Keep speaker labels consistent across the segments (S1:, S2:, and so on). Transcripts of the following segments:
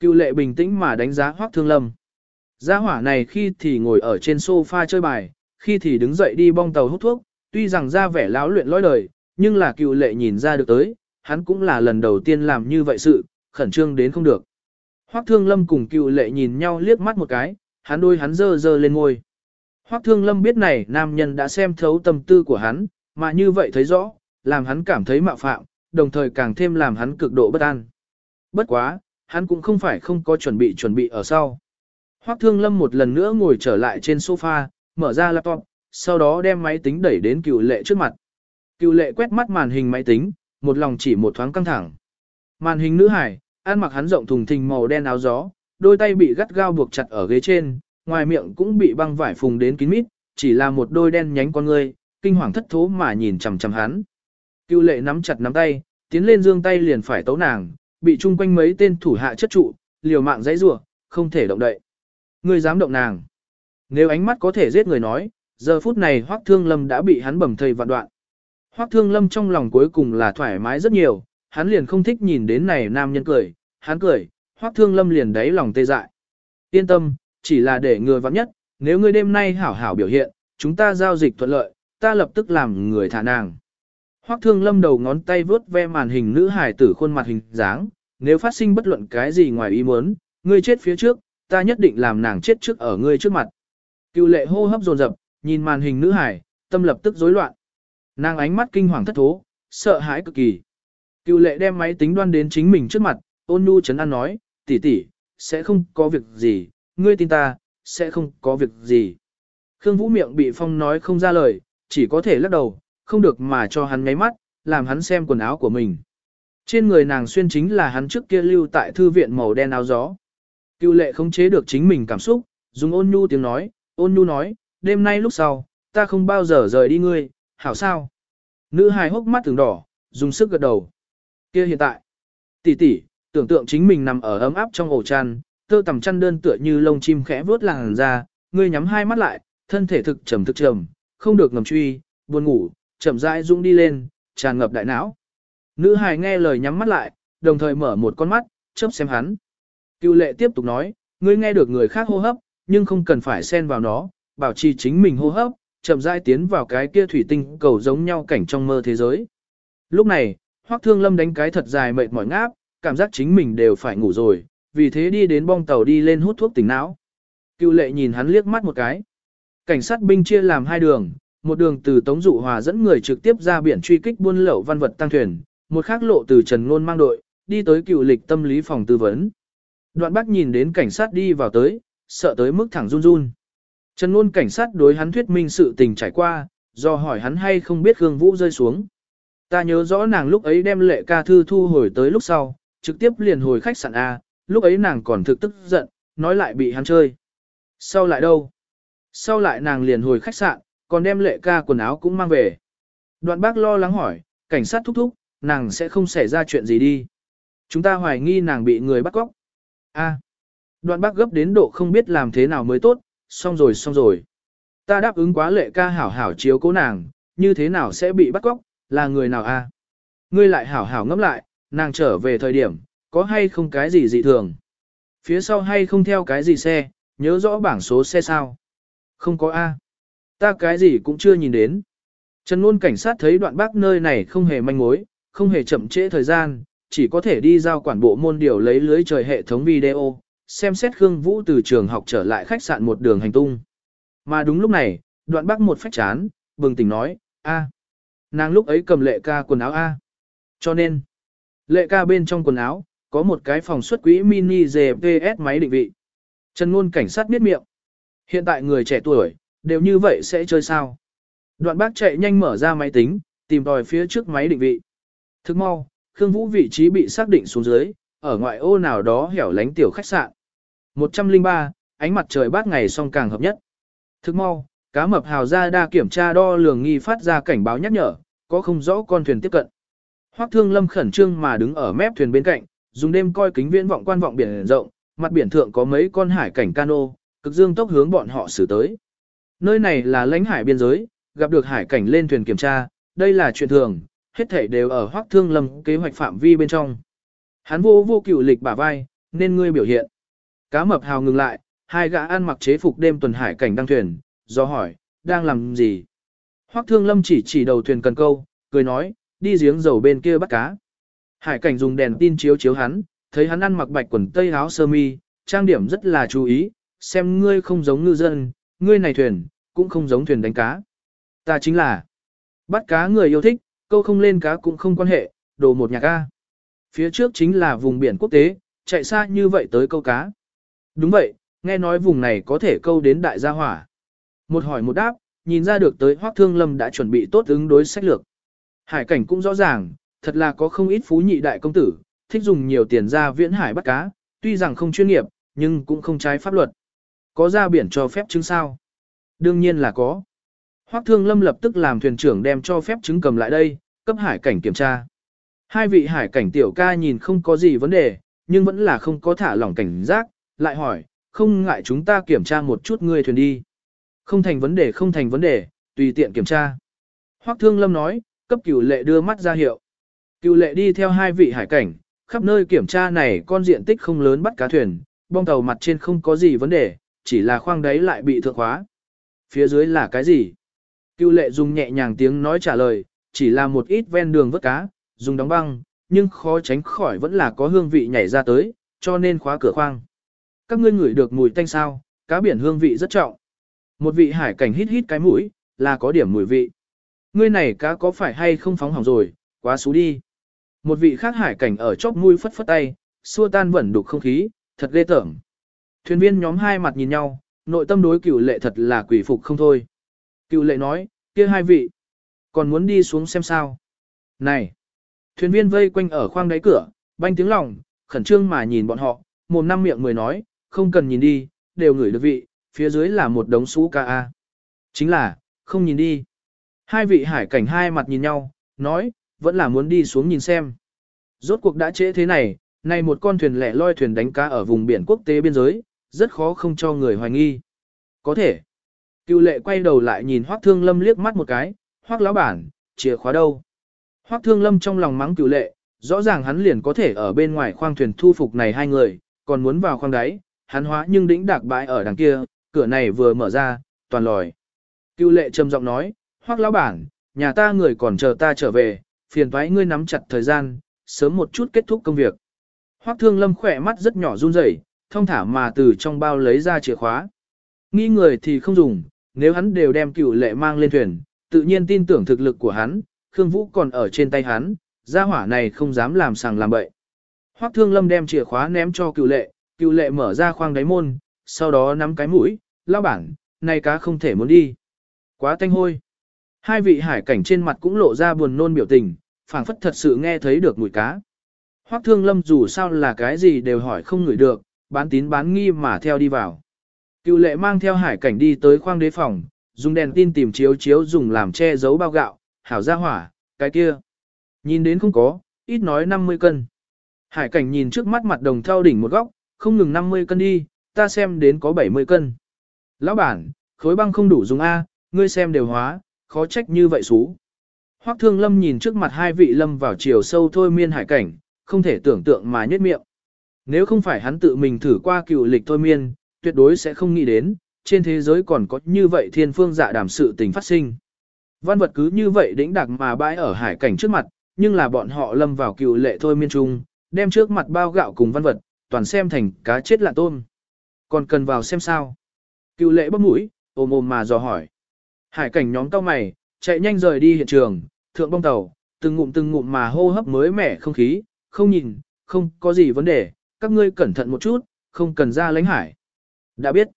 S1: Cựu lệ bình tĩnh mà đánh giá Hoắc Thương Lâm. Gia hỏa này khi thì ngồi ở trên sofa chơi bài, khi thì đứng dậy đi bong tàu hút thuốc, tuy rằng ra vẻ láo luyện lối đời, nhưng là cựu lệ nhìn ra được tới, hắn cũng là lần đầu tiên làm như vậy sự, khẩn trương đến không được. Hoắc Thương Lâm cùng cựu lệ nhìn nhau liếc mắt một cái, hắn đôi hắn dơ dơ lên ngôi. Hoắc Thương Lâm biết này nam nhân đã xem thấu tâm tư của hắn, mà như vậy thấy rõ, làm hắn cảm thấy mạo phạm, đồng thời càng thêm làm hắn cực độ bất an. Bất quá, hắn cũng không phải không có chuẩn bị chuẩn bị ở sau. Hoắc Thương Lâm một lần nữa ngồi trở lại trên sofa, mở ra laptop, sau đó đem máy tính đẩy đến cựu lệ trước mặt. Cựu lệ quét mắt màn hình máy tính, một lòng chỉ một thoáng căng thẳng. Màn hình nữ hải, ăn mặc hắn rộng thùng thình màu đen áo gió, đôi tay bị gắt gao buộc chặt ở ghế trên, ngoài miệng cũng bị băng vải phùng đến kín mít, chỉ là một đôi đen nhánh con ngươi, kinh hoàng thất thố mà nhìn chằm chằm hắn. Cựu lệ nắm chặt nắm tay, tiến lên dương tay liền phải tấu nàng, bị chung quanh mấy tên thủ hạ chất trụ, liều mạng dãy rủa, không thể động đậy. Ngươi dám động nàng? Nếu ánh mắt có thể giết người nói, giờ phút này Hoắc Thương Lâm đã bị hắn bầm thây vạn đoạn. Hoắc Thương Lâm trong lòng cuối cùng là thoải mái rất nhiều, hắn liền không thích nhìn đến này nam nhân cười, hắn cười, Hoắc Thương Lâm liền đáy lòng tê dại. Yên tâm, chỉ là để người vắng nhất, nếu ngươi đêm nay hảo hảo biểu hiện, chúng ta giao dịch thuận lợi, ta lập tức làm người thả nàng. Hoắc Thương Lâm đầu ngón tay vướt ve màn hình nữ hải tử khuôn mặt hình dáng, nếu phát sinh bất luận cái gì ngoài ý muốn, ngươi chết phía trước, ta nhất định làm nàng chết trước ở ngươi trước mặt. Cựu lệ hô hấp dồn dập, nhìn màn hình nữ hải, tâm lập tức rối loạn. Nàng ánh mắt kinh hoàng thất thố, sợ hãi cực kỳ. Cựu lệ đem máy tính đoan đến chính mình trước mặt, ôn nhu chấn an nói, tỷ tỷ, sẽ không có việc gì, ngươi tin ta, sẽ không có việc gì. Khương Vũ miệng bị phong nói không ra lời, chỉ có thể lắc đầu, không được mà cho hắn nháy mắt, làm hắn xem quần áo của mình. Trên người nàng xuyên chính là hắn trước kia lưu tại thư viện màu đen áo gió. Cựu lệ không chế được chính mình cảm xúc, dùng ôn nhu tiếng nói, ôn nhu nói, đêm nay lúc sau, ta không bao giờ rời đi ngươi, hảo sao? Nữ hài hốc mắt từng đỏ, dùng sức gật đầu. kia hiện tại, tỷ tỷ, tưởng tượng chính mình nằm ở ấm áp trong ổ chăn, tơ tầm chăn đơn tựa như lông chim khẽ vớt làn ra, ngươi nhắm hai mắt lại, thân thể thực trầm thực trầm, không được ngầm truy, buồn ngủ, chậm rãi rung đi lên, tràn ngập đại não. Nữ hài nghe lời nhắm mắt lại, đồng thời mở một con mắt, chớp xem hắn. Cựu lệ tiếp tục nói, ngươi nghe được người khác hô hấp, nhưng không cần phải xen vào nó, bảo trì chính mình hô hấp, chậm rãi tiến vào cái kia thủy tinh cầu giống nhau cảnh trong mơ thế giới. Lúc này, Hoắc Thương Lâm đánh cái thật dài mệt mỏi ngáp, cảm giác chính mình đều phải ngủ rồi, vì thế đi đến bong tàu đi lên hút thuốc tỉnh não. Cựu lệ nhìn hắn liếc mắt một cái. Cảnh sát binh chia làm hai đường, một đường từ Tống Dụ Hòa dẫn người trực tiếp ra biển truy kích buôn lậu văn vật tăng thuyền, một khác lộ từ Trần Ngôn mang đội, đi tới cựu lịch tâm lý phòng tư vấn. Đoạn bác nhìn đến cảnh sát đi vào tới, sợ tới mức thẳng run run. Trần Ngôn cảnh sát đối hắn thuyết minh sự tình trải qua, do hỏi hắn hay không biết Khương Vũ rơi xuống. Ta nhớ rõ nàng lúc ấy đem lệ ca thư thu hồi tới lúc sau, trực tiếp liền hồi khách sạn A, lúc ấy nàng còn thực tức giận, nói lại bị hắn chơi. Sau lại đâu? Sau lại nàng liền hồi khách sạn, còn đem lệ ca quần áo cũng mang về. Đoạn bác lo lắng hỏi, cảnh sát thúc thúc, nàng sẽ không xảy ra chuyện gì đi. Chúng ta hoài nghi nàng bị người bắt cóc. A. Đoạn bác gấp đến độ không biết làm thế nào mới tốt, xong rồi xong rồi. Ta đáp ứng quá lệ ca hảo hảo chiếu cố nàng, như thế nào sẽ bị bắt cóc, là người nào a? Ngươi lại hảo hảo ngẫm lại, nàng trở về thời điểm, có hay không cái gì dị thường? Phía sau hay không theo cái gì xe, nhớ rõ bảng số xe sao? Không có A. Ta cái gì cũng chưa nhìn đến. Trần luôn cảnh sát thấy đoạn bác nơi này không hề manh mối, không hề chậm trễ thời gian, chỉ có thể đi giao quản bộ môn điều lấy lưới trời hệ thống video, xem xét Khương Vũ từ trường học trở lại khách sạn một đường hành tung. Mà đúng lúc này, đoạn bác một phách chán, bừng tỉnh nói, a, nàng lúc ấy cầm lệ ca quần áo A. Cho nên, lệ ca bên trong quần áo, có một cái phòng xuất quỹ mini GPS máy định vị. Trần Ngôn cảnh sát biết miệng. Hiện tại người trẻ tuổi, đều như vậy sẽ chơi sao. Đoạn bác chạy nhanh mở ra máy tính, tìm tòi phía trước máy định vị. Thức mau, Khương Vũ vị trí bị xác định xuống dưới, ở ngoại ô nào đó hẻo lánh tiểu khách sạn. 103, ánh mặt trời bát ngày song càng hợp nhất. Thức mau, cá mập hào ra đa kiểm tra đo lường nghi phát ra cảnh báo nhắc nhở, có không rõ con thuyền tiếp cận. Hoắc Thương Lâm khẩn trương mà đứng ở mép thuyền bên cạnh, dùng đêm coi kính viễn vọng quan vọng biển rộng, mặt biển thượng có mấy con hải cảnh cano, cực dương tốc hướng bọn họ xử tới. Nơi này là lãnh hải biên giới, gặp được hải cảnh lên thuyền kiểm tra, đây là chuyện thường, hết thể đều ở Hoắc Thương Lâm kế hoạch phạm vi bên trong. Hắn vô vô cựu lịch bả vai, nên ngươi biểu hiện. Cá mập hào ngừng lại, hai gã ăn mặc chế phục đêm tuần hải cảnh đăng thuyền, do hỏi, đang làm gì? Hoắc Thương Lâm chỉ chỉ đầu thuyền cần câu, cười nói, đi giếng dầu bên kia bắt cá. Hải cảnh dùng đèn tin chiếu chiếu hắn, thấy hắn ăn mặc bạch quần tây áo sơ mi, trang điểm rất là chú ý, xem ngươi không giống ngư dân, ngươi này thuyền, cũng không giống thuyền đánh cá. Ta chính là bắt cá người yêu thích, câu không lên cá cũng không quan hệ, đồ một nhà ca. Phía trước chính là vùng biển quốc tế, chạy xa như vậy tới câu cá. Đúng vậy, nghe nói vùng này có thể câu đến đại gia hỏa. Một hỏi một đáp, nhìn ra được tới Hoắc Thương Lâm đã chuẩn bị tốt ứng đối sách lược. Hải cảnh cũng rõ ràng, thật là có không ít phú nhị đại công tử, thích dùng nhiều tiền ra viễn hải bắt cá, tuy rằng không chuyên nghiệp, nhưng cũng không trái pháp luật. Có ra biển cho phép chứng sao? Đương nhiên là có. Hoắc Thương Lâm lập tức làm thuyền trưởng đem cho phép chứng cầm lại đây, cấp hải cảnh kiểm tra. Hai vị hải cảnh tiểu ca nhìn không có gì vấn đề, nhưng vẫn là không có thả lỏng cảnh giác, lại hỏi, không ngại chúng ta kiểm tra một chút ngươi thuyền đi. Không thành vấn đề không thành vấn đề, tùy tiện kiểm tra. Hoắc Thương Lâm nói, cấp cửu lệ đưa mắt ra hiệu. Cửu lệ đi theo hai vị hải cảnh, khắp nơi kiểm tra này con diện tích không lớn bắt cá thuyền, bong tàu mặt trên không có gì vấn đề, chỉ là khoang đáy lại bị thượng khóa. Phía dưới là cái gì? Cửu lệ dùng nhẹ nhàng tiếng nói trả lời, chỉ là một ít ven đường vớt cá, dùng đóng băng, nhưng khó tránh khỏi vẫn là có hương vị nhảy ra tới, cho nên khóa cửa khoang. Các ngươi ngửi được mùi tanh sao, cá biển hương vị rất trọng. Một vị hải cảnh hít hít cái mũi, là có điểm mùi vị. Ngươi này cá có phải hay không phóng hỏng rồi, quá xú đi. Một vị khác hải cảnh ở chóp mũi phất phất tay, xua tan vẩn đục không khí, thật ghê tởm. Thuyền viên nhóm hai mặt nhìn nhau, nội tâm đối cửu lệ thật là quỷ phục không thôi. Cựu lệ nói, kia hai vị, còn muốn đi xuống xem sao. Này, thuyền viên vây quanh ở khoang đáy cửa, banh tiếng lòng, khẩn trương mà nhìn bọn họ, mồm năm miệng mười nói, không cần nhìn đi, đều ngửi được vị, phía dưới là một đống sũ ca a. Chính là, không nhìn đi. Hai vị hải cảnh hai mặt nhìn nhau, nói, vẫn là muốn đi xuống nhìn xem. Rốt cuộc đã trễ thế này, này một con thuyền lẻ loi thuyền đánh cá ở vùng biển quốc tế biên giới, rất khó không cho người hoài nghi. Có thể. Cựu lệ quay đầu lại nhìn Hoác Thương Lâm liếc mắt một cái, Hoác lão bản, chìa khóa đâu? Hoác Thương Lâm trong lòng mắng cựu lệ, rõ ràng hắn liền có thể ở bên ngoài khoang thuyền thu phục này hai người, còn muốn vào khoang đáy, hắn hóa nhưng đĩnh đạc bãi ở đằng kia, cửa này vừa mở ra, toàn lòi. Cựu lệ trầm giọng nói, Hoác lão bản, nhà ta người còn chờ ta trở về, phiền thoái ngươi nắm chặt thời gian, sớm một chút kết thúc công việc. Hoác thương lâm khỏe mắt rất nhỏ run rẩy, thông thả mà từ trong bao lấy ra chìa khóa. Nghi người thì không dùng, nếu hắn đều đem cựu lệ mang lên thuyền, tự nhiên tin tưởng thực lực của hắn, Khương Vũ còn ở trên tay hắn, gia hỏa này không dám làm sàng làm bậy. Hoắc Thương Lâm đem chìa khóa ném cho cựu lệ, cựu lệ mở ra khoang đáy môn, sau đó nắm cái mũi, lao bản, này cá không thể muốn đi. Quá tanh hôi. Hai vị hải cảnh trên mặt cũng lộ ra buồn nôn biểu tình, phảng phất thật sự nghe thấy được mùi cá. Hoắc Thương Lâm dù sao là cái gì đều hỏi không ngửi được, bán tín bán nghi mà theo đi vào. Cựu lệ mang theo hải cảnh đi tới khoang đế phòng, dùng đèn tin tìm chiếu chiếu dùng làm che giấu bao gạo, hảo ra hỏa, cái kia. Nhìn đến không có, ít nói 50 cân. Hải cảnh nhìn trước mắt mặt đồng thao đỉnh một góc, không ngừng 50 cân đi, ta xem đến có 70 cân. Lão bản, khối băng không đủ dùng A, ngươi xem đều hóa, khó trách như vậy xú. Hoắc thương lâm nhìn trước mặt hai vị lâm vào chiều sâu thôi miên hải cảnh, không thể tưởng tượng mà nhếch miệng. Nếu không phải hắn tự mình thử qua cựu lịch thôi miên, tuyệt đối sẽ không nghĩ đến, trên thế giới còn có như vậy thiên phương dạ đảm sự tình phát sinh. Văn vật cứ như vậy đĩnh đặc mà bãi ở hải cảnh trước mặt, nhưng là bọn họ lâm vào cựu lệ thôi miên trung, đem trước mặt bao gạo cùng văn vật, toàn xem thành cá chết lạ tôm. Còn cần vào xem sao. Cựu lệ bắp mũi, ôm ôm mà dò hỏi. Hải cảnh nhóm cao mày, chạy nhanh rời đi hiện trường, thượng bong tàu, từng ngụm từng ngụm mà hô hấp mới mẻ không khí, không nhìn, không có gì vấn đề, các ngươi cẩn thận một chút, không cần ra lãnh hải. Đã biết.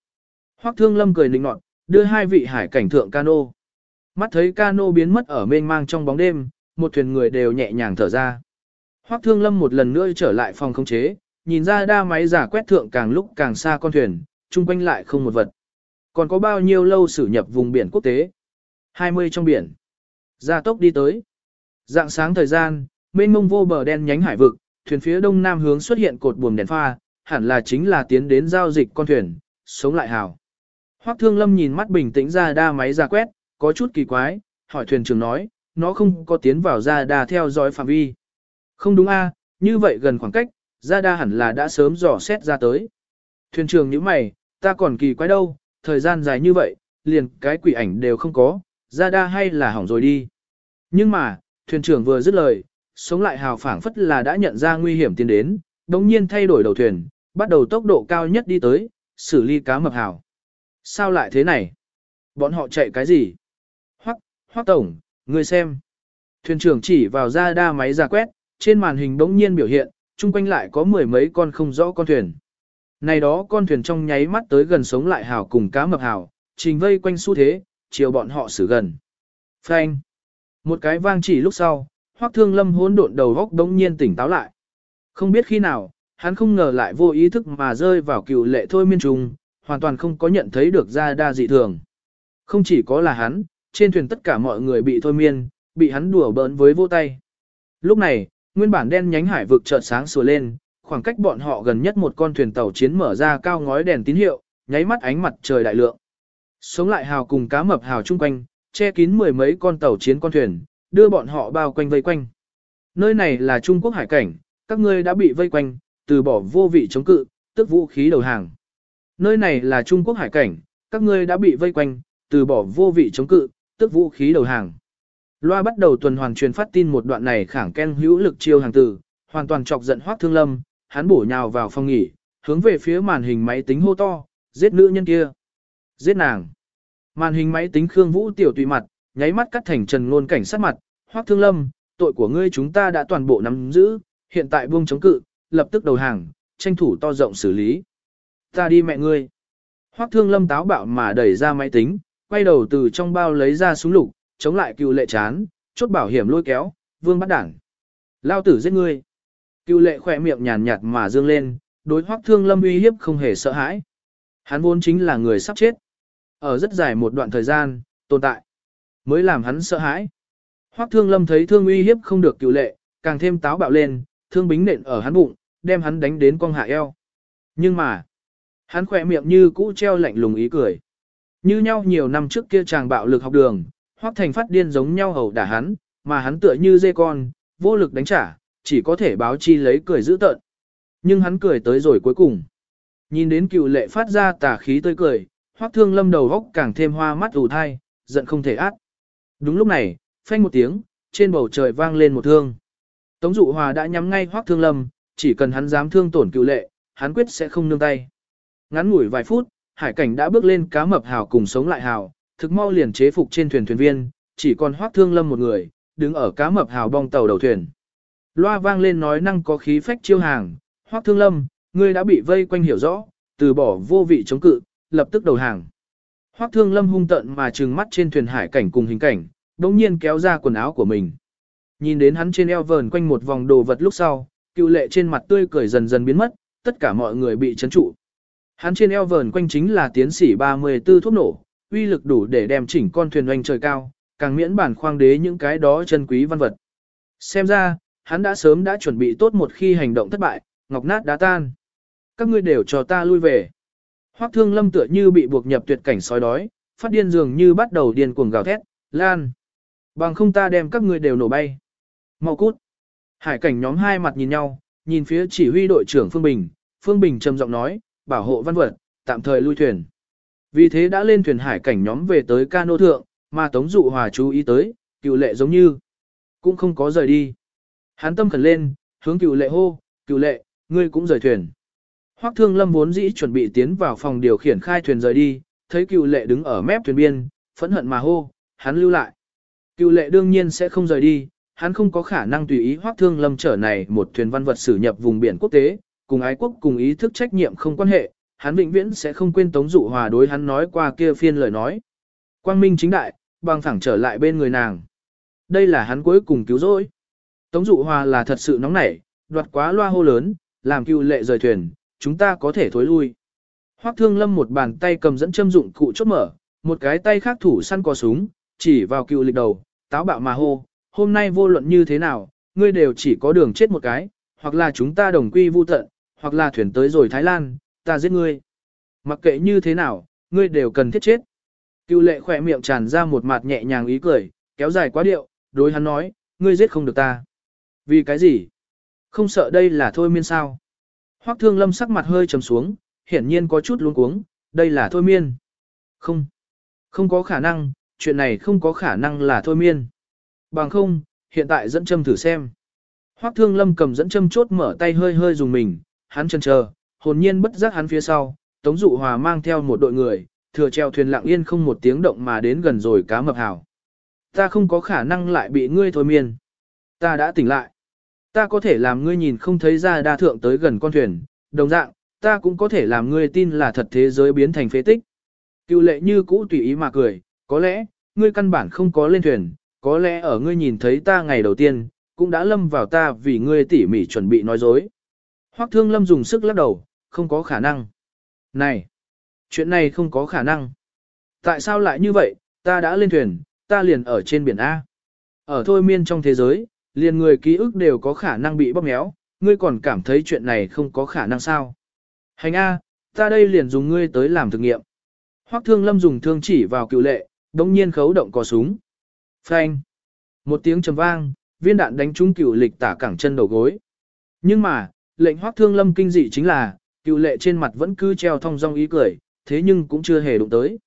S1: Hoắc Thương Lâm cười nịnh nọt, đưa hai vị hải cảnh thượng cano. Mắt thấy cano biến mất ở mênh mang trong bóng đêm, một thuyền người đều nhẹ nhàng thở ra. Hoắc Thương Lâm một lần nữa trở lại phòng khống chế, nhìn ra đa máy giả quét thượng càng lúc càng xa con thuyền, chung quanh lại không một vật. Còn có bao nhiêu lâu xử nhập vùng biển quốc tế? 20 trong biển. Gia tốc đi tới. Dạng sáng thời gian, mênh mông vô bờ đen nhánh hải vực, thuyền phía đông nam hướng xuất hiện cột buồm đèn pha, hẳn là chính là tiến đến giao dịch con thuyền, sống lại hào. Hoắc Thương Lâm nhìn mắt bình tĩnh ra đa máy ra quét, có chút kỳ quái, hỏi thuyền trưởng nói, nó không có tiến vào ra đa theo dõi phạm vi. Không đúng a, như vậy gần khoảng cách, ra đa hẳn là đã sớm dò xét ra tới. Thuyền trưởng như mày, ta còn kỳ quái đâu, thời gian dài như vậy, liền cái quỷ ảnh đều không có, ra đa hay là hỏng rồi đi. Nhưng mà, thuyền trưởng vừa dứt lời, sống lại hào phảng phất là đã nhận ra nguy hiểm tiến đến, đồng nhiên thay đổi đầu thuyền, bắt đầu tốc độ cao nhất đi tới, xử lý cá mập hào. Sao lại thế này? Bọn họ chạy cái gì? Hoắc, Hoắc tổng, người xem. Thuyền trưởng chỉ vào ra đa máy ra quét, trên màn hình đống nhiên biểu hiện, chung quanh lại có mười mấy con không rõ con thuyền. Này đó con thuyền trong nháy mắt tới gần sống lại hào cùng cá mập hào, trình vây quanh xu thế, chiều bọn họ xử gần. Phanh. Một cái vang chỉ lúc sau, Hoắc Thương Lâm hỗn độn đầu góc đống nhiên tỉnh táo lại. Không biết khi nào, hắn không ngờ lại vô ý thức mà rơi vào cựu lệ thôi miên trùng, hoàn toàn không có nhận thấy được ra đa dị thường. Không chỉ có là hắn, trên thuyền tất cả mọi người bị thôi miên, bị hắn đùa bỡn với vô tay. Lúc này, nguyên bản đen nhánh hải vực chợt sáng sủa lên, khoảng cách bọn họ gần nhất một con thuyền tàu chiến mở ra cao ngói đèn tín hiệu, nháy mắt ánh mặt trời đại lượng. Sống lại hào cùng cá mập hào chung quanh, che kín mười mấy con tàu chiến con thuyền, đưa bọn họ bao quanh vây quanh. Nơi này là Trung Quốc hải cảnh, các ngươi đã bị vây quanh, từ bỏ vô vị chống cự, tức vũ khí đầu hàng. Nơi này là Trung Quốc hải cảnh, các ngươi đã bị vây quanh, từ bỏ vô vị chống cự, tức vũ khí đầu hàng. Loa bắt đầu tuần hoàn truyền phát tin một đoạn này khẳng ken hữu lực chiêu hàng tử, hoàn toàn chọc giận Hoắc Thương Lâm, hắn bổ nhào vào phòng nghỉ, hướng về phía màn hình máy tính hô to, giết nữ nhân kia. Giết nàng. Màn hình máy tính Khương Vũ tiểu tùy mặt, nháy mắt cắt thành trần ngôn cảnh sát mặt, Hoắc Thương Lâm, tội của ngươi chúng ta đã toàn bộ nắm giữ, hiện tại buông chống cự, lập tức đầu hàng, tranh thủ to rộng xử lý. Ta đi mẹ ngươi. Hoắc Thương Lâm táo bạo mà đẩy ra máy tính, quay đầu từ trong bao lấy ra súng lục, chống lại cựu lệ chán, chốt bảo hiểm lôi kéo, vương bắt đảng. Lao tử giết ngươi. Cựu lệ khỏe miệng nhàn nhạt mà dương lên, đối Hoắc Thương Lâm uy hiếp không hề sợ hãi. Hắn vốn chính là người sắp chết. Ở rất dài một đoạn thời gian, tồn tại. Mới làm hắn sợ hãi. Hoắc Thương Lâm thấy thương uy hiếp không được cựu lệ, càng thêm táo bạo lên, thương bính nện ở hắn bụng, đem hắn đánh đến cong hạ eo. Nhưng mà, hắn khỏe miệng như cũ treo lạnh lùng ý cười. Như nhau nhiều năm trước kia chàng bạo lực học đường, Hoắc Thành phát điên giống nhau hầu đả hắn, mà hắn tựa như dê con, vô lực đánh trả, chỉ có thể báo chi lấy cười giữ tợn. Nhưng hắn cười tới rồi cuối cùng. Nhìn đến cựu lệ phát ra tà khí tươi cười, Hoắc Thương Lâm đầu góc càng thêm hoa mắt ủ thai, giận không thể át. Đúng lúc này, phanh một tiếng, trên bầu trời vang lên một thương. Tống Dụ Hòa đã nhắm ngay Hoắc Thương Lâm, chỉ cần hắn dám thương tổn cựu lệ, hắn quyết sẽ không nương tay. Ngắn ngủi vài phút, hải cảnh đã bước lên cá mập hào cùng sống lại hào, thực mau liền chế phục trên thuyền thuyền viên, chỉ còn Hoắc Thương Lâm một người, đứng ở cá mập hào bong tàu đầu thuyền. Loa vang lên nói năng có khí phách chiêu hàng, Hoắc Thương Lâm, ngươi đã bị vây quanh hiểu rõ, từ bỏ vô vị chống cự, lập tức đầu hàng. Hoắc Thương Lâm hung tận mà trừng mắt trên thuyền hải cảnh cùng hình cảnh, đống nhiên kéo ra quần áo của mình. Nhìn đến hắn trên eo vờn quanh một vòng đồ vật lúc sau, cựu lệ trên mặt tươi cười dần dần biến mất, tất cả mọi người bị chấn trụ. Hắn trên eo vờn quanh chính là tiến sĩ 34 thuốc nổ, uy lực đủ để đem chỉnh con thuyền oanh trời cao, càng miễn bản khoang đế những cái đó chân quý văn vật. Xem ra, hắn đã sớm đã chuẩn bị tốt một khi hành động thất bại, ngọc nát đá tan. Các ngươi đều cho ta lui về. Hoắc thương lâm tựa như bị buộc nhập tuyệt cảnh sói đói, phát điên dường như bắt đầu điên cuồng gào thét, lan. Bằng không ta đem các ngươi đều nổ bay. Mau cút. Hải cảnh nhóm hai mặt nhìn nhau, nhìn phía chỉ huy đội trưởng Phương Bình, Phương Bình trầm giọng nói, bảo hộ văn vật, tạm thời lui thuyền. Vì thế đã lên thuyền hải cảnh nhóm về tới cano thượng, mà Tống Dụ Hòa chú ý tới, cựu lệ giống như, cũng không có rời đi. Hán tâm khẩn lên, hướng cựu lệ hô, cựu lệ, ngươi cũng rời thuyền. Hoắc Thương Lâm vốn dĩ chuẩn bị tiến vào phòng điều khiển khai thuyền rời đi, thấy cựu lệ đứng ở mép thuyền biên, phẫn hận mà hô, hắn lưu lại. Cựu lệ đương nhiên sẽ không rời đi, hắn không có khả năng tùy ý hoác Thương Lâm trở này một thuyền văn vật xử nhập vùng biển quốc tế, cùng ái quốc cùng ý thức trách nhiệm không quan hệ, hắn vĩnh viễn sẽ không quên Tống Dụ Hòa đối hắn nói qua kia phiên lời nói. Quang minh chính đại, bằng thẳng trở lại bên người nàng. Đây là hắn cuối cùng cứu rỗi. Tống Dụ Hòa là thật sự nóng nảy, đoạt quá loa hô lớn, làm cựu lệ rời thuyền, chúng ta có thể thối lui. Hoác Thương Lâm một bàn tay cầm dẫn châm dụng cụ chốt mở, một cái tay khác thủ săn cò súng, chỉ vào cựu lịch đầu, táo bạo mà hô, hôm nay vô luận như thế nào, ngươi đều chỉ có đường chết một cái, hoặc là chúng ta đồng quy vu tận, hoặc là thuyền tới rồi Thái Lan, ta giết ngươi. Mặc kệ như thế nào, ngươi đều cần thiết chết. Cựu lệ khỏe miệng tràn ra một mặt nhẹ nhàng ý cười, kéo dài quá điệu, đối hắn nói, ngươi giết không được ta. Vì cái gì? Không sợ đây là thôi miên sao? Hoắc Thương Lâm sắc mặt hơi trầm xuống, hiển nhiên có chút luống cuống, đây là thôi miên. Không, không có khả năng, chuyện này không có khả năng là thôi miên. Bằng không, hiện tại dẫn châm thử xem. Hoắc Thương Lâm cầm dẫn châm chốt mở tay hơi hơi dùng mình, hắn chần chờ, hồn nhiên bất giác hắn phía sau, Tống Dụ Hòa mang theo một đội người, thừa treo thuyền lặng yên không một tiếng động mà đến gần rồi cá mập hào. Ta không có khả năng lại bị ngươi thôi miên. Ta đã tỉnh lại. Ta có thể làm ngươi nhìn không thấy ra đa thượng tới gần con thuyền, đồng dạng, ta cũng có thể làm ngươi tin là thật thế giới biến thành phế tích. Cựu lệ như cũ tùy ý mà cười, có lẽ, ngươi căn bản không có lên thuyền, có lẽ ở ngươi nhìn thấy ta ngày đầu tiên, cũng đã lâm vào ta vì ngươi tỉ mỉ chuẩn bị nói dối. Hoắc thương lâm dùng sức lắc đầu, không có khả năng. Này, chuyện này không có khả năng. Tại sao lại như vậy, ta đã lên thuyền, ta liền ở trên biển A. Ở thôi miên trong thế giới, liền người ký ức đều có khả năng bị bóp méo, ngươi còn cảm thấy chuyện này không có khả năng sao. Hành A, ta đây liền dùng ngươi tới làm thực nghiệm. Hoắc thương lâm dùng thương chỉ vào cựu lệ, đồng nhiên khấu động cò súng. Phanh. Một tiếng trầm vang, viên đạn đánh trúng cựu lịch tả cẳng chân đầu gối. Nhưng mà, lệnh hoác thương lâm kinh dị chính là, cựu lệ trên mặt vẫn cứ treo thong dong ý cười, thế nhưng cũng chưa hề đụng tới.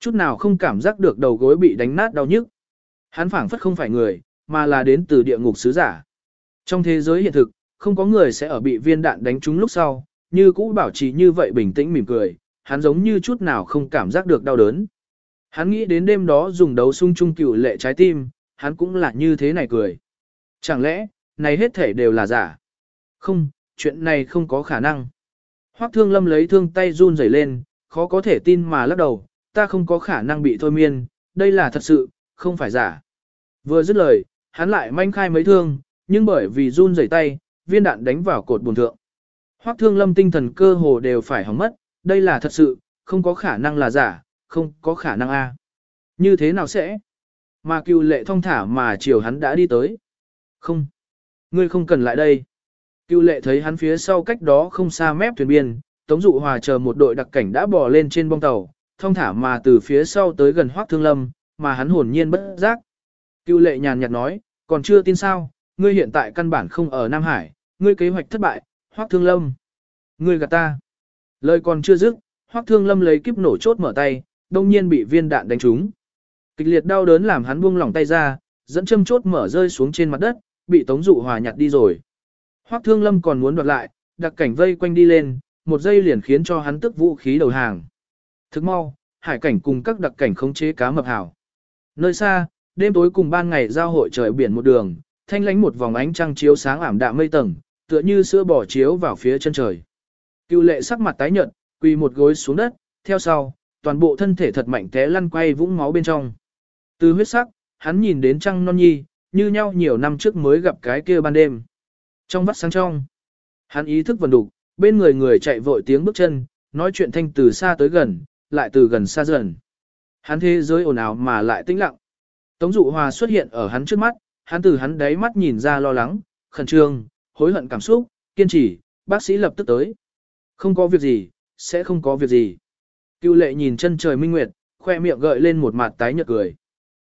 S1: Chút nào không cảm giác được đầu gối bị đánh nát đau nhức. Hắn phảng phất không phải người, mà là đến từ địa ngục sứ giả. Trong thế giới hiện thực, không có người sẽ ở bị viên đạn đánh trúng lúc sau, như cũ bảo trì như vậy bình tĩnh mỉm cười, hắn giống như chút nào không cảm giác được đau đớn. Hắn nghĩ đến đêm đó dùng đấu sung chung cựu lệ trái tim, hắn cũng là như thế này cười. Chẳng lẽ, này hết thể đều là giả? Không, chuyện này không có khả năng. Hoắc thương lâm lấy thương tay run rẩy lên, khó có thể tin mà lắc đầu, ta không có khả năng bị thôi miên, đây là thật sự, không phải giả. Vừa dứt lời, hắn lại manh khai mấy thương, nhưng bởi vì run rẩy tay, viên đạn đánh vào cột buồn thượng. Hoắc thương lâm tinh thần cơ hồ đều phải hỏng mất, đây là thật sự, không có khả năng là giả, không có khả năng a. Như thế nào sẽ? Mà cựu lệ thông thả mà chiều hắn đã đi tới. Không. Ngươi không cần lại đây. Cựu lệ thấy hắn phía sau cách đó không xa mép thuyền biên, Tống Dụ Hòa chờ một đội đặc cảnh đã bò lên trên bong tàu, thông thả mà từ phía sau tới gần Hoắc Thương Lâm, mà hắn hồn nhiên bất giác. Cựu lệ nhàn nhạt nói, còn chưa tin sao, ngươi hiện tại căn bản không ở Nam Hải, ngươi kế hoạch thất bại, Hoắc Thương Lâm. Ngươi gạt ta. Lời còn chưa dứt, Hoắc Thương Lâm lấy kíp nổ chốt mở tay, đông nhiên bị viên đạn đánh trúng. Kịch liệt đau đớn làm hắn buông lỏng tay ra, dẫn châm chốt mở rơi xuống trên mặt đất, bị Tống Dụ Hòa nhặt đi rồi. Hoắc Thương Lâm còn muốn đoạt lại, đặc cảnh vây quanh đi lên, một giây liền khiến cho hắn tức vũ khí đầu hàng. Thức mau, hải cảnh cùng các đặc cảnh khống chế cá mập hảo. Nơi xa, đêm tối cùng ban ngày giao hội trời biển một đường, thanh lánh một vòng ánh trăng chiếu sáng ảm đạm mây tầng, tựa như sữa bỏ chiếu vào phía chân trời. Cưu lệ sắc mặt tái nhợt, quỳ một gối xuống đất, theo sau, toàn bộ thân thể thật mạnh té lăn quay vũng máu bên trong. Từ huyết sắc, hắn nhìn đến trăng non nhi, như nhau nhiều năm trước mới gặp cái kia ban đêm. Trong vắt sáng trong, hắn ý thức vần đục, bên người người chạy vội tiếng bước chân, nói chuyện thanh từ xa tới gần, lại từ gần xa dần. Hắn thế giới ồn ào mà lại tĩnh lặng. Tống dụ hòa xuất hiện ở hắn trước mắt, hắn từ hắn đáy mắt nhìn ra lo lắng, khẩn trương, hối hận cảm xúc, kiên trì, bác sĩ lập tức tới. Không có việc gì, sẽ không có việc gì. Cựu lệ nhìn chân trời minh nguyệt, khoe miệng gợi lên một mặt tái nhợt cười.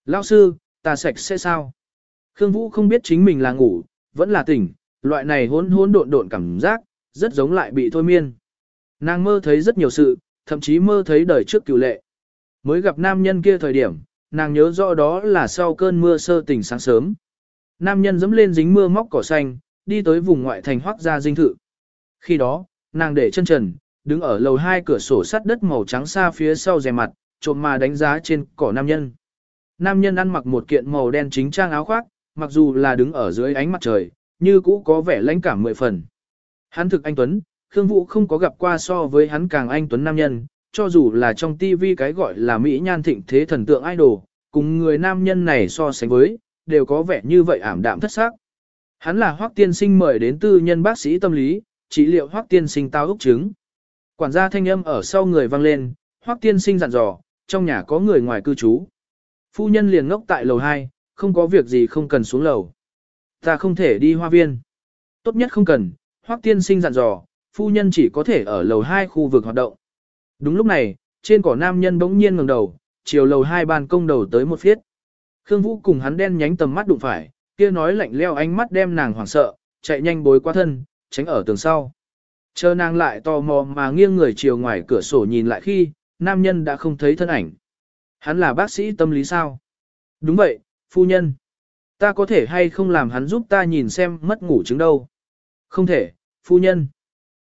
S1: Lão sư, ta sạch sẽ sao? Khương Vũ không biết chính mình là ngủ, vẫn là tỉnh, loại này hỗn hỗn độn độn cảm giác, rất giống lại bị thôi miên. Nàng mơ thấy rất nhiều sự, thậm chí mơ thấy đời trước cựu lệ. Mới gặp nam nhân kia thời điểm, nàng nhớ rõ đó là sau cơn mưa sơ tỉnh sáng sớm. Nam nhân dẫm lên dính mưa móc cỏ xanh, đi tới vùng ngoại thành hoác gia dinh thự. Khi đó, nàng để chân trần, đứng ở lầu hai cửa sổ sắt đất màu trắng xa phía sau rè mặt, trộm mà đánh giá trên cỏ nam nhân. Nam nhân ăn mặc một kiện màu đen chính trang áo khoác, mặc dù là đứng ở dưới ánh mặt trời, như cũ có vẻ lãnh cảm mười phần. Hắn thực anh Tuấn, Khương Vũ không có gặp qua so với hắn càng anh Tuấn nam nhân, cho dù là trong TV cái gọi là Mỹ nhan thịnh thế thần tượng idol, cùng người nam nhân này so sánh với, đều có vẻ như vậy ảm đạm thất xác. Hắn là Hoắc Tiên Sinh mời đến tư nhân bác sĩ tâm lý, trị liệu Hoắc Tiên Sinh tao úc chứng. Quản gia thanh âm ở sau người vang lên, Hoắc Tiên Sinh dặn dò, trong nhà có người ngoài cư trú. Phu nhân liền ngốc tại lầu 2, không có việc gì không cần xuống lầu. Ta không thể đi hoa viên. Tốt nhất không cần, Hoắc Tiên Sinh dặn dò, phu nhân chỉ có thể ở lầu 2 khu vực hoạt động. Đúng lúc này, trên cỏ nam nhân bỗng nhiên ngẩng đầu, chiều lầu 2 ban công đầu tới một phiết. Khương Vũ cùng hắn đen nhánh tầm mắt đụng phải, kia nói lạnh leo ánh mắt đem nàng hoảng sợ, chạy nhanh bối qua thân, tránh ở tường sau. Chờ nàng lại tò mò mà nghiêng người chiều ngoài cửa sổ nhìn lại khi, nam nhân đã không thấy thân ảnh. Hắn là bác sĩ tâm lý sao? Đúng vậy, phu nhân. Ta có thể hay không làm hắn giúp ta nhìn xem mất ngủ chứng đâu? Không thể, phu nhân.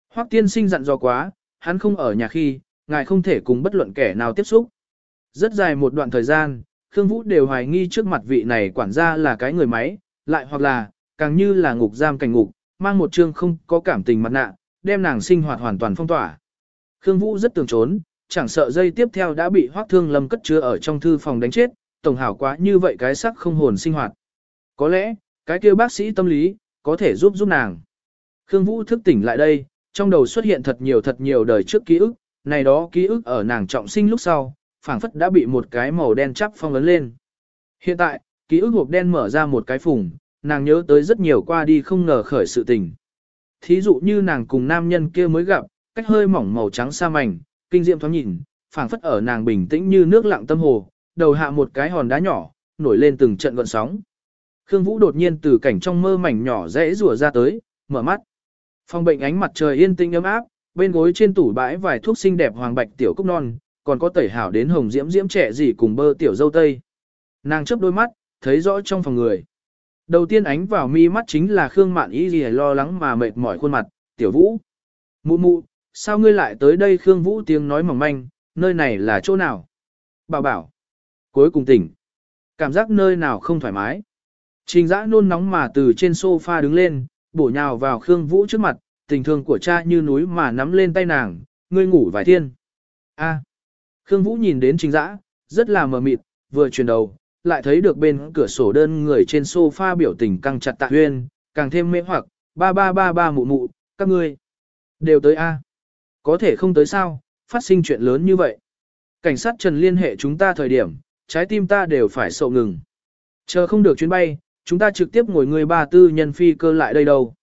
S1: Hoắc tiên sinh dặn dò quá, hắn không ở nhà khi, ngài không thể cùng bất luận kẻ nào tiếp xúc. Rất dài một đoạn thời gian, Khương Vũ đều hoài nghi trước mặt vị này quản gia là cái người máy, lại hoặc là, càng như là ngục giam cảnh ngục, mang một trương không có cảm tình mặt nạ, đem nàng sinh hoạt hoàn toàn phong tỏa. Khương Vũ rất tưởng trốn, chẳng sợ dây tiếp theo đã bị Hoắc Thương Lâm cất chứa ở trong thư phòng đánh chết, tổng hảo quá như vậy cái sắc không hồn sinh hoạt. Có lẽ, cái kia bác sĩ tâm lý, có thể giúp giúp nàng. Khương Vũ thức tỉnh lại đây, trong đầu xuất hiện thật nhiều thật nhiều đời trước ký ức, này đó ký ức ở nàng trọng sinh lúc sau, phảng phất đã bị một cái màu đen chắp phong ấn lên. Hiện tại, ký ức hộp đen mở ra một cái phùng, nàng nhớ tới rất nhiều qua đi không ngờ khởi sự tình. Thí dụ như nàng cùng nam nhân kia mới gặp, cách hơi mỏng màu trắng xa mảnh, kinh diệm thoáng nhìn, phảng phất ở nàng bình tĩnh như nước lặng tâm hồ, đầu hạ một cái hòn đá nhỏ, nổi lên từng trận gợn sóng. Khương Vũ đột nhiên từ cảnh trong mơ mảnh nhỏ rẽ rùa ra tới, mở mắt. Phòng bệnh ánh mặt trời yên tĩnh ấm áp, bên gối trên tủ bãi vài thuốc xinh đẹp hoàng bạch tiểu cúc non, còn có tẩy hảo đến hồng diễm diễm trẻ gì cùng bơ tiểu dâu tây. Nàng chớp đôi mắt, thấy rõ trong phòng người. Đầu tiên ánh vào mi mắt chính là Khương Mạn Y gì lo lắng mà mệt mỏi khuôn mặt, tiểu vũ. Mụ mụ, sao ngươi lại tới đây Khương Vũ tiếng nói mỏng manh, nơi này là chỗ nào? Bảo bảo. Cuối cùng tỉnh. Cảm giác nơi nào không thoải mái. Trình giã nôn nóng mà từ trên sofa đứng lên, bổ nhào vào Khương Vũ trước mặt, tình thương của cha như núi mà nắm lên tay nàng, ngươi ngủ vài thiên. A. Khương Vũ nhìn đến trình giã, rất là mờ mịt, vừa chuyển đầu, lại thấy được bên cửa sổ đơn người trên sofa biểu tình căng chặt tạ huyên, càng thêm mê hoặc, ba ba ba ba mụ mụ, các ngươi đều tới A. Có thể không tới sao, phát sinh chuyện lớn như vậy. Cảnh sát Trần liên hệ chúng ta thời điểm, trái tim ta đều phải sậu ngừng. Chờ không được chuyến bay, chúng ta trực tiếp ngồi người ba tư nhân phi cơ lại đây đâu.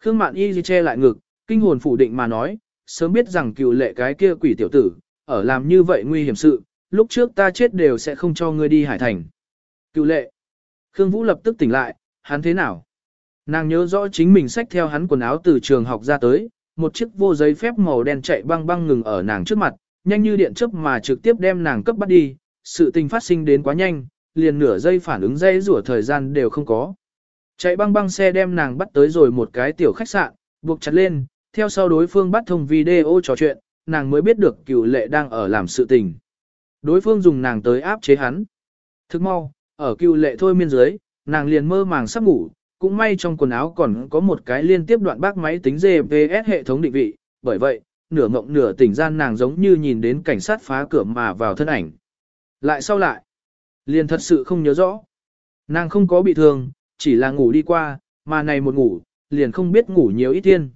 S1: Khương Mạn Y che lại ngực, kinh hồn phủ định mà nói, sớm biết rằng cựu lệ cái kia quỷ tiểu tử, ở làm như vậy nguy hiểm sự, lúc trước ta chết đều sẽ không cho ngươi đi hải thành. Cựu lệ. Khương Vũ lập tức tỉnh lại, hắn thế nào? Nàng nhớ rõ chính mình xách theo hắn quần áo từ trường học ra tới, một chiếc vô giấy phép màu đen chạy băng băng ngừng ở nàng trước mặt, nhanh như điện chớp mà trực tiếp đem nàng cấp bắt đi, sự tình phát sinh đến quá nhanh, liền nửa giây phản ứng dây rủa thời gian đều không có. Chạy băng băng xe đem nàng bắt tới rồi một cái tiểu khách sạn, buộc chặt lên, theo sau đối phương bắt thông video trò chuyện, nàng mới biết được cựu lệ đang ở làm sự tình. Đối phương dùng nàng tới áp chế hắn. Thức mau, ở cựu lệ thôi miên dưới, nàng liền mơ màng sắp ngủ, cũng may trong quần áo còn có một cái liên tiếp đoạn bác máy tính GPS hệ thống định vị, bởi vậy, nửa ngộng nửa tỉnh gian nàng giống như nhìn đến cảnh sát phá cửa mà vào thân ảnh. Lại sau lại, liền thật sự không nhớ rõ. Nàng không có bị thương, chỉ là ngủ đi qua, mà này một ngủ, liền không biết ngủ nhiều ít thiên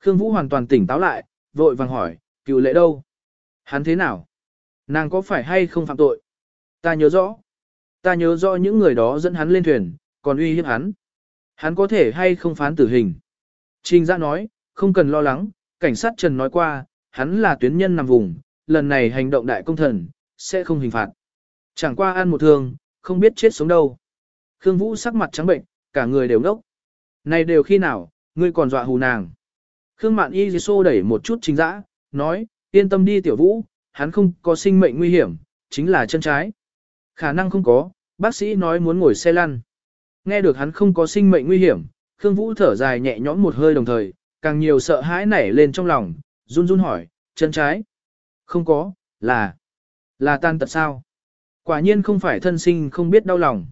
S1: Khương Vũ hoàn toàn tỉnh táo lại, vội vàng hỏi, cựu lệ đâu? Hắn thế nào? Nàng có phải hay không phạm tội? Ta nhớ rõ. Ta nhớ rõ những người đó dẫn hắn lên thuyền, còn uy hiếp hắn. Hắn có thể hay không phán tử hình? Trình Giã nói, không cần lo lắng, cảnh sát Trần nói qua, hắn là tuyến nhân nằm vùng, lần này hành động đại công thần, sẽ không hình phạt. Chẳng qua ăn một thương, không biết chết sống đâu. Khương Vũ sắc mặt trắng bệnh, cả người đều ngốc. Này đều khi nào, ngươi còn dọa hù nàng. Khương Mạn Y xô đẩy một chút Trình dã, nói, yên tâm đi tiểu Vũ, hắn không có sinh mệnh nguy hiểm, chính là chân trái. Khả năng không có, bác sĩ nói muốn ngồi xe lăn. Nghe được hắn không có sinh mệnh nguy hiểm, Khương Vũ thở dài nhẹ nhõm một hơi đồng thời, càng nhiều sợ hãi nảy lên trong lòng, run run hỏi, chân trái. Không có, là, là tan tật sao? Quả nhiên không phải thân sinh không biết đau lòng.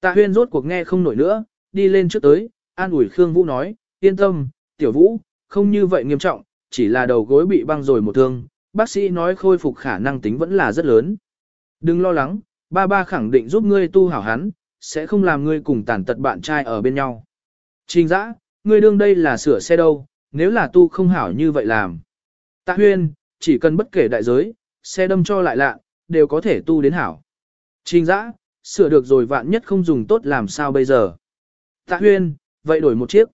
S1: Tạ huyên rốt cuộc nghe không nổi nữa, đi lên trước tới, an ủi Khương Vũ nói, yên tâm, tiểu Vũ, không như vậy nghiêm trọng, chỉ là đầu gối bị băng rồi một thương, bác sĩ nói khôi phục khả năng tính vẫn là rất lớn. Đừng lo lắng, ba ba khẳng định giúp ngươi tu hảo hắn, sẽ không làm ngươi cùng tàn tật bạn trai ở bên nhau. Trình dã, ngươi đương đây là sửa xe đâu, nếu là tu không hảo như vậy làm. Tạ huyên, chỉ cần bất kể đại giới, xe đâm cho lại lạ, đều có thể tu đến hảo. Trình dã, sửa được rồi vạn nhất không dùng tốt làm sao bây giờ. Tạ huyên, vậy đổi một chiếc.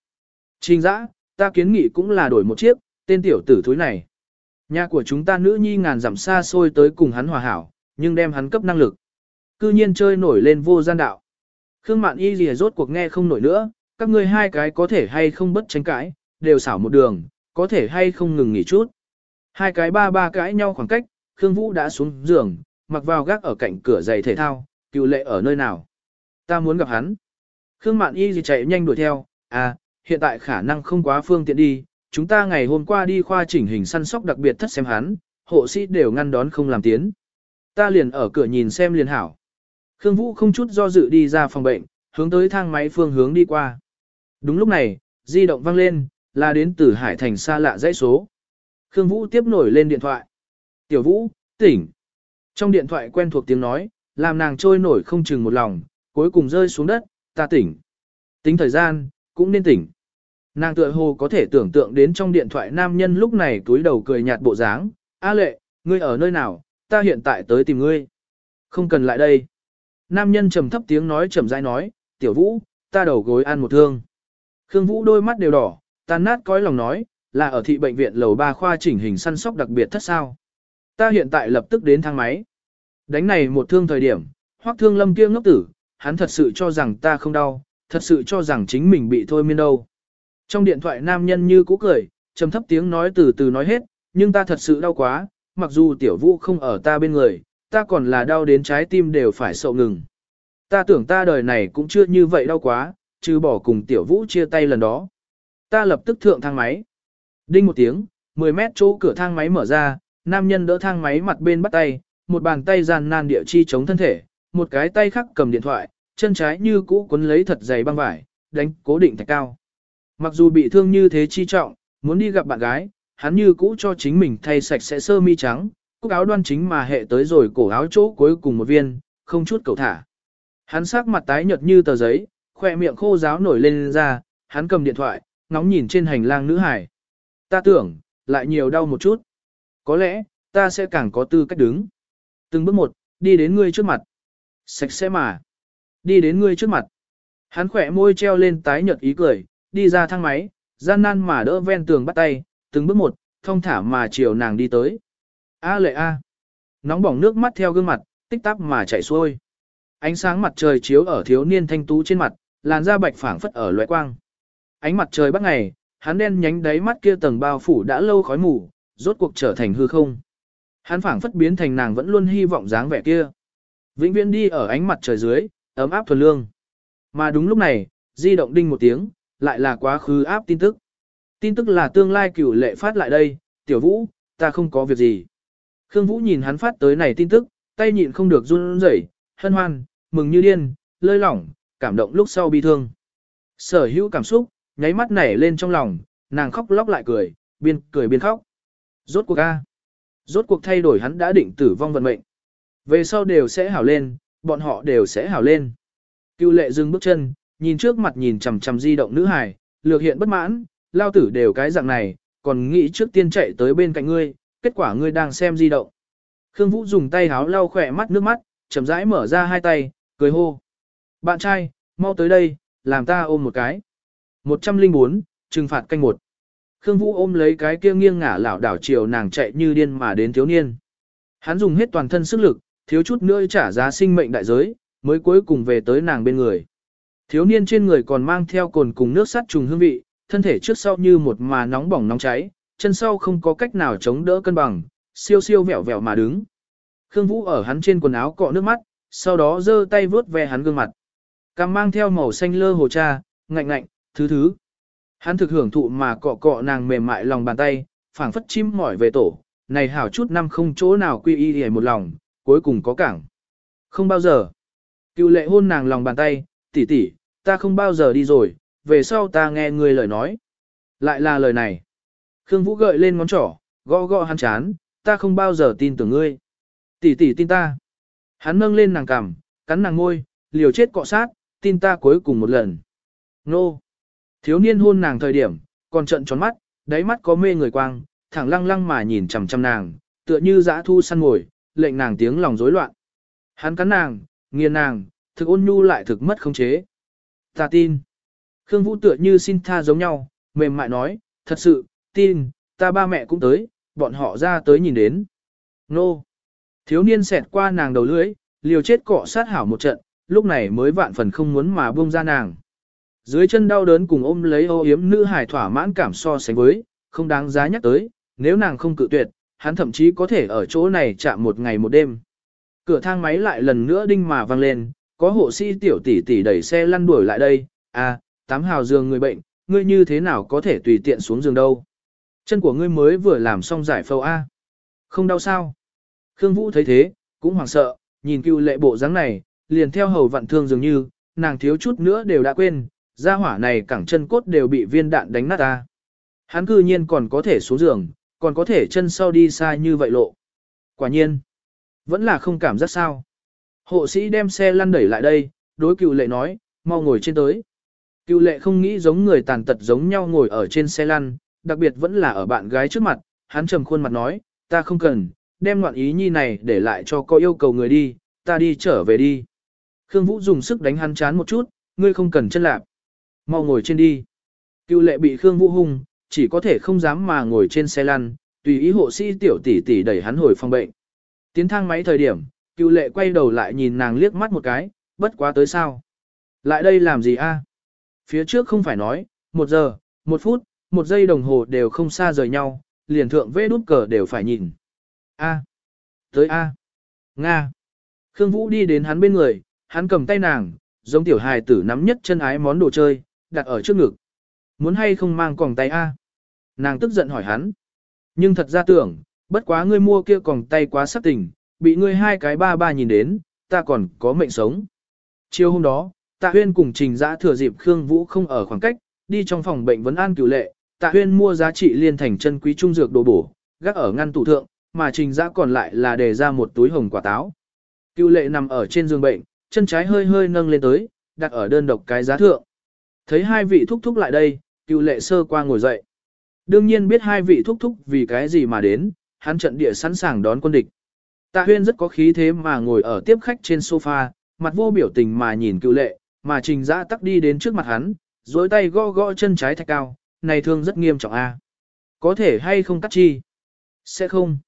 S1: Trình dã, ta kiến nghị cũng là đổi một chiếc, tên tiểu tử thúi này. Nhà của chúng ta nữ nhi ngàn dặm xa xôi tới cùng hắn hòa hảo, nhưng đem hắn cấp năng lực. Cư nhiên chơi nổi lên vô gian đạo. Khương Mạn Y lìa rốt cuộc nghe không nổi nữa, các ngươi hai cái có thể hay không bất tranh cãi, đều xảo một đường, có thể hay không ngừng nghỉ chút. Hai cái ba ba cãi nhau khoảng cách, Khương Vũ đã xuống giường, mặc vào gác ở cạnh cửa giày thể thao, cựu lệ ở nơi nào. Ta muốn gặp hắn. Khương Mạn Y gì chạy nhanh đuổi theo, à, hiện tại khả năng không quá phương tiện đi, chúng ta ngày hôm qua đi khoa chỉnh hình săn sóc đặc biệt thất xem hắn, hộ sĩ đều ngăn đón không làm tiến. Ta liền ở cửa nhìn xem liền hảo. Khương Vũ không chút do dự đi ra phòng bệnh, hướng tới thang máy phương hướng đi qua. Đúng lúc này, di động vang lên, là đến từ Hải Thành xa lạ dãy số. Khương Vũ tiếp nổi lên điện thoại. Tiểu Vũ, tỉnh. Trong điện thoại quen thuộc tiếng nói, làm nàng trôi nổi không chừng một lòng, cuối cùng rơi xuống đất, ta tỉnh. Tính thời gian, cũng nên tỉnh. Nàng tựa hồ có thể tưởng tượng đến trong điện thoại nam nhân lúc này túi đầu cười nhạt bộ dáng, A lệ, ngươi ở nơi nào, ta hiện tại tới tìm ngươi. Không cần lại đây. Nam nhân trầm thấp tiếng nói trầm rãi nói, tiểu vũ, ta đầu gối ăn một thương. Khương Vũ đôi mắt đều đỏ, tan nát cõi lòng nói, là ở thị bệnh viện lầu 3 khoa chỉnh hình săn sóc đặc biệt thất sao. Ta hiện tại lập tức đến thang máy. Đánh này một thương thời điểm, hoắc thương lâm kia ngốc tử, hắn thật sự cho rằng ta không đau, thật sự cho rằng chính mình bị thôi miên đâu. Trong điện thoại nam nhân như cũ cười, trầm thấp tiếng nói từ từ nói hết, nhưng ta thật sự đau quá, mặc dù tiểu vũ không ở ta bên người, ta còn là đau đến trái tim đều phải sậu ngừng. Ta tưởng ta đời này cũng chưa như vậy đau quá, trừ bỏ cùng tiểu vũ chia tay lần đó. Ta lập tức thượng thang máy. Đinh một tiếng, 10 mét chỗ cửa thang máy mở ra, nam nhân đỡ thang máy mặt bên bắt tay, một bàn tay gian nan địa chi chống thân thể, một cái tay khác cầm điện thoại, chân trái như cũ cuốn lấy thật dày băng vải, đánh cố định thạch cao. Mặc dù bị thương như thế chi trọng, muốn đi gặp bạn gái, hắn như cũ cho chính mình thay sạch sẽ sơ mi trắng, cúc áo đoan chính mà hệ tới rồi cổ áo chỗ cuối cùng một viên, không chút cầu thả. Hắn sắc mặt tái nhợt như tờ giấy, khỏe miệng khô giáo nổi lên ra, hắn cầm điện thoại, ngóng nhìn trên hành lang nữ hải. Ta tưởng, lại nhiều đau một chút. Có lẽ, ta sẽ càng có tư cách đứng. Từng bước một, đi đến ngươi trước mặt. Sạch sẽ mà. Đi đến ngươi trước mặt. Hắn khỏe môi treo lên tái nhợt ý cười, đi ra thang máy, gian nan mà đỡ ven tường bắt tay, từng bước một, thông thả mà chiều nàng đi tới. A lệ A. Nóng bỏng nước mắt theo gương mặt, tích tắc mà chảy xuôi. Ánh sáng mặt trời chiếu ở thiếu niên thanh tú trên mặt, làn da bạch phảng phất ở loại quang. Ánh mặt trời bắt ngày, hắn đen nhánh đáy mắt kia tầng bao phủ đã lâu khói mù, rốt cuộc trở thành hư không. Hắn phảng phất biến thành nàng vẫn luôn hy vọng dáng vẻ kia. Vĩnh viễn đi ở ánh mặt trời dưới, ấm áp thuần lương. Mà đúng lúc này, di động đinh một tiếng, lại là quá khứ áp tin tức. Tin tức là tương lai cửu lệ phát lại đây, tiểu vũ, ta không có việc gì. Khương Vũ nhìn hắn phát tới này tin tức, tay nhịn không được run rẩy, hân hoan, mừng như điên, lơi lỏng, cảm động lúc sau bi thương. Sở hữu cảm xúc, nháy mắt nảy lên trong lòng, nàng khóc lóc lại cười, biên cười biên khóc. Rốt cuộc a, Rốt cuộc thay đổi hắn đã định tử vong vận mệnh. Về sau đều sẽ hảo lên, bọn họ đều sẽ hảo lên. Cưu lệ dừng bước chân, nhìn trước mặt nhìn chằm chằm di động nữ hài, lược hiện bất mãn, lao tử đều cái dạng này, còn nghĩ trước tiên chạy tới bên cạnh ngươi, kết quả ngươi đang xem di động. Khương Vũ dùng tay háo lau khỏe mắt nước mắt, chậm rãi mở ra hai tay, cười hô. Bạn trai, mau tới đây, làm ta ôm một cái. 104, trừng phạt canh một. Khương Vũ ôm lấy cái kia nghiêng ngả lảo đảo chiều nàng chạy như điên mà đến thiếu niên. Hắn dùng hết toàn thân sức lực, thiếu chút nữa trả giá sinh mệnh đại giới, mới cuối cùng về tới nàng bên người. Thiếu niên trên người còn mang theo cồn cùng nước sắt trùng hương vị, thân thể trước sau như một mà nóng bỏng nóng cháy, chân sau không có cách nào chống đỡ cân bằng, siêu siêu vẹo vẹo mà đứng. Khương Vũ ở hắn trên quần áo cọ nước mắt, sau đó giơ tay vướt ve hắn gương mặt. Cằm mang theo màu xanh lơ hồ cha, ngạnh ngạnh, thứ thứ. Hắn thực hưởng thụ mà cọ cọ nàng mềm mại lòng bàn tay, phảng phất chim mỏi về tổ, này hảo chút năm không chỗ nào quy y hề một lòng, cuối cùng có cảng. Không bao giờ. Cựu lệ hôn nàng lòng bàn tay, tỷ tỷ, ta không bao giờ đi rồi, về sau ta nghe người lời nói. Lại là lời này. Khương Vũ gợi lên ngón trỏ, gõ gõ hắn chán, ta không bao giờ tin tưởng ngươi. Tỷ tỷ tin ta. Hắn nâng lên nàng cằm, cắn nàng môi, liều chết cọ sát, tin ta cuối cùng một lần. Nô. Thiếu niên hôn nàng thời điểm, còn trận tròn mắt, đáy mắt có mê người quang, thẳng lăng lăng mà nhìn chằm chằm nàng, tựa như dã thu săn ngồi, lệnh nàng tiếng lòng rối loạn. Hắn cắn nàng, nghiền nàng, thực ôn nhu lại thực mất khống chế. Ta tin. Khương Vũ tựa như xin tha giống nhau, mềm mại nói, thật sự, tin, ta ba mẹ cũng tới, bọn họ ra tới nhìn đến. Nô. Thiếu niên xẹt qua nàng đầu lưỡi, liều chết cọ sát hảo một trận, lúc này mới vạn phần không muốn mà buông ra nàng. Dưới chân đau đớn cùng ôm lấy ô yếm nữ hải thỏa mãn cảm so sánh với, không đáng giá nhắc tới, nếu nàng không cự tuyệt, hắn thậm chí có thể ở chỗ này chạm một ngày một đêm. Cửa thang máy lại lần nữa đinh mà vang lên, có hộ sĩ tiểu tỷ tỷ đẩy xe lăn đuổi lại đây, à, tám hào giường người bệnh, ngươi như thế nào có thể tùy tiện xuống giường đâu. Chân của ngươi mới vừa làm xong giải phẫu A. Không đau sao? Khương Vũ thấy thế, cũng hoảng sợ, nhìn cựu lệ bộ dáng này, liền theo hầu vặn thương dường như, nàng thiếu chút nữa đều đã quên, gia hỏa này cẳng chân cốt đều bị viên đạn đánh nát ta. Hắn cư nhiên còn có thể xuống giường, còn có thể chân sau đi xa như vậy lộ. Quả nhiên, vẫn là không cảm giác sao. Hộ sĩ đem xe lăn đẩy lại đây, đối cựu lệ nói, mau ngồi trên tới. Cựu lệ không nghĩ giống người tàn tật giống nhau ngồi ở trên xe lăn, đặc biệt vẫn là ở bạn gái trước mặt, hắn trầm khuôn mặt nói, ta không cần, đem ngoạn ý nhi này để lại cho có yêu cầu người đi, ta đi trở về đi. Khương Vũ dùng sức đánh hắn chán một chút, ngươi không cần chân lạp. Mau ngồi trên đi. Cựu lệ bị Khương Vũ hung, chỉ có thể không dám mà ngồi trên xe lăn, tùy ý hộ sĩ tiểu tỷ tỷ đẩy hắn hồi phòng bệnh. Tiến thang máy thời điểm, cựu lệ quay đầu lại nhìn nàng liếc mắt một cái, bất quá tới sao. Lại đây làm gì a? Phía trước không phải nói, một giờ, một phút, một giây đồng hồ đều không xa rời nhau, liền thượng vê đút cờ đều phải nhìn. A. Tới A. Nga. Khương Vũ đi đến hắn bên người, hắn cầm tay nàng, giống tiểu hài tử nắm nhất chân ái món đồ chơi, đặt ở trước ngực. Muốn hay không mang còng tay A? Nàng tức giận hỏi hắn. Nhưng thật ra tưởng, bất quá ngươi mua kia còng tay quá sắc tình, bị ngươi hai cái ba ba nhìn đến, ta còn có mệnh sống. Chiều hôm đó, Tạ Huyên cùng Trình Dã thừa dịp Khương Vũ không ở khoảng cách, đi trong phòng bệnh vấn an cửu lệ, Tạ Huyên mua giá trị liên thành chân quý trung dược đồ bổ, gác ở ngăn tủ thượng, mà Trình Dã còn lại là để ra một túi hồng quả táo. Cưu lệ nằm ở trên giường bệnh, chân trái hơi hơi nâng lên tới, đặt ở đơn độc cái giá thượng. Thấy hai vị thúc thúc lại đây, Cưu lệ sơ qua ngồi dậy. Đương nhiên biết hai vị thúc thúc vì cái gì mà đến, hắn trận địa sẵn sàng đón quân địch. Tạ huyên rất có khí thế mà ngồi ở tiếp khách trên sofa, mặt vô biểu tình mà nhìn cựu lệ, mà trình giã tắc đi đến trước mặt hắn, dối tay gõ gõ chân trái thạch cao, này thương rất nghiêm trọng a Có thể hay không cắt chi? Sẽ không.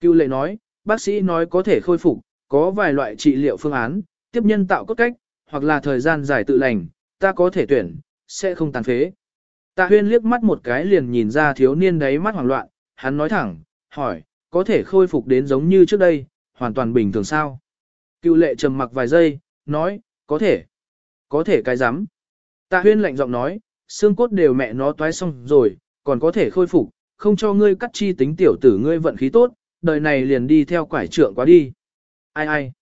S1: Cựu lệ nói, bác sĩ nói có thể khôi phục, có vài loại trị liệu phương án, tiếp nhân tạo cốt cách, hoặc là thời gian dài tự lành, ta có thể tuyển, sẽ không tàn phế. Tạ huyên liếc mắt một cái liền nhìn ra thiếu niên đấy mắt hoảng loạn, hắn nói thẳng, hỏi, có thể khôi phục đến giống như trước đây, hoàn toàn bình thường sao? Cựu lệ trầm mặc vài giây, nói, có thể. Có thể cái rắm Tạ huyên lạnh giọng nói, xương cốt đều mẹ nó toái xong rồi, còn có thể khôi phục, không cho ngươi cắt chi tính tiểu tử ngươi vận khí tốt, đời này liền đi theo quải trượng quá đi. Ai ai?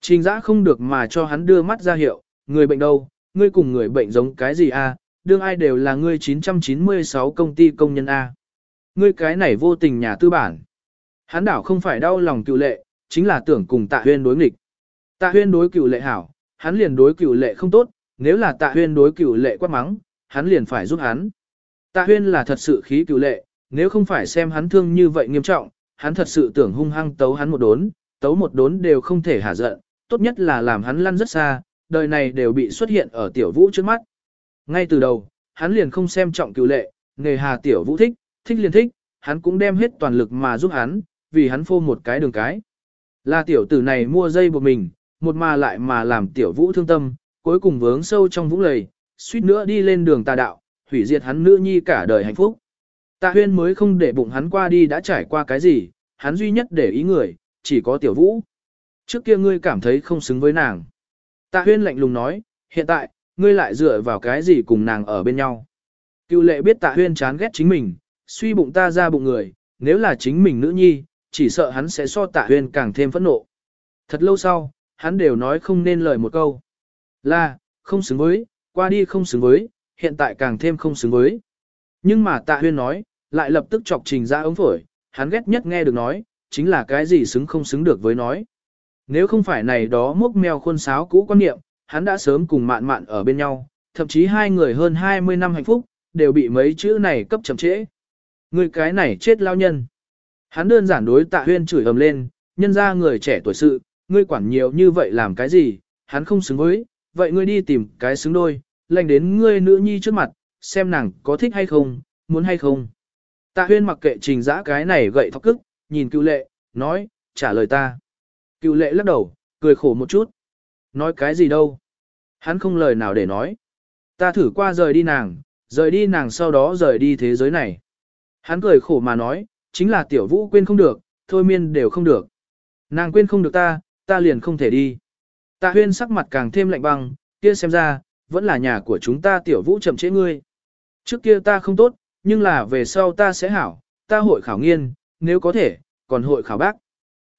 S1: Trình giã không được mà cho hắn đưa mắt ra hiệu, người bệnh đâu, ngươi cùng người bệnh giống cái gì a? đương ai đều là ngươi 996 công ty công nhân A. Ngươi cái này vô tình nhà tư bản. Hắn đảo không phải đau lòng cựu lệ, chính là tưởng cùng tạ huyên đối nghịch. Tạ huyên đối cựu lệ hảo, hắn liền đối cựu lệ không tốt, nếu là tạ huyên đối cựu lệ quát mắng, hắn liền phải giúp hắn. Tạ huyên là thật sự khí cựu lệ, nếu không phải xem hắn thương như vậy nghiêm trọng, hắn thật sự tưởng hung hăng tấu hắn một đốn, tấu một đốn đều không thể hả giận, tốt nhất là làm hắn lăn rất xa, đời này đều bị xuất hiện ở tiểu vũ trước mắt. Ngay từ đầu, hắn liền không xem trọng cựu lệ, nghề hà tiểu vũ thích, thích liền thích, hắn cũng đem hết toàn lực mà giúp hắn, vì hắn phô một cái đường cái. Là tiểu tử này mua dây buộc mình, một mà lại mà làm tiểu vũ thương tâm, cuối cùng vướng sâu trong vũng lầy, suýt nữa đi lên đường tà đạo, hủy diệt hắn nữ nhi cả đời hạnh phúc. Tạ huyên mới không để bụng hắn qua đi đã trải qua cái gì, hắn duy nhất để ý người, chỉ có tiểu vũ. Trước kia ngươi cảm thấy không xứng với nàng. Tạ huyên lạnh lùng nói, hiện tại, ngươi lại dựa vào cái gì cùng nàng ở bên nhau. Cựu lệ biết tạ huyên chán ghét chính mình, suy bụng ta ra bụng người, nếu là chính mình nữ nhi, chỉ sợ hắn sẽ so tạ huyên càng thêm phẫn nộ. Thật lâu sau, hắn đều nói không nên lời một câu. Là, không xứng với, qua đi không xứng với, hiện tại càng thêm không xứng với. Nhưng mà tạ huyên nói, lại lập tức chọc trình ra ống phổi, hắn ghét nhất nghe được nói, chính là cái gì xứng không xứng được với nói. Nếu không phải này đó mốc mèo khuôn sáo cũ quan niệm, hắn đã sớm cùng mạn mạn ở bên nhau, thậm chí hai người hơn 20 năm hạnh phúc, đều bị mấy chữ này cấp chậm trễ. Người cái này chết lao nhân. Hắn đơn giản đối tạ huyên chửi ầm lên, nhân ra người trẻ tuổi sự, ngươi quản nhiều như vậy làm cái gì, hắn không xứng với, vậy ngươi đi tìm cái xứng đôi, lành đến ngươi nữ nhi trước mặt, xem nàng có thích hay không, muốn hay không. Tạ huyên mặc kệ trình giã cái này gậy thọc cức, nhìn cựu lệ, nói, trả lời ta. Cựu lệ lắc đầu, cười khổ một chút. Nói cái gì đâu? Hắn không lời nào để nói. Ta thử qua rời đi nàng, rời đi nàng sau đó rời đi thế giới này. Hắn cười khổ mà nói, chính là tiểu vũ quên không được, thôi miên đều không được. Nàng quên không được ta, ta liền không thể đi. Tạ huyên sắc mặt càng thêm lạnh băng, kia xem ra, vẫn là nhà của chúng ta tiểu vũ chậm trễ ngươi. Trước kia ta không tốt, nhưng là về sau ta sẽ hảo, ta hội khảo nghiên, nếu có thể, còn hội khảo bác.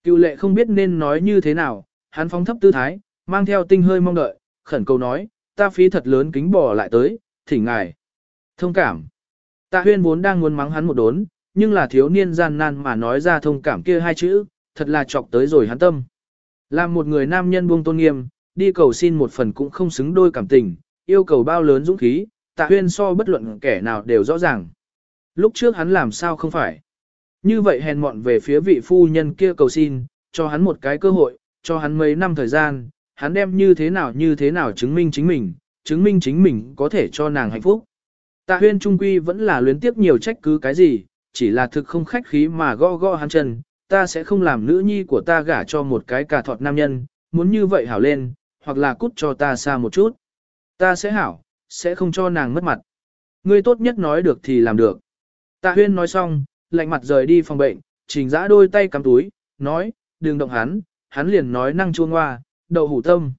S1: Cựu lệ không biết nên nói như thế nào, hắn phóng thấp tư thái, mang theo tinh hơi mong đợi, khẩn cầu nói, ta phí thật lớn kính bỏ lại tới, thỉnh ngài. Thông cảm. Tạ huyên vốn đang muốn mắng hắn một đốn, nhưng là thiếu niên gian nan mà nói ra thông cảm kia hai chữ, thật là chọc tới rồi hắn tâm. Làm một người nam nhân buông tôn nghiêm, đi cầu xin một phần cũng không xứng đôi cảm tình, yêu cầu bao lớn dũng khí, tạ huyên so bất luận kẻ nào đều rõ ràng. Lúc trước hắn làm sao không phải. Như vậy hèn mọn về phía vị phu nhân kia cầu xin, cho hắn một cái cơ hội, cho hắn mấy năm thời gian, hắn đem như thế nào như thế nào chứng minh chính mình, chứng minh chính mình có thể cho nàng hạnh phúc. Tạ huyên trung quy vẫn là luyến tiếp nhiều trách cứ cái gì, chỉ là thực không khách khí mà gõ gõ hắn chân, ta sẽ không làm nữ nhi của ta gả cho một cái cà thọt nam nhân, muốn như vậy hảo lên, hoặc là cút cho ta xa một chút. Ta sẽ hảo, sẽ không cho nàng mất mặt. Ngươi tốt nhất nói được thì làm được. Tạ huyên nói xong, lạnh mặt rời đi phòng bệnh, trình giã đôi tay cắm túi, nói, đừng động hắn, hắn liền nói năng chua ngoa, đậu hủ tâm.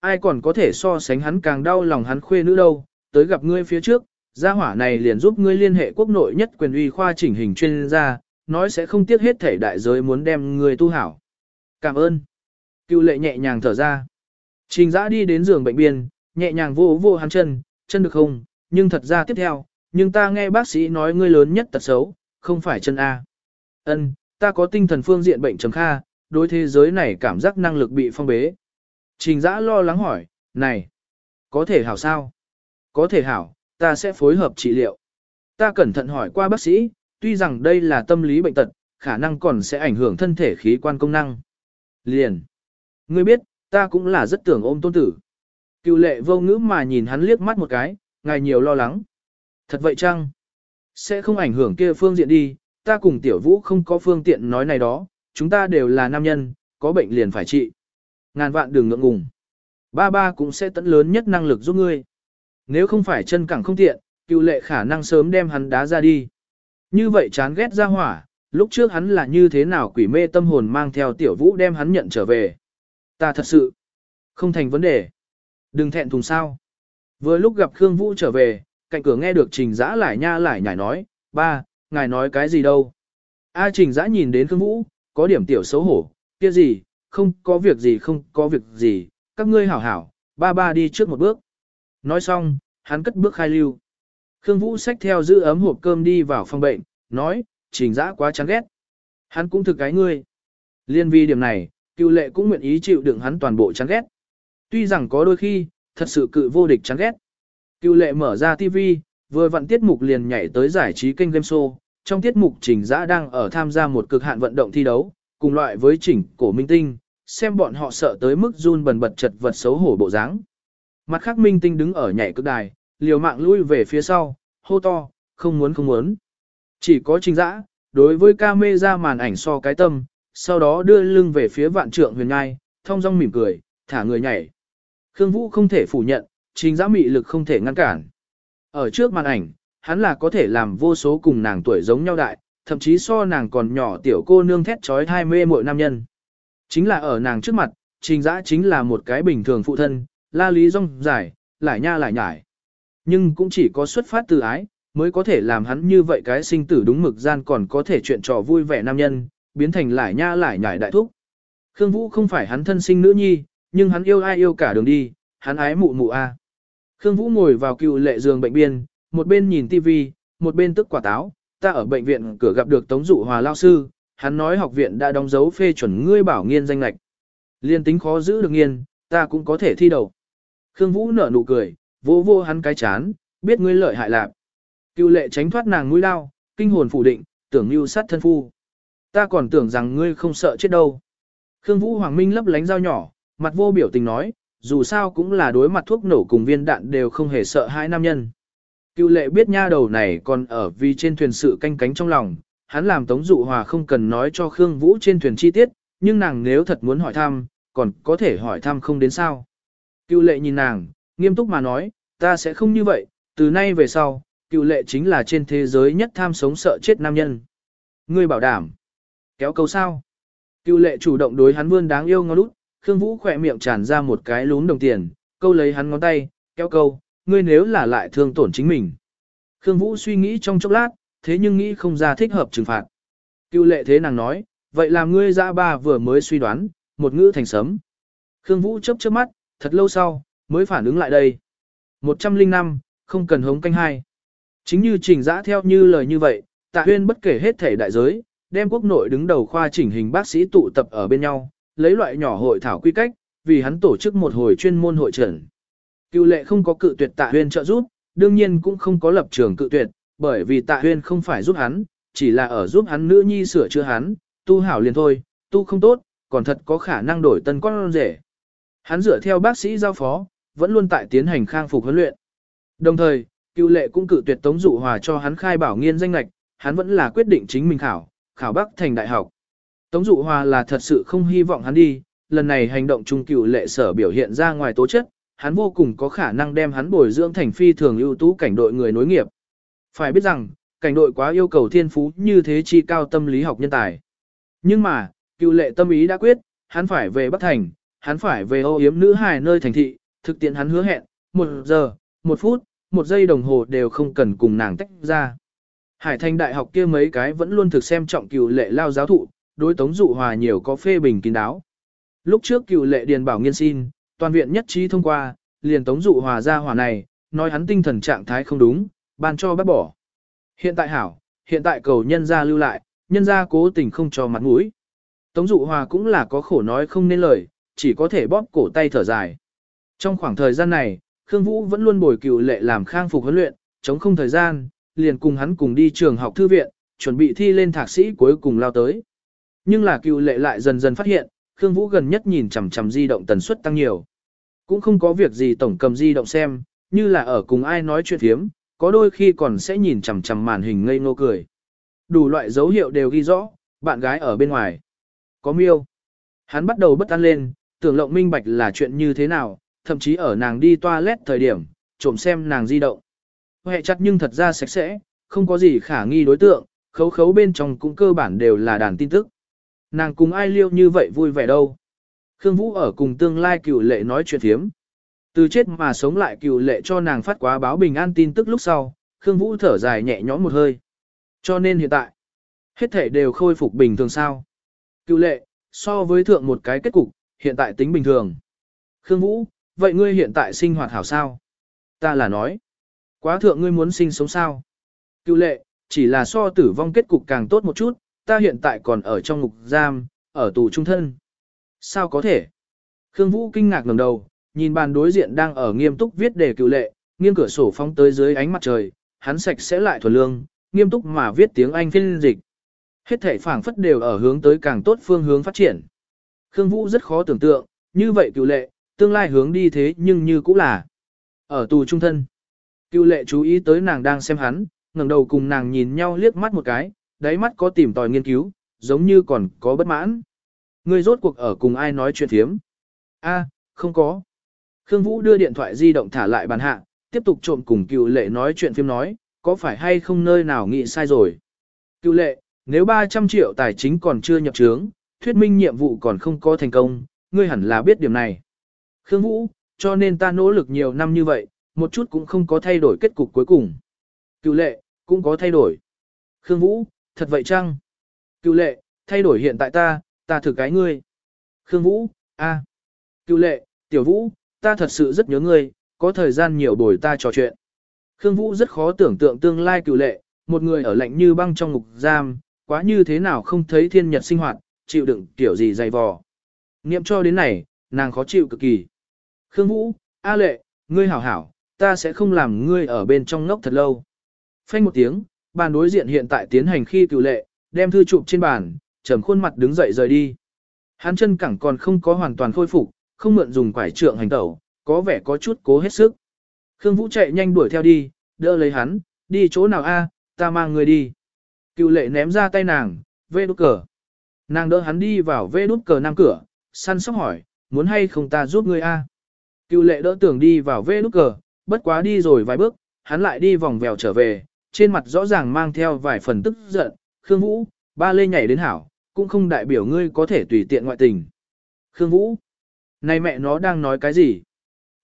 S1: Ai còn có thể so sánh hắn càng đau lòng hắn khuê nữ đâu, tới gặp ngươi phía trước, gia hỏa này liền giúp ngươi liên hệ quốc nội nhất quyền uy khoa chỉnh hình chuyên gia, nói sẽ không tiếc hết thể đại giới muốn đem ngươi tu hảo. Cảm ơn. Cựu lệ nhẹ nhàng thở ra. Trình giã đi đến giường bệnh biên, nhẹ nhàng vô vô hắn chân, chân được không, nhưng thật ra tiếp theo, nhưng ta nghe bác sĩ nói ngươi lớn nhất tật xấu, không phải chân A. Ân, ta có tinh thần phương diện bệnh trầm kha, đối thế giới này cảm giác năng lực bị phong bế. Trình giã lo lắng hỏi, này, có thể hảo sao? Có thể hảo, ta sẽ phối hợp trị liệu. Ta cẩn thận hỏi qua bác sĩ, tuy rằng đây là tâm lý bệnh tật, khả năng còn sẽ ảnh hưởng thân thể khí quan công năng. Liền. Ngươi biết, ta cũng là rất tưởng ôm tôn tử. Cựu lệ vô ngữ mà nhìn hắn liếc mắt một cái, ngài nhiều lo lắng. Thật vậy chăng? Sẽ không ảnh hưởng kia phương diện đi, ta cùng tiểu vũ không có phương tiện nói này đó, chúng ta đều là nam nhân, có bệnh liền phải trị. Ngàn vạn đừng ngượng ngùng. Ba ba cũng sẽ tận lớn nhất năng lực giúp ngươi. Nếu không phải chân cẳng không tiện, cựu lệ khả năng sớm đem hắn đá ra đi. Như vậy chán ghét ra hỏa, lúc trước hắn là như thế nào quỷ mê tâm hồn mang theo tiểu vũ đem hắn nhận trở về. Ta thật sự, không thành vấn đề. Đừng thẹn thùng sao. Vừa lúc gặp Khương Vũ trở về, cạnh cửa nghe được trình giã lại nha lại nhảy nói, ba, ngài nói cái gì đâu. A trình giã nhìn đến Khương Vũ, có điểm tiểu xấu hổ, kia gì, không có việc gì không có việc gì, các ngươi hảo hảo, ba ba đi trước một bước. Nói xong, hắn cất bước khai lưu. Khương Vũ xách theo giữ ấm hộp cơm đi vào phòng bệnh, nói, trình dã quá chán ghét. Hắn cũng thực cái ngươi. Liên vi điểm này, cựu lệ cũng nguyện ý chịu đựng hắn toàn bộ chán ghét. Tuy rằng có đôi khi, thật sự cự vô địch chán ghét. Cựu lệ mở ra TV, vừa vặn tiết mục liền nhảy tới giải trí kênh game show. Trong tiết mục trình dã đang ở tham gia một cực hạn vận động thi đấu, cùng loại với chỉnh cổ minh tinh, xem bọn họ sợ tới mức run bần bật chật vật xấu hổ bộ dáng. Mặt khác minh tinh đứng ở nhảy cực đài, liều mạng lui về phía sau, hô to, không muốn không muốn. Chỉ có trình dã, đối với ca mê ra màn ảnh so cái tâm, sau đó đưa lưng về phía vạn trượng huyền ngai, thông dong mỉm cười, thả người nhảy. Khương Vũ không thể phủ nhận, trình dã mị lực không thể ngăn cản. Ở trước màn ảnh, hắn là có thể làm vô số cùng nàng tuổi giống nhau đại, thậm chí so nàng còn nhỏ tiểu cô nương thét trói thai mê mội nam nhân. Chính là ở nàng trước mặt, trình giã chính là một cái bình thường phụ thân, la lý rong dài, lại nha lại nhải. Nhưng cũng chỉ có xuất phát từ ái, mới có thể làm hắn như vậy cái sinh tử đúng mực gian còn có thể chuyện trò vui vẻ nam nhân, biến thành lại nha lại nhải đại thúc. Khương Vũ không phải hắn thân sinh nữ nhi, nhưng hắn yêu ai yêu cả đường đi, hắn ái mụ mụ a. Khương Vũ ngồi vào cựu lệ giường bệnh biên, một bên nhìn tivi, một bên tức quả táo, ta ở bệnh viện cửa gặp được Tống Dụ Hòa lao sư, hắn nói học viện đã đóng dấu phê chuẩn ngươi bảo nghiên danh lệch. Liên tính khó giữ được nghiên, ta cũng có thể thi đầu. Khương Vũ nở nụ cười, vô vô hắn cái chán, biết ngươi lợi hại lạc. Cựu lệ tránh thoát nàng mũi lao, kinh hồn phủ định, tưởng như sát thân phu. Ta còn tưởng rằng ngươi không sợ chết đâu. Khương Vũ Hoàng Minh lấp lánh dao nhỏ, mặt vô biểu tình nói, dù sao cũng là đối mặt thuốc nổ cùng viên đạn đều không hề sợ hai nam nhân. Cựu lệ biết nha đầu này còn ở vì trên thuyền sự canh cánh trong lòng, hắn làm Tống Dụ Hòa không cần nói cho Khương Vũ trên thuyền chi tiết, nhưng nàng nếu thật muốn hỏi thăm, còn có thể hỏi thăm không đến sao. Cựu lệ nhìn nàng, nghiêm túc mà nói, ta sẽ không như vậy, từ nay về sau, cựu lệ chính là trên thế giới nhất tham sống sợ chết nam nhân. Ngươi bảo đảm. Kéo câu sao. Cựu lệ chủ động đối hắn vươn đáng yêu ngó lút, Khương Vũ khỏe miệng tràn ra một cái lún đồng tiền, câu lấy hắn ngón tay, kéo câu, ngươi nếu là lại thương tổn chính mình. Khương Vũ suy nghĩ trong chốc lát, thế nhưng nghĩ không ra thích hợp trừng phạt. Cựu lệ thế nàng nói, vậy làm ngươi ra ba vừa mới suy đoán, một ngữ thành sấm. Khương Vũ chớp chớp mắt, thật lâu sau, mới phản ứng lại đây. 105, không cần hống canh hai. Chính như trình giã theo như lời như vậy, tạ huyên bất kể hết thể đại giới, đem quốc nội đứng đầu khoa chỉnh hình bác sĩ tụ tập ở bên nhau, lấy loại nhỏ hội thảo quy cách, vì hắn tổ chức một hồi chuyên môn hội trần. Cựu lệ không có cự tuyệt tạ huyên trợ giúp, đương nhiên cũng không có lập trường cự tuyệt, bởi vì tạ huyên không phải giúp hắn, chỉ là ở giúp hắn nữ nhi sửa chữa hắn, tu hảo liền thôi, tu không tốt, còn thật có khả năng đổi tân con rể. Hắn dựa theo bác sĩ giao phó, vẫn luôn tại tiến hành khang phục huấn luyện. Đồng thời, cựu lệ cũng cự tuyệt Tống Dụ Hòa cho hắn khai bảo nghiên danh lạch, hắn vẫn là quyết định chính mình khảo, khảo Bắc thành đại học. Tống Dụ Hòa là thật sự không hy vọng hắn đi, lần này hành động trung cựu lệ sở biểu hiện ra ngoài tố chất, hắn vô cùng có khả năng đem hắn bồi dưỡng thành phi thường ưu tú cảnh đội người nối nghiệp. Phải biết rằng, cảnh đội quá yêu cầu thiên phú như thế chi cao tâm lý học nhân tài. Nhưng mà, cựu lệ tâm ý đã quyết, hắn phải về Bắc Thành, hắn phải về ô yếm nữ hài nơi thành thị, thực tiện hắn hứa hẹn, một giờ, một phút, một giây đồng hồ đều không cần cùng nàng tách ra. Hải Thành Đại học kia mấy cái vẫn luôn thực xem trọng cựu lệ lao giáo thụ, đối tống dụ hòa nhiều có phê bình kín đáo. Lúc trước cựu lệ điền bảo nghiên xin, toàn viện nhất trí thông qua, liền tống dụ hòa ra hòa này, nói hắn tinh thần trạng thái không đúng, ban cho bác bỏ. Hiện tại hảo, hiện tại cầu nhân gia lưu lại, nhân gia cố tình không cho mặt mũi. Tống dụ hòa cũng là có khổ nói không nên lời, chỉ có thể bóp cổ tay thở dài. Trong khoảng thời gian này, Khương Vũ vẫn luôn bồi cựu lệ làm khang phục huấn luyện, chống không thời gian, liền cùng hắn cùng đi trường học thư viện, chuẩn bị thi lên thạc sĩ cuối cùng lao tới. Nhưng là cựu lệ lại dần dần phát hiện, Khương Vũ gần nhất nhìn chằm chằm di động tần suất tăng nhiều. Cũng không có việc gì tổng cầm di động xem, như là ở cùng ai nói chuyện thiếm, có đôi khi còn sẽ nhìn chằm chằm màn hình ngây ngô cười. Đủ loại dấu hiệu đều ghi rõ, bạn gái ở bên ngoài. Có miêu. Hắn bắt đầu bất an lên, tưởng lộng minh bạch là chuyện như thế nào, thậm chí ở nàng đi toilet thời điểm, trộm xem nàng di động. Hệ chặt nhưng thật ra sạch sẽ, không có gì khả nghi đối tượng, khấu khấu bên trong cũng cơ bản đều là đàn tin tức. Nàng cùng ai liêu như vậy vui vẻ đâu. Khương Vũ ở cùng tương lai cựu lệ nói chuyện thiếm. Từ chết mà sống lại cựu lệ cho nàng phát quá báo bình an tin tức lúc sau, Khương Vũ thở dài nhẹ nhõm một hơi. Cho nên hiện tại, hết thể đều khôi phục bình thường sao. Cựu lệ, so với thượng một cái kết cục, hiện tại tính bình thường. Khương Vũ, vậy ngươi hiện tại sinh hoạt hảo sao? Ta là nói, quá thượng ngươi muốn sinh sống sao? Cựu lệ, chỉ là so tử vong kết cục càng tốt một chút, ta hiện tại còn ở trong ngục giam, ở tù trung thân. Sao có thể? Khương Vũ kinh ngạc ngẩng đầu, nhìn bàn đối diện đang ở nghiêm túc viết đề cựu lệ, nghiêng cửa sổ phóng tới dưới ánh mặt trời, hắn sạch sẽ lại thuần lương, nghiêm túc mà viết tiếng Anh phiên dịch. Hết thể phảng phất đều ở hướng tới càng tốt phương hướng phát triển. Khương Vũ rất khó tưởng tượng, như vậy cựu lệ, tương lai hướng đi thế nhưng như cũng là ở tù trung thân. Cựu lệ chú ý tới nàng đang xem hắn, ngẩng đầu cùng nàng nhìn nhau liếc mắt một cái, đáy mắt có tìm tòi nghiên cứu, giống như còn có bất mãn. Ngươi rốt cuộc ở cùng ai nói chuyện thiếm? A, không có. Khương Vũ đưa điện thoại di động thả lại bàn hạ, tiếp tục trộm cùng cựu lệ nói chuyện phim nói, có phải hay không nơi nào nghĩ sai rồi. Cựu lệ, nếu 300 triệu tài chính còn chưa nhập trướng, thuyết minh nhiệm vụ còn không có thành công, ngươi hẳn là biết điểm này. Khương Vũ, cho nên ta nỗ lực nhiều năm như vậy, một chút cũng không có thay đổi kết cục cuối cùng. Cựu lệ, cũng có thay đổi. Khương Vũ, thật vậy chăng? Cựu lệ, thay đổi hiện tại ta, ta thử cái ngươi. Khương Vũ, a. À. Cựu lệ, tiểu Vũ, ta thật sự rất nhớ ngươi, có thời gian nhiều bồi ta trò chuyện. Khương Vũ rất khó tưởng tượng tương lai cựu lệ, một người ở lạnh như băng trong ngục giam, quá như thế nào không thấy thiên nhật sinh hoạt, chịu đựng kiểu gì dày vò. Niệm cho đến này, nàng khó chịu cực kỳ. Khương Vũ, A lệ, ngươi hảo hảo, ta sẽ không làm ngươi ở bên trong ngốc thật lâu. Phanh một tiếng, bàn đối diện hiện tại tiến hành khi cựu lệ, đem thư chụp trên bàn, trầm khuôn mặt đứng dậy rời đi. Hắn chân cẳng còn không có hoàn toàn khôi phục, không mượn dùng quải trượng hành tẩu, có vẻ có chút cố hết sức. Khương Vũ chạy nhanh đuổi theo đi, đỡ lấy hắn, đi chỗ nào a, ta mang người đi. Cựu lệ ném ra tay nàng, vê đút cờ. Nàng đỡ hắn đi vào vê đút cờ nam cửa, săn sóc hỏi, muốn hay không ta giúp ngươi a? Cựu lệ đỡ tưởng đi vào vê đút cờ, bất quá đi rồi vài bước, hắn lại đi vòng vèo trở về, trên mặt rõ ràng mang theo vài phần tức giận, Khương Vũ, ba lê nhảy đến hảo, cũng không đại biểu ngươi có thể tùy tiện ngoại tình. Khương Vũ, này mẹ nó đang nói cái gì?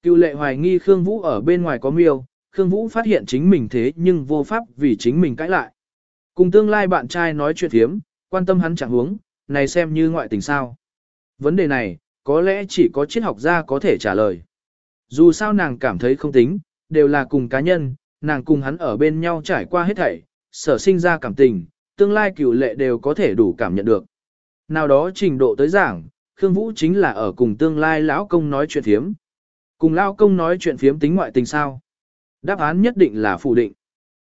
S1: Cựu lệ hoài nghi Khương Vũ ở bên ngoài có miêu, Khương Vũ phát hiện chính mình thế nhưng vô pháp vì chính mình cãi lại. Cùng tương lai bạn trai nói chuyện thiếm, quan tâm hắn chẳng huống, này xem như ngoại tình sao. Vấn đề này, có lẽ chỉ có triết học gia có thể trả lời. Dù sao nàng cảm thấy không tính, đều là cùng cá nhân, nàng cùng hắn ở bên nhau trải qua hết thảy, sở sinh ra cảm tình, tương lai cửu lệ đều có thể đủ cảm nhận được. Nào đó trình độ tới giảng, Khương Vũ chính là ở cùng tương lai lão công nói chuyện phiếm. Cùng lão công nói chuyện phiếm tính ngoại tình sao? Đáp án nhất định là phủ định.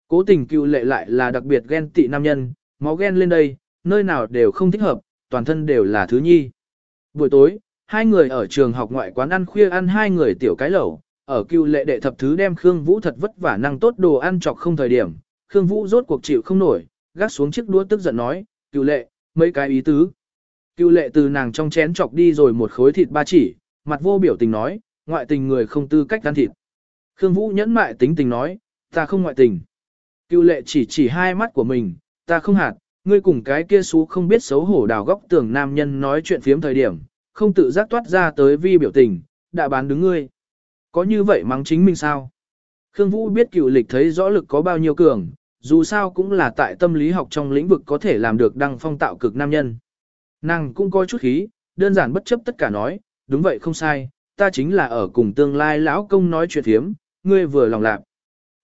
S1: Cố tình cựu lệ lại là đặc biệt ghen tị nam nhân, máu ghen lên đây, nơi nào đều không thích hợp, toàn thân đều là thứ nhi. Buổi tối, hai người ở trường học ngoại quán ăn khuya ăn hai người tiểu cái lẩu, ở cựu lệ đệ thập thứ đem Khương Vũ thật vất vả năng tốt đồ ăn chọc không thời điểm, Khương Vũ rốt cuộc chịu không nổi, gác xuống chiếc đũa tức giận nói, cựu lệ, mấy cái ý tứ. Cựu lệ từ nàng trong chén chọc đi rồi một khối thịt ba chỉ, mặt vô biểu tình nói, ngoại tình người không tư cách ăn thịt. Khương Vũ nhẫn mại tính tình nói, ta không ngoại tình. Cựu lệ chỉ chỉ hai mắt của mình, ta không hạt, ngươi cùng cái kia xú không biết xấu hổ đào góc tưởng nam nhân nói chuyện phiếm thời điểm, không tự giác toát ra tới vi biểu tình, đã bán đứng ngươi. Có như vậy mắng chính mình sao? Khương Vũ biết cựu lịch thấy rõ lực có bao nhiêu cường, dù sao cũng là tại tâm lý học trong lĩnh vực có thể làm được đăng phong tạo cực nam nhân. Nàng cũng có chút khí, đơn giản bất chấp tất cả nói, đúng vậy không sai, ta chính là ở cùng tương lai lão công nói chuyện thiếm, ngươi vừa lòng lạc.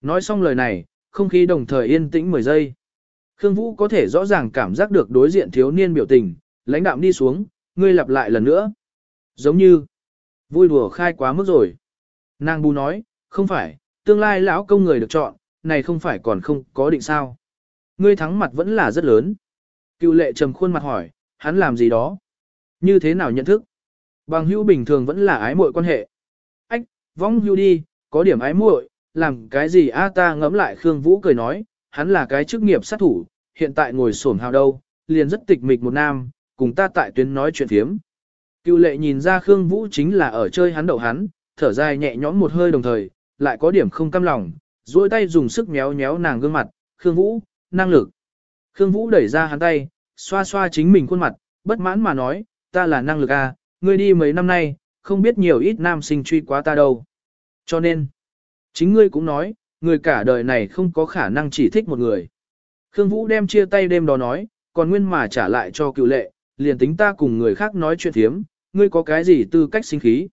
S1: Nói xong lời này, không khí đồng thời yên tĩnh 10 giây. Khương Vũ có thể rõ ràng cảm giác được đối diện thiếu niên biểu tình, lãnh đạm đi xuống, ngươi lặp lại lần nữa. Giống như, vui đùa khai quá mức rồi. Nàng bu nói, không phải, tương lai lão công người được chọn, này không phải còn không có định sao. Ngươi thắng mặt vẫn là rất lớn. Cựu lệ trầm khuôn mặt hỏi, hắn làm gì đó? Như thế nào nhận thức? Bằng hữu bình thường vẫn là ái muội quan hệ. Ách, vong hữu đi, có điểm ái muội, làm cái gì a ta ngẫm lại Khương Vũ cười nói, hắn là cái chức nghiệp sát thủ, hiện tại ngồi xổm hào đâu, liền rất tịch mịch một nam, cùng ta tại tuyến nói chuyện thiếm. Cựu lệ nhìn ra Khương Vũ chính là ở chơi hắn đậu hắn, thở dài nhẹ nhõm một hơi đồng thời, lại có điểm không cam lòng, duỗi tay dùng sức méo méo nàng gương mặt, Khương Vũ, năng lực. Khương Vũ đẩy ra hắn tay, xoa xoa chính mình khuôn mặt, bất mãn mà nói, ta là năng lực a, ngươi đi mấy năm nay, không biết nhiều ít nam sinh truy quá ta đâu. Cho nên, chính ngươi cũng nói, người cả đời này không có khả năng chỉ thích một người. Khương Vũ đem chia tay đêm đó nói, còn nguyên mà trả lại cho cựu lệ, liền tính ta cùng người khác nói chuyện thiếm, ngươi có cái gì tư cách sinh khí.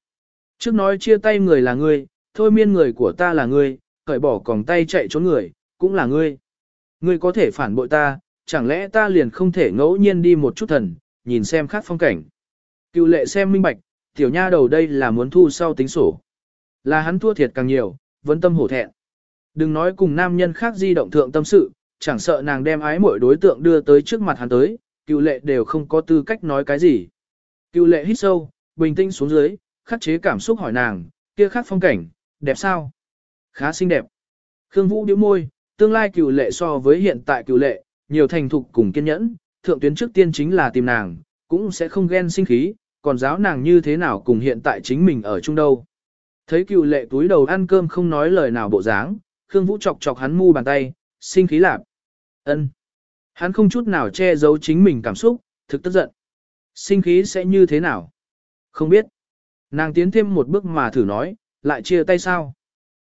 S1: Trước nói chia tay người là ngươi, thôi miên người của ta là ngươi, cởi bỏ còng tay chạy trốn người, cũng là ngươi. Ngươi có thể phản bội ta, chẳng lẽ ta liền không thể ngẫu nhiên đi một chút thần, nhìn xem khác phong cảnh. Cựu lệ xem minh bạch, tiểu nha đầu đây là muốn thu sau tính sổ. Là hắn thua thiệt càng nhiều, vẫn tâm hổ thẹn. Đừng nói cùng nam nhân khác di động thượng tâm sự, chẳng sợ nàng đem ái mỗi đối tượng đưa tới trước mặt hắn tới, cựu lệ đều không có tư cách nói cái gì. Cựu lệ hít sâu, bình tĩnh xuống dưới, khắc chế cảm xúc hỏi nàng, kia khác phong cảnh, đẹp sao? Khá xinh đẹp. Khương Vũ điếu môi, tương lai cựu lệ so với hiện tại cựu lệ, nhiều thành thục cùng kiên nhẫn, thượng tuyến trước tiên chính là tìm nàng, cũng sẽ không ghen sinh khí, còn giáo nàng như thế nào cùng hiện tại chính mình ở chung đâu. Thấy cựu lệ túi đầu ăn cơm không nói lời nào bộ dáng, Khương Vũ chọc chọc hắn mu bàn tay, sinh khí lạp. ân Hắn không chút nào che giấu chính mình cảm xúc, thực tức giận. Sinh khí sẽ như thế nào? Không biết. Nàng tiến thêm một bước mà thử nói, lại chia tay sao?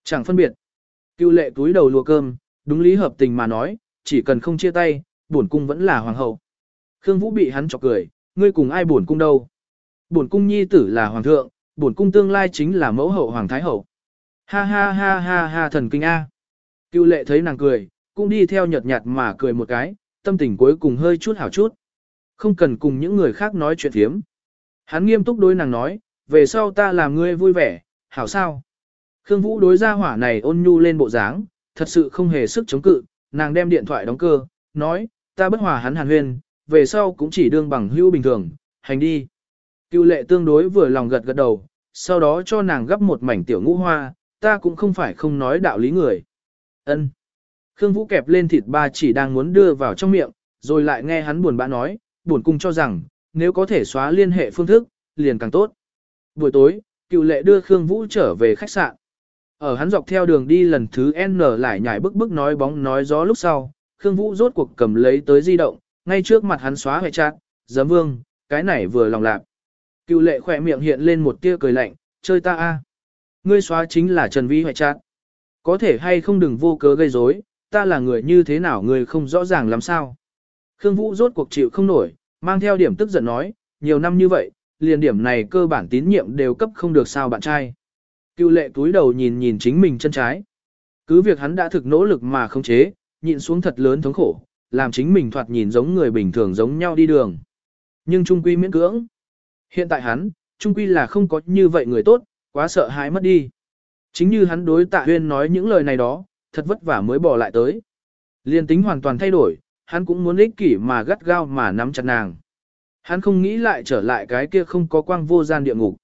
S1: Chẳng phân biệt. Cựu lệ túi đầu lùa cơm, đúng lý hợp tình mà nói, chỉ cần không chia tay, bổn cung vẫn là hoàng hậu. Khương Vũ bị hắn chọc cười, ngươi cùng ai bổn cung đâu? Bổn cung nhi tử là hoàng thượng, bổn cung tương lai chính là mẫu hậu hoàng thái hậu. Ha ha ha ha ha thần kinh a. Cựu lệ thấy nàng cười, cũng đi theo nhợt nhạt mà cười một cái, tâm tình cuối cùng hơi chút hảo chút. Không cần cùng những người khác nói chuyện thiếm. Hắn nghiêm túc đối nàng nói, về sau ta làm ngươi vui vẻ, hảo sao? Khương Vũ đối ra hỏa này ôn nhu lên bộ dáng, thật sự không hề sức chống cự, nàng đem điện thoại đóng cơ, nói, ta bất hòa hắn hàn huyên, về sau cũng chỉ đương bằng hữu bình thường, hành đi. Cựu lệ tương đối vừa lòng gật gật đầu, sau đó cho nàng gấp một mảnh tiểu ngũ hoa, ta cũng không phải không nói đạo lý người. Ân. Khương Vũ kẹp lên thịt ba chỉ đang muốn đưa vào trong miệng, rồi lại nghe hắn buồn bã nói, buồn cung cho rằng, nếu có thể xóa liên hệ phương thức, liền càng tốt. Buổi tối, cựu lệ đưa Khương Vũ trở về khách sạn. Ở hắn dọc theo đường đi lần thứ N lại nhảy bức bức nói bóng nói gió lúc sau, Khương Vũ rốt cuộc cầm lấy tới di động, ngay trước mặt hắn xóa hệ chát, giấm vương, cái này vừa lòng lạc. Cựu lệ khỏe miệng hiện lên một tia cười lạnh, chơi ta a Ngươi xóa chính là Trần Vi hệ chát. Có thể hay không đừng vô cớ gây rối, ta là người như thế nào người không rõ ràng làm sao. Khương Vũ rốt cuộc chịu không nổi, mang theo điểm tức giận nói, nhiều năm như vậy, liền điểm này cơ bản tín nhiệm đều cấp không được sao bạn trai. Cựu lệ túi đầu nhìn nhìn chính mình chân trái. Cứ việc hắn đã thực nỗ lực mà không chế, nhịn xuống thật lớn thống khổ, làm chính mình thoạt nhìn giống người bình thường giống nhau đi đường. Nhưng trung quy miễn cưỡng. Hiện tại hắn, trung quy là không có như vậy người tốt, quá sợ hãi mất đi. Chính như hắn đối tạ huyên nói những lời này đó, thật vất vả mới bỏ lại tới. Liên tính hoàn toàn thay đổi, hắn cũng muốn ích kỷ mà gắt gao mà nắm chặt nàng. Hắn không nghĩ lại trở lại cái kia không có quang vô gian địa ngục.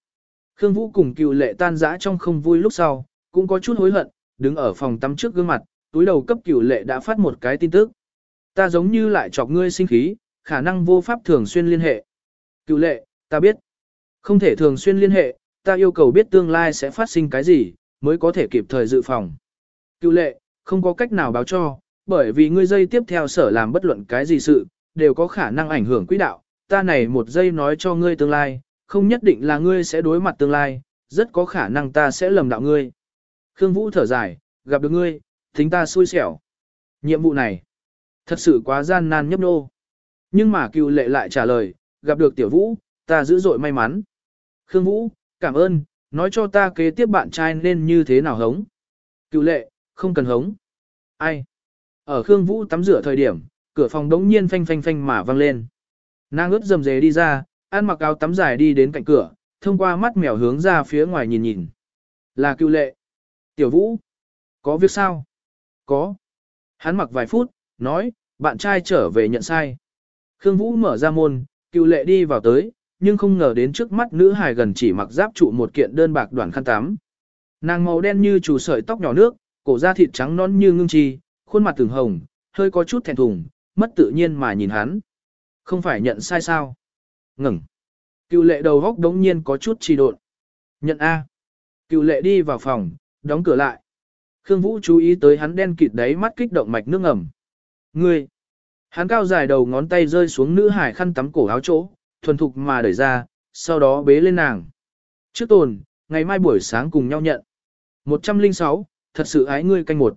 S1: Khương Vũ cùng cựu lệ tan rã trong không vui lúc sau, cũng có chút hối hận, đứng ở phòng tắm trước gương mặt, túi đầu cấp cựu lệ đã phát một cái tin tức. Ta giống như lại chọc ngươi sinh khí, khả năng vô pháp thường xuyên liên hệ. Cựu lệ, ta biết. Không thể thường xuyên liên hệ, ta yêu cầu biết tương lai sẽ phát sinh cái gì, mới có thể kịp thời dự phòng. Cựu lệ, không có cách nào báo cho, bởi vì ngươi dây tiếp theo sở làm bất luận cái gì sự, đều có khả năng ảnh hưởng quỹ đạo. Ta này một giây nói cho ngươi tương lai, không nhất định là ngươi sẽ đối mặt tương lai, rất có khả năng ta sẽ lầm đạo ngươi. Khương Vũ thở dài, gặp được ngươi, tính ta xui xẻo. Nhiệm vụ này, thật sự quá gian nan nhấp nô. Nhưng mà cựu lệ lại trả lời, gặp được tiểu vũ, ta dữ dội may mắn. Khương Vũ, cảm ơn, nói cho ta kế tiếp bạn trai nên như thế nào hống. Cựu lệ, không cần hống. Ai? Ở Khương Vũ tắm rửa thời điểm, cửa phòng đống nhiên phanh phanh phanh mà vang lên. Nàng ướt dầm dề đi ra, ăn mặc áo tắm dài đi đến cạnh cửa, thông qua mắt mèo hướng ra phía ngoài nhìn nhìn. Là cựu lệ. Tiểu Vũ. Có việc sao? Có. Hắn mặc vài phút, nói, bạn trai trở về nhận sai. Khương Vũ mở ra môn, cựu lệ đi vào tới, nhưng không ngờ đến trước mắt nữ hài gần chỉ mặc giáp trụ một kiện đơn bạc đoàn khăn tắm. Nàng màu đen như chủ sợi tóc nhỏ nước, cổ da thịt trắng non như ngưng chi, khuôn mặt từng hồng, hơi có chút thẹn thùng, mất tự nhiên mà nhìn hắn. Không phải nhận sai sao? Ngừng. Cựu lệ đầu góc đống nhiên có chút trì độn. Nhận A. Cựu lệ đi vào phòng, đóng cửa lại. Khương Vũ chú ý tới hắn đen kịt đấy mắt kích động mạch nước ngầm. Ngươi! Hắn cao dài đầu ngón tay rơi xuống nữ hải khăn tắm cổ áo chỗ, thuần thục mà đẩy ra, sau đó bế lên nàng. Trước tồn, ngày mai buổi sáng cùng nhau nhận. 106, thật sự ái ngươi canh một.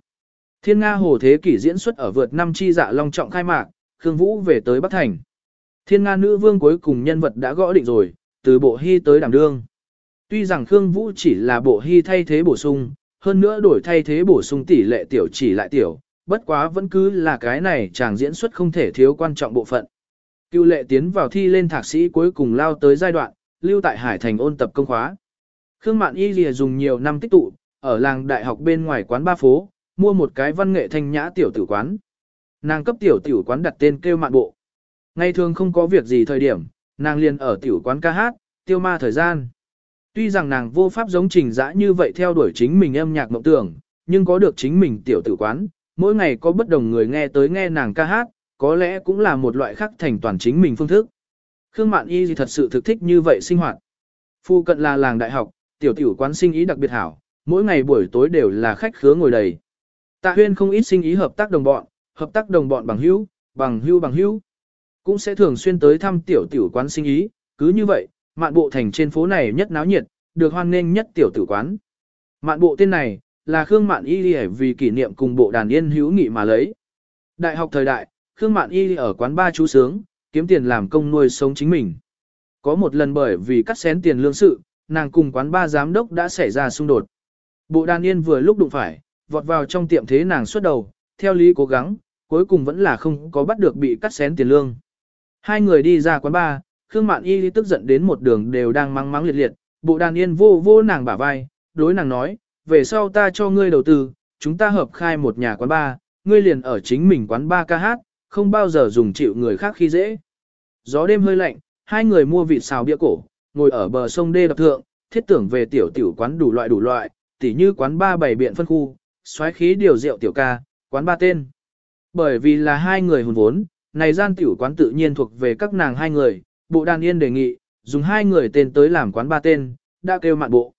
S1: Thiên Nga hồ thế kỷ diễn xuất ở vượt năm chi dạ long trọng khai mạc, Khương Vũ về tới Bắc Thành. Thiên Nga nữ vương cuối cùng nhân vật đã gõ định rồi, từ bộ hy tới đảm đương. Tuy rằng Khương Vũ chỉ là bộ hy thay thế bổ sung, hơn nữa đổi thay thế bổ sung tỷ lệ tiểu chỉ lại tiểu, bất quá vẫn cứ là cái này chàng diễn xuất không thể thiếu quan trọng bộ phận. Cựu lệ tiến vào thi lên thạc sĩ cuối cùng lao tới giai đoạn, lưu tại Hải Thành ôn tập công khóa. Khương Mạn Y lìa dùng nhiều năm tích tụ, ở làng đại học bên ngoài quán ba phố, mua một cái văn nghệ thanh nhã tiểu tử quán. Nàng cấp tiểu tiểu quán đặt tên kêu mạn bộ. Ngày thường không có việc gì thời điểm, nàng liền ở tiểu quán ca hát, tiêu ma thời gian. Tuy rằng nàng vô pháp giống trình dã như vậy theo đuổi chính mình âm nhạc mộng tưởng, nhưng có được chính mình tiểu tử quán, mỗi ngày có bất đồng người nghe tới nghe nàng ca hát, có lẽ cũng là một loại khác thành toàn chính mình phương thức. Khương Mạn Y gì thật sự thực thích như vậy sinh hoạt. Phu cận là làng đại học, tiểu tiểu quán sinh ý đặc biệt hảo, mỗi ngày buổi tối đều là khách khứa ngồi đầy. Tạ Huyên không ít sinh ý hợp tác đồng bọn, hợp tác đồng bọn bằng hữu, bằng hữu bằng hữu, cũng sẽ thường xuyên tới thăm tiểu tiểu quán sinh ý, cứ như vậy, mạn bộ thành trên phố này nhất náo nhiệt, được hoan nghênh nhất tiểu tử quán. Mạn bộ tên này, là Khương Mạn Y vì kỷ niệm cùng bộ đàn yên hữu nghị mà lấy. Đại học thời đại, Khương Mạn Y ở quán ba chú sướng, kiếm tiền làm công nuôi sống chính mình. Có một lần bởi vì cắt xén tiền lương sự, nàng cùng quán ba giám đốc đã xảy ra xung đột. Bộ đàn yên vừa lúc đụng phải, vọt vào trong tiệm thế nàng xuất đầu, theo lý cố gắng, cuối cùng vẫn là không có bắt được bị cắt xén tiền lương. Hai người đi ra quán ba, Khương Mạn Y tức giận đến một đường đều đang mắng mắng liệt liệt, bộ đàn yên vô vô nàng bả vai, đối nàng nói, về sau ta cho ngươi đầu tư, chúng ta hợp khai một nhà quán ba, ngươi liền ở chính mình quán ba ca hát, không bao giờ dùng chịu người khác khi dễ. Gió đêm hơi lạnh, hai người mua vịt xào bia cổ, ngồi ở bờ sông đê đập thượng, thiết tưởng về tiểu tiểu quán đủ loại đủ loại, tỉ như quán ba bảy biện phân khu, xoáy khí điều rượu tiểu ca, quán ba tên. Bởi vì là hai người hùn vốn, này gian tiểu quán tự nhiên thuộc về các nàng hai người, bộ đàn yên đề nghị, dùng hai người tên tới làm quán ba tên, đã kêu mạn bộ.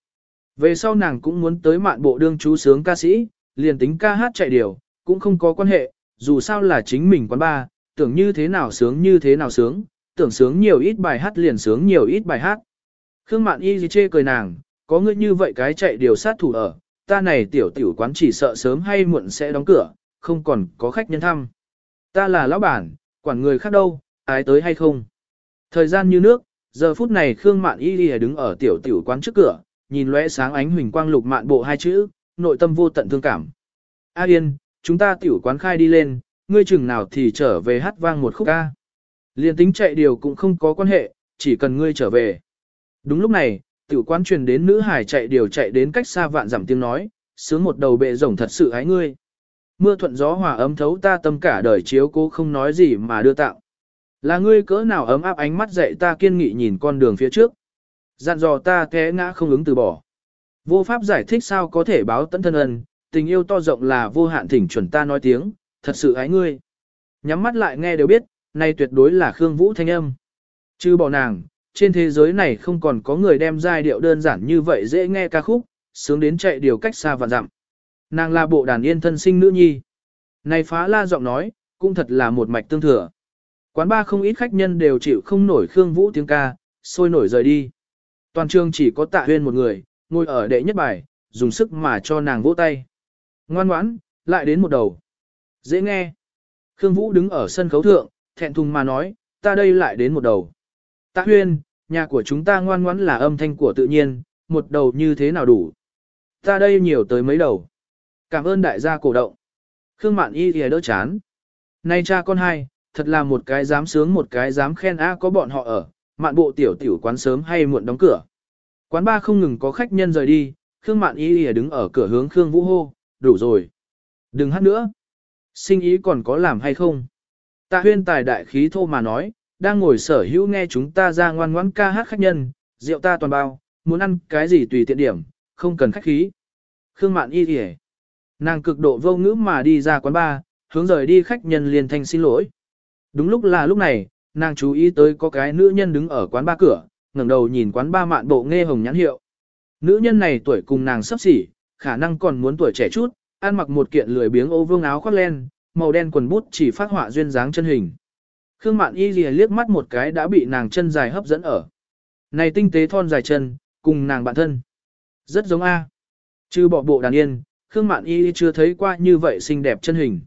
S1: Về sau nàng cũng muốn tới mạn bộ đương chú sướng ca sĩ, liền tính ca hát chạy điều, cũng không có quan hệ, dù sao là chính mình quán ba, tưởng như thế nào sướng như thế nào sướng, tưởng sướng nhiều ít bài hát liền sướng nhiều ít bài hát. Khương Mạn Y gì chê cười nàng, có ngươi như vậy cái chạy điều sát thủ ở, ta này tiểu tiểu quán chỉ sợ sớm hay muộn sẽ đóng cửa, không còn có khách nhân thăm. Ta là lão bản, quản người khác đâu, ai tới hay không. Thời gian như nước, giờ phút này Khương Mạn Y Y đứng ở tiểu tiểu quán trước cửa, nhìn lóe sáng ánh huỳnh quang lục mạn bộ hai chữ, nội tâm vô tận thương cảm. A Yên, chúng ta tiểu quán khai đi lên, ngươi chừng nào thì trở về hát vang một khúc ca. Liên tính chạy điều cũng không có quan hệ, chỉ cần ngươi trở về. Đúng lúc này, tiểu quán truyền đến nữ hải chạy điều chạy đến cách xa vạn dặm tiếng nói, sướng một đầu bệ rồng thật sự ái ngươi. Mưa thuận gió hòa ấm thấu ta tâm cả đời chiếu cố không nói gì mà đưa tạo. Là ngươi cỡ nào ấm áp ánh mắt dạy ta kiên nghị nhìn con đường phía trước. Dặn dò ta té ngã không ứng từ bỏ. Vô pháp giải thích sao có thể báo tận thân ân, tình yêu to rộng là vô hạn thỉnh chuẩn ta nói tiếng, thật sự ái ngươi. Nhắm mắt lại nghe đều biết, nay tuyệt đối là Khương Vũ thanh âm. Chứ bỏ nàng, trên thế giới này không còn có người đem giai điệu đơn giản như vậy dễ nghe ca khúc, sướng đến chạy điều cách xa và dặm. Nàng là bộ đàn yên thân sinh nữ nhi. Này phá la giọng nói, cũng thật là một mạch tương thừa. Quán ba không ít khách nhân đều chịu không nổi Khương Vũ tiếng ca, sôi nổi rời đi. Toàn trường chỉ có tạ huyên một người, ngồi ở đệ nhất bài, dùng sức mà cho nàng vỗ tay. Ngoan ngoãn, lại đến một đầu. Dễ nghe. Khương Vũ đứng ở sân khấu thượng, thẹn thùng mà nói, ta đây lại đến một đầu. Tạ huyên, nhà của chúng ta ngoan ngoãn là âm thanh của tự nhiên, một đầu như thế nào đủ. Ta đây nhiều tới mấy đầu. Cảm ơn đại gia cổ động. Khương Mạn Y thì đỡ chán. Nay cha con hai, thật là một cái dám sướng một cái dám khen a có bọn họ ở, mạn bộ tiểu tiểu quán sớm hay muộn đóng cửa. Quán ba không ngừng có khách nhân rời đi, Khương Mạn Y lìa đứng ở cửa hướng Khương Vũ hô, đủ rồi. Đừng hát nữa. Sinh ý còn có làm hay không? Tạ huyên tài đại khí thô mà nói, đang ngồi sở hữu nghe chúng ta ra ngoan ngoãn ca hát khách nhân, rượu ta toàn bao, muốn ăn cái gì tùy tiện điểm, không cần khách khí. Khương Mạn Y lìa. Nàng cực độ vô ngữ mà đi ra quán ba, hướng rời đi khách nhân liền thanh xin lỗi. Đúng lúc là lúc này, nàng chú ý tới có cái nữ nhân đứng ở quán ba cửa, ngẩng đầu nhìn quán ba mạn bộ nghe hồng nhãn hiệu. Nữ nhân này tuổi cùng nàng sắp xỉ, khả năng còn muốn tuổi trẻ chút, ăn mặc một kiện lười biếng ô vương áo khoác len, màu đen quần bút chỉ phát họa duyên dáng chân hình. Khương Mạn Y lìa liếc mắt một cái đã bị nàng chân dài hấp dẫn ở. Này tinh tế thon dài chân, cùng nàng bạn thân. Rất giống A. Chứ bỏ bộ đàn yên, Khương Mạn Y chưa thấy qua như vậy xinh đẹp chân hình.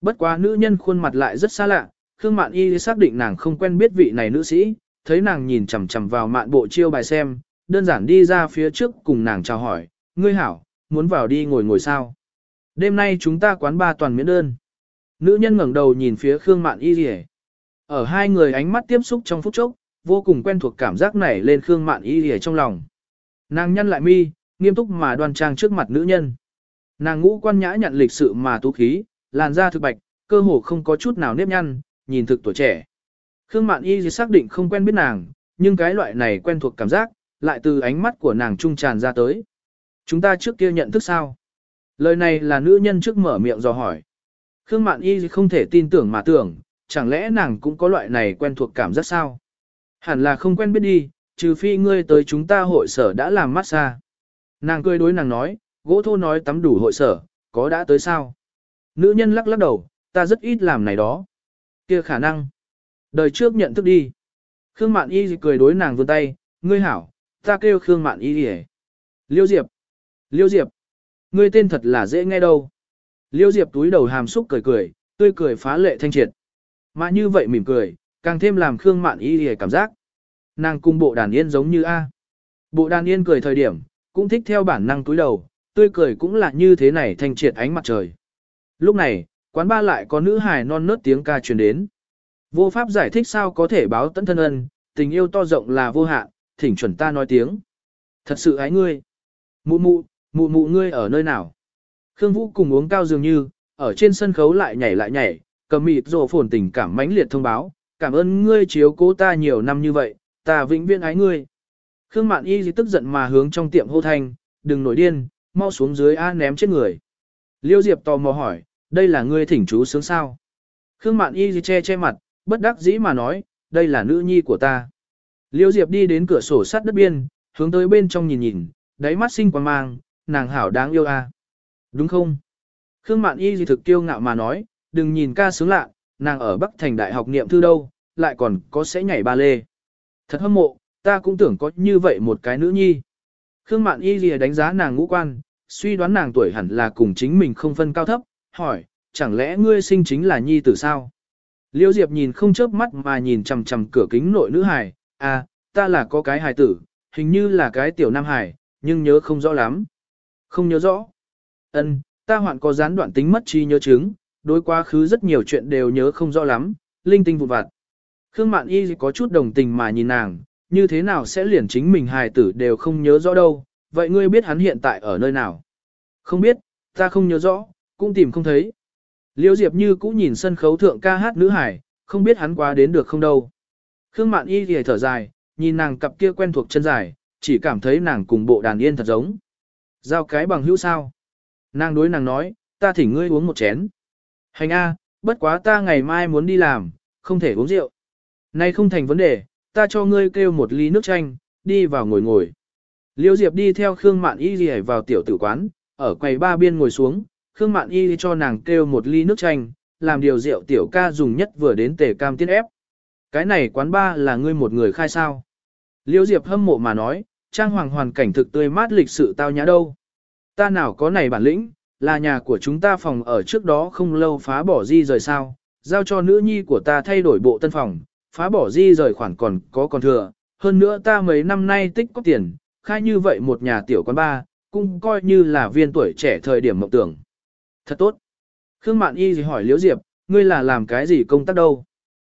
S1: Bất quá nữ nhân khuôn mặt lại rất xa lạ, Khương Mạn Y xác định nàng không quen biết vị này nữ sĩ, thấy nàng nhìn chằm chằm vào mạn bộ chiêu bài xem, đơn giản đi ra phía trước cùng nàng chào hỏi, ngươi hảo, muốn vào đi ngồi ngồi sao. Đêm nay chúng ta quán ba toàn miễn đơn. Nữ nhân ngẩng đầu nhìn phía Khương Mạn Y rỉ. Ở hai người ánh mắt tiếp xúc trong phút chốc, vô cùng quen thuộc cảm giác này lên Khương Mạn Y rỉ trong lòng. Nàng nhăn lại mi, nghiêm túc mà đoan trang trước mặt nữ nhân. Nàng ngũ quan nhã nhận lịch sự mà tú khí, làn da thực bạch, cơ hồ không có chút nào nếp nhăn, nhìn thực tuổi trẻ. Khương Mạn Y xác định không quen biết nàng, nhưng cái loại này quen thuộc cảm giác, lại từ ánh mắt của nàng trung tràn ra tới. Chúng ta trước kia nhận thức sao? Lời này là nữ nhân trước mở miệng dò hỏi. Khương Mạn Y không thể tin tưởng mà tưởng, chẳng lẽ nàng cũng có loại này quen thuộc cảm giác sao? Hẳn là không quen biết đi, trừ phi ngươi tới chúng ta hội sở đã làm massage. Nàng cười đối nàng nói, gỗ thô nói tắm đủ hội sở, có đã tới sao? Nữ nhân lắc lắc đầu, ta rất ít làm này đó. kia khả năng. Đời trước nhận thức đi. Khương Mạn Y cười đối nàng vươn tay, ngươi hảo, ta kêu Khương Mạn Y đi Liêu Diệp. Liêu Diệp. Ngươi tên thật là dễ nghe đâu. Liêu Diệp túi đầu hàm xúc cười cười, tươi cười phá lệ thanh triệt. Mà như vậy mỉm cười, càng thêm làm Khương Mạn Y hề cảm giác. Nàng cung bộ đàn yên giống như A. Bộ đàn yên cười thời điểm, cũng thích theo bản năng túi đầu, tươi cười cũng là như thế này thanh triệt ánh mặt trời. Lúc này, quán ba lại có nữ hài non nớt tiếng ca truyền đến. Vô pháp giải thích sao có thể báo tận thân ân, tình yêu to rộng là vô hạn, thỉnh chuẩn ta nói tiếng. Thật sự ái ngươi. Mụ mụ, mụ mụ ngươi ở nơi nào? Khương Vũ cùng uống cao dường như, ở trên sân khấu lại nhảy lại nhảy, cầm mịt rộ phồn tình cảm mãnh liệt thông báo, cảm ơn ngươi chiếu cố ta nhiều năm như vậy, ta vĩnh viễn ái ngươi. Khương Mạn Y tức giận mà hướng trong tiệm hô thanh, đừng nổi điên, mau xuống dưới A ném chết người. Liêu Diệp tò mò hỏi, đây là ngươi thỉnh chú sướng sao? Khương Mạn Y che che mặt, bất đắc dĩ mà nói, đây là nữ nhi của ta. Liêu Diệp đi đến cửa sổ sắt đất biên, hướng tới bên trong nhìn nhìn, đáy mắt sinh quang mang, nàng hảo đáng yêu a. Đúng không? Khương Mạn Y gì thực kiêu ngạo mà nói, đừng nhìn ca sướng lạ, nàng ở Bắc Thành Đại học niệm thư đâu, lại còn có sẽ nhảy ba lê. Thật hâm mộ, ta cũng tưởng có như vậy một cái nữ nhi. Khương Mạn Y lìa đánh giá nàng ngũ quan, suy đoán nàng tuổi hẳn là cùng chính mình không phân cao thấp, hỏi, chẳng lẽ ngươi sinh chính là nhi tử sao? Liêu Diệp nhìn không chớp mắt mà nhìn chằm chằm cửa kính nội nữ hài, à, ta là có cái hài tử, hình như là cái tiểu nam hài, nhưng nhớ không rõ lắm. Không nhớ rõ. Ân, ta hoạn có gián đoạn tính mất trí nhớ chứng, đối quá khứ rất nhiều chuyện đều nhớ không rõ lắm, linh tinh vụn vặt. Khương Mạn Y có chút đồng tình mà nhìn nàng, như thế nào sẽ liền chính mình hài tử đều không nhớ rõ đâu, vậy ngươi biết hắn hiện tại ở nơi nào? Không biết, ta không nhớ rõ, cũng tìm không thấy. Liêu Diệp như cũ nhìn sân khấu thượng ca hát nữ hải, không biết hắn qua đến được không đâu. Khương Mạn Y thì thở dài, nhìn nàng cặp kia quen thuộc chân dài, chỉ cảm thấy nàng cùng bộ đàn yên thật giống. Giao cái bằng hữu sao? Nàng đối nàng nói, ta thỉnh ngươi uống một chén. Hành A, bất quá ta ngày mai muốn đi làm, không thể uống rượu. Nay không thành vấn đề, ta cho ngươi kêu một ly nước chanh, đi vào ngồi ngồi. Liêu Diệp đi theo Khương Mạn Y đi vào tiểu tử quán, ở quầy ba biên ngồi xuống, Khương Mạn Y cho nàng kêu một ly nước chanh, làm điều rượu tiểu ca dùng nhất vừa đến tề cam tiên ép. Cái này quán ba là ngươi một người khai sao. Liêu Diệp hâm mộ mà nói, trang hoàng hoàn cảnh thực tươi mát lịch sự tao nhã đâu. Ta nào có này bản lĩnh, là nhà của chúng ta phòng ở trước đó không lâu phá bỏ di rời sao, giao cho nữ nhi của ta thay đổi bộ tân phòng, phá bỏ di rời khoản còn có còn thừa, hơn nữa ta mấy năm nay tích có tiền, khai như vậy một nhà tiểu quán ba, cũng coi như là viên tuổi trẻ thời điểm mộng tưởng. Thật tốt. Khương Mạn Y thì hỏi Liễu Diệp, ngươi là làm cái gì công tác đâu?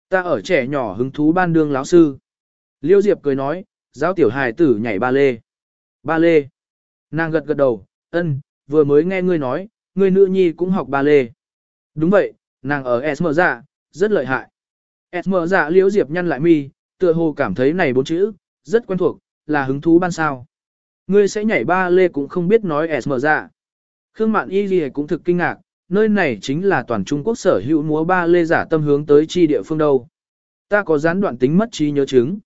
S1: Ta ở trẻ nhỏ hứng thú ban đương lão sư. Liễu Diệp cười nói, giáo tiểu hài tử nhảy ba lê. Ba lê. Nàng gật gật đầu, ân, vừa mới nghe ngươi nói, ngươi nữ nhi cũng học ba lê. Đúng vậy, nàng ở SM dạ, rất lợi hại. SM dạ Liễu Diệp nhăn lại mi, tựa hồ cảm thấy này bốn chữ, rất quen thuộc, là hứng thú ban sao. Ngươi sẽ nhảy ba lê cũng không biết nói SM dạ. Khương Mạn Y Ghi cũng thực kinh ngạc, nơi này chính là toàn Trung Quốc sở hữu múa ba lê giả tâm hướng tới chi địa phương đâu. Ta có gián đoạn tính mất trí nhớ chứng.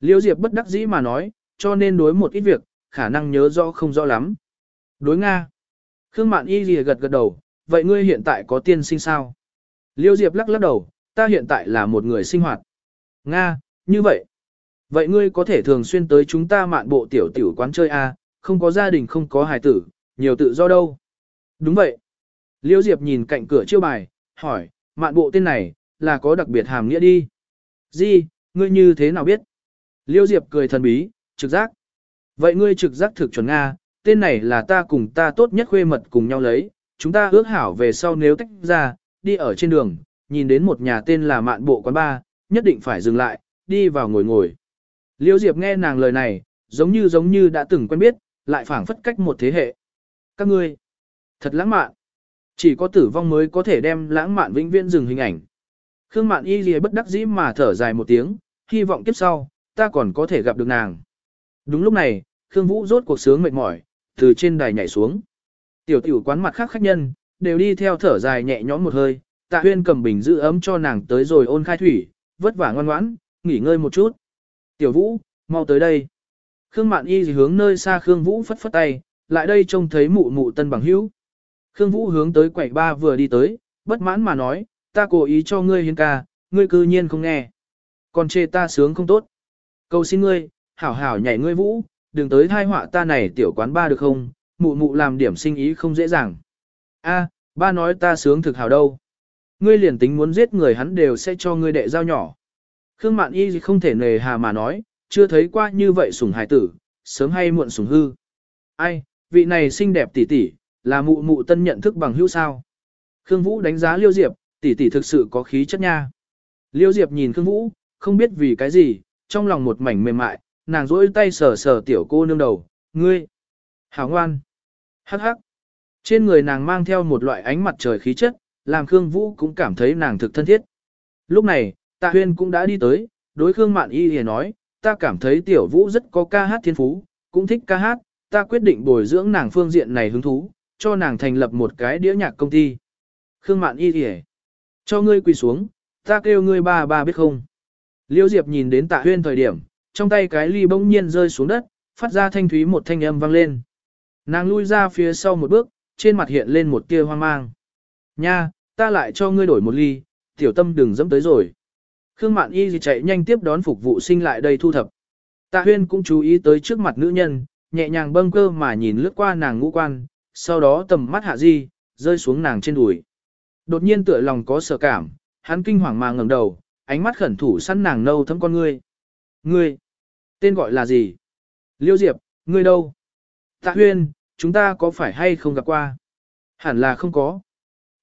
S1: Liễu Diệp bất đắc dĩ mà nói, cho nên đối một ít việc, khả năng nhớ rõ không rõ lắm. Đối Nga. Khương Mạn Y lìa gật gật đầu, vậy ngươi hiện tại có tiên sinh sao? Liêu Diệp lắc lắc đầu, ta hiện tại là một người sinh hoạt. Nga, như vậy. Vậy ngươi có thể thường xuyên tới chúng ta mạn bộ tiểu tiểu quán chơi A, không có gia đình không có hài tử, nhiều tự do đâu. Đúng vậy. Liêu Diệp nhìn cạnh cửa chiêu bài, hỏi, mạn bộ tên này, là có đặc biệt hàm nghĩa đi. Gì, ngươi như thế nào biết? Liêu Diệp cười thần bí, trực giác. Vậy ngươi trực giác thực chuẩn Nga, tên này là ta cùng ta tốt nhất khuê mật cùng nhau lấy, chúng ta ước hảo về sau nếu tách ra, đi ở trên đường, nhìn đến một nhà tên là mạn bộ quán ba, nhất định phải dừng lại, đi vào ngồi ngồi. Liêu Diệp nghe nàng lời này, giống như giống như đã từng quen biết, lại phảng phất cách một thế hệ. Các ngươi, thật lãng mạn. Chỉ có tử vong mới có thể đem lãng mạn vĩnh viễn dừng hình ảnh. Khương Mạn Y Lìa bất đắc dĩ mà thở dài một tiếng, hy vọng kiếp sau, ta còn có thể gặp được nàng. Đúng lúc này, Khương Vũ rốt cuộc sướng mệt mỏi, từ trên đài nhảy xuống. Tiểu tiểu quán mặt khác khách nhân, đều đi theo thở dài nhẹ nhõm một hơi, tạ huyên cầm bình giữ ấm cho nàng tới rồi ôn khai thủy, vất vả ngoan ngoãn, nghỉ ngơi một chút. Tiểu Vũ, mau tới đây. Khương Mạn Y hướng nơi xa Khương Vũ phất phất tay, lại đây trông thấy mụ mụ tân bằng hữu. Khương Vũ hướng tới quầy ba vừa đi tới, bất mãn mà nói, ta cố ý cho ngươi hiến ca, ngươi cư nhiên không nghe. Còn chê ta sướng không tốt. Cầu xin ngươi, hảo hảo nhảy ngươi Vũ, đừng tới thai họa ta này tiểu quán ba được không, mụ mụ làm điểm sinh ý không dễ dàng. A, ba nói ta sướng thực hào đâu. Ngươi liền tính muốn giết người hắn đều sẽ cho ngươi đệ giao nhỏ. Khương Mạn Y không thể nề hà mà nói, chưa thấy qua như vậy sủng hài tử, sớm hay muộn sủng hư. Ai, vị này xinh đẹp tỷ tỷ, là mụ mụ tân nhận thức bằng hữu sao. Khương Vũ đánh giá Liêu Diệp, tỷ tỷ thực sự có khí chất nha. Liêu Diệp nhìn Khương Vũ, không biết vì cái gì, trong lòng một mảnh mềm mại, nàng rỗi tay sờ sờ tiểu cô nương đầu, ngươi. Hảo ngoan. Hắc hắc. Trên người nàng mang theo một loại ánh mặt trời khí chất, làm Khương Vũ cũng cảm thấy nàng thực thân thiết. Lúc này, Tạ Huyên cũng đã đi tới, đối Khương Mạn Y thì nói, ta cảm thấy tiểu Vũ rất có ca hát thiên phú, cũng thích ca hát, ta quyết định bồi dưỡng nàng phương diện này hứng thú, cho nàng thành lập một cái đĩa nhạc công ty. Khương Mạn Y thì cho ngươi quỳ xuống, ta kêu ngươi ba ba biết không. Liêu Diệp nhìn đến tạ huyên thời điểm, trong tay cái ly bỗng nhiên rơi xuống đất, phát ra thanh thúy một thanh âm vang lên. Nàng lui ra phía sau một bước, trên mặt hiện lên một tia hoang mang. Nha, ta lại cho ngươi đổi một ly, tiểu tâm đừng dẫm tới rồi. Khương Mạn Y gì chạy nhanh tiếp đón phục vụ sinh lại đây thu thập. Tạ Huyên cũng chú ý tới trước mặt nữ nhân, nhẹ nhàng bâng cơ mà nhìn lướt qua nàng ngũ quan, sau đó tầm mắt hạ di, rơi xuống nàng trên đùi. Đột nhiên tựa lòng có sợ cảm, hắn kinh hoàng mà ngẩng đầu, ánh mắt khẩn thủ săn nàng nâu thấm con ngươi. Ngươi, tên gọi là gì? Liêu Diệp, ngươi đâu? Tạ Huyên, chúng ta có phải hay không gặp qua? Hẳn là không có.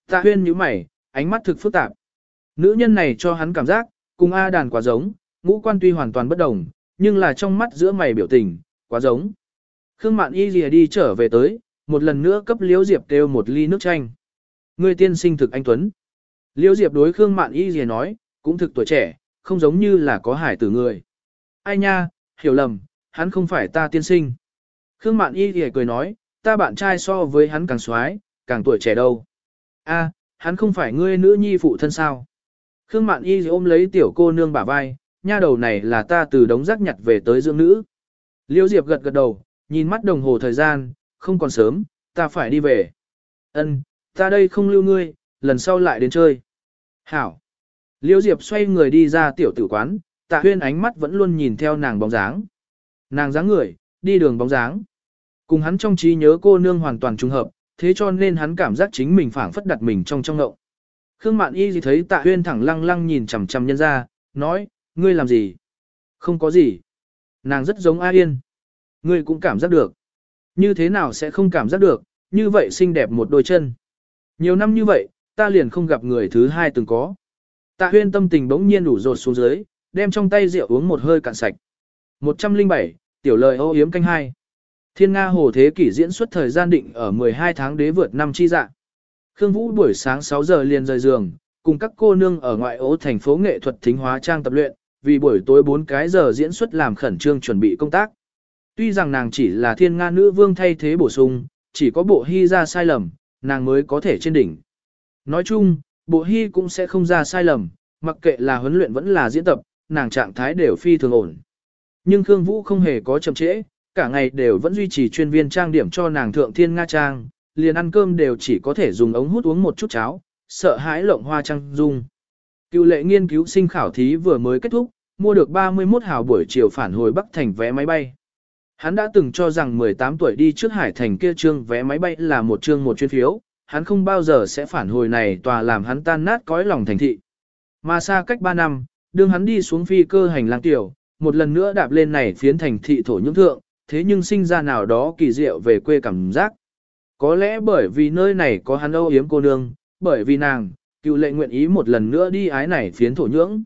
S1: Tạ Huyên nhíu mày, ánh mắt thực phức tạp. Nữ nhân này cho hắn cảm giác, cùng A đàn quá giống, ngũ quan tuy hoàn toàn bất đồng, nhưng là trong mắt giữa mày biểu tình, quá giống. Khương Mạn Y lìa đi trở về tới, một lần nữa cấp Liễu Diệp kêu một ly nước chanh. Người tiên sinh thực anh Tuấn. Liễu Diệp đối Khương Mạn Y lìa nói, cũng thực tuổi trẻ, không giống như là có hải tử người. Ai nha, hiểu lầm, hắn không phải ta tiên sinh. Khương Mạn Y lìa cười nói, ta bạn trai so với hắn càng xoái, càng tuổi trẻ đâu. A, hắn không phải ngươi nữ nhi phụ thân sao. Khương Mạn Y ôm lấy tiểu cô nương bả vai, nha đầu này là ta từ đống rác nhặt về tới dưỡng nữ. Liễu Diệp gật gật đầu, nhìn mắt đồng hồ thời gian, không còn sớm, ta phải đi về. Ân, ta đây không lưu ngươi, lần sau lại đến chơi. Hảo. Liễu Diệp xoay người đi ra tiểu tử quán, tạ huyên ánh mắt vẫn luôn nhìn theo nàng bóng dáng. Nàng dáng người, đi đường bóng dáng. Cùng hắn trong trí nhớ cô nương hoàn toàn trùng hợp, thế cho nên hắn cảm giác chính mình phảng phất đặt mình trong trong ngậu. Khương Mạn Y thì thấy tạ huyên thẳng lăng lăng nhìn chằm chằm nhân ra, nói, ngươi làm gì? Không có gì. Nàng rất giống A Yên. Ngươi cũng cảm giác được. Như thế nào sẽ không cảm giác được, như vậy xinh đẹp một đôi chân. Nhiều năm như vậy, ta liền không gặp người thứ hai từng có. Tạ huyên tâm tình bỗng nhiên đủ rột xuống dưới, đem trong tay rượu uống một hơi cạn sạch. 107, tiểu lời ô yếm canh hai. Thiên Nga Hồ Thế kỷ diễn xuất thời gian định ở 12 tháng đế vượt năm chi dạ. Khương Vũ buổi sáng 6 giờ liền rời giường, cùng các cô nương ở ngoại ô thành phố nghệ thuật thính hóa trang tập luyện, vì buổi tối 4 cái giờ diễn xuất làm khẩn trương chuẩn bị công tác. Tuy rằng nàng chỉ là thiên nga nữ vương thay thế bổ sung, chỉ có bộ hy ra sai lầm, nàng mới có thể trên đỉnh. Nói chung, bộ hy cũng sẽ không ra sai lầm, mặc kệ là huấn luyện vẫn là diễn tập, nàng trạng thái đều phi thường ổn. Nhưng Khương Vũ không hề có chậm trễ, cả ngày đều vẫn duy trì chuyên viên trang điểm cho nàng thượng thiên nga trang, liền ăn cơm đều chỉ có thể dùng ống hút uống một chút cháo, sợ hãi lộng hoa trang dung. Cựu lệ nghiên cứu sinh khảo thí vừa mới kết thúc, mua được 31 hào buổi chiều phản hồi Bắc Thành vé máy bay. Hắn đã từng cho rằng 18 tuổi đi trước Hải Thành kia trương vé máy bay là một trương một chuyến phiếu, hắn không bao giờ sẽ phản hồi này tòa làm hắn tan nát cõi lòng thành thị. Mà xa cách 3 năm, đương hắn đi xuống phi cơ hành lang tiểu, một lần nữa đạp lên này phiến thành thị thổ nhưỡng thượng, thế nhưng sinh ra nào đó kỳ diệu về quê cảm giác. Có lẽ bởi vì nơi này có hắn âu yếm cô nương, bởi vì nàng, cựu lệ nguyện ý một lần nữa đi ái này phiến thổ nhưỡng.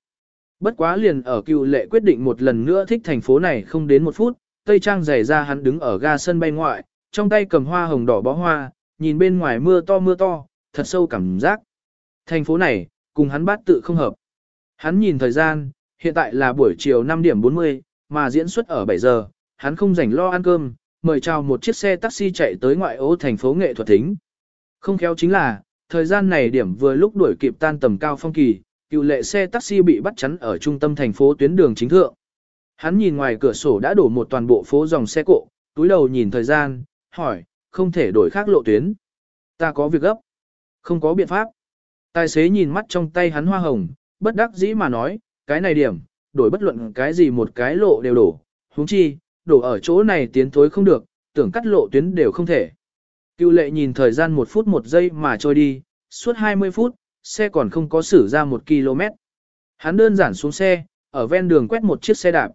S1: Bất quá liền ở cựu lệ quyết định một lần nữa thích thành phố này không đến một phút, tây trang giày ra hắn đứng ở ga sân bay ngoại, trong tay cầm hoa hồng đỏ bó hoa, nhìn bên ngoài mưa to mưa to, thật sâu cảm giác. Thành phố này, cùng hắn bát tự không hợp. Hắn nhìn thời gian, hiện tại là buổi chiều 5 điểm 40, mà diễn xuất ở 7 giờ, hắn không rảnh lo ăn cơm, mời chào một chiếc xe taxi chạy tới ngoại ô thành phố nghệ thuật thính. Không khéo chính là, thời gian này điểm vừa lúc đuổi kịp tan tầm cao phong kỳ, cựu lệ xe taxi bị bắt chắn ở trung tâm thành phố tuyến đường chính thượng. Hắn nhìn ngoài cửa sổ đã đổ một toàn bộ phố dòng xe cộ, túi đầu nhìn thời gian, hỏi, không thể đổi khác lộ tuyến. Ta có việc gấp. Không có biện pháp. Tài xế nhìn mắt trong tay hắn hoa hồng, bất đắc dĩ mà nói, cái này điểm, đổi bất luận cái gì một cái lộ đều đổ. huống chi, đổ ở chỗ này tiến thối không được, tưởng cắt lộ tuyến đều không thể. Cựu lệ nhìn thời gian một phút một giây mà trôi đi, suốt 20 phút, xe còn không có xử ra một km. Hắn đơn giản xuống xe, ở ven đường quét một chiếc xe đạp.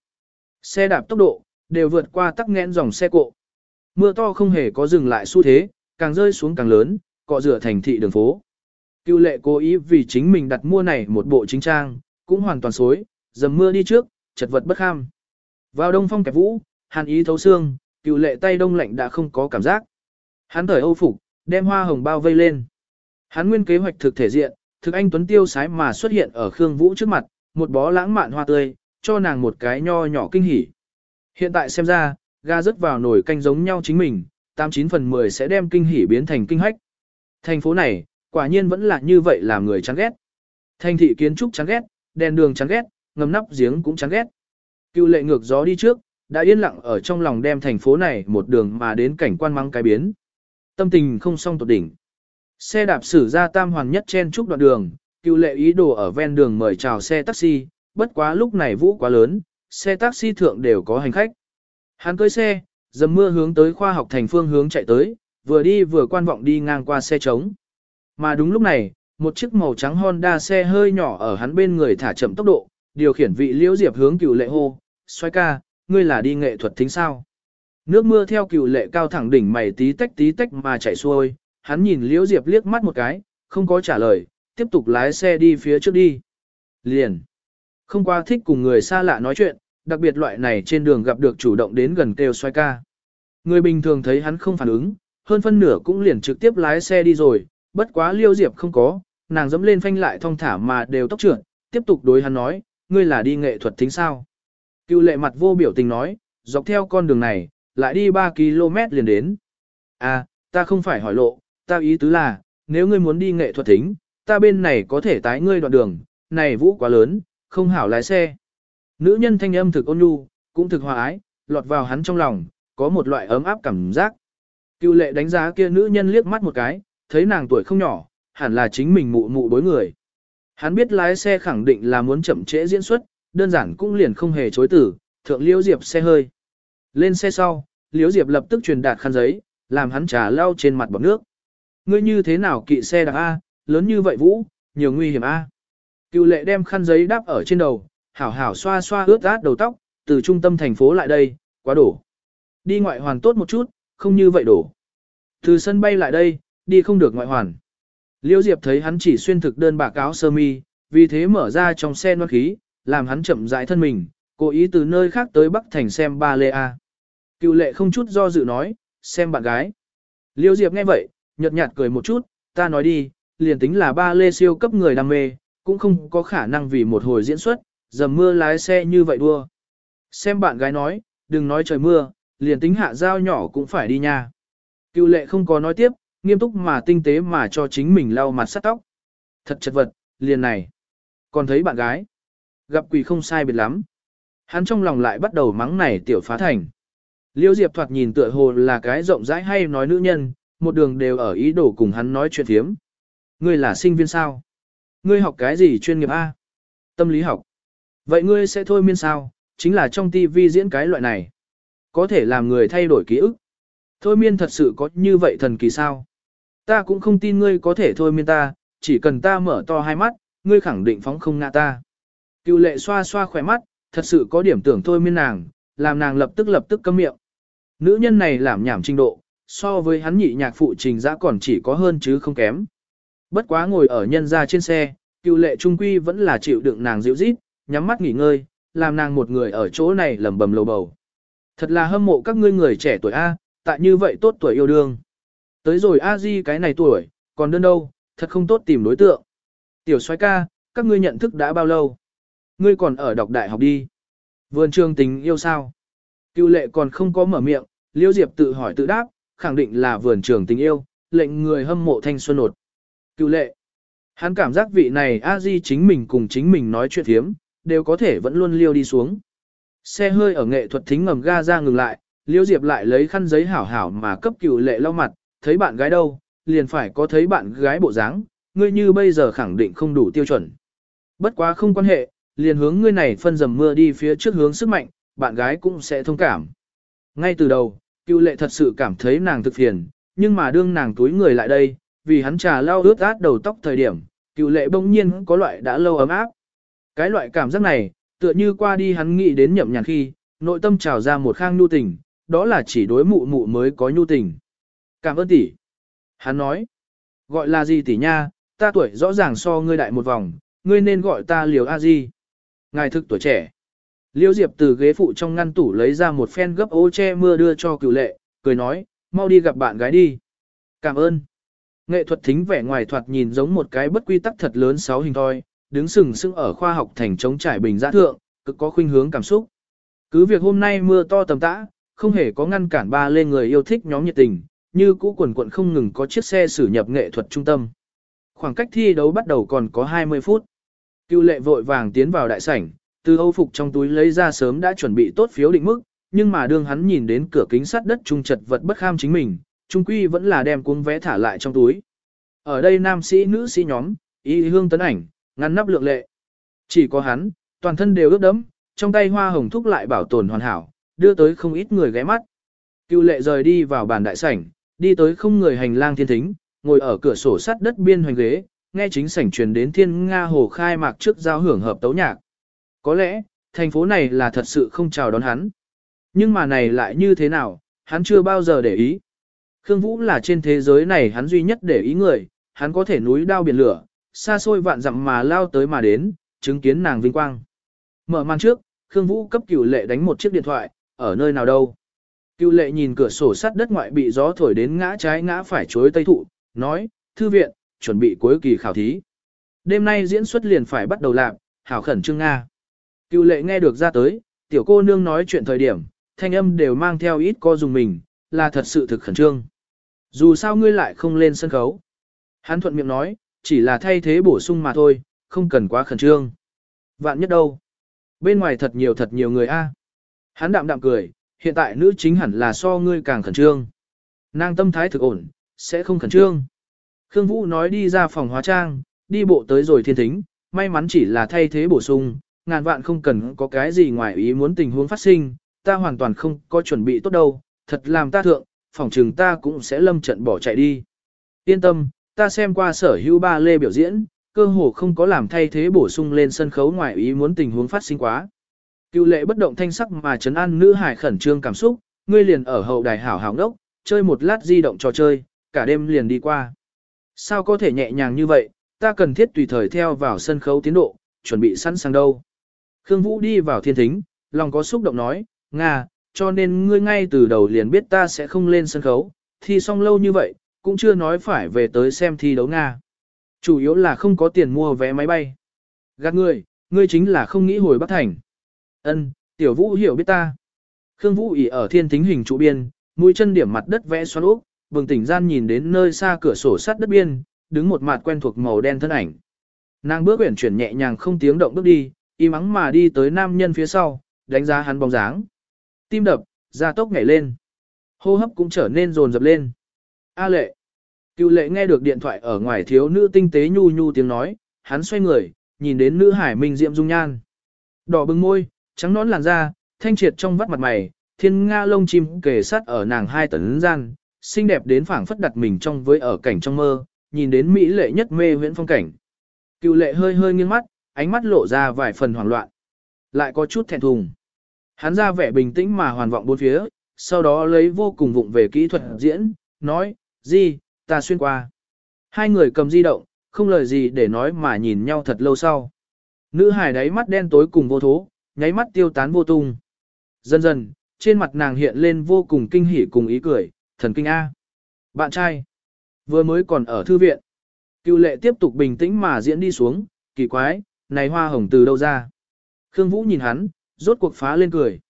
S1: Xe đạp tốc độ, đều vượt qua tắc nghẽn dòng xe cộ. Mưa to không hề có dừng lại xu thế, càng rơi xuống càng lớn, cọ rửa thành thị đường phố. Cưu lệ cố ý vì chính mình đặt mua này một bộ chính trang, cũng hoàn toàn xối, dầm mưa đi trước, chật vật bất kham. Vào đông phong kẹp vũ, hàn ý thấu xương, cựu lệ tay đông lạnh đã không có cảm giác. Hắn thởi âu phục, đem hoa hồng bao vây lên. Hắn nguyên kế hoạch thực thể diện, thực anh tuấn tiêu sái mà xuất hiện ở Khương Vũ trước mặt, một bó lãng mạn hoa tươi, cho nàng một cái nho nhỏ kinh hỉ. Hiện tại xem ra, ga rớt vào nồi canh giống nhau chính mình, 89 phần 10 sẽ đem kinh hỉ biến thành kinh hách. Thành phố này, quả nhiên vẫn là như vậy làm người chán ghét. Thành thị kiến trúc chán ghét, đèn đường chán ghét, ngầm nắp giếng cũng chán ghét. Cựu lệ ngược gió đi trước, đã yên lặng ở trong lòng đem thành phố này một đường mà đến cảnh quan mắng cái biến. Tâm tình không song tột đỉnh. Xe đạp xử ra tam hoàn nhất trên trúc đoạn đường, cựu lệ ý đồ ở ven đường mời chào xe taxi, bất quá lúc này vũ quá lớn, xe taxi thượng đều có hành khách. Hắn cưới xe, dầm mưa hướng tới khoa học thành phương hướng chạy tới, vừa đi vừa quan vọng đi ngang qua xe trống. Mà đúng lúc này, một chiếc màu trắng Honda xe hơi nhỏ ở hắn bên người thả chậm tốc độ, điều khiển vị liễu diệp hướng cựu lệ hô, xoay ca, ngươi là đi nghệ thuật thính sao. Nước mưa theo cựu lệ cao thẳng đỉnh mày tí tách tí tách mà chảy xuôi, hắn nhìn liễu diệp liếc mắt một cái, không có trả lời, tiếp tục lái xe đi phía trước đi. Liền. Không qua thích cùng người xa lạ nói chuyện, đặc biệt loại này trên đường gặp được chủ động đến gần kêu xoay ca. Người bình thường thấy hắn không phản ứng, hơn phân nửa cũng liền trực tiếp lái xe đi rồi, bất quá liêu diệp không có, nàng dẫm lên phanh lại thong thả mà đều tóc trưởng, tiếp tục đối hắn nói, ngươi là đi nghệ thuật thính sao. Cựu lệ mặt vô biểu tình nói, dọc theo con đường này, lại đi 3 km liền đến. À, ta không phải hỏi lộ, ta ý tứ là, nếu ngươi muốn đi nghệ thuật thính, ta bên này có thể tái ngươi đoạn đường, này vũ quá lớn, không hảo lái xe. Nữ nhân thanh âm thực ôn nhu, cũng thực hòa ái, lọt vào hắn trong lòng, có một loại ấm áp cảm giác. Cựu lệ đánh giá kia nữ nhân liếc mắt một cái, thấy nàng tuổi không nhỏ, hẳn là chính mình mụ mụ đối người. Hắn biết lái xe khẳng định là muốn chậm trễ diễn xuất, đơn giản cũng liền không hề chối tử, thượng liễu diệp xe hơi. Lên xe sau, liễu diệp lập tức truyền đạt khăn giấy, làm hắn trà lau trên mặt bọt nước. Ngươi như thế nào kỵ xe đạp A, lớn như vậy vũ, nhiều nguy hiểm A. Cựu lệ đem khăn giấy đắp ở trên đầu, hảo hảo xoa xoa ướt át đầu tóc, từ trung tâm thành phố lại đây, quá đổ. Đi ngoại hoàn tốt một chút, không như vậy đổ. Từ sân bay lại đây, đi không được ngoại hoàn. Liêu Diệp thấy hắn chỉ xuyên thực đơn bạc áo sơ mi, vì thế mở ra trong xe noan khí, làm hắn chậm rãi thân mình, cố ý từ nơi khác tới Bắc Thành xem ba lê A. Cựu lệ không chút do dự nói, xem bạn gái. Liêu Diệp nghe vậy, nhợt nhạt cười một chút, ta nói đi, liền tính là ba lê siêu cấp người đam mê, cũng không có khả năng vì một hồi diễn xuất, dầm mưa lái xe như vậy đua. Xem bạn gái nói, đừng nói trời mưa, liền tính hạ dao nhỏ cũng phải đi nha. Cựu lệ không có nói tiếp, nghiêm túc mà tinh tế mà cho chính mình lau mặt sắt tóc. Thật chật vật, liền này. Còn thấy bạn gái. Gặp quỷ không sai biệt lắm. Hắn trong lòng lại bắt đầu mắng này tiểu phá thành. Liêu Diệp thoạt nhìn tựa hồ là cái rộng rãi hay nói nữ nhân, một đường đều ở ý đồ cùng hắn nói chuyện thiếm. Ngươi là sinh viên sao? Ngươi học cái gì chuyên nghiệp A? Tâm lý học. Vậy ngươi sẽ thôi miên sao? Chính là trong TV diễn cái loại này. Có thể làm người thay đổi ký ức. Thôi miên thật sự có như vậy thần kỳ sao? Ta cũng không tin ngươi có thể thôi miên ta, chỉ cần ta mở to hai mắt, ngươi khẳng định phóng không ngã ta. Cựu lệ xoa xoa khỏe mắt, thật sự có điểm tưởng thôi miên nàng, làm nàng lập tức lập tức câm miệng. Nữ nhân này làm nhảm trình độ, so với hắn nhị nhạc phụ trình dã còn chỉ có hơn chứ không kém. Bất quá ngồi ở nhân ra trên xe, cựu lệ trung quy vẫn là chịu đựng nàng dịu rít, nhắm mắt nghỉ ngơi, làm nàng một người ở chỗ này lầm bầm lầu bầu. Thật là hâm mộ các ngươi người trẻ tuổi A, tại như vậy tốt tuổi yêu đương. Tới rồi a di cái này tuổi, còn đơn đâu, thật không tốt tìm đối tượng. Tiểu soái ca, các ngươi nhận thức đã bao lâu? Ngươi còn ở đọc đại học đi. Vườn trường tình yêu sao? Cựu lệ còn không có mở miệng, Liêu Diệp tự hỏi tự đáp, khẳng định là vườn trường tình yêu, lệnh người hâm mộ thanh xuân nột. Cựu lệ. Hắn cảm giác vị này a di chính mình cùng chính mình nói chuyện thiếm, đều có thể vẫn luôn liêu đi xuống. Xe hơi ở nghệ thuật thính ngầm ga ra ngừng lại, Liêu Diệp lại lấy khăn giấy hảo hảo mà cấp cựu lệ lau mặt, thấy bạn gái đâu, liền phải có thấy bạn gái bộ dáng, ngươi như bây giờ khẳng định không đủ tiêu chuẩn. Bất quá không quan hệ, liền hướng ngươi này phân dầm mưa đi phía trước hướng sức mạnh, bạn gái cũng sẽ thông cảm. Ngay từ đầu, cựu lệ thật sự cảm thấy nàng thực phiền, nhưng mà đương nàng túi người lại đây, vì hắn trà lau ướt át đầu tóc thời điểm, cựu lệ bỗng nhiên có loại đã lâu ấm áp. Cái loại cảm giác này, tựa như qua đi hắn nghĩ đến nhậm nhàn khi, nội tâm trào ra một khang nhu tình, đó là chỉ đối mụ mụ mới có nhu tình. Cảm ơn tỷ. Hắn nói, gọi là gì tỷ nha, ta tuổi rõ ràng so ngươi đại một vòng, ngươi nên gọi ta liều a di. Ngài thực tuổi trẻ. Liêu Diệp từ ghế phụ trong ngăn tủ lấy ra một phen gấp ô che mưa đưa cho cựu lệ, cười nói, mau đi gặp bạn gái đi. Cảm ơn. Nghệ thuật thính vẻ ngoài thoạt nhìn giống một cái bất quy tắc thật lớn sáu hình thoi, đứng sừng sững ở khoa học thành trống trải bình giã thượng, cực có khuynh hướng cảm xúc. Cứ việc hôm nay mưa to tầm tã, không hề có ngăn cản ba lên người yêu thích nhóm nhiệt tình, như cũ quần quận không ngừng có chiếc xe xử nhập nghệ thuật trung tâm. Khoảng cách thi đấu bắt đầu còn có 20 phút. Cựu lệ vội vàng tiến vào đại sảnh, từ âu phục trong túi lấy ra sớm đã chuẩn bị tốt phiếu định mức, nhưng mà đương hắn nhìn đến cửa kính sắt đất trung chật vật bất kham chính mình, trung quy vẫn là đem cuốn vé thả lại trong túi. Ở đây nam sĩ nữ sĩ nhóm, y hương tấn ảnh, ngăn nắp lượng lệ. Chỉ có hắn, toàn thân đều ướt đẫm, trong tay hoa hồng thúc lại bảo tồn hoàn hảo, đưa tới không ít người ghé mắt. Cựu lệ rời đi vào bàn đại sảnh, đi tới không người hành lang thiên thính, ngồi ở cửa sổ sắt đất biên hoành ghế, nghe chính sảnh truyền đến thiên Nga hồ khai mạc trước giao hưởng hợp tấu nhạc. Có lẽ, thành phố này là thật sự không chào đón hắn. Nhưng mà này lại như thế nào, hắn chưa bao giờ để ý. Khương Vũ là trên thế giới này hắn duy nhất để ý người, hắn có thể núi đao biển lửa, xa xôi vạn dặm mà lao tới mà đến, chứng kiến nàng vinh quang. Mở màn trước, Khương Vũ cấp cửu lệ đánh một chiếc điện thoại, ở nơi nào đâu. Cựu lệ nhìn cửa sổ sắt đất ngoại bị gió thổi đến ngã trái ngã phải chối tây thụ, nói, thư viện, chuẩn bị cuối kỳ khảo thí. Đêm nay diễn xuất liền phải bắt đầu làm, hảo khẩn trương Nga. Cựu lệ nghe được ra tới, tiểu cô nương nói chuyện thời điểm, thanh âm đều mang theo ít co dùng mình, là thật sự thực khẩn trương. Dù sao ngươi lại không lên sân khấu. Hắn thuận miệng nói, chỉ là thay thế bổ sung mà thôi, không cần quá khẩn trương. Vạn nhất đâu. Bên ngoài thật nhiều thật nhiều người a. Hắn đạm đạm cười, hiện tại nữ chính hẳn là so ngươi càng khẩn trương. Nàng tâm thái thực ổn, sẽ không khẩn trương. Khương Vũ nói đi ra phòng hóa trang, đi bộ tới rồi thiên thính, may mắn chỉ là thay thế bổ sung, ngàn vạn không cần có cái gì ngoài ý muốn tình huống phát sinh, ta hoàn toàn không có chuẩn bị tốt đâu, thật làm ta thượng, phòng trừng ta cũng sẽ lâm trận bỏ chạy đi. Yên tâm, ta xem qua sở hữu ba lê biểu diễn, cơ hồ không có làm thay thế bổ sung lên sân khấu ngoài ý muốn tình huống phát sinh quá. Cựu lệ bất động thanh sắc mà chấn an nữ hải khẩn trương cảm xúc, ngươi liền ở hậu đài hảo hảo ngốc, chơi một lát di động trò chơi, cả đêm liền đi qua. Sao có thể nhẹ nhàng như vậy, ta cần thiết tùy thời theo vào sân khấu tiến độ, chuẩn bị sẵn sàng đâu. Khương Vũ đi vào thiên thính, lòng có xúc động nói, Nga, cho nên ngươi ngay từ đầu liền biết ta sẽ không lên sân khấu, thi xong lâu như vậy, cũng chưa nói phải về tới xem thi đấu Nga. Chủ yếu là không có tiền mua vé máy bay. Gạt ngươi, ngươi chính là không nghĩ hồi Bắc Thành. Ân, tiểu vũ hiểu biết ta. Khương Vũ ỉ ở thiên thính hình trụ biên, mũi chân điểm mặt đất vẽ xoắn úp, bừng tỉnh gian nhìn đến nơi xa cửa sổ sắt đất biên, đứng một mặt quen thuộc màu đen thân ảnh. Nàng bước uyển chuyển nhẹ nhàng không tiếng động bước đi, im ắng mà đi tới nam nhân phía sau, đánh giá hắn bóng dáng. Tim đập, da tốc nhảy lên. Hô hấp cũng trở nên rồn rập lên. A lệ. Cựu lệ nghe được điện thoại ở ngoài thiếu nữ tinh tế nhu nhu tiếng nói, hắn xoay người, nhìn đến nữ hải minh diệm dung nhan. Đỏ bừng môi, trắng nón làn da, thanh triệt trong vắt mặt mày, thiên nga lông chim kề sát ở nàng hai tấn gian, xinh đẹp đến phảng phất đặt mình trong với ở cảnh trong mơ, nhìn đến mỹ lệ nhất mê huyễn phong cảnh. Cựu lệ hơi hơi nghiêng mắt, ánh mắt lộ ra vài phần hoảng loạn. Lại có chút thẹn thùng. Hắn ra vẻ bình tĩnh mà hoàn vọng bốn phía, sau đó lấy vô cùng vụng về kỹ thuật diễn, nói, gì, ta xuyên qua. Hai người cầm di động, không lời gì để nói mà nhìn nhau thật lâu sau. Nữ hài đáy mắt đen tối cùng vô thố, nháy mắt tiêu tán vô tung. Dần dần, trên mặt nàng hiện lên vô cùng kinh hỉ cùng ý cười, thần kinh A. Bạn trai, vừa mới còn ở thư viện. Cựu lệ tiếp tục bình tĩnh mà diễn đi xuống, kỳ quái, này hoa hồng từ đâu ra. Khương Vũ nhìn hắn, rốt cuộc phá lên cười.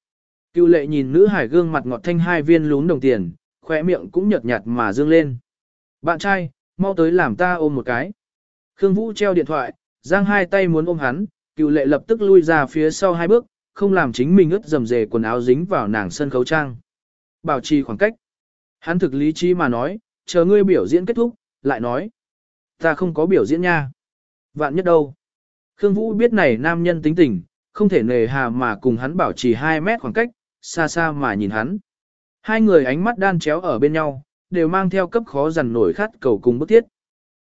S1: Cựu lệ nhìn nữ hải gương mặt ngọt thanh hai viên lún đồng tiền, khỏe miệng cũng nhợt nhạt mà dương lên. Bạn trai, mau tới làm ta ôm một cái. Khương Vũ treo điện thoại, giang hai tay muốn ôm hắn, cựu lệ lập tức lui ra phía sau hai bước, không làm chính mình ướt dầm dề quần áo dính vào nàng sân khấu trang. Bảo trì khoảng cách. Hắn thực lý trí mà nói, chờ ngươi biểu diễn kết thúc, lại nói. Ta không có biểu diễn nha. Vạn nhất đâu. Khương Vũ biết này nam nhân tính tình, không thể nề hà mà cùng hắn bảo trì 2 mét khoảng cách, xa xa mà nhìn hắn. Hai người ánh mắt đan chéo ở bên nhau, đều mang theo cấp khó dằn nổi khát cầu cùng bức thiết.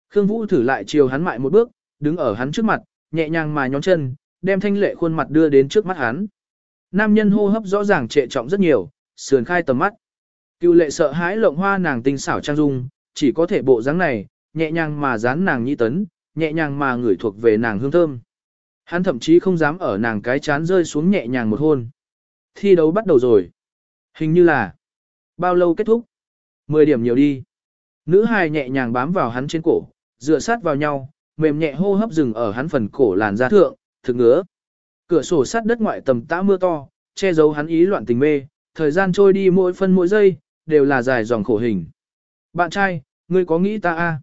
S1: Khương Vũ thử lại chiều hắn mại một bước, đứng ở hắn trước mặt, nhẹ nhàng mà nhón chân, đem thanh lệ khuôn mặt đưa đến trước mắt hắn. Nam nhân hô hấp rõ ràng trệ trọng rất nhiều, sườn khai tầm mắt. Cựu lệ sợ hãi lộng hoa nàng tinh xảo trang dung, chỉ có thể bộ dáng này, nhẹ nhàng mà dán nàng nhĩ tấn, nhẹ nhàng mà ngửi thuộc về nàng hương thơm. Hắn thậm chí không dám ở nàng cái chán rơi xuống nhẹ nhàng một hôn. Thi đấu bắt đầu rồi. Hình như là bao lâu kết thúc? 10 điểm nhiều đi. Nữ hài nhẹ nhàng bám vào hắn trên cổ, dựa sát vào nhau, mềm nhẹ hô hấp dừng ở hắn phần cổ làn da thượng, thực ngứa. Cửa sổ sắt đất ngoại tầm tã mưa to, che giấu hắn ý loạn tình mê, thời gian trôi đi mỗi phân mỗi giây, đều là dài dòng khổ hình. Bạn trai, ngươi có nghĩ ta a?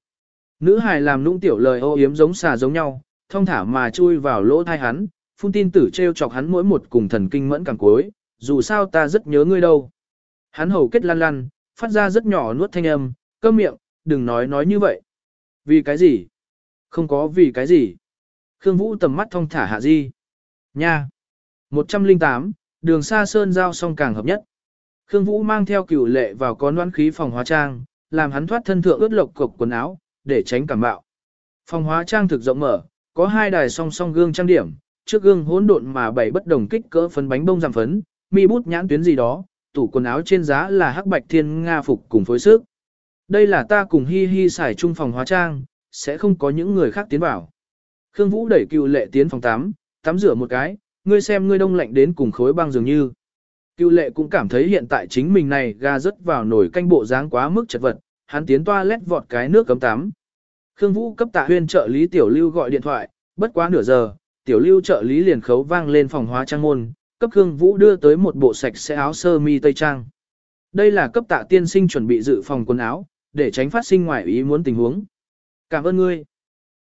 S1: Nữ hài làm nũng tiểu lời ô yếm giống xà giống nhau, thông thả mà chui vào lỗ thai hắn, phun tin tử treo chọc hắn mỗi một cùng thần kinh mẫn càng cuối, dù sao ta rất nhớ ngươi đâu. Hắn hầu kết lăn lăn, phát ra rất nhỏ nuốt thanh âm, cơm miệng, đừng nói nói như vậy. Vì cái gì? Không có vì cái gì. Khương Vũ tầm mắt thong thả hạ di. Nha! 108, đường xa sơn giao song càng hợp nhất. Khương Vũ mang theo cửu lệ vào con đoán khí phòng hóa trang, làm hắn thoát thân thượng ướt lộc cục quần áo, để tránh cảm bạo. Phòng hóa trang thực rộng mở, có hai đài song song gương trang điểm, trước gương hỗn độn mà bảy bất đồng kích cỡ phấn bánh bông giảm phấn, mi bút nhãn tuyến gì đó, tủ quần áo trên giá là hắc bạch thiên nga phục cùng phối sức. Đây là ta cùng hi hi xài chung phòng hóa trang, sẽ không có những người khác tiến vào. Khương Vũ đẩy cựu lệ tiến phòng tắm, tắm rửa một cái, ngươi xem ngươi đông lạnh đến cùng khối băng dường như. Cựu lệ cũng cảm thấy hiện tại chính mình này ga rớt vào nổi canh bộ dáng quá mức chật vật, hắn tiến toa lét vọt cái nước cấm tắm. Khương Vũ cấp tạ huyên trợ lý Tiểu Lưu gọi điện thoại, bất quá nửa giờ, Tiểu Lưu trợ lý liền khấu vang lên phòng hóa trang môn, cấp Khương Vũ đưa tới một bộ sạch sẽ áo sơ mi tây trang. Đây là cấp tạ tiên sinh chuẩn bị dự phòng quần áo, để tránh phát sinh ngoài ý muốn tình huống. Cảm ơn ngươi.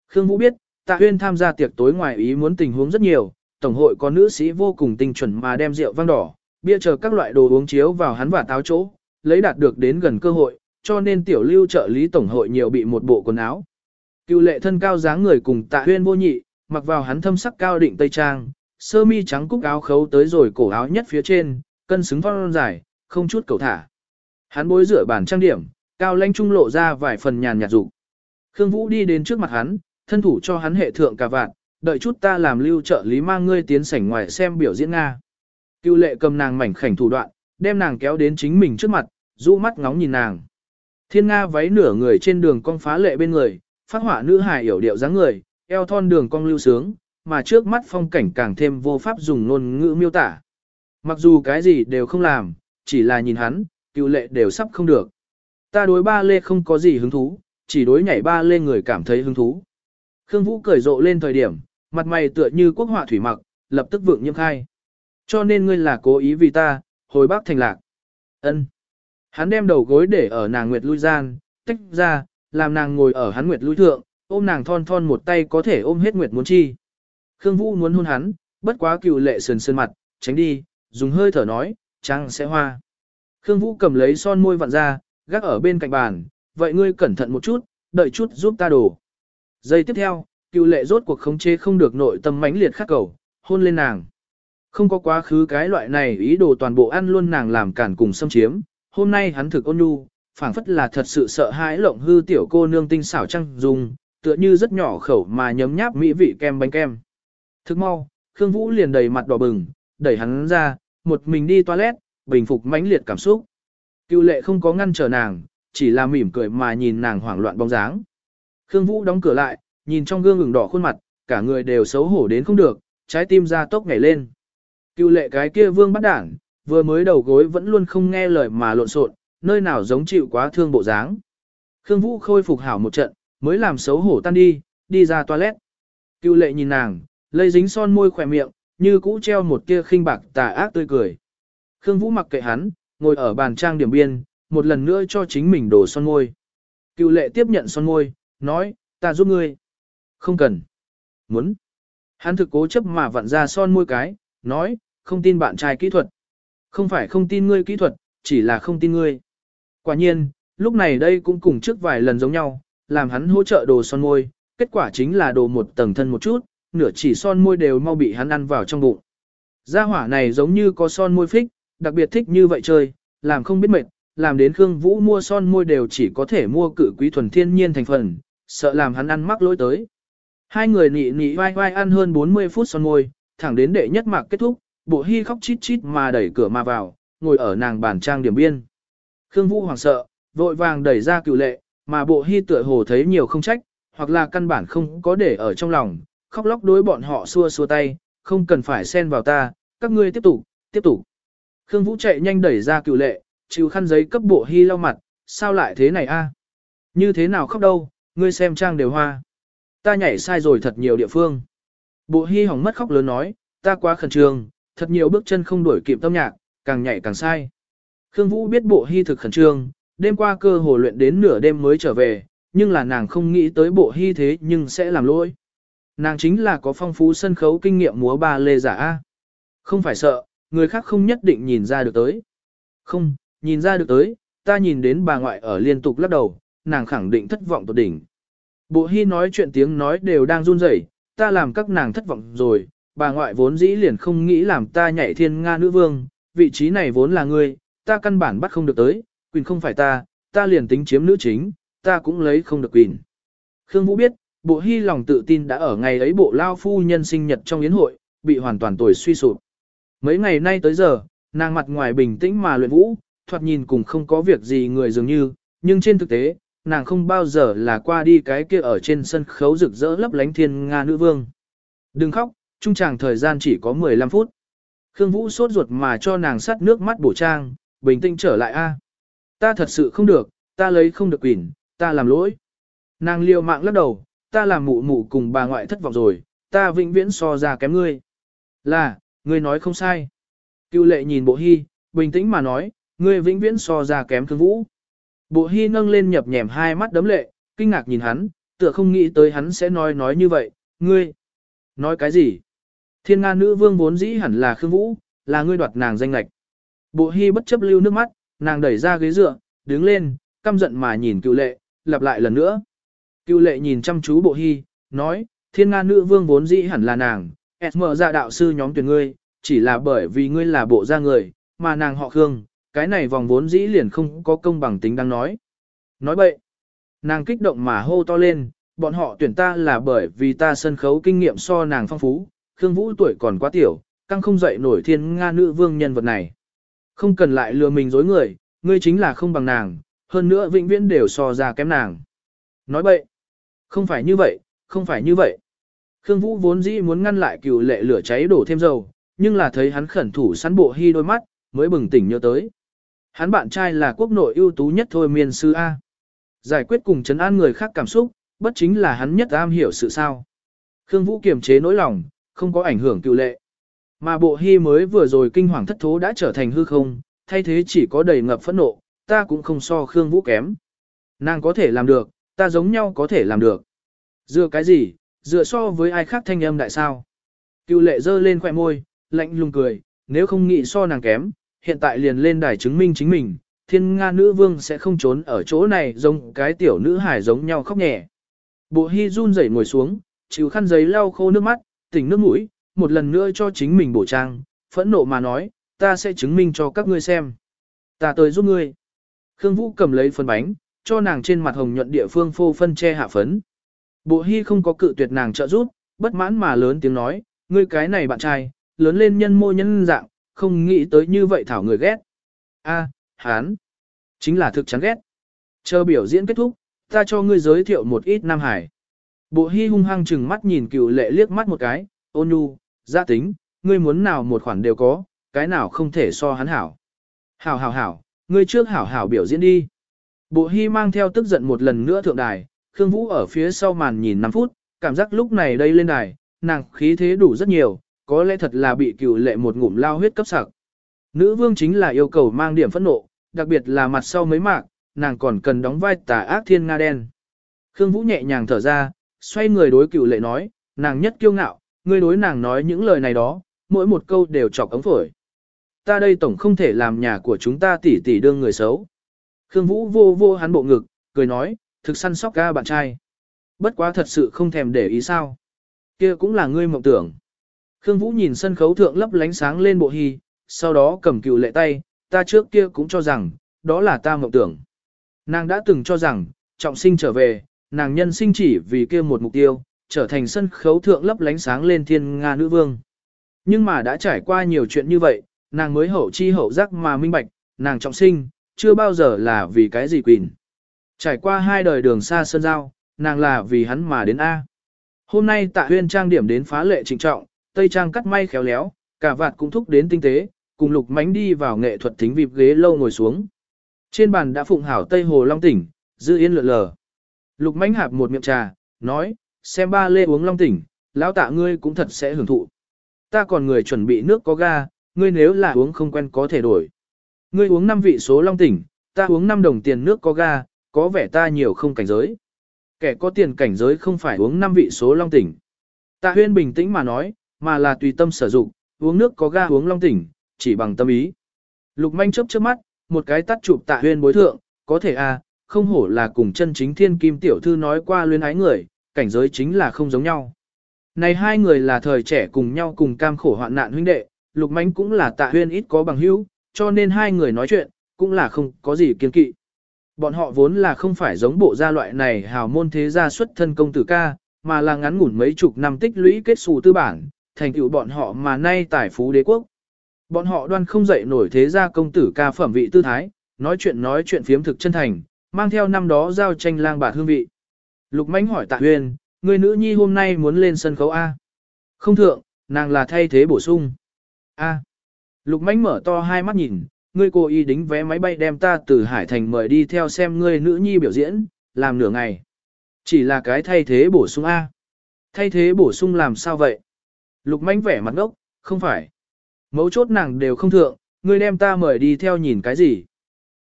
S1: Khương Vũ biết, tạ huyên tham gia tiệc tối ngoài ý muốn tình huống rất nhiều, tổng hội có nữ sĩ vô cùng tinh chuẩn mà đem rượu vang đỏ, bia chờ các loại đồ uống chiếu vào hắn và táo chỗ, lấy đạt được đến gần cơ hội, cho nên tiểu lưu trợ lý tổng hội nhiều bị một bộ quần áo. Cựu lệ thân cao dáng người cùng tạ huyên vô nhị, mặc vào hắn thâm sắc cao định tây trang, sơ mi trắng cúc áo khấu tới rồi cổ áo nhất phía trên, cân xứng phong dài, không chút cầu thả. Hắn bối rửa bản trang điểm, cao lãnh trung lộ ra vài phần nhàn nhạt dục. Khương Vũ đi đến trước mặt hắn, thân thủ cho hắn hệ thượng cả vạn, đợi chút ta làm lưu trợ lý mang ngươi tiến sảnh ngoài xem biểu diễn Nga. Cựu lệ cầm nàng mảnh khảnh thủ đoạn, đem nàng kéo đến chính mình trước mặt, rũ mắt ngóng nhìn nàng. Thiên Nga váy nửa người trên đường cong phá lệ bên người, phát hỏa nữ hài hiểu điệu dáng người, eo thon đường cong lưu sướng, mà trước mắt phong cảnh càng thêm vô pháp dùng ngôn ngữ miêu tả. Mặc dù cái gì đều không làm, chỉ là nhìn hắn, cựu lệ đều sắp không được. Ta đối ba lê không có gì hứng thú, chỉ đối nhảy ba lê người cảm thấy hứng thú. Khương Vũ cười rộ lên thời điểm, mặt mày tựa như quốc họa thủy mặc, lập tức vượng nhiễm khai. Cho nên ngươi là cố ý vì ta, hồi bác thành lạc. Ân. Hắn đem đầu gối để ở nàng nguyệt lui gian, tách ra, làm nàng ngồi ở hắn nguyệt lui thượng, ôm nàng thon thon một tay có thể ôm hết nguyệt muốn chi. Khương Vũ muốn hôn hắn, bất quá cựu lệ sườn sườn mặt, tránh đi, dùng hơi thở nói, trăng sẽ hoa. Khương Vũ cầm lấy son môi vặn ra, gác ở bên cạnh bàn, vậy ngươi cẩn thận một chút, đợi chút giúp ta đổ. Giây tiếp theo, cựu lệ rốt cuộc khống chế không được nội tâm mãnh liệt khắc cầu, hôn lên nàng. Không có quá khứ cái loại này ý đồ toàn bộ ăn luôn nàng làm cản cùng xâm chiếm, hôm nay hắn thực ôn nhu, phảng phất là thật sự sợ hãi lộng hư tiểu cô nương tinh xảo trăng dùng, tựa như rất nhỏ khẩu mà nhấm nháp mỹ vị kem bánh kem. Thức mau, Khương Vũ liền đầy mặt đỏ bừng, đẩy hắn ra, một mình đi toilet, bình phục mãnh liệt cảm xúc. Cựu lệ không có ngăn trở nàng, chỉ là mỉm cười mà nhìn nàng hoảng loạn bóng dáng. Khương Vũ đóng cửa lại, nhìn trong gương ửng đỏ khuôn mặt, cả người đều xấu hổ đến không được, trái tim ra tốc nhảy lên. Cựu lệ cái kia vương bắt đảng, vừa mới đầu gối vẫn luôn không nghe lời mà lộn xộn, nơi nào giống chịu quá thương bộ dáng. Khương Vũ khôi phục hảo một trận, mới làm xấu hổ tan đi, đi ra toilet. Cựu lệ nhìn nàng, lây dính son môi khỏe miệng, như cũ treo một kia khinh bạc tà ác tươi cười. Khương Vũ mặc kệ hắn, ngồi ở bàn trang điểm biên, một lần nữa cho chính mình đổ son môi. Cựu lệ tiếp nhận son môi, nói, ta giúp ngươi. Không cần. Muốn. Hắn thực cố chấp mà vặn ra son môi cái, nói, không tin bạn trai kỹ thuật. Không phải không tin ngươi kỹ thuật, chỉ là không tin ngươi. Quả nhiên, lúc này đây cũng cùng trước vài lần giống nhau, làm hắn hỗ trợ đồ son môi, kết quả chính là đồ một tầng thân một chút, nửa chỉ son môi đều mau bị hắn ăn vào trong bụng. Gia hỏa này giống như có son môi phích, đặc biệt thích như vậy chơi, làm không biết mệt, làm đến Khương Vũ mua son môi đều chỉ có thể mua cự quý thuần thiên nhiên thành phần, sợ làm hắn ăn mắc lỗi tới. Hai người nị nị vai vai ăn hơn 40 phút son môi, thẳng đến đệ nhất mạc kết thúc, bộ hy khóc chít chít mà đẩy cửa mà vào, ngồi ở nàng bàn trang điểm biên. Khương Vũ hoảng sợ, vội vàng đẩy ra cựu lệ, mà bộ hy tựa hồ thấy nhiều không trách, hoặc là căn bản không có để ở trong lòng, khóc lóc đối bọn họ xua xua tay, không cần phải xen vào ta, các ngươi tiếp tục, tiếp tục. Khương Vũ chạy nhanh đẩy ra cựu lệ, chịu khăn giấy cấp bộ hy lau mặt, sao lại thế này a? Như thế nào khóc đâu, ngươi xem trang đều hoa. Ta nhảy sai rồi thật nhiều địa phương. Bộ hy hỏng mất khóc lớn nói, ta quá khẩn trương, thật nhiều bước chân không đuổi kịp tâm nhạc, càng nhảy càng sai. Khương Vũ biết bộ hy thực khẩn trương, đêm qua cơ hồ luyện đến nửa đêm mới trở về, nhưng là nàng không nghĩ tới bộ hy thế nhưng sẽ làm lỗi. Nàng chính là có phong phú sân khấu kinh nghiệm múa ba lê giả A. Không phải sợ, người khác không nhất định nhìn ra được tới. Không, nhìn ra được tới, ta nhìn đến bà ngoại ở liên tục lắc đầu, nàng khẳng định thất vọng tột đỉnh. Bộ hy nói chuyện tiếng nói đều đang run rẩy, ta làm các nàng thất vọng rồi, bà ngoại vốn dĩ liền không nghĩ làm ta nhảy thiên Nga nữ vương, vị trí này vốn là ngươi, ta căn bản bắt không được tới, quyền không phải ta, ta liền tính chiếm nữ chính, ta cũng lấy không được quyền. Khương Vũ biết, bộ hy lòng tự tin đã ở ngày ấy bộ lao phu nhân sinh nhật trong yến hội, bị hoàn toàn tuổi suy sụp. Mấy ngày nay tới giờ, nàng mặt ngoài bình tĩnh mà luyện vũ, thoạt nhìn cùng không có việc gì người dường như, nhưng trên thực tế, nàng không bao giờ là qua đi cái kia ở trên sân khấu rực rỡ lấp lánh thiên Nga nữ vương. Đừng khóc, trung tràng thời gian chỉ có 15 phút. Khương Vũ sốt ruột mà cho nàng sắt nước mắt bổ trang, bình tĩnh trở lại a. À. Ta thật sự không được, ta lấy không được quỷ, ta làm lỗi. Nàng liều mạng lắc đầu, ta làm mụ mụ cùng bà ngoại thất vọng rồi, ta vĩnh viễn so ra kém ngươi. Là, ngươi nói không sai. Cưu lệ nhìn bộ hy, bình tĩnh mà nói, ngươi vĩnh viễn so ra kém Khương Vũ. Bộ hy nâng lên nhập nhèm hai mắt đấm lệ, kinh ngạc nhìn hắn, tựa không nghĩ tới hắn sẽ nói nói như vậy, ngươi. Nói cái gì? Thiên Nga nữ vương vốn dĩ hẳn là Khương Vũ, là ngươi đoạt nàng danh lạch. Bộ hy bất chấp lưu nước mắt, nàng đẩy ra ghế dựa, đứng lên, căm giận mà nhìn cựu lệ, lặp lại lần nữa. Cựu lệ nhìn chăm chú bộ hy, nói, thiên nga nữ vương vốn dĩ hẳn là nàng, mở ra dạ đạo sư nhóm tuyển ngươi, chỉ là bởi vì ngươi là bộ gia người, mà nàng họ Khương, cái này vòng vốn dĩ liền không có công bằng tính đang nói. Nói bậy, nàng kích động mà hô to lên, bọn họ tuyển ta là bởi vì ta sân khấu kinh nghiệm so nàng phong phú, Khương Vũ tuổi còn quá tiểu, căng không dậy nổi thiên nga nữ vương nhân vật này. Không cần lại lừa mình dối người, ngươi chính là không bằng nàng, hơn nữa vĩnh viễn đều so ra kém nàng. Nói bậy, không phải như vậy, không phải như vậy. Khương Vũ vốn dĩ muốn ngăn lại cựu lệ lửa cháy đổ thêm dầu, nhưng là thấy hắn khẩn thủ sắn bộ hy đôi mắt, mới bừng tỉnh nhớ tới. Hắn bạn trai là quốc nội ưu tú nhất thôi miên sư A. Giải quyết cùng chấn an người khác cảm xúc, bất chính là hắn nhất am hiểu sự sao. Khương Vũ kiềm chế nỗi lòng, không có ảnh hưởng cựu lệ. Mà bộ hy mới vừa rồi kinh hoàng thất thố đã trở thành hư không, thay thế chỉ có đầy ngập phẫn nộ, ta cũng không so Khương Vũ kém. Nàng có thể làm được, ta giống nhau có thể làm được. Dựa cái gì, dựa so với ai khác thanh âm đại sao. Cựu lệ giơ lên khỏe môi, lạnh lùng cười, nếu không nghĩ so nàng kém, hiện tại liền lên đài chứng minh chính mình, thiên nga nữ vương sẽ không trốn ở chỗ này giống cái tiểu nữ hải giống nhau khóc nhẹ. Bộ hy run rẩy ngồi xuống, chịu khăn giấy lau khô nước mắt, tỉnh nước mũi, một lần nữa cho chính mình bổ trang, phẫn nộ mà nói, ta sẽ chứng minh cho các ngươi xem. Ta tới giúp ngươi. Khương Vũ cầm lấy phân bánh, cho nàng trên mặt hồng nhuận địa phương phô phân che hạ phấn. Bộ hy không có cự tuyệt nàng trợ giúp, bất mãn mà lớn tiếng nói, ngươi cái này bạn trai, lớn lên nhân mô nhân dạng, không nghĩ tới như vậy thảo người ghét. A, hán, chính là thực chán ghét. Chờ biểu diễn kết thúc, ta cho ngươi giới thiệu một ít Nam Hải. Bộ hy hung hăng chừng mắt nhìn cựu lệ liếc mắt một cái, ôn nhu, gia tính, ngươi muốn nào một khoản đều có, cái nào không thể so hắn hảo. Hảo hảo hảo, ngươi trước hảo hảo biểu diễn đi. Bộ hy mang theo tức giận một lần nữa thượng đài, Khương Vũ ở phía sau màn nhìn 5 phút, cảm giác lúc này đây lên đài, nàng khí thế đủ rất nhiều, có lẽ thật là bị cựu lệ một ngụm lao huyết cấp sặc. Nữ vương chính là yêu cầu mang điểm phẫn nộ, đặc biệt là mặt sau mấy mạc, nàng còn cần đóng vai tà ác thiên nga đen. Khương Vũ nhẹ nhàng thở ra, xoay người đối cựu lệ nói, nàng nhất kiêu ngạo, ngươi đối nàng nói những lời này đó, mỗi một câu đều chọc ống phổi. Ta đây tổng không thể làm nhà của chúng ta tỉ tỉ đương người xấu. Khương Vũ vô vô hắn bộ ngực, cười nói, thực săn sóc ca bạn trai. Bất quá thật sự không thèm để ý sao. kia cũng là ngươi mộng tưởng. Khương Vũ nhìn sân khấu thượng lấp lánh sáng lên bộ hy, sau đó cầm cựu lệ tay, ta trước kia cũng cho rằng, đó là ta mộng tưởng. Nàng đã từng cho rằng, trọng sinh trở về, nàng nhân sinh chỉ vì kia một mục tiêu, trở thành sân khấu thượng lấp lánh sáng lên thiên Nga nữ vương. Nhưng mà đã trải qua nhiều chuyện như vậy, nàng mới hậu chi hậu giác mà minh bạch, nàng trọng sinh, chưa bao giờ là vì cái gì quỳnh. Trải qua hai đời đường xa sân giao, nàng là vì hắn mà đến A. Hôm nay tạ huyên trang điểm đến phá lệ trịnh trọng, tây trang cắt may khéo léo, cả vạt cũng thúc đến tinh tế, cùng lục mánh đi vào nghệ thuật thính vịp ghế lâu ngồi xuống. Trên bàn đã phụng hảo Tây Hồ Long Tỉnh, dư yên lượn lờ. Lục mánh hạp một miệng trà, nói, xem ba lê uống Long Tỉnh, lão tạ ngươi cũng thật sẽ hưởng thụ. Ta còn người chuẩn bị nước có ga, ngươi nếu là uống không quen có thể đổi. Ngươi uống 5 vị số Long Tỉnh, ta uống 5 đồng tiền nước có ga, có vẻ ta nhiều không cảnh giới. Kẻ có tiền cảnh giới không phải uống 5 vị số Long Tỉnh. Tạ huyên bình tĩnh mà nói, mà là tùy tâm sử dụng, uống nước có ga uống Long Tỉnh, chỉ bằng tâm ý. Lục manh chớp chớp mắt, một cái tắt chụp tạ huyên bối thượng, có thể à, không hổ là cùng chân chính thiên kim tiểu thư nói qua luyến ái người, cảnh giới chính là không giống nhau. Này hai người là thời trẻ cùng nhau cùng cam khổ hoạn nạn huynh đệ, lục manh cũng là tạ huyên ít có bằng hữu, cho nên hai người nói chuyện, cũng là không có gì kiên kỵ. Bọn họ vốn là không phải giống bộ gia loại này hào môn thế gia xuất thân công tử ca, mà là ngắn ngủn mấy chục năm tích lũy kết xù tư bản, thành tựu bọn họ mà nay tài phú đế quốc. Bọn họ đoan không dậy nổi thế gia công tử ca phẩm vị tư thái, nói chuyện nói chuyện phiếm thực chân thành, mang theo năm đó giao tranh lang bạt hương vị. Lục Mánh hỏi Tạ Huyền, người nữ nhi hôm nay muốn lên sân khấu A. Không thượng, nàng là thay thế bổ sung. A. Lục Mánh mở to hai mắt nhìn, ngươi cố ý đính vé máy bay đem ta từ Hải Thành mời đi theo xem ngươi nữ nhi biểu diễn, làm nửa ngày. Chỉ là cái thay thế bổ sung A. Thay thế bổ sung làm sao vậy? Lục manh vẻ mặt ngốc, không phải. Mấu chốt nàng đều không thượng, ngươi đem ta mời đi theo nhìn cái gì?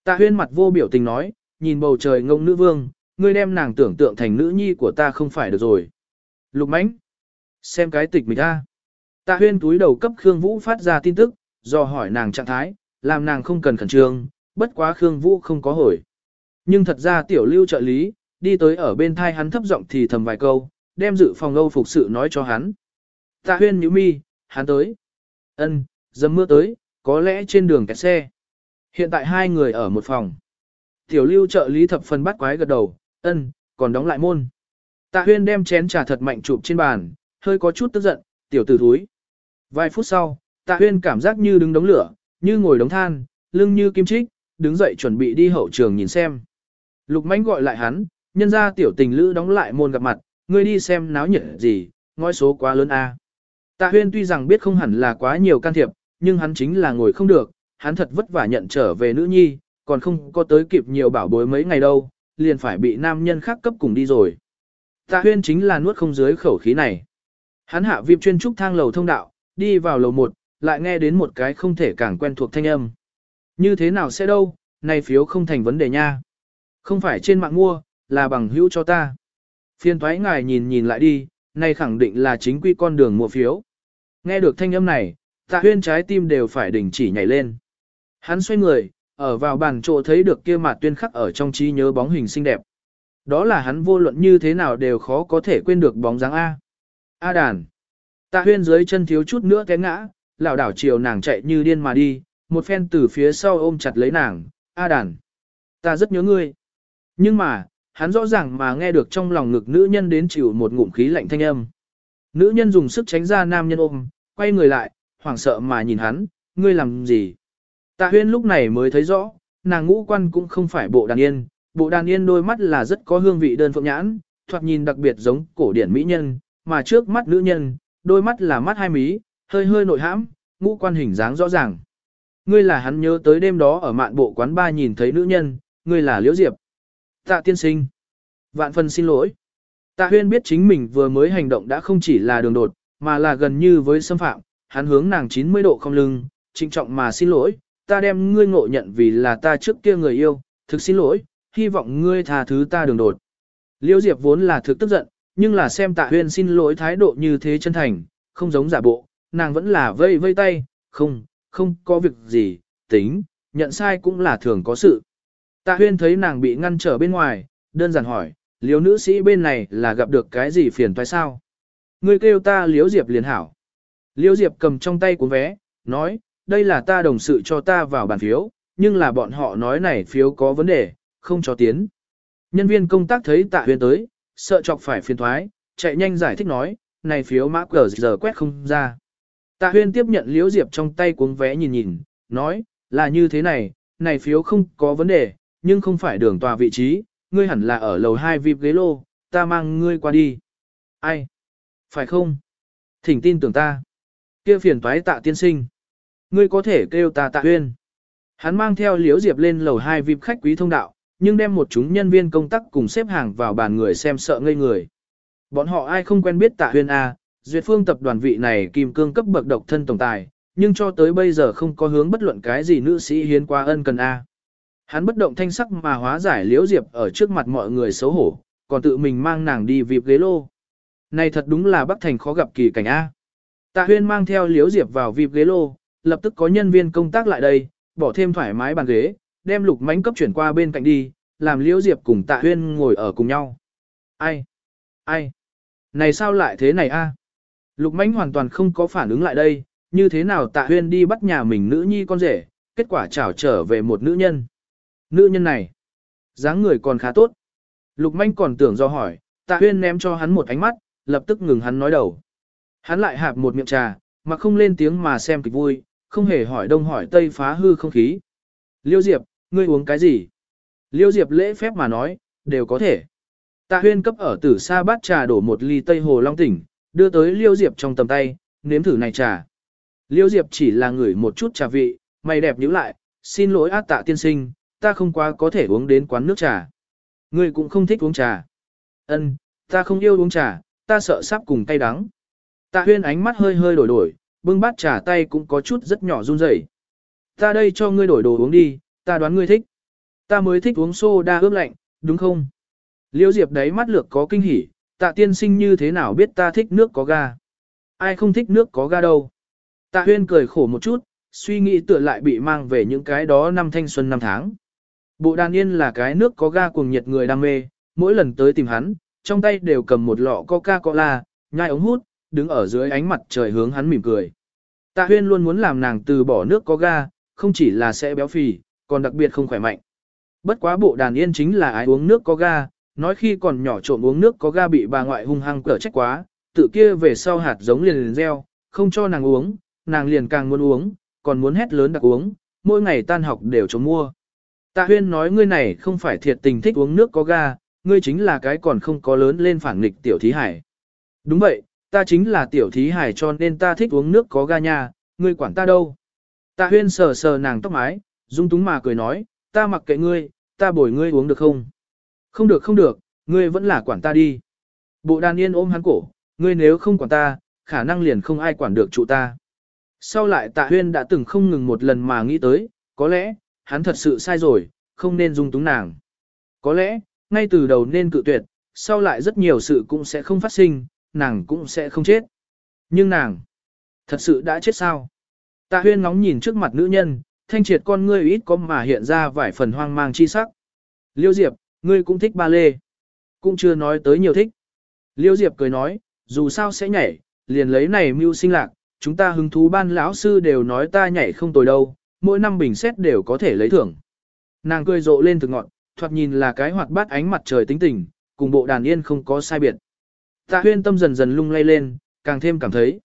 S1: Tạ huyên mặt vô biểu tình nói, nhìn bầu trời ngông nữ vương, ngươi đem nàng tưởng tượng thành nữ nhi của ta không phải được rồi. Lục mãnh, xem cái tịch mình ta. Tạ huyên túi đầu cấp Khương Vũ phát ra tin tức, do hỏi nàng trạng thái, làm nàng không cần khẩn trương, bất quá Khương Vũ không có hồi. Nhưng thật ra tiểu lưu trợ lý, đi tới ở bên thai hắn thấp giọng thì thầm vài câu, đem dự phòng âu phục sự nói cho hắn. Tạ huyên nhíu mi, hắn tới. ân dầm mưa tới, có lẽ trên đường kẹt xe. Hiện tại hai người ở một phòng. Tiểu lưu trợ lý thập phần bắt quái gật đầu, ân, còn đóng lại môn. Tạ huyên đem chén trà thật mạnh chụp trên bàn, hơi có chút tức giận, tiểu tử thúi. Vài phút sau, tạ huyên cảm giác như đứng đống lửa, như ngồi đống than, lưng như kim trích, đứng dậy chuẩn bị đi hậu trường nhìn xem. Lục mánh gọi lại hắn, nhân ra tiểu tình lữ đóng lại môn gặp mặt, ngươi đi xem náo nhiệt gì, ngói số quá lớn a. Tạ huyên tuy rằng biết không hẳn là quá nhiều can thiệp, nhưng hắn chính là ngồi không được, hắn thật vất vả nhận trở về nữ nhi, còn không có tới kịp nhiều bảo bối mấy ngày đâu, liền phải bị nam nhân khác cấp cùng đi rồi. Tạ huyên chính là nuốt không dưới khẩu khí này. Hắn hạ viêm chuyên trúc thang lầu thông đạo, đi vào lầu 1, lại nghe đến một cái không thể càng quen thuộc thanh âm. Như thế nào sẽ đâu, này phiếu không thành vấn đề nha. Không phải trên mạng mua, là bằng hữu cho ta. Phiên thoái ngài nhìn nhìn lại đi, này khẳng định là chính quy con đường mua phiếu. Nghe được thanh âm này, tạ huyên trái tim đều phải đình chỉ nhảy lên. Hắn xoay người, ở vào bàn chỗ thấy được kia mặt tuyên khắc ở trong trí nhớ bóng hình xinh đẹp. Đó là hắn vô luận như thế nào đều khó có thể quên được bóng dáng A. A đàn. Tạ huyên dưới chân thiếu chút nữa té ngã, lảo đảo chiều nàng chạy như điên mà đi, một phen từ phía sau ôm chặt lấy nàng. A đàn. Ta rất nhớ ngươi. Nhưng mà, hắn rõ ràng mà nghe được trong lòng ngực nữ nhân đến chịu một ngụm khí lạnh thanh âm. Nữ nhân dùng sức tránh ra nam nhân ôm, quay người lại, hoảng sợ mà nhìn hắn, ngươi làm gì? Tạ huyên lúc này mới thấy rõ, nàng ngũ quan cũng không phải bộ đàn yên, bộ đàn yên đôi mắt là rất có hương vị đơn phượng nhãn, thoạt nhìn đặc biệt giống cổ điển mỹ nhân, mà trước mắt nữ nhân, đôi mắt là mắt hai mí, hơi hơi nội hãm, ngũ quan hình dáng rõ ràng. Ngươi là hắn nhớ tới đêm đó ở mạn bộ quán ba nhìn thấy nữ nhân, ngươi là Liễu Diệp. Tạ tiên sinh. Vạn phần xin lỗi. Tạ huyên biết chính mình vừa mới hành động đã không chỉ là đường đột, mà là gần như với xâm phạm, hắn hướng nàng 90 độ không lưng, trịnh trọng mà xin lỗi, ta đem ngươi ngộ nhận vì là ta trước kia người yêu, thực xin lỗi, hy vọng ngươi tha thứ ta đường đột. Liêu Diệp vốn là thực tức giận, nhưng là xem tạ huyên xin lỗi thái độ như thế chân thành, không giống giả bộ, nàng vẫn là vây vây tay, không, không có việc gì, tính, nhận sai cũng là thường có sự. Tạ huyên thấy nàng bị ngăn trở bên ngoài, đơn giản hỏi, liếu nữ sĩ bên này là gặp được cái gì phiền toái sao? Ngươi kêu ta liếu diệp liền hảo. Liêu diệp cầm trong tay cuốn vé, nói, đây là ta đồng sự cho ta vào bàn phiếu, nhưng là bọn họ nói này phiếu có vấn đề, không cho tiến. Nhân viên công tác thấy tạ huyền tới, sợ chọc phải phiền thoái, chạy nhanh giải thích nói, này phiếu mã cờ giờ quét không ra. Tạ huyên tiếp nhận liễu diệp trong tay cuốn vé nhìn nhìn, nói, là như thế này, này phiếu không có vấn đề, nhưng không phải đường tòa vị trí, ngươi hẳn là ở lầu 2 VIP ghế lô, ta mang ngươi qua đi. Ai? Phải không? Thỉnh tin tưởng ta. kia phiền toái tạ tiên sinh. Ngươi có thể kêu ta tạ huyên. Hắn mang theo liễu diệp lên lầu 2 VIP khách quý thông đạo, nhưng đem một chúng nhân viên công tác cùng xếp hàng vào bàn người xem sợ ngây người. Bọn họ ai không quen biết tạ huyên A, duyệt phương tập đoàn vị này kim cương cấp bậc độc thân tổng tài, nhưng cho tới bây giờ không có hướng bất luận cái gì nữ sĩ hiến qua ân cần A. Hắn bất động thanh sắc mà hóa giải liễu diệp ở trước mặt mọi người xấu hổ, còn tự mình mang nàng đi vịp ghế lô. Này thật đúng là Bắc Thành khó gặp kỳ cảnh A. Tạ huyên mang theo liễu diệp vào vịp ghế lô, lập tức có nhân viên công tác lại đây, bỏ thêm thoải mái bàn ghế, đem lục mánh cấp chuyển qua bên cạnh đi, làm liễu diệp cùng tạ huyên ngồi ở cùng nhau. Ai? Ai? Này sao lại thế này a? Lục mánh hoàn toàn không có phản ứng lại đây, như thế nào tạ huyên đi bắt nhà mình nữ nhi con rể, kết quả trảo trở về một nữ nhân. Nữ nhân này, dáng người còn khá tốt. Lục manh còn tưởng do hỏi, tạ huyên ném cho hắn một ánh mắt, lập tức ngừng hắn nói đầu. Hắn lại hạp một miệng trà, mà không lên tiếng mà xem kịch vui, không hề hỏi đông hỏi tây phá hư không khí. Liêu Diệp, ngươi uống cái gì? Liêu Diệp lễ phép mà nói, đều có thể. Tạ huyên cấp ở tử xa bát trà đổ một ly tây hồ long tỉnh, đưa tới Liêu Diệp trong tầm tay, nếm thử này trà. Liêu Diệp chỉ là ngửi một chút trà vị, mày đẹp nhíu lại, xin lỗi át tạ tiên sinh, ta không quá có thể uống đến quán nước trà. Ngươi cũng không thích uống trà. Ân, ta không yêu uống trà, ta sợ sắp cùng cay đắng. Tạ huyên ánh mắt hơi hơi đổi đổi, bưng bát trà tay cũng có chút rất nhỏ run rẩy. Ta đây cho ngươi đổi đồ uống đi, ta đoán ngươi thích. Ta mới thích uống soda ướp lạnh, đúng không? Liêu Diệp đấy mắt lược có kinh hỉ, tạ tiên sinh như thế nào biết ta thích nước có ga? Ai không thích nước có ga đâu? Tạ huyên cười khổ một chút, suy nghĩ tựa lại bị mang về những cái đó năm thanh xuân năm tháng. Bộ đàn yên là cái nước có ga cuồng nhiệt người đam mê, mỗi lần tới tìm hắn, trong tay đều cầm một lọ Coca-Cola, nhai ống hút, đứng ở dưới ánh mặt trời hướng hắn mỉm cười. Tạ huyên luôn muốn làm nàng từ bỏ nước có ga, không chỉ là sẽ béo phì, còn đặc biệt không khỏe mạnh. Bất quá bộ đàn yên chính là ai uống nước có ga, nói khi còn nhỏ trộm uống nước có ga bị bà ngoại hung hăng cở trách quá, tự kia về sau hạt giống liền liền gieo, không cho nàng uống, nàng liền càng muốn uống, còn muốn hét lớn đặc uống, mỗi ngày tan học đều chống mua. Tạ huyên nói ngươi này không phải thiệt tình thích uống nước có ga, ngươi chính là cái còn không có lớn lên phản nghịch tiểu thí hải. Đúng vậy, ta chính là tiểu thí hải cho nên ta thích uống nước có ga nha, ngươi quản ta đâu. Tạ huyên sờ sờ nàng tóc mái, dung túng mà cười nói, ta mặc kệ ngươi, ta bồi ngươi uống được không? Không được không được, ngươi vẫn là quản ta đi. Bộ đàn yên ôm hắn cổ, ngươi nếu không quản ta, khả năng liền không ai quản được trụ ta. Sau lại tạ huyên đã từng không ngừng một lần mà nghĩ tới, có lẽ, hắn thật sự sai rồi, không nên dung túng nàng. Có lẽ, ngay từ đầu nên cự tuyệt, sau lại rất nhiều sự cũng sẽ không phát sinh, nàng cũng sẽ không chết. Nhưng nàng, thật sự đã chết sao? Tạ huyên ngóng nhìn trước mặt nữ nhân, thanh triệt con ngươi ít có mà hiện ra vài phần hoang mang chi sắc. Liêu Diệp, ngươi cũng thích ba lê. Cũng chưa nói tới nhiều thích. Liêu Diệp cười nói, dù sao sẽ nhảy, liền lấy này mưu sinh lạc, chúng ta hứng thú ban lão sư đều nói ta nhảy không tồi đâu, mỗi năm bình xét đều có thể lấy thưởng. Nàng cười rộ lên từ ngọn, thoạt nhìn là cái hoạt bát ánh mặt trời tính tình, cùng bộ đàn yên không có sai biệt. Tạ huyên tâm dần dần lung lay lên, càng thêm cảm thấy.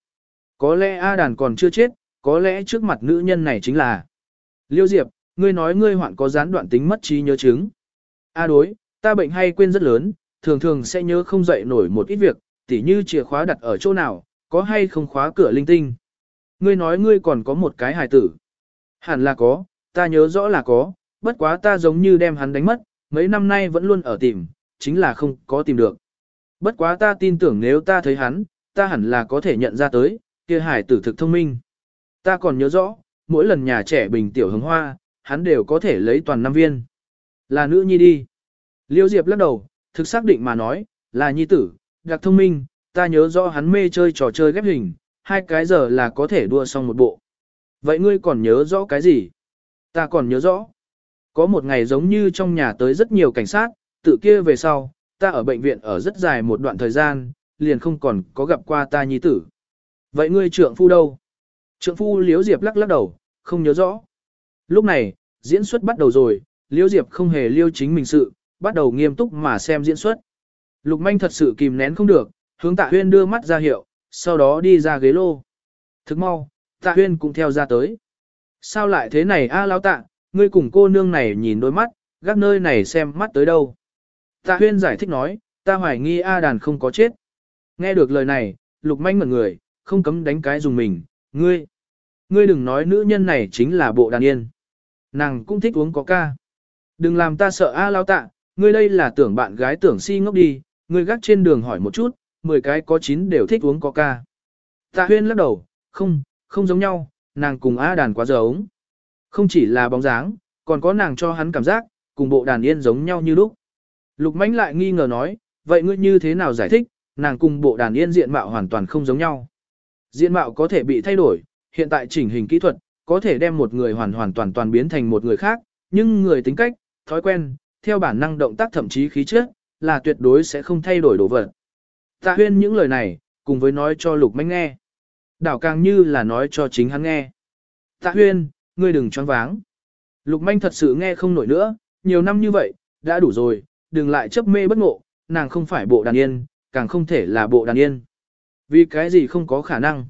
S1: Có lẽ A đàn còn chưa chết, có lẽ trước mặt nữ nhân này chính là. Liêu Diệp, ngươi nói ngươi hoạn có gián đoạn tính mất trí nhớ chứng. A đối, ta bệnh hay quên rất lớn, thường thường sẽ nhớ không dậy nổi một ít việc, tỉ như chìa khóa đặt ở chỗ nào, có hay không khóa cửa linh tinh. Ngươi nói ngươi còn có một cái hài tử. Hẳn là có, ta nhớ rõ là có, bất quá ta giống như đem hắn đánh mất, mấy năm nay vẫn luôn ở tìm, chính là không có tìm được. Bất quá ta tin tưởng nếu ta thấy hắn, ta hẳn là có thể nhận ra tới, kia hải tử thực thông minh. Ta còn nhớ rõ, mỗi lần nhà trẻ bình tiểu hứng hoa, hắn đều có thể lấy toàn năm viên. Là nữ nhi đi. Liêu Diệp lắc đầu, thực xác định mà nói, là nhi tử, đặc thông minh, ta nhớ rõ hắn mê chơi trò chơi ghép hình, hai cái giờ là có thể đua xong một bộ. Vậy ngươi còn nhớ rõ cái gì? Ta còn nhớ rõ. Có một ngày giống như trong nhà tới rất nhiều cảnh sát, tự kia về sau, ta ở bệnh viện ở rất dài một đoạn thời gian, liền không còn có gặp qua ta nhi tử. Vậy ngươi trượng phu đâu? Trượng phu Liễu Diệp lắc lắc đầu, không nhớ rõ. Lúc này, diễn xuất bắt đầu rồi, Liễu Diệp không hề liêu chính mình sự, bắt đầu nghiêm túc mà xem diễn xuất. Lục Manh thật sự kìm nén không được, hướng Tạ Huyên đưa mắt ra hiệu, sau đó đi ra ghế lô. Thức mau, Tạ Huyên cũng theo ra tới. Sao lại thế này a lão tạ, ngươi cùng cô nương này nhìn đôi mắt, gác nơi này xem mắt tới đâu. Tạ Huyên giải thích nói, ta hoài nghi A đàn không có chết. Nghe được lời này, Lục Manh mật người, không cấm đánh cái dùng mình, ngươi. Ngươi đừng nói nữ nhân này chính là bộ đàn yên. Nàng cũng thích uống có ca. Đừng làm ta sợ A lao tạ, ngươi đây là tưởng bạn gái tưởng si ngốc đi, ngươi gác trên đường hỏi một chút, 10 cái có 9 đều thích uống có ca. Tạ huyên lắc đầu, không, không giống nhau, nàng cùng A đàn quá giống. Không chỉ là bóng dáng, còn có nàng cho hắn cảm giác, cùng bộ đàn yên giống nhau như lúc. Lục mãnh lại nghi ngờ nói, vậy ngươi như thế nào giải thích, nàng cùng bộ đàn yên diện mạo hoàn toàn không giống nhau. Diện mạo có thể bị thay đổi, hiện tại chỉnh hình kỹ thuật, có thể đem một người hoàn hoàn toàn toàn biến thành một người khác, nhưng người tính cách, thói quen, theo bản năng động tác thậm chí khí chất, là tuyệt đối sẽ không thay đổi đồ vật. Tạ huyên những lời này, cùng với nói cho lục manh nghe. Đảo càng như là nói cho chính hắn nghe. Tạ huyên, ngươi đừng choáng váng. Lục manh thật sự nghe không nổi nữa, nhiều năm như vậy, đã đủ rồi, đừng lại chấp mê bất ngộ, nàng không phải bộ đàn yên, càng không thể là bộ đàn yên. Vì cái gì không có khả năng.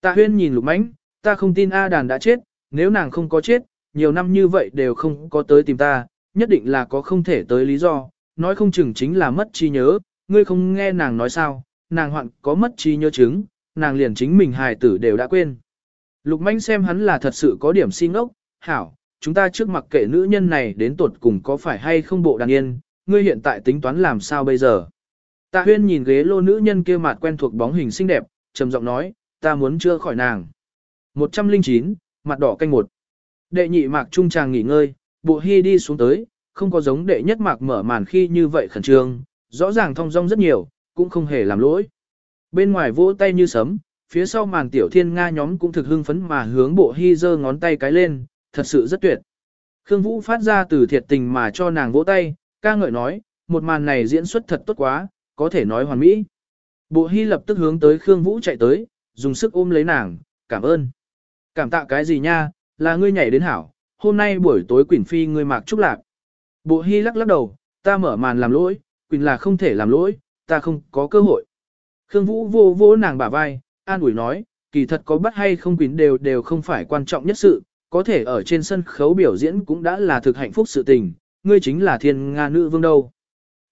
S1: Tạ huyên nhìn lục manh, ta không tin A đàn đã chết, nếu nàng không có chết, nhiều năm như vậy đều không có tới tìm ta, nhất định là có không thể tới lý do, nói không chừng chính là mất trí nhớ, ngươi không nghe nàng nói sao, nàng hoạn có mất trí nhớ chứng, nàng liền chính mình hài tử đều đã quên. Lục manh xem hắn là thật sự có điểm xin ốc, hảo, chúng ta trước mặc kệ nữ nhân này đến tuột cùng có phải hay không bộ đàn yên, ngươi hiện tại tính toán làm sao bây giờ. Tạ huyên nhìn ghế lô nữ nhân kia mặt quen thuộc bóng hình xinh đẹp, trầm giọng nói, ta muốn chưa khỏi nàng. 109, mặt đỏ canh một. Đệ nhị mạc trung tràng nghỉ ngơi, bộ hy đi xuống tới, không có giống đệ nhất mạc mở màn khi như vậy khẩn trương, rõ ràng thong dong rất nhiều, cũng không hề làm lỗi. Bên ngoài vỗ tay như sấm, phía sau màn tiểu thiên nga nhóm cũng thực hưng phấn mà hướng bộ hy giơ ngón tay cái lên, thật sự rất tuyệt. Khương Vũ phát ra từ thiệt tình mà cho nàng vỗ tay, ca ngợi nói, một màn này diễn xuất thật tốt quá, có thể nói hoàn mỹ. Bộ hy lập tức hướng tới Khương Vũ chạy tới, dùng sức ôm lấy nàng, cảm ơn. Cảm tạ cái gì nha, là ngươi nhảy đến hảo, hôm nay buổi tối Quỳnh Phi ngươi mặc trúc lạc. Bộ hy lắc lắc đầu, ta mở màn làm lỗi, Quỳnh là không thể làm lỗi, ta không có cơ hội. Khương Vũ vô vô nàng bả vai, an ủi nói, kỳ thật có bắt hay không quýnh đều đều không phải quan trọng nhất sự, có thể ở trên sân khấu biểu diễn cũng đã là thực hạnh phúc sự tình, ngươi chính là thiên nga nữ vương đâu.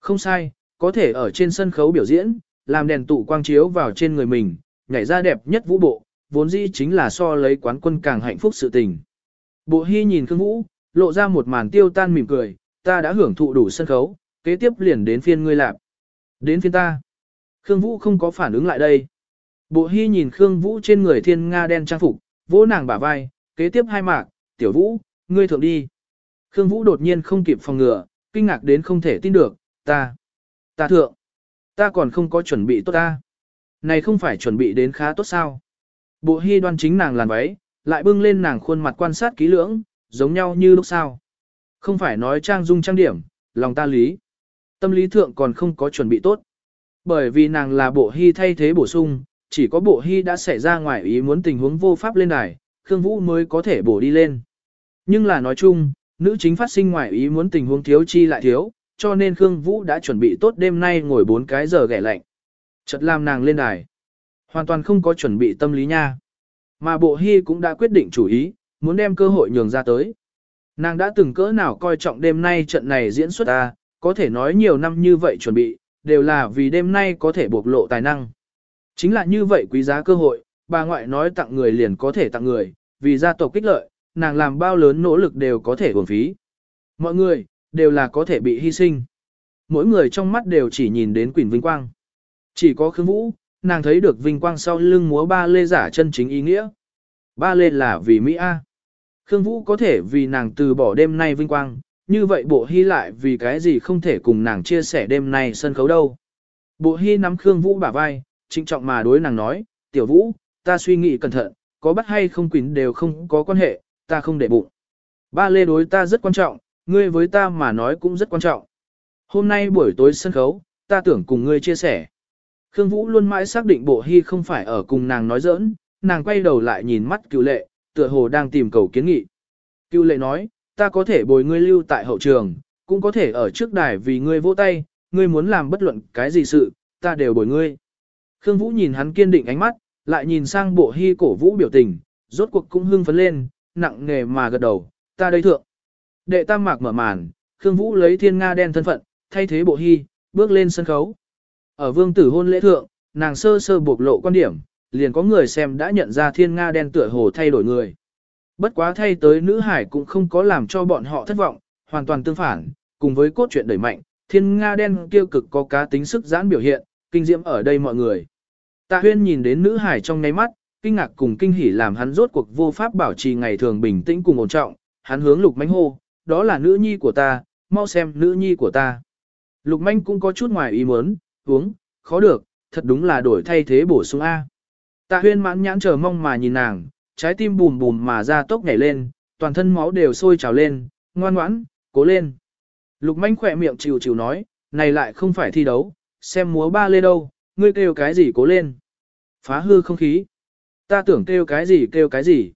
S1: Không sai, có thể ở trên sân khấu biểu diễn, làm đèn tụ quang chiếu vào trên người mình, nhảy ra đẹp nhất vũ bộ, vốn dĩ chính là so lấy quán quân càng hạnh phúc sự tình. Bộ hy nhìn Khương Vũ, lộ ra một màn tiêu tan mỉm cười, ta đã hưởng thụ đủ sân khấu, kế tiếp liền đến phiên ngươi lạp. Đến phiên ta. Khương Vũ không có phản ứng lại đây. Bộ hy nhìn Khương Vũ trên người thiên nga đen trang phục, vỗ nàng bả vai, kế tiếp hai mạc, tiểu Vũ, ngươi thượng đi. Khương Vũ đột nhiên không kịp phòng ngừa, kinh ngạc đến không thể tin được, ta, ta thượng, ta còn không có chuẩn bị tốt ta. Này không phải chuẩn bị đến khá tốt sao. Bộ hy đoan chính nàng làn váy, lại bưng lên nàng khuôn mặt quan sát kỹ lưỡng, giống nhau như lúc sao. Không phải nói trang dung trang điểm, lòng ta lý. Tâm lý thượng còn không có chuẩn bị tốt. Bởi vì nàng là bộ hy thay thế bổ sung, chỉ có bộ hy đã xảy ra ngoài ý muốn tình huống vô pháp lên đài, Khương Vũ mới có thể bổ đi lên. Nhưng là nói chung, nữ chính phát sinh ngoài ý muốn tình huống thiếu chi lại thiếu, cho nên Khương Vũ đã chuẩn bị tốt đêm nay ngồi 4 cái giờ ghẻ lạnh. Chợt làm nàng lên đài. Hoàn toàn không có chuẩn bị tâm lý nha. Mà bộ hy cũng đã quyết định chủ ý, muốn đem cơ hội nhường ra tới. Nàng đã từng cỡ nào coi trọng đêm nay trận này diễn xuất ta, có thể nói nhiều năm như vậy chuẩn bị, đều là vì đêm nay có thể bộc lộ tài năng. Chính là như vậy quý giá cơ hội, bà ngoại nói tặng người liền có thể tặng người, vì gia tộc kích lợi, nàng làm bao lớn nỗ lực đều có thể uổng phí. Mọi người, đều là có thể bị hy sinh. Mỗi người trong mắt đều chỉ nhìn đến quỷ vinh quang. Chỉ có Khương Vũ, nàng thấy được vinh quang sau lưng múa ba lê giả chân chính ý nghĩa. Ba lê là vì Mỹ A. Khương Vũ có thể vì nàng từ bỏ đêm nay vinh quang, như vậy bộ hy lại vì cái gì không thể cùng nàng chia sẻ đêm nay sân khấu đâu. Bộ hy nắm Khương Vũ bả vai, trịnh trọng mà đối nàng nói, tiểu Vũ, ta suy nghĩ cẩn thận, có bắt hay không quỳnh đều không có quan hệ, ta không để bụng. Ba lê đối ta rất quan trọng, ngươi với ta mà nói cũng rất quan trọng. Hôm nay buổi tối sân khấu, ta tưởng cùng ngươi chia sẻ. Khương Vũ luôn mãi xác định bộ hy không phải ở cùng nàng nói giỡn, nàng quay đầu lại nhìn mắt cựu lệ, tựa hồ đang tìm cầu kiến nghị. Cựu lệ nói, ta có thể bồi ngươi lưu tại hậu trường, cũng có thể ở trước đài vì ngươi vỗ tay, ngươi muốn làm bất luận cái gì sự, ta đều bồi ngươi. Khương Vũ nhìn hắn kiên định ánh mắt, lại nhìn sang bộ hy cổ vũ biểu tình, rốt cuộc cũng hưng phấn lên, nặng nề mà gật đầu, ta đây thượng. Đệ tam mạc mở màn, Khương Vũ lấy thiên nga đen thân phận, thay thế bộ hy, bước lên sân khấu. Ở vương tử hôn lễ thượng, nàng sơ sơ bộc lộ quan điểm, liền có người xem đã nhận ra thiên nga đen tựa hồ thay đổi người. Bất quá thay tới nữ hải cũng không có làm cho bọn họ thất vọng, hoàn toàn tương phản, cùng với cốt truyện đẩy mạnh, thiên nga đen tiêu cực có cá tính sức giãn biểu hiện, kinh diễm ở đây mọi người. Tạ huyên nhìn đến nữ hải trong ngáy mắt, kinh ngạc cùng kinh hỉ làm hắn rốt cuộc vô pháp bảo trì ngày thường bình tĩnh cùng ổn trọng, hắn hướng lục mánh hô, đó là nữ nhi của ta, mau xem nữ nhi của ta. Lục manh cũng có chút ngoài ý muốn, uống, khó được, thật đúng là đổi thay thế bổ sung A. Tạ huyên mãn nhãn chờ mong mà nhìn nàng, trái tim bùm bùm mà ra tốc nhảy lên, toàn thân máu đều sôi trào lên, ngoan ngoãn, cố lên. Lục manh khỏe miệng chịu chịu nói, này lại không phải thi đấu, xem múa ba lê đâu, ngươi kêu cái gì cố lên. Phá hư không khí. Ta tưởng kêu cái gì kêu cái gì.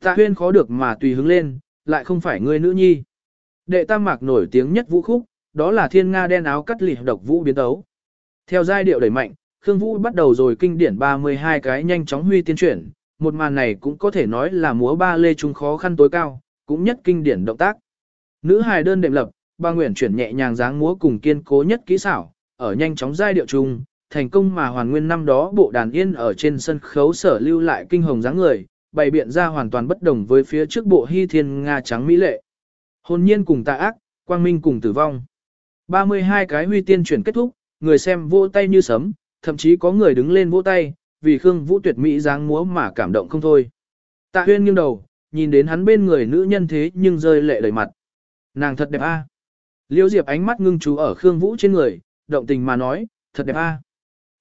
S1: Tạ huyên khó được mà tùy hứng lên, lại không phải ngươi nữ nhi. Đệ tam mạc nổi tiếng nhất vũ khúc, đó là thiên nga đen áo cắt lì độc vũ biến tấu. Theo giai điệu đẩy mạnh, Khương Vũ bắt đầu rồi kinh điển 32 cái nhanh chóng huy tiên chuyển, một màn này cũng có thể nói là múa ba lê trung khó khăn tối cao, cũng nhất kinh điển động tác. Nữ hài đơn đệm lập, ba nguyện chuyển nhẹ nhàng dáng múa cùng kiên cố nhất kỹ xảo, ở nhanh chóng giai điệu trung, thành công mà hoàn nguyên năm đó bộ đàn yên ở trên sân khấu sở lưu lại kinh hồng dáng người, bày biện ra hoàn toàn bất đồng với phía trước bộ hy thiên nga trắng mỹ lệ. Hồn nhiên cùng tà ác, quang minh cùng tử vong. 32 cái huy tiên chuyển kết thúc, người xem vỗ tay như sấm, thậm chí có người đứng lên vỗ tay, vì Khương Vũ tuyệt mỹ dáng múa mà cảm động không thôi. Tạ Huyên nghiêng đầu, nhìn đến hắn bên người nữ nhân thế nhưng rơi lệ đầy mặt. Nàng thật đẹp a. Liễu Diệp ánh mắt ngưng chú ở Khương Vũ trên người, động tình mà nói, thật đẹp a.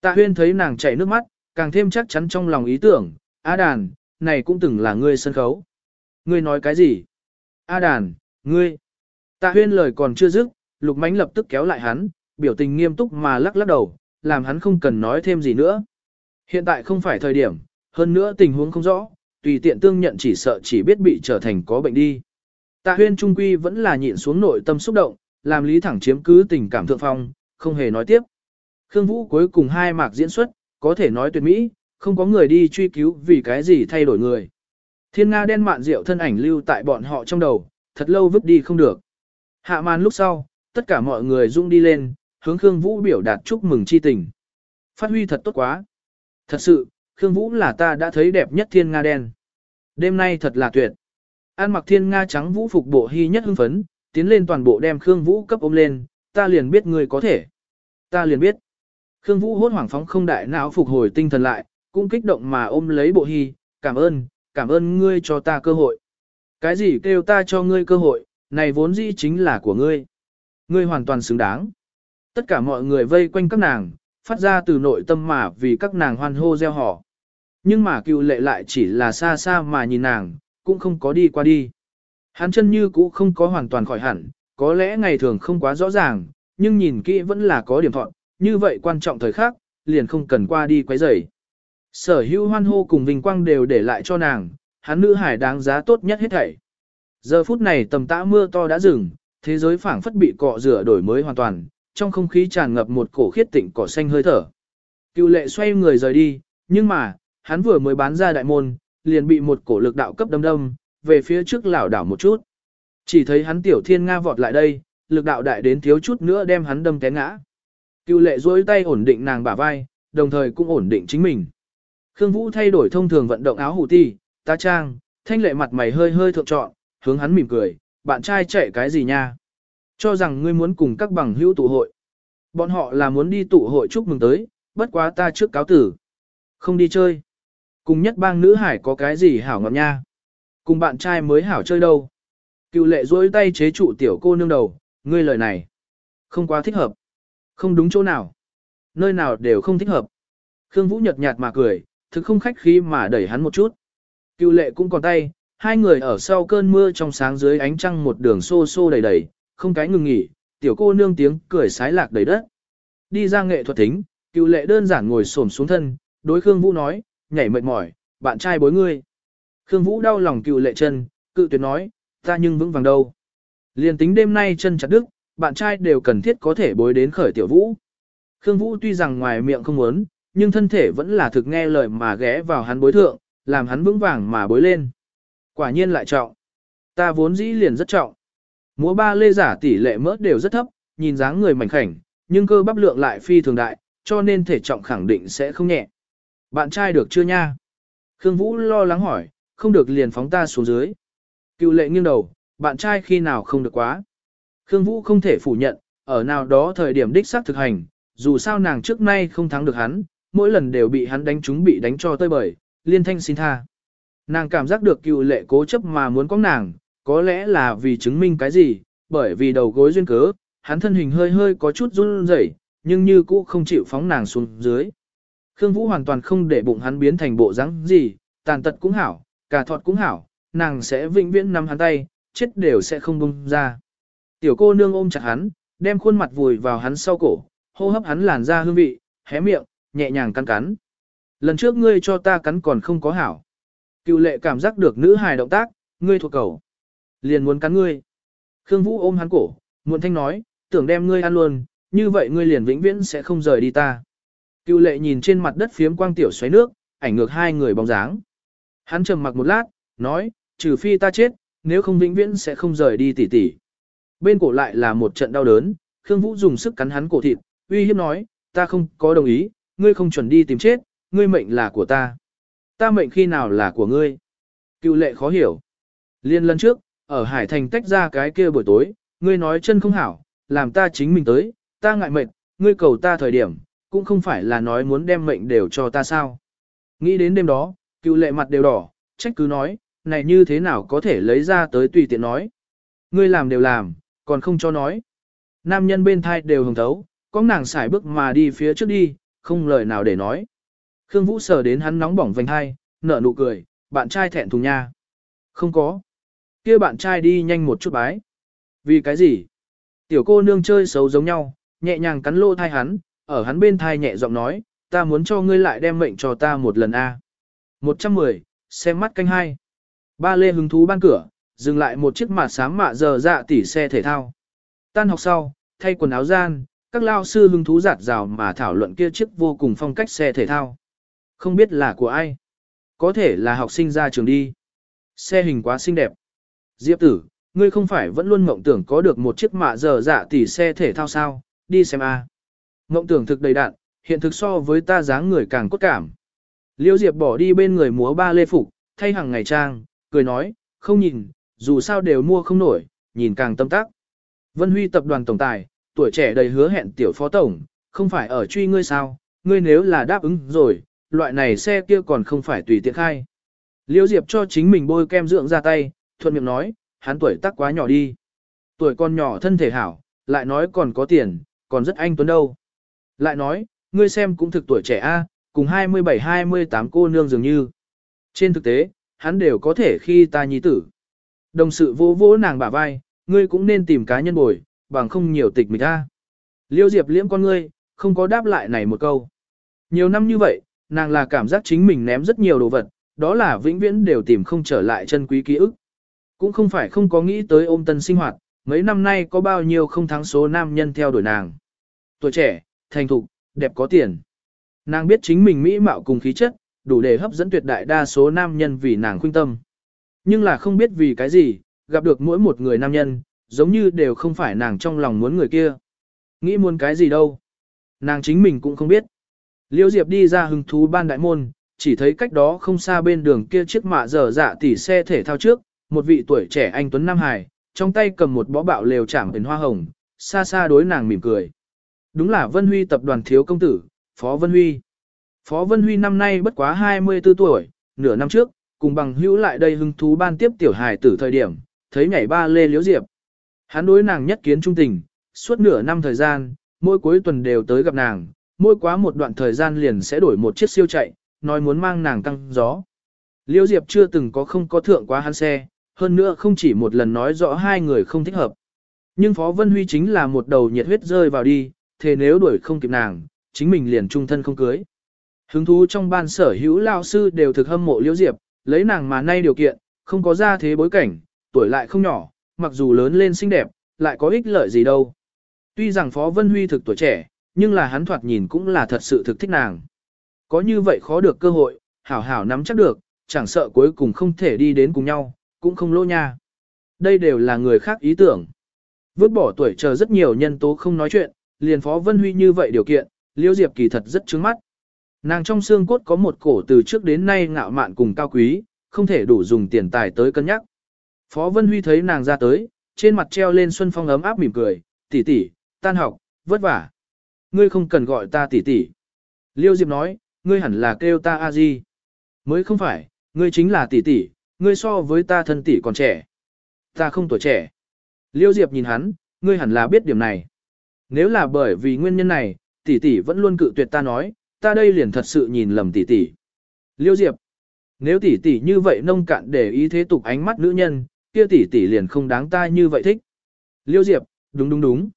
S1: Tạ Huyên thấy nàng chảy nước mắt, càng thêm chắc chắn trong lòng ý tưởng, A đàn, này cũng từng là ngươi sân khấu. Ngươi nói cái gì? A đàn, ngươi. Tạ Huyên lời còn chưa dứt, Lục Mánh lập tức kéo lại hắn, biểu tình nghiêm túc mà lắc lắc đầu, làm hắn không cần nói thêm gì nữa. Hiện tại không phải thời điểm, hơn nữa tình huống không rõ, tùy tiện tương nhận chỉ sợ chỉ biết bị trở thành có bệnh đi. Tạ huyên trung quy vẫn là nhịn xuống nội tâm xúc động, làm lý thẳng chiếm cứ tình cảm thượng phong, không hề nói tiếp. Khương Vũ cuối cùng hai mạc diễn xuất, có thể nói tuyệt mỹ, không có người đi truy cứu vì cái gì thay đổi người. Thiên Nga đen mạn rượu thân ảnh lưu tại bọn họ trong đầu, thật lâu vứt đi không được. Hạ màn lúc sau, tất cả mọi người rung đi lên, hướng Khương Vũ biểu đạt chúc mừng chi tình. Phát huy thật tốt quá. Thật sự, Khương Vũ là ta đã thấy đẹp nhất thiên Nga đen. Đêm nay thật là tuyệt. An mặc thiên Nga trắng Vũ phục bộ hy nhất hưng phấn, tiến lên toàn bộ đem Khương Vũ cấp ôm lên, ta liền biết người có thể. Ta liền biết. Khương Vũ hốt hoảng phóng không đại não phục hồi tinh thần lại, cũng kích động mà ôm lấy bộ hy, cảm ơn, cảm ơn ngươi cho ta cơ hội. Cái gì kêu ta cho ngươi cơ hội, này vốn dĩ chính là của ngươi. Ngươi hoàn toàn xứng đáng. Tất cả mọi người vây quanh các nàng, phát ra từ nội tâm mà vì các nàng hoan hô gieo họ. Nhưng mà cựu lệ lại chỉ là xa xa mà nhìn nàng, cũng không có đi qua đi. Hắn chân như cũ không có hoàn toàn khỏi hẳn, có lẽ ngày thường không quá rõ ràng, nhưng nhìn kỹ vẫn là có điểm thọn, như vậy quan trọng thời khắc, liền không cần qua đi quấy rầy. Sở hữu hoan hô cùng vinh quang đều để lại cho nàng, hắn nữ hải đáng giá tốt nhất hết thảy. Giờ phút này tầm tã mưa to đã dừng, thế giới phảng phất bị cọ rửa đổi mới hoàn toàn, trong không khí tràn ngập một cổ khiết tịnh cỏ xanh hơi thở. Cựu lệ xoay người rời đi, nhưng mà, hắn vừa mới bán ra đại môn, liền bị một cổ lực đạo cấp đâm đâm, về phía trước lảo đảo một chút. Chỉ thấy hắn tiểu thiên nga vọt lại đây, lực đạo đại đến thiếu chút nữa đem hắn đâm té ngã. Cựu lệ duỗi tay ổn định nàng bả vai, đồng thời cũng ổn định chính mình. Khương Vũ thay đổi thông thường vận động áo hủ ti, tá trang, thanh lệ mặt mày hơi hơi thượng trọn, hướng hắn mỉm cười, bạn trai chạy cái gì nha? Cho rằng ngươi muốn cùng các bằng hữu tụ hội. Bọn họ là muốn đi tụ hội chúc mừng tới, bất quá ta trước cáo tử. Không đi chơi. Cùng nhất bang nữ hải có cái gì hảo ngọt nha. Cùng bạn trai mới hảo chơi đâu. Cựu lệ duỗi tay chế trụ tiểu cô nương đầu, ngươi lời này. Không quá thích hợp. Không đúng chỗ nào. Nơi nào đều không thích hợp. Khương Vũ nhật nhạt mà cười, thực không khách khí mà đẩy hắn một chút. Cựu lệ cũng còn tay, hai người ở sau cơn mưa trong sáng dưới ánh trăng một đường xô xô đầy đầy, không cái ngừng nghỉ, tiểu cô nương tiếng cười sái lạc đầy đất. Đi ra nghệ thuật thính, cựu lệ đơn giản ngồi xổm xuống thân, đối Khương Vũ nói, nhảy mệt mỏi, bạn trai bối ngươi. Khương Vũ đau lòng cựu lệ chân, cự tuyệt nói, ta nhưng vững vàng đâu. Liên tính đêm nay chân chặt đứt, bạn trai đều cần thiết có thể bối đến khởi tiểu Vũ. Khương Vũ tuy rằng ngoài miệng không muốn, nhưng thân thể vẫn là thực nghe lời mà ghé vào hắn bối thượng, làm hắn vững vàng mà bối lên. Quả nhiên lại trọng. Ta vốn dĩ liền rất trọng. Múa ba lê giả tỷ lệ mỡ đều rất thấp, nhìn dáng người mảnh khảnh, nhưng cơ bắp lượng lại phi thường đại, cho nên thể trọng khẳng định sẽ không nhẹ. Bạn trai được chưa nha? Khương Vũ lo lắng hỏi, không được liền phóng ta xuống dưới. Cựu lệ nghiêng đầu, bạn trai khi nào không được quá. Khương Vũ không thể phủ nhận, ở nào đó thời điểm đích xác thực hành, dù sao nàng trước nay không thắng được hắn, mỗi lần đều bị hắn đánh trúng bị đánh cho tơi bời, liên thanh xin tha. Nàng cảm giác được cựu lệ cố chấp mà muốn có nàng, có lẽ là vì chứng minh cái gì, bởi vì đầu gối duyên cớ, hắn thân hình hơi hơi có chút run rẩy, nhưng như cũ không chịu phóng nàng xuống dưới. Khương Vũ hoàn toàn không để bụng hắn biến thành bộ dáng gì, tàn tật cũng hảo, cả thọt cũng hảo, nàng sẽ vĩnh viễn nắm hắn tay, chết đều sẽ không buông ra. Tiểu cô nương ôm chặt hắn, đem khuôn mặt vùi vào hắn sau cổ, hô hấp hắn làn ra hương vị, hé miệng, nhẹ nhàng cắn cắn. Lần trước ngươi cho ta cắn còn không có hảo. Cựu lệ cảm giác được nữ hài động tác, ngươi thuộc cầu. Liền muốn cắn ngươi. Khương Vũ ôm hắn cổ, muộn thanh nói, tưởng đem ngươi ăn luôn, như vậy ngươi liền vĩnh viễn sẽ không rời đi ta. Cựu lệ nhìn trên mặt đất phiếm quang tiểu xoáy nước, ảnh ngược hai người bóng dáng. Hắn trầm mặc một lát, nói, trừ phi ta chết, nếu không vĩnh viễn sẽ không rời đi tỉ tỉ. Bên cổ lại là một trận đau đớn, Khương Vũ dùng sức cắn hắn cổ thịt, uy hiếp nói, ta không có đồng ý, ngươi không chuẩn đi tìm chết, ngươi mệnh là của ta. Ta mệnh khi nào là của ngươi? Cựu lệ khó hiểu. Liên lần trước, ở Hải Thành tách ra cái kia buổi tối, ngươi nói chân không hảo, làm ta chính mình tới, ta ngại mệnh, ngươi cầu ta thời điểm, cũng không phải là nói muốn đem mệnh đều cho ta sao. Nghĩ đến đêm đó, cựu lệ mặt đều đỏ, trách cứ nói, này như thế nào có thể lấy ra tới tùy tiện nói. Ngươi làm đều làm, còn không cho nói. Nam nhân bên thai đều hồng thấu, có nàng xài bước mà đi phía trước đi, không lời nào để nói. Khương Vũ sờ đến hắn nóng bỏng vành hai, nở nụ cười, bạn trai thẹn thùng nha. Không có kia bạn trai đi nhanh một chút bái. Vì cái gì? Tiểu cô nương chơi xấu giống nhau, nhẹ nhàng cắn lô thai hắn, ở hắn bên thai nhẹ giọng nói, ta muốn cho ngươi lại đem mệnh cho ta một lần a. 110, xem mắt canh hai. Ba lê hứng thú ban cửa, dừng lại một chiếc mạt sáng mạ giờ dạ tỉ xe thể thao. Tan học sau, thay quần áo gian, các lao sư hứng thú giạt rào mà thảo luận kia chiếc vô cùng phong cách xe thể thao. Không biết là của ai. Có thể là học sinh ra trường đi. Xe hình quá xinh đẹp. Diệp tử, ngươi không phải vẫn luôn mộng tưởng có được một chiếc mạ giờ dạ tỉ xe thể thao sao, đi xem a. Mộng tưởng thực đầy đạn, hiện thực so với ta dáng người càng cốt cảm. Liêu Diệp bỏ đi bên người múa ba lê phục, thay hàng ngày trang, cười nói, không nhìn, dù sao đều mua không nổi, nhìn càng tâm tác. Vân Huy tập đoàn tổng tài, tuổi trẻ đầy hứa hẹn tiểu phó tổng, không phải ở truy ngươi sao, ngươi nếu là đáp ứng rồi, loại này xe kia còn không phải tùy tiện khai. Liêu Diệp cho chính mình bôi kem dưỡng ra tay, thuận miệng nói, hắn tuổi tác quá nhỏ đi. Tuổi con nhỏ thân thể hảo, lại nói còn có tiền, còn rất anh tuấn đâu. Lại nói, ngươi xem cũng thực tuổi trẻ a, cùng 27-28 cô nương dường như. Trên thực tế, hắn đều có thể khi ta nhi tử. Đồng sự vô vô nàng bả vai, ngươi cũng nên tìm cá nhân bồi, bằng không nhiều tịch mình ta. Liêu Diệp liễm con ngươi, không có đáp lại này một câu. Nhiều năm như vậy, nàng là cảm giác chính mình ném rất nhiều đồ vật, đó là vĩnh viễn đều tìm không trở lại chân quý ký ức. Cũng không phải không có nghĩ tới ôm tân sinh hoạt, mấy năm nay có bao nhiêu không thắng số nam nhân theo đuổi nàng. Tuổi trẻ, thành thục, đẹp có tiền. Nàng biết chính mình mỹ mạo cùng khí chất, đủ để hấp dẫn tuyệt đại đa số nam nhân vì nàng khuyên tâm. Nhưng là không biết vì cái gì, gặp được mỗi một người nam nhân, giống như đều không phải nàng trong lòng muốn người kia. Nghĩ muốn cái gì đâu. Nàng chính mình cũng không biết. Liêu Diệp đi ra hứng thú ban đại môn, chỉ thấy cách đó không xa bên đường kia chiếc mạ dở dạ tỉ xe thể thao trước, một vị tuổi trẻ anh Tuấn Nam Hải, trong tay cầm một bó bạo lều chạm đến hoa hồng, xa xa đối nàng mỉm cười. Đúng là Vân Huy tập đoàn thiếu công tử, Phó Vân Huy. Phó Vân Huy năm nay bất quá 24 tuổi, nửa năm trước, cùng bằng hữu lại đây hứng thú ban tiếp tiểu hài tử thời điểm, thấy nhảy ba lê liễu diệp. Hắn đối nàng nhất kiến trung tình, suốt nửa năm thời gian, mỗi cuối tuần đều tới gặp nàng, mỗi quá một đoạn thời gian liền sẽ đổi một chiếc siêu chạy, nói muốn mang nàng tăng gió. Liễu diệp chưa từng có không có thượng quá hắn xe, hơn nữa không chỉ một lần nói rõ hai người không thích hợp. Nhưng Phó Vân Huy chính là một đầu nhiệt huyết rơi vào đi, thế nếu đuổi không kịp nàng, chính mình liền trung thân không cưới. Hứng thú trong ban sở hữu lao sư đều thực hâm mộ Liễu Diệp, lấy nàng mà nay điều kiện, không có ra thế bối cảnh, tuổi lại không nhỏ, mặc dù lớn lên xinh đẹp, lại có ích lợi gì đâu. Tuy rằng Phó Vân Huy thực tuổi trẻ, nhưng là hắn thoạt nhìn cũng là thật sự thực thích nàng. Có như vậy khó được cơ hội, hảo hảo nắm chắc được, chẳng sợ cuối cùng không thể đi đến cùng nhau, cũng không lỗ nha. Đây đều là người khác ý tưởng. Vứt bỏ tuổi chờ rất nhiều nhân tố không nói chuyện, liền Phó Vân Huy như vậy điều kiện, Liêu Diệp kỳ thật rất trướng mắt. Nàng trong xương cốt có một cổ từ trước đến nay ngạo mạn cùng cao quý, không thể đủ dùng tiền tài tới cân nhắc. Phó Vân Huy thấy nàng ra tới, trên mặt treo lên xuân phong ấm áp mỉm cười, tỷ tỷ, tan học, vất vả. Ngươi không cần gọi ta tỷ tỷ. Liêu Diệp nói, ngươi hẳn là kêu ta a di. Mới không phải, ngươi chính là tỷ tỷ, ngươi so với ta thân tỷ còn trẻ. Ta không tuổi trẻ. Liêu Diệp nhìn hắn, ngươi hẳn là biết điểm này. Nếu là bởi vì nguyên nhân này, tỷ tỷ vẫn luôn cự tuyệt ta nói, ta đây liền thật sự nhìn lầm tỷ tỷ. Liêu Diệp, Nếu tỷ tỷ như vậy nông cạn để ý thế tục ánh mắt nữ nhân, kia tỷ tỷ liền không đáng ta như vậy thích. Liêu Diệp, đúng đúng đúng.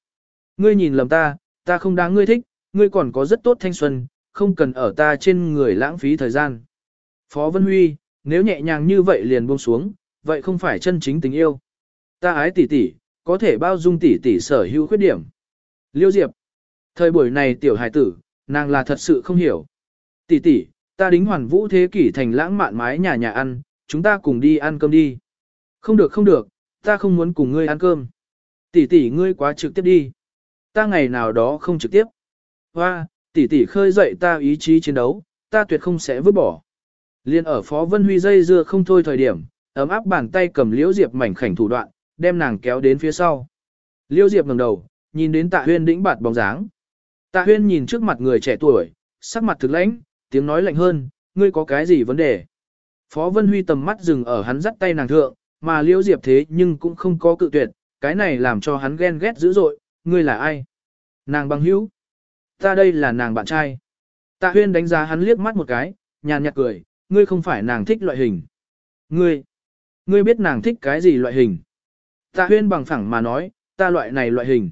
S1: Ngươi nhìn lầm ta, ta không đáng ngươi thích, ngươi còn có rất tốt thanh xuân, không cần ở ta trên người lãng phí thời gian. Phó Vân Huy, nếu nhẹ nhàng như vậy liền buông xuống, vậy không phải chân chính tình yêu. Ta ái tỷ tỷ, có thể bao dung tỷ tỷ sở hữu khuyết điểm. Liêu Diệp, thời buổi này tiểu hài tử, nàng là thật sự không hiểu. Tỷ tỷ, ta đính hoàn vũ thế kỷ thành lãng mạn mái nhà nhà ăn, chúng ta cùng đi ăn cơm đi. Không được không được, ta không muốn cùng ngươi ăn cơm. Tỷ tỷ ngươi quá trực tiếp đi. Ta ngày nào đó không trực tiếp. Hoa, tỷ tỷ khơi dậy ta ý chí chiến đấu, ta tuyệt không sẽ vứt bỏ. Liên ở Phó Vân Huy dây dưa không thôi thời điểm, ấm áp bàn tay cầm Liễu Diệp mảnh khảnh thủ đoạn, đem nàng kéo đến phía sau. Liễu Diệp ngẩng đầu, nhìn đến Tạ Huyên đĩnh bạt bóng dáng. Tạ Huyên nhìn trước mặt người trẻ tuổi, sắc mặt thực lãnh, tiếng nói lạnh hơn, ngươi có cái gì vấn đề? Phó Vân Huy tầm mắt dừng ở hắn dắt tay nàng thượng, mà Liễu Diệp thế nhưng cũng không có cự tuyệt, cái này làm cho hắn ghen ghét dữ dội, ngươi là ai? Nàng bằng hữu. Ta đây là nàng bạn trai. Tạ Huyên đánh giá hắn liếc mắt một cái, nhàn nhạt cười, ngươi không phải nàng thích loại hình. Ngươi, ngươi biết nàng thích cái gì loại hình? Tạ Huyên bằng phẳng mà nói, ta loại này loại hình.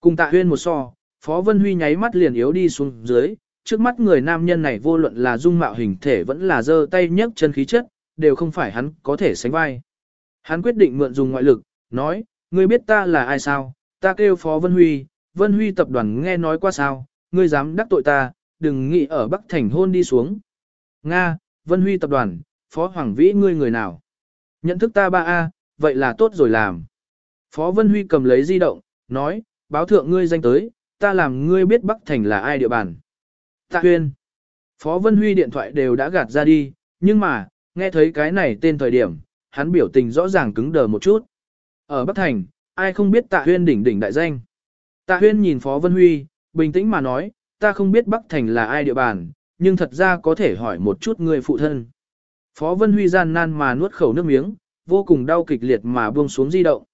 S1: Cùng Tạ Huyên một so, Phó Vân Huy nháy mắt liền yếu đi xuống dưới, trước mắt người nam nhân này vô luận là dung mạo hình thể vẫn là giơ tay nhấc chân khí chất, đều không phải hắn có thể sánh vai. Hắn quyết định mượn dùng ngoại lực, nói, ngươi biết ta là ai sao, ta kêu Phó Vân Huy, Vân Huy tập đoàn nghe nói qua sao, ngươi dám đắc tội ta, đừng nghĩ ở Bắc Thành hôn đi xuống. Nga, Vân Huy tập đoàn, Phó Hoàng Vĩ ngươi người nào? Nhận thức ta ba a, vậy là tốt rồi làm. Phó Vân Huy cầm lấy di động, nói, báo thượng ngươi danh tới, ta làm ngươi biết Bắc Thành là ai địa bàn. Tạ Huyên. Phó Vân Huy điện thoại đều đã gạt ra đi, nhưng mà, nghe thấy cái này tên thời điểm, hắn biểu tình rõ ràng cứng đờ một chút. Ở Bắc Thành, ai không biết Tạ Huyên đỉnh đỉnh đại danh. Tạ Huyên nhìn Phó Vân Huy, bình tĩnh mà nói, ta không biết Bắc Thành là ai địa bàn, nhưng thật ra có thể hỏi một chút người phụ thân. Phó Vân Huy gian nan mà nuốt khẩu nước miếng, vô cùng đau kịch liệt mà buông xuống di động.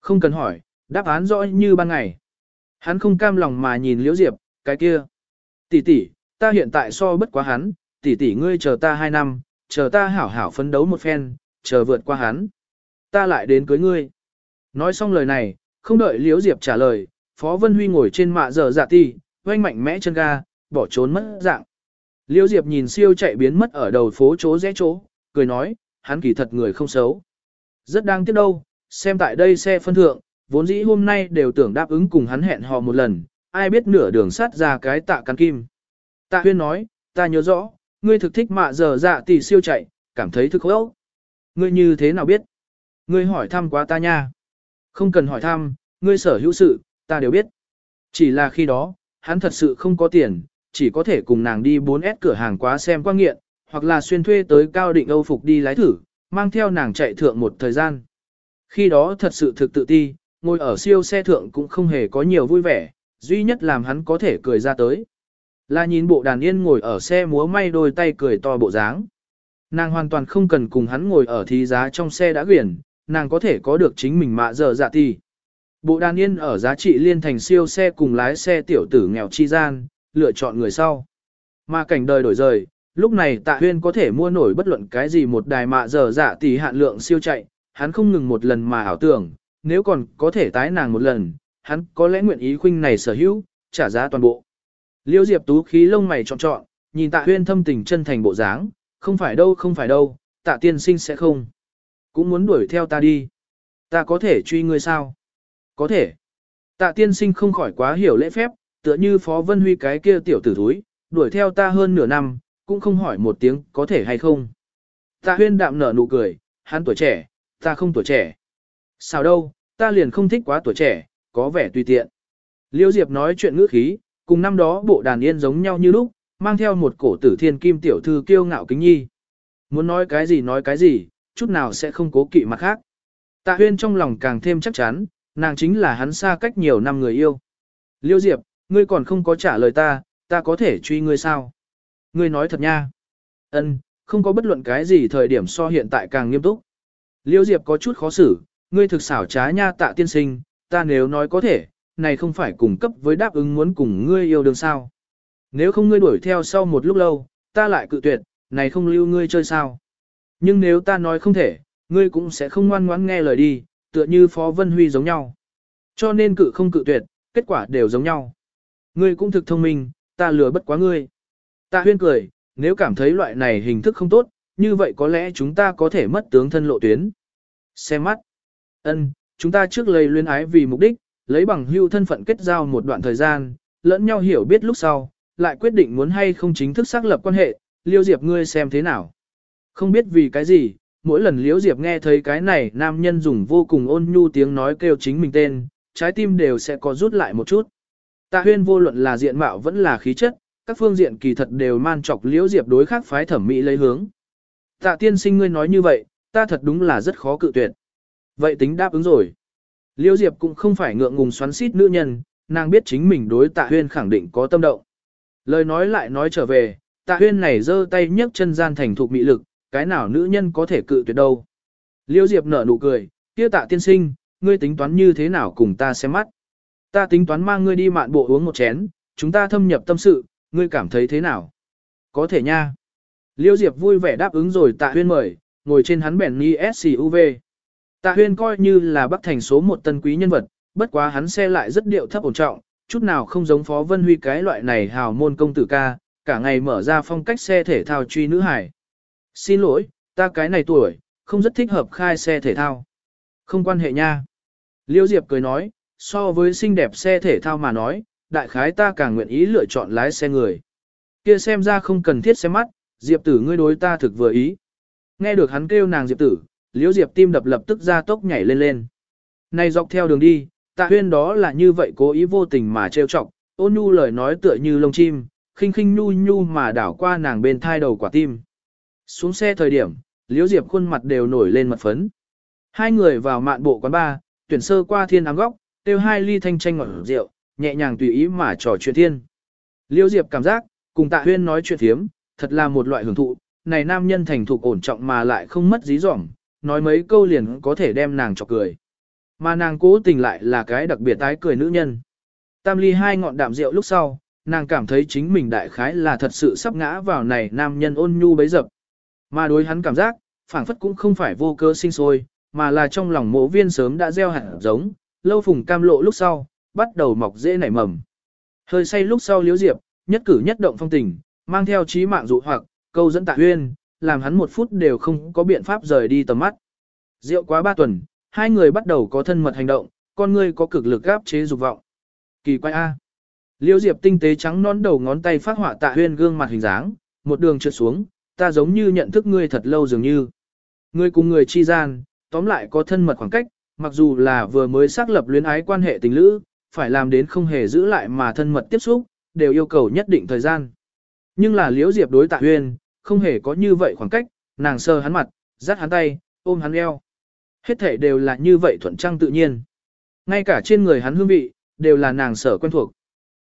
S1: Không cần hỏi, đáp án rõ như ban ngày. Hắn không cam lòng mà nhìn Liễu Diệp, cái kia. Tỷ tỷ, ta hiện tại so bất quá hắn, tỷ tỷ ngươi chờ ta hai năm, chờ ta hảo hảo phấn đấu một phen, chờ vượt qua hắn. Ta lại đến cưới ngươi. Nói xong lời này, không đợi Liễu Diệp trả lời, Phó Vân Huy ngồi trên mạ giờ dạ ti, oanh mạnh mẽ chân ga, bỏ trốn mất dạng. Liễu Diệp nhìn siêu chạy biến mất ở đầu phố chỗ rẽ chỗ, cười nói, hắn kỳ thật người không xấu. Rất đáng tiếc đâu, xem tại đây xe phân thượng, vốn dĩ hôm nay đều tưởng đáp ứng cùng hắn hẹn hò một lần, ai biết nửa đường sát ra cái tạ căn kim. Tạ huyên nói, ta nhớ rõ, ngươi thực thích mạ giờ dạ tỷ siêu chạy, cảm thấy thực hốc. Ngươi như thế nào biết? Ngươi hỏi thăm quá ta nha. Không cần hỏi thăm, ngươi sở hữu sự, ta đều biết. Chỉ là khi đó, hắn thật sự không có tiền, chỉ có thể cùng nàng đi 4S cửa hàng quá xem qua nghiện, hoặc là xuyên thuê tới cao định Âu phục đi lái thử, mang theo nàng chạy thượng một thời gian. Khi đó thật sự thực tự ti, ngồi ở siêu xe thượng cũng không hề có nhiều vui vẻ, duy nhất làm hắn có thể cười ra tới. Là nhìn bộ đàn yên ngồi ở xe múa may đôi tay cười to bộ dáng. Nàng hoàn toàn không cần cùng hắn ngồi ở thí giá trong xe đã quyển, nàng có thể có được chính mình mạ giờ dạ thì. Bộ đàn yên ở giá trị liên thành siêu xe cùng lái xe tiểu tử nghèo chi gian, lựa chọn người sau. Mà cảnh đời đổi rời, lúc này tạ huyên có thể mua nổi bất luận cái gì một đài mạ giờ dạ tỷ hạn lượng siêu chạy, hắn không ngừng một lần mà ảo tưởng, nếu còn có thể tái nàng một lần, hắn có lẽ nguyện ý khuynh này sở hữu, trả giá toàn bộ. Liêu Diệp Tú khí lông mày trọn trọn, nhìn tạ huyên thâm tình chân thành bộ dáng, không phải đâu không phải đâu, tạ tiên sinh sẽ không. Cũng muốn đuổi theo ta đi. Ta có thể truy ngươi sao? Có thể. Tạ tiên sinh không khỏi quá hiểu lễ phép, tựa như Phó Vân Huy cái kia tiểu tử thúi, đuổi theo ta hơn nửa năm, cũng không hỏi một tiếng có thể hay không. Tạ huyên đạm nở nụ cười, hắn tuổi trẻ, ta không tuổi trẻ. Sao đâu, ta liền không thích quá tuổi trẻ, có vẻ tùy tiện. Liêu Diệp nói chuyện ngữ khí, cùng năm đó bộ đàn yên giống nhau như lúc, mang theo một cổ tử thiên kim tiểu thư kiêu ngạo kính nhi. Muốn nói cái gì nói cái gì, chút nào sẽ không cố kỵ mặt khác. Tạ huyên trong lòng càng thêm chắc chắn, nàng chính là hắn xa cách nhiều năm người yêu. Liêu Diệp, ngươi còn không có trả lời ta, ta có thể truy ngươi sao? Ngươi nói thật nha. Ân, không có bất luận cái gì thời điểm so hiện tại càng nghiêm túc. Liêu Diệp có chút khó xử, ngươi thực xảo trá nha tạ tiên sinh, ta nếu nói có thể, này không phải cùng cấp với đáp ứng muốn cùng ngươi yêu đương sao. Nếu không ngươi đuổi theo sau một lúc lâu, ta lại cự tuyệt, này không lưu ngươi chơi sao. Nhưng nếu ta nói không thể, ngươi cũng sẽ không ngoan ngoãn nghe lời đi, tựa như Phó Vân Huy giống nhau. Cho nên cự không cự tuyệt, kết quả đều giống nhau. Ngươi cũng thực thông minh, ta lừa bất quá ngươi. Tạ huyên cười, nếu cảm thấy loại này hình thức không tốt, như vậy có lẽ chúng ta có thể mất tướng thân lộ tuyến. Xem mắt. ân, chúng ta trước lấy luyến ái vì mục đích, lấy bằng hưu thân phận kết giao một đoạn thời gian, lẫn nhau hiểu biết lúc sau, lại quyết định muốn hay không chính thức xác lập quan hệ, liêu diệp ngươi xem thế nào. Không biết vì cái gì, mỗi lần liêu diệp nghe thấy cái này nam nhân dùng vô cùng ôn nhu tiếng nói kêu chính mình tên, trái tim đều sẽ có rút lại một chút. Tạ huyên vô luận là diện mạo vẫn là khí chất, các phương diện kỳ thật đều man chọc liễu diệp đối khác phái thẩm mỹ lấy hướng. Tạ tiên sinh ngươi nói như vậy, ta thật đúng là rất khó cự tuyệt. Vậy tính đáp ứng rồi. Liễu diệp cũng không phải ngượng ngùng xoắn xít nữ nhân, nàng biết chính mình đối tạ huyên khẳng định có tâm động. Lời nói lại nói trở về, tạ huyên này giơ tay nhấc chân gian thành thục mị lực, cái nào nữ nhân có thể cự tuyệt đâu. Liễu diệp nở nụ cười, kia tạ tiên sinh, ngươi tính toán như thế nào cùng ta xem mắt. Ta tính toán mang ngươi đi mạn bộ uống một chén, chúng ta thâm nhập tâm sự, ngươi cảm thấy thế nào? Có thể nha. Liêu Diệp vui vẻ đáp ứng rồi tạ huyên mời, ngồi trên hắn bèn ni SUV. Tạ huyên coi như là bắc thành số một tân quý nhân vật, bất quá hắn xe lại rất điệu thấp ổn trọng, chút nào không giống Phó Vân Huy cái loại này hào môn công tử ca, cả ngày mở ra phong cách xe thể thao truy nữ hải. Xin lỗi, ta cái này tuổi, không rất thích hợp khai xe thể thao. Không quan hệ nha. Liêu Diệp cười nói, so với xinh đẹp xe thể thao mà nói, đại khái ta càng nguyện ý lựa chọn lái xe người. Kia xem ra không cần thiết xem mắt, Diệp tử ngươi đối ta thực vừa ý. Nghe được hắn kêu nàng Diệp tử, liễu Diệp tim đập lập tức ra tốc nhảy lên lên. Này dọc theo đường đi, tạ huyên đó là như vậy cố ý vô tình mà trêu chọc, ôn nhu lời nói tựa như lông chim, khinh khinh nhu nhu mà đảo qua nàng bên thai đầu quả tim. Xuống xe thời điểm, liễu Diệp khuôn mặt đều nổi lên mặt phấn. Hai người vào mạn bộ quán ba, tuyển sơ qua thiên ám góc, tiêu hai ly thanh chanh ngọt rượu, nhẹ nhàng tùy ý mà trò chuyện thiên. Liêu Diệp cảm giác, cùng tạ huyên nói chuyện thiếm, thật là một loại hưởng thụ, này nam nhân thành thục ổn trọng mà lại không mất dí dỏm, nói mấy câu liền có thể đem nàng chọc cười. Mà nàng cố tình lại là cái đặc biệt tái cười nữ nhân. Tam ly hai ngọn đạm rượu lúc sau, nàng cảm thấy chính mình đại khái là thật sự sắp ngã vào này nam nhân ôn nhu bấy dập. Mà đối hắn cảm giác, phảng phất cũng không phải vô cơ sinh sôi, mà là trong lòng mộ viên sớm đã gieo hạt giống, lâu phùng cam lộ lúc sau, bắt đầu mọc dễ nảy mầm. Hơi say lúc sau liếu diệp, nhất cử nhất động phong tình, mang theo trí mạng dụ hoặc, câu dẫn tạ huyên, làm hắn một phút đều không có biện pháp rời đi tầm mắt. Rượu quá ba tuần, hai người bắt đầu có thân mật hành động, con người có cực lực gáp chế dục vọng. Kỳ quái A. Liêu diệp tinh tế trắng nón đầu ngón tay phát họa tạ huyên gương mặt hình dáng, một đường trượt xuống, ta giống như nhận thức ngươi thật lâu dường như. Ngươi cùng người chi gian, tóm lại có thân mật khoảng cách, mặc dù là vừa mới xác lập luyến ái quan hệ tình lữ, phải làm đến không hề giữ lại mà thân mật tiếp xúc, đều yêu cầu nhất định thời gian. Nhưng là liễu diệp đối tạ huyền, không hề có như vậy khoảng cách, nàng sờ hắn mặt, dắt hắn tay, ôm hắn eo. Hết thể đều là như vậy thuận trăng tự nhiên. Ngay cả trên người hắn hương vị, đều là nàng sở quen thuộc.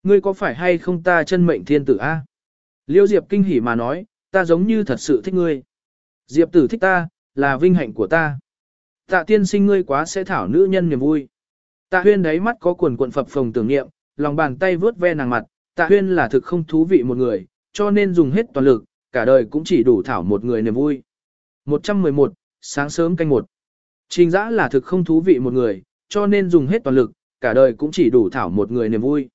S1: Ngươi có phải hay không ta chân mệnh thiên tử a? liêu diệp kinh hỉ mà nói, ta giống như thật sự thích ngươi. Diệp tử thích ta, là vinh hạnh của ta. Tạ tiên sinh ngươi quá sẽ thảo nữ nhân niềm vui. Tạ huyên đáy mắt có quần cuộn phập phồng tưởng niệm, lòng bàn tay vướt ve nàng mặt, tạ huyên là thực không thú vị một người, cho nên dùng hết toàn lực, cả đời cũng chỉ đủ thảo một người niềm vui. 111, sáng sớm canh một. Trình giã là thực không thú vị một người, cho nên dùng hết toàn lực, cả đời cũng chỉ đủ thảo một người niềm vui.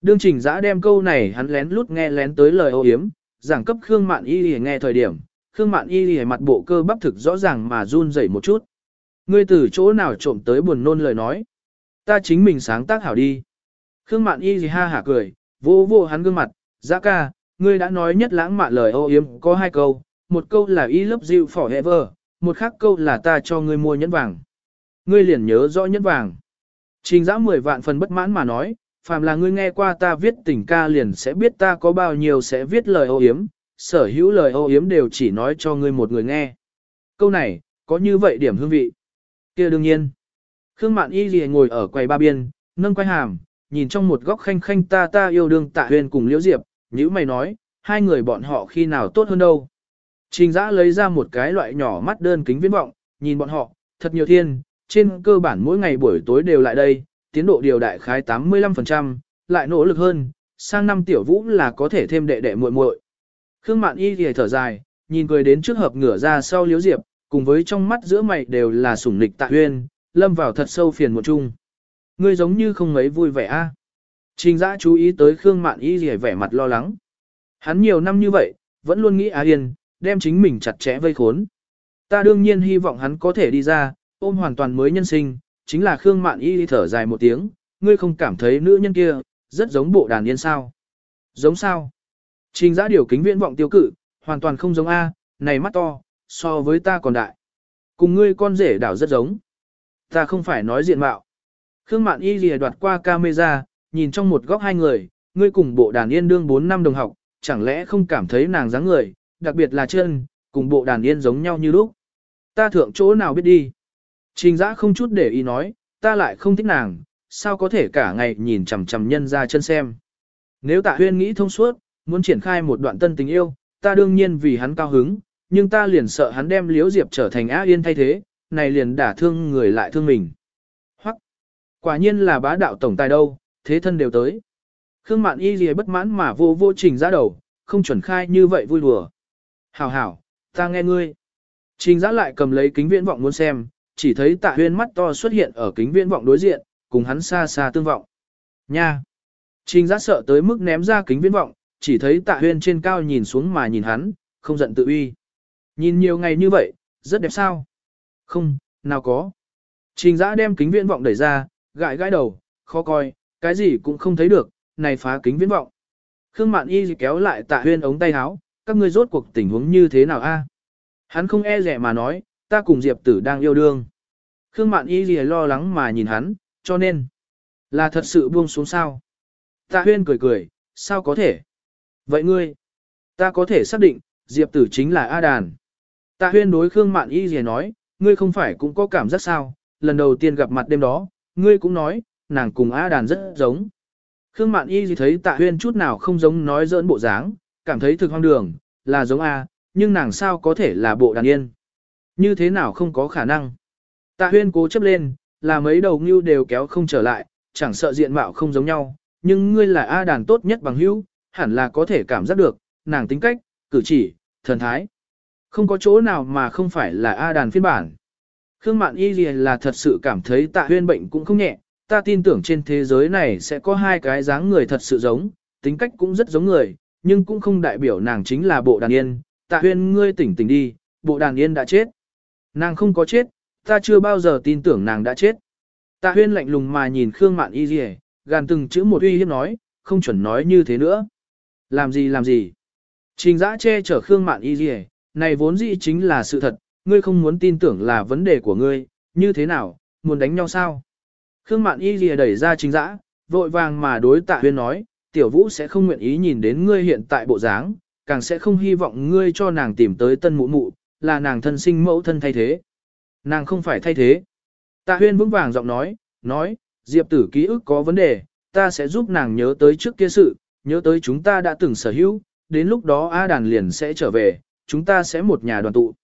S1: Đương trình giã đem câu này hắn lén lút nghe lén tới lời ô hiếm, giảng cấp Khương Mạn Y Lì nghe thời điểm, Khương Mạn Y Lì mặt bộ cơ bắp thực rõ ràng mà run rẩy một chút. Ngươi từ chỗ nào trộm tới buồn nôn lời nói. Ta chính mình sáng tác hảo đi. Khương Mạn Y gì ha hả cười, vô vô hắn gương mặt, "Dã ca, ngươi đã nói nhất lãng mạn lời ô yếm có hai câu, một câu là y love you forever, một khác câu là ta cho ngươi mua nhẫn vàng. Ngươi liền nhớ rõ nhẫn vàng. Trình giã mười vạn phần bất mãn mà nói, phàm là ngươi nghe qua ta viết tình ca liền sẽ biết ta có bao nhiêu sẽ viết lời ô yếm, sở hữu lời ô yếm đều chỉ nói cho ngươi một người nghe. Câu này, có như vậy điểm hương vị kia đương nhiên. Khương Mạn Y Lì ngồi ở quầy ba biên, nâng quay hàm, nhìn trong một góc khanh khanh ta ta yêu đương tạ huyền cùng Liễu Diệp, nhữ mày nói, hai người bọn họ khi nào tốt hơn đâu. Trình giã lấy ra một cái loại nhỏ mắt đơn kính viễn vọng, nhìn bọn họ, thật nhiều thiên, trên cơ bản mỗi ngày buổi tối đều lại đây, tiến độ điều đại khái 85%, lại nỗ lực hơn, sang năm tiểu vũ là có thể thêm đệ đệ muội muội. Khương Mạn Y thì thở dài, nhìn cười đến trước hợp ngửa ra sau Liễu diệp, cùng với trong mắt giữa mày đều là sủng nịch tạ huyên, lâm vào thật sâu phiền một chung. Ngươi giống như không mấy vui vẻ a. Trình giã chú ý tới Khương Mạn Y rỉa vẻ mặt lo lắng. Hắn nhiều năm như vậy, vẫn luôn nghĩ Á Yên, đem chính mình chặt chẽ vây khốn. Ta đương nhiên hy vọng hắn có thể đi ra, ôm hoàn toàn mới nhân sinh, chính là Khương Mạn Y thở dài một tiếng, ngươi không cảm thấy nữ nhân kia, rất giống bộ đàn yên sao. Giống sao? Trình giã điều kính viễn vọng tiêu cự, hoàn toàn không giống A, này mắt to, so với ta còn đại. Cùng ngươi con rể đảo rất giống. Ta không phải nói diện mạo. Khương Mạn Y lìa đoạt qua camera, nhìn trong một góc hai người, ngươi cùng bộ đàn yên đương 4 năm đồng học, chẳng lẽ không cảm thấy nàng dáng người, đặc biệt là chân, cùng bộ đàn yên giống nhau như lúc. Ta thượng chỗ nào biết đi. Trình giã không chút để ý nói, ta lại không thích nàng, sao có thể cả ngày nhìn chằm chằm nhân ra chân xem. Nếu tạ huyên nghĩ thông suốt, muốn triển khai một đoạn tân tình yêu, ta đương nhiên vì hắn cao hứng, nhưng ta liền sợ hắn đem liễu diệp trở thành á yên thay thế, này liền đả thương người lại thương mình. Hoặc, quả nhiên là bá đạo tổng tài đâu, thế thân đều tới. Khương mạn y gì bất mãn mà vô vô trình ra đầu, không chuẩn khai như vậy vui đùa. Hảo hảo, ta nghe ngươi. Trình giã lại cầm lấy kính viễn vọng muốn xem, chỉ thấy tạ huyên mắt to xuất hiện ở kính viễn vọng đối diện, cùng hắn xa xa tương vọng. Nha! Trình giã sợ tới mức ném ra kính viễn vọng, chỉ thấy tạ huyên trên cao nhìn xuống mà nhìn hắn, không giận tự uy. Nhìn nhiều ngày như vậy, rất đẹp sao? Không, nào có. Trình giã đem kính viễn vọng đẩy ra, gãi gãi đầu, khó coi, cái gì cũng không thấy được, này phá kính viễn vọng. Khương Mạn Y kéo lại tạ huyên ống tay áo, các ngươi rốt cuộc tình huống như thế nào a? Hắn không e rẻ mà nói, ta cùng Diệp tử đang yêu đương. Khương Mạn Y lo lắng mà nhìn hắn, cho nên, là thật sự buông xuống sao. Tạ huyên cười cười, sao có thể? Vậy ngươi, ta có thể xác định, Diệp tử chính là A Đàn. Tạ huyên đối Khương Mạn Y gì nói, ngươi không phải cũng có cảm giác sao, lần đầu tiên gặp mặt đêm đó, ngươi cũng nói, nàng cùng A Đàn rất giống. Khương Mạn Y gì thấy tạ huyên chút nào không giống nói dỡn bộ dáng, cảm thấy thực hoang đường, là giống A, nhưng nàng sao có thể là bộ đàn yên. Như thế nào không có khả năng. Tạ huyên cố chấp lên, là mấy đầu ngưu đều kéo không trở lại, chẳng sợ diện mạo không giống nhau, nhưng ngươi là A đàn tốt nhất bằng hữu, hẳn là có thể cảm giác được, nàng tính cách, cử chỉ, thần thái. Không có chỗ nào mà không phải là A đàn phiên bản. Khương Mạn Y là thật sự cảm thấy tạ huyên bệnh cũng không nhẹ, ta tin tưởng trên thế giới này sẽ có hai cái dáng người thật sự giống, tính cách cũng rất giống người, nhưng cũng không đại biểu nàng chính là bộ đàn yên. Tạ huyên ngươi tỉnh tỉnh đi, bộ đàn yên đã chết. Nàng không có chết, ta chưa bao giờ tin tưởng nàng đã chết. Tạ huyên lạnh lùng mà nhìn Khương Mạn Y Dì gàn từng chữ một uy hiếp nói, không chuẩn nói như thế nữa. Làm gì làm gì? Trình giã che chở Khương Mạn Y Dì này vốn dĩ chính là sự thật, ngươi không muốn tin tưởng là vấn đề của ngươi, như thế nào, muốn đánh nhau sao? Khương Mạn Y lìa đẩy ra chính giã, vội vàng mà đối tạ huyên nói, tiểu vũ sẽ không nguyện ý nhìn đến ngươi hiện tại bộ dáng, càng sẽ không hy vọng ngươi cho nàng tìm tới tân mụ mụ, là nàng thân sinh mẫu thân thay thế. Nàng không phải thay thế. Tạ huyên vững vàng giọng nói, nói, Diệp tử ký ức có vấn đề, ta sẽ giúp nàng nhớ tới trước kia sự, nhớ tới chúng ta đã từng sở hữu, đến lúc đó A đàn liền sẽ trở về, chúng ta sẽ một nhà đoàn tụ.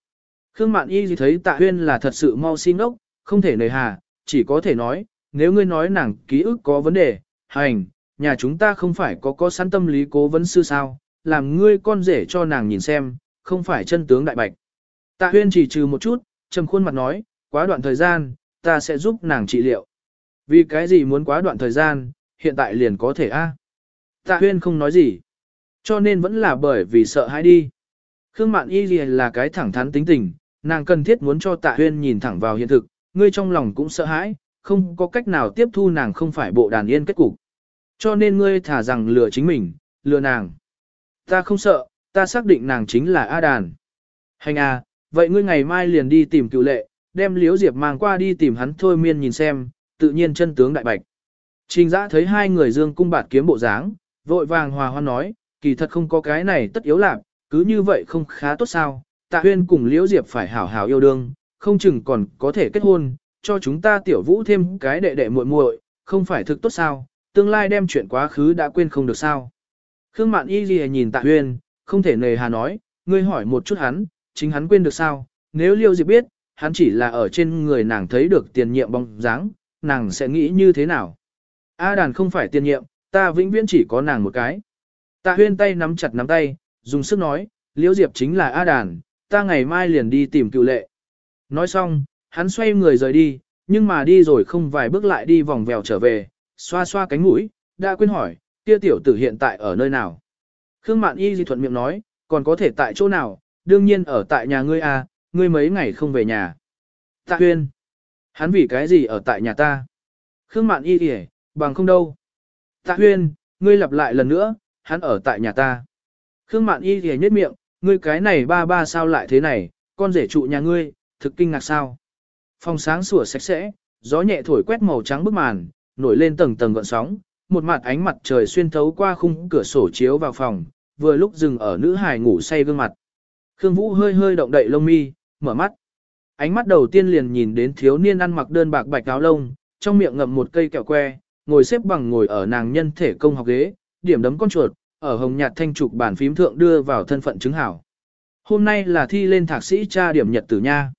S1: Khương Mạn Y thấy tạ huyên là thật sự mau xin ốc, không thể nời hà, chỉ có thể nói, nếu ngươi nói nàng ký ức có vấn đề, hành, nhà chúng ta không phải có có sẵn tâm lý cố vấn sư sao, làm ngươi con rể cho nàng nhìn xem, không phải chân tướng đại bạch. Tạ huyên chỉ trừ một chút, trầm khuôn mặt nói, quá đoạn thời gian, ta sẽ giúp nàng trị liệu. Vì cái gì muốn quá đoạn thời gian, hiện tại liền có thể a. Tạ huyên không nói gì. Cho nên vẫn là bởi vì sợ hãi đi. Khương Mạn Y là cái thẳng thắn tính tình, nàng cần thiết muốn cho tạ huyên nhìn thẳng vào hiện thực, ngươi trong lòng cũng sợ hãi, không có cách nào tiếp thu nàng không phải bộ đàn yên kết cục. Cho nên ngươi thả rằng lừa chính mình, lừa nàng. Ta không sợ, ta xác định nàng chính là A đàn. Hành à, vậy ngươi ngày mai liền đi tìm cựu lệ, đem Liễu diệp mang qua đi tìm hắn thôi miên nhìn xem, tự nhiên chân tướng đại bạch. Trình giã thấy hai người dương cung bạt kiếm bộ dáng, vội vàng hòa hoan nói, kỳ thật không có cái này tất yếu lạc, cứ như vậy không khá tốt sao, tạ huyên cùng liễu diệp phải hảo hảo yêu đương, không chừng còn có thể kết hôn, cho chúng ta tiểu vũ thêm cái đệ đệ muội muội, không phải thực tốt sao, tương lai đem chuyện quá khứ đã quên không được sao. Khương Mạn Y Ghi nhìn tạ huyên, không thể nề hà nói, ngươi hỏi một chút hắn, chính hắn quên được sao, nếu Liễu diệp biết, hắn chỉ là ở trên người nàng thấy được tiền nhiệm bóng dáng, nàng sẽ nghĩ như thế nào? A đàn không phải tiền nhiệm, ta vĩnh viễn chỉ có nàng một cái. Tạ huyên tay nắm chặt nắm tay, dùng sức nói, Liễu Diệp chính là A Đàn, ta ngày mai liền đi tìm cựu lệ. Nói xong, hắn xoay người rời đi, nhưng mà đi rồi không vài bước lại đi vòng vèo trở về, xoa xoa cánh mũi, đã quên hỏi, kia tiểu tử hiện tại ở nơi nào. Khương Mạn Y di thuận miệng nói, còn có thể tại chỗ nào, đương nhiên ở tại nhà ngươi à, ngươi mấy ngày không về nhà. Tạ huyên, hắn vì cái gì ở tại nhà ta? Khương Mạn Y Di bằng không đâu. Tạ huyên, ngươi lặp lại lần nữa, hắn ở tại nhà ta. Khương Mạn Y thì nhếch miệng, ngươi cái này ba ba sao lại thế này, con rể trụ nhà ngươi, thực kinh ngạc sao. Phòng sáng sủa sạch sẽ, gió nhẹ thổi quét màu trắng bức màn, nổi lên tầng tầng gợn sóng, một mặt ánh mặt trời xuyên thấu qua khung cửa sổ chiếu vào phòng, vừa lúc dừng ở nữ hài ngủ say gương mặt. Khương Vũ hơi hơi động đậy lông mi, mở mắt. Ánh mắt đầu tiên liền nhìn đến thiếu niên ăn mặc đơn bạc bạch áo lông, trong miệng ngậm một cây kẹo que, ngồi xếp bằng ngồi ở nàng nhân thể công học ghế, điểm đấm con chuột, ở hồng nhạt thanh trục bản phím thượng đưa vào thân phận chứng hảo. Hôm nay là thi lên thạc sĩ tra điểm nhật tử nha.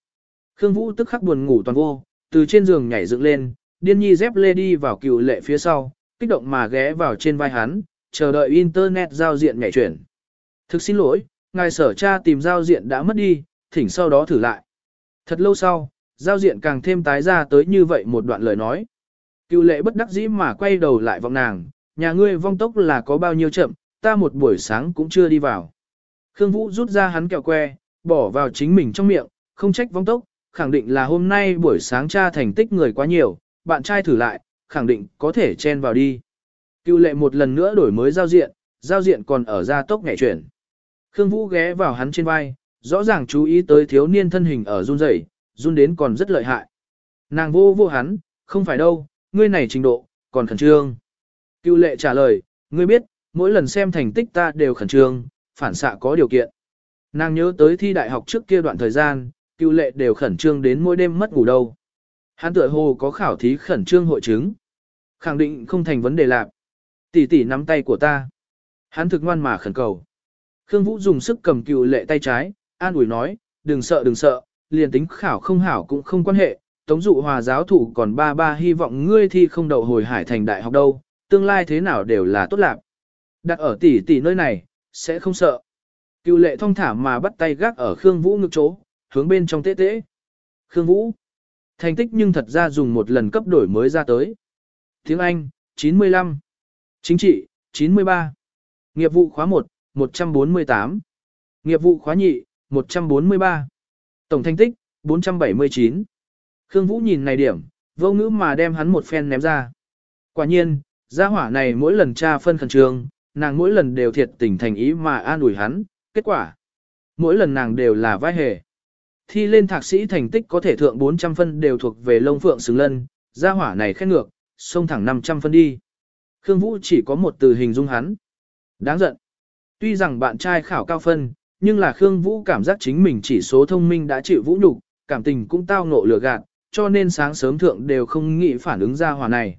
S1: Khương Vũ tức khắc buồn ngủ toàn vô, từ trên giường nhảy dựng lên, điên nhi dép lê đi vào cựu lệ phía sau, kích động mà ghé vào trên vai hắn, chờ đợi internet giao diện nhảy chuyển. Thực xin lỗi, ngài sở cha tìm giao diện đã mất đi, thỉnh sau đó thử lại. Thật lâu sau, giao diện càng thêm tái ra tới như vậy một đoạn lời nói. Cựu lệ bất đắc dĩ mà quay đầu lại vọng nàng, nhà ngươi vong tốc là có bao nhiêu chậm, ta một buổi sáng cũng chưa đi vào. Khương Vũ rút ra hắn kẹo que, bỏ vào chính mình trong miệng, không trách vong tốc, khẳng định là hôm nay buổi sáng tra thành tích người quá nhiều, bạn trai thử lại, khẳng định có thể chen vào đi. Cựu lệ một lần nữa đổi mới giao diện, giao diện còn ở gia tốc nhảy chuyển. Khương Vũ ghé vào hắn trên vai, rõ ràng chú ý tới thiếu niên thân hình ở run rẩy, run đến còn rất lợi hại. Nàng vô vô hắn, không phải đâu, ngươi này trình độ, còn khẩn trương. Cựu lệ trả lời, ngươi biết, mỗi lần xem thành tích ta đều khẩn trương, phản xạ có điều kiện. Nàng nhớ tới thi đại học trước kia đoạn thời gian, cựu lệ đều khẩn trương đến mỗi đêm mất ngủ đâu. Hắn tựa hồ có khảo thí khẩn trương hội chứng. Khẳng định không thành vấn đề lạc. Tỷ tỷ nắm tay của ta. Hắn thực ngoan mà khẩn cầu. Khương Vũ dùng sức cầm cựu lệ tay trái, an ủi nói, đừng sợ đừng sợ, liền tính khảo không hảo cũng không quan hệ. Tống dụ hòa giáo thủ còn ba ba hy vọng ngươi thi không đậu hồi hải thành đại học đâu, tương lai thế nào đều là tốt lạc. Đặt ở tỷ tỷ nơi này, sẽ không sợ. Cựu lệ thông thả mà bắt tay gác ở Khương Vũ ngực chỗ, hướng bên trong tế tế. Khương Vũ. Thành tích nhưng thật ra dùng một lần cấp đổi mới ra tới. Tiếng Anh, 95. Chính trị, 93. Nghiệp vụ khóa 1, 148. Nghiệp vụ khóa nhị, 143. Tổng thành tích, 479. Khương Vũ nhìn này điểm, vô ngữ mà đem hắn một phen ném ra. Quả nhiên, gia hỏa này mỗi lần tra phân khẩn trường nàng mỗi lần đều thiệt tình thành ý mà an ủi hắn, kết quả. Mỗi lần nàng đều là vai hề. Thi lên thạc sĩ thành tích có thể thượng 400 phân đều thuộc về lông phượng xứng lân, gia hỏa này khét ngược, xông thẳng 500 phân đi. Khương Vũ chỉ có một từ hình dung hắn. Đáng giận. Tuy rằng bạn trai khảo cao phân, nhưng là Khương Vũ cảm giác chính mình chỉ số thông minh đã chịu vũ nhục, cảm tình cũng tao ngộ lừa gạt, cho nên sáng sớm thượng đều không nghĩ phản ứng ra hòa này.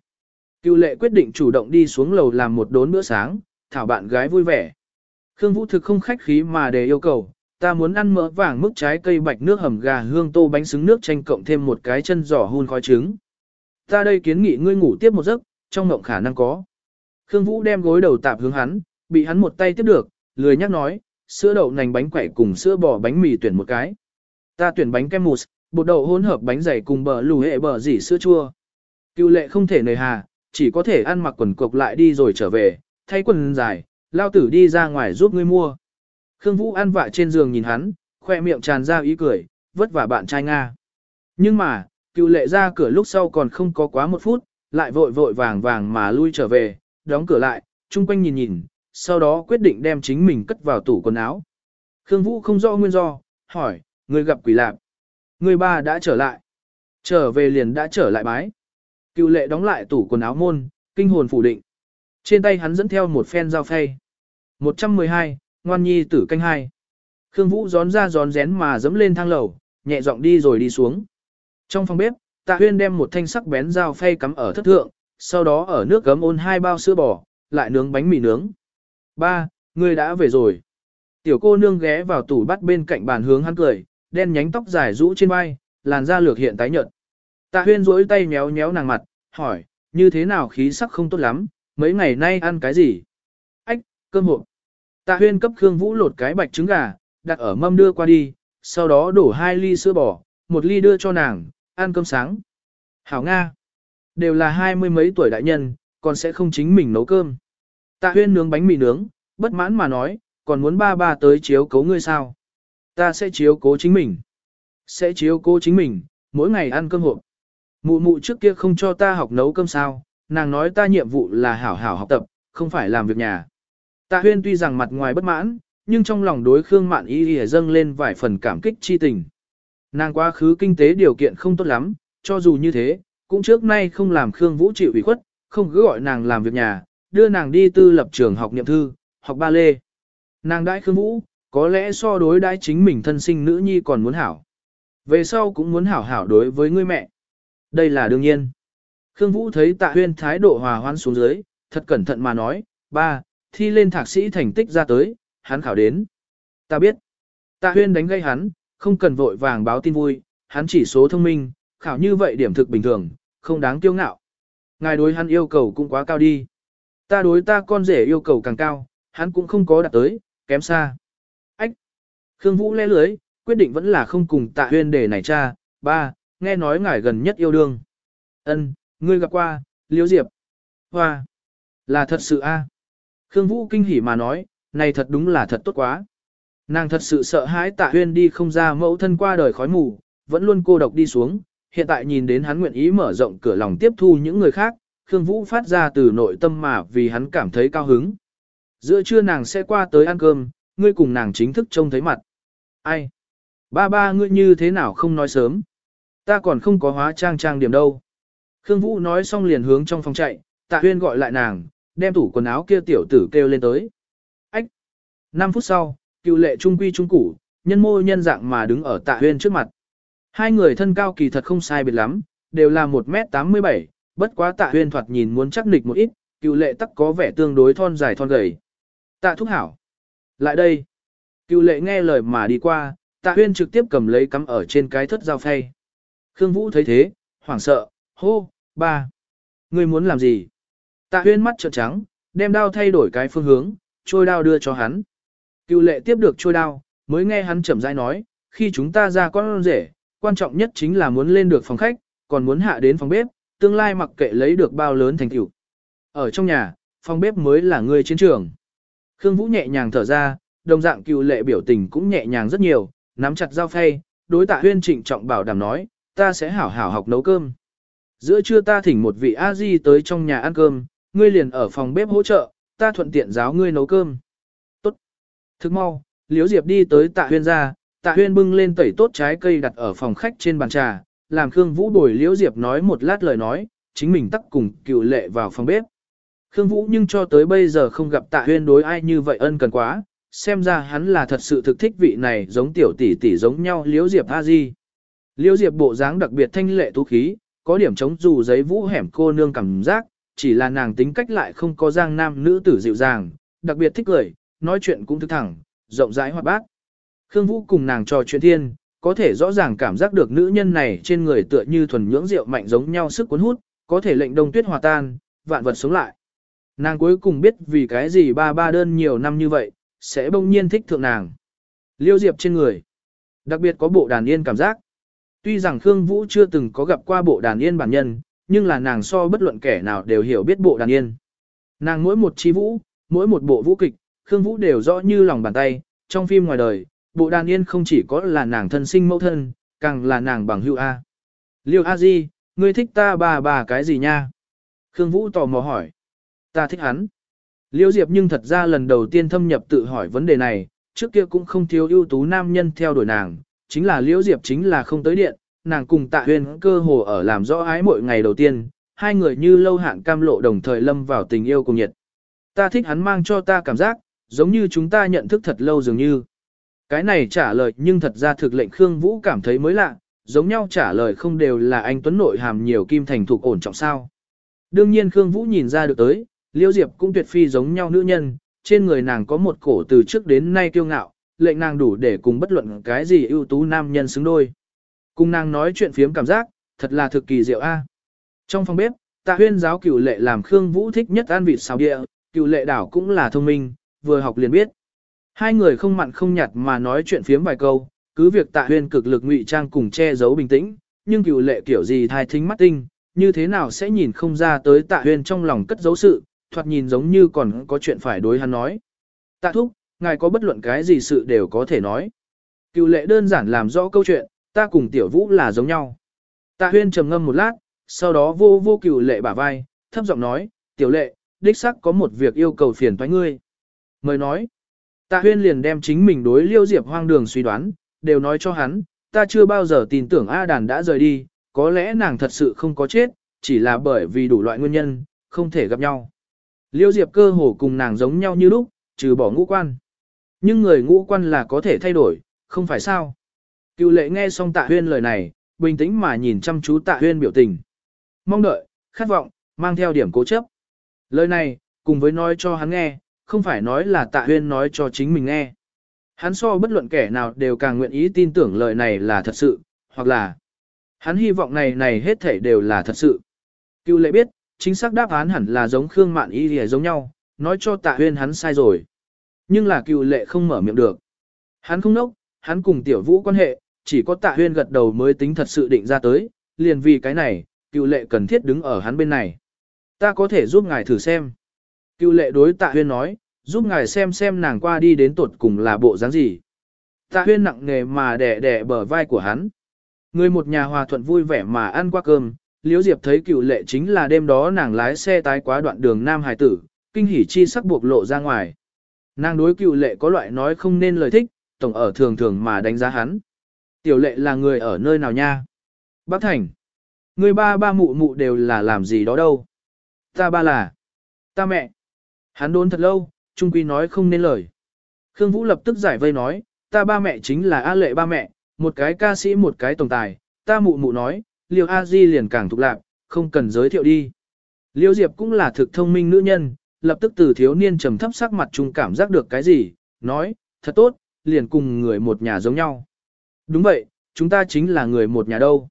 S1: Cựu lệ quyết định chủ động đi xuống lầu làm một đốn bữa sáng, thảo bạn gái vui vẻ. Khương Vũ thực không khách khí mà để yêu cầu, ta muốn ăn mỡ vàng mức trái cây bạch nước hầm gà hương tô bánh xứng nước chanh cộng thêm một cái chân giò hun khói trứng. Ta đây kiến nghị ngươi ngủ tiếp một giấc, trong mộng khả năng có. Khương Vũ đem gối đầu tạp hướng hắn, bị hắn một tay tiếp được, lười nhắc nói, sữa đậu nành bánh quẩy cùng sữa bò bánh mì tuyển một cái. Ta tuyển bánh kem mousse, bột đậu hỗn hợp bánh dày cùng bờ lù hệ bờ dỉ sữa chua. Cựu lệ không thể nề hà, chỉ có thể ăn mặc quần cộc lại đi rồi trở về, thay quần dài, lao tử đi ra ngoài giúp ngươi mua. Khương Vũ ăn vạ trên giường nhìn hắn, khoe miệng tràn ra ý cười, vất vả bạn trai Nga. Nhưng mà, cựu lệ ra cửa lúc sau còn không có quá một phút, lại vội vội vàng vàng mà lui trở về, đóng cửa lại, chung quanh nhìn nhìn, sau đó quyết định đem chính mình cất vào tủ quần áo. Khương Vũ không rõ nguyên do, hỏi, người gặp quỷ lạp. Người ba đã trở lại. Trở về liền đã trở lại bái. Cựu lệ đóng lại tủ quần áo môn, kinh hồn phủ định. Trên tay hắn dẫn theo một phen dao phay. 112, ngoan nhi tử canh hai. Khương Vũ gión ra gión rén mà dẫm lên thang lầu, nhẹ giọng đi rồi đi xuống. Trong phòng bếp, Tạ Huyên đem một thanh sắc bén dao phay cắm ở thất thượng, sau đó ở nước gấm ôn hai bao sữa bò, lại nướng bánh mì nướng. Ba, ngươi đã về rồi. Tiểu cô nương ghé vào tủ bắt bên cạnh bàn hướng hắn cười, đen nhánh tóc dài rũ trên vai, làn da lược hiện tái nhợt. Tạ Huyên duỗi tay méo méo nàng mặt, hỏi, như thế nào khí sắc không tốt lắm, mấy ngày nay ăn cái gì? Ách, cơm hộp. Tạ Huyên cấp Khương Vũ lột cái bạch trứng gà, đặt ở mâm đưa qua đi, sau đó đổ hai ly sữa bò, một ly đưa cho nàng, ăn cơm sáng. Hảo Nga, đều là hai mươi mấy tuổi đại nhân, còn sẽ không chính mình nấu cơm. Tạ huyên nướng bánh mì nướng, bất mãn mà nói, còn muốn ba ba tới chiếu cố ngươi sao? Ta sẽ chiếu cố chính mình. Sẽ chiếu cố chính mình, mỗi ngày ăn cơm hộp. Mụ mụ trước kia không cho ta học nấu cơm sao, nàng nói ta nhiệm vụ là hảo hảo học tập, không phải làm việc nhà. Tạ huyên tuy rằng mặt ngoài bất mãn, nhưng trong lòng đối Khương Mạn Y Y dâng lên vài phần cảm kích chi tình. Nàng quá khứ kinh tế điều kiện không tốt lắm, cho dù như thế, cũng trước nay không làm Khương Vũ chịu ủy khuất, không cứ gọi nàng làm việc nhà, đưa nàng đi tư lập trường học niệm thư, học ba lê. Nàng đãi Khương Vũ, có lẽ so đối đãi chính mình thân sinh nữ nhi còn muốn hảo. Về sau cũng muốn hảo hảo đối với ngươi mẹ. Đây là đương nhiên. Khương Vũ thấy tạ huyên thái độ hòa hoãn xuống dưới, thật cẩn thận mà nói, ba, thi lên thạc sĩ thành tích ra tới, hắn khảo đến. Ta biết. Tạ huyên đánh gây hắn, không cần vội vàng báo tin vui, hắn chỉ số thông minh, khảo như vậy điểm thực bình thường, không đáng kiêu ngạo. Ngài đối hắn yêu cầu cũng quá cao đi. Ta đối ta con rể yêu cầu càng cao, hắn cũng không có đạt tới, kém xa. Ách! Khương Vũ lẽ lưới, quyết định vẫn là không cùng tạ huyên để này cha, ba, nghe nói ngài gần nhất yêu đương. Ân, ngươi gặp qua, Liễu Diệp. Hoa! Là thật sự a. Khương Vũ kinh hỉ mà nói, này thật đúng là thật tốt quá. Nàng thật sự sợ hãi tạ huyên đi không ra mẫu thân qua đời khói mù, vẫn luôn cô độc đi xuống, hiện tại nhìn đến hắn nguyện ý mở rộng cửa lòng tiếp thu những người khác, Khương Vũ phát ra từ nội tâm mà vì hắn cảm thấy cao hứng. Giữa trưa nàng sẽ qua tới ăn cơm, ngươi cùng nàng chính thức trông thấy mặt. Ai? Ba ba ngươi như thế nào không nói sớm? Ta còn không có hóa trang trang điểm đâu. Khương Vũ nói xong liền hướng trong phòng chạy, Tạ Huyên gọi lại nàng, đem tủ quần áo kia tiểu tử kêu lên tới. Ách! 5 phút sau, cựu lệ trung quy trung củ, nhân mô nhân dạng mà đứng ở Tạ Huyên trước mặt. Hai người thân cao kỳ thật không sai biệt lắm, đều là 1m87, bất quá Tạ Huyên thoạt nhìn muốn chắc nịch một ít, cựu lệ tắc có vẻ tương đối thon dài thon gầy. Tạ thúc hảo. Lại đây. Cựu lệ nghe lời mà đi qua, tạ huyên trực tiếp cầm lấy cắm ở trên cái thất dao phay. Khương Vũ thấy thế, hoảng sợ, hô, ba. Ngươi muốn làm gì? Tạ huyên mắt trợn trắng, đem đao thay đổi cái phương hướng, trôi đao đưa cho hắn. Cựu lệ tiếp được trôi đao, mới nghe hắn chậm rãi nói, khi chúng ta ra con rể, quan trọng nhất chính là muốn lên được phòng khách, còn muốn hạ đến phòng bếp, tương lai mặc kệ lấy được bao lớn thành tựu. Ở trong nhà, phòng bếp mới là người chiến trường. Khương Vũ nhẹ nhàng thở ra, đồng dạng cựu lệ biểu tình cũng nhẹ nhàng rất nhiều, nắm chặt dao phay, đối tạ huyên trịnh trọng bảo đảm nói, ta sẽ hảo hảo học nấu cơm. Giữa trưa ta thỉnh một vị a di tới trong nhà ăn cơm, ngươi liền ở phòng bếp hỗ trợ, ta thuận tiện giáo ngươi nấu cơm. Tốt. Thức mau, Liễu Diệp đi tới tạ huyên ra, tạ huyên bưng lên tẩy tốt trái cây đặt ở phòng khách trên bàn trà, làm Khương Vũ đổi Liễu Diệp nói một lát lời nói, chính mình tắt cùng cựu lệ vào phòng bếp. Khương Vũ nhưng cho tới bây giờ không gặp tạ huyên đối ai như vậy ân cần quá, xem ra hắn là thật sự thực thích vị này giống tiểu tỷ tỷ giống nhau liễu diệp a di. Liễu diệp bộ dáng đặc biệt thanh lệ tú khí, có điểm chống dù giấy vũ hẻm cô nương cảm giác, chỉ là nàng tính cách lại không có giang nam nữ tử dịu dàng, đặc biệt thích lời, nói chuyện cũng thức thẳng, rộng rãi hoạt bát. Khương Vũ cùng nàng trò chuyện thiên, có thể rõ ràng cảm giác được nữ nhân này trên người tựa như thuần nhưỡng rượu mạnh giống nhau sức cuốn hút, có thể lệnh đông tuyết hòa tan, vạn vật sống lại. Nàng cuối cùng biết vì cái gì ba ba đơn nhiều năm như vậy, sẽ bỗng nhiên thích thượng nàng. Liêu Diệp trên người, đặc biệt có bộ đàn yên cảm giác. Tuy rằng Khương Vũ chưa từng có gặp qua bộ đàn yên bản nhân, nhưng là nàng so bất luận kẻ nào đều hiểu biết bộ đàn yên. Nàng mỗi một chi vũ, mỗi một bộ vũ kịch, Khương Vũ đều rõ như lòng bàn tay, trong phim ngoài đời, bộ đàn yên không chỉ có là nàng thân sinh mẫu thân, càng là nàng bằng hữu A. Liêu A Di, ngươi thích ta bà bà cái gì nha? Khương Vũ tò mò hỏi. Ta thích hắn. Liêu Diệp nhưng thật ra lần đầu tiên thâm nhập tự hỏi vấn đề này, trước kia cũng không thiếu ưu tú nam nhân theo đuổi nàng, chính là Liễu Diệp chính là không tới điện, nàng cùng Tạ Huyền cơ hồ ở làm rõ ái mỗi ngày đầu tiên, hai người như lâu hạn cam lộ đồng thời lâm vào tình yêu cùng nhiệt. Ta thích hắn mang cho ta cảm giác, giống như chúng ta nhận thức thật lâu dường như. Cái này trả lời nhưng thật ra thực lệnh Khương Vũ cảm thấy mới lạ, giống nhau trả lời không đều là anh Tuấn nội hàm nhiều kim thành thuộc ổn trọng sao. Đương nhiên Khương Vũ nhìn ra được tới, liễu Diệp cũng tuyệt phi giống nhau nữ nhân, trên người nàng có một cổ từ trước đến nay kiêu ngạo, lệnh nàng đủ để cùng bất luận cái gì ưu tú nam nhân xứng đôi. Cùng nàng nói chuyện phiếm cảm giác, thật là thực kỳ diệu a. Trong phòng bếp, tạ huyên giáo cửu lệ làm Khương Vũ thích nhất ăn vịt xào địa, cửu lệ đảo cũng là thông minh, vừa học liền biết. Hai người không mặn không nhạt mà nói chuyện phiếm vài câu, cứ việc tạ huyên cực lực ngụy trang cùng che giấu bình tĩnh, nhưng cửu lệ kiểu gì thai thính mắt tinh, như thế nào sẽ nhìn không ra tới tạ huyên trong lòng cất giấu sự, thoạt nhìn giống như còn có chuyện phải đối hắn nói. Tạ thúc, ngài có bất luận cái gì sự đều có thể nói. Cựu lệ đơn giản làm rõ câu chuyện, ta cùng tiểu vũ là giống nhau. Tạ huyên trầm ngâm một lát, sau đó vô vô cựu lệ bả vai, thấp giọng nói, tiểu lệ, đích sắc có một việc yêu cầu phiền toái ngươi. Mời nói, tạ huyên liền đem chính mình đối liêu diệp hoang đường suy đoán, đều nói cho hắn, ta chưa bao giờ tin tưởng A đàn đã rời đi, có lẽ nàng thật sự không có chết, chỉ là bởi vì đủ loại nguyên nhân, không thể gặp nhau. Liêu diệp cơ hồ cùng nàng giống nhau như lúc, trừ bỏ ngũ quan. Nhưng người ngũ quan là có thể thay đổi, không phải sao. Cựu lệ nghe xong tạ huyên lời này, bình tĩnh mà nhìn chăm chú tạ huyên biểu tình. Mong đợi, khát vọng, mang theo điểm cố chấp. Lời này, cùng với nói cho hắn nghe, không phải nói là tạ huyên nói cho chính mình nghe. Hắn so bất luận kẻ nào đều càng nguyện ý tin tưởng lời này là thật sự, hoặc là hắn hy vọng này này hết thể đều là thật sự. Cựu lệ biết, chính xác đáp án hẳn là giống Khương Mạn Y thì giống nhau, nói cho tạ huyên hắn sai rồi. Nhưng là cựu lệ không mở miệng được. Hắn không nốc, hắn cùng tiểu vũ quan hệ, chỉ có tạ huyên gật đầu mới tính thật sự định ra tới, liền vì cái này, cựu lệ cần thiết đứng ở hắn bên này. Ta có thể giúp ngài thử xem. Cựu lệ đối tạ huyên nói, giúp ngài xem xem nàng qua đi đến tuột cùng là bộ dáng gì. Tạ huyên nặng nề mà đẻ đẻ bờ vai của hắn. Người một nhà hòa thuận vui vẻ mà ăn qua cơm, Liễu Diệp thấy cựu lệ chính là đêm đó nàng lái xe tái quá đoạn đường Nam Hải tử, kinh hỉ chi sắc buộc lộ ra ngoài. Nàng đối cựu lệ có loại nói không nên lời thích, tổng ở thường thường mà đánh giá hắn. Tiểu lệ là người ở nơi nào nha? Bắc Thành. Người ba ba mụ mụ đều là làm gì đó đâu. Ta ba là. Ta mẹ. Hắn đốn thật lâu, trung quy nói không nên lời. Khương Vũ lập tức giải vây nói, ta ba mẹ chính là A lệ ba mẹ, một cái ca sĩ một cái tổng tài, ta mụ mụ nói, liều A Di liền càng thục lạc, không cần giới thiệu đi. Liêu Diệp cũng là thực thông minh nữ nhân, lập tức từ thiếu niên trầm thấp sắc mặt chung cảm giác được cái gì, nói, thật tốt, liền cùng người một nhà giống nhau. Đúng vậy, chúng ta chính là người một nhà đâu.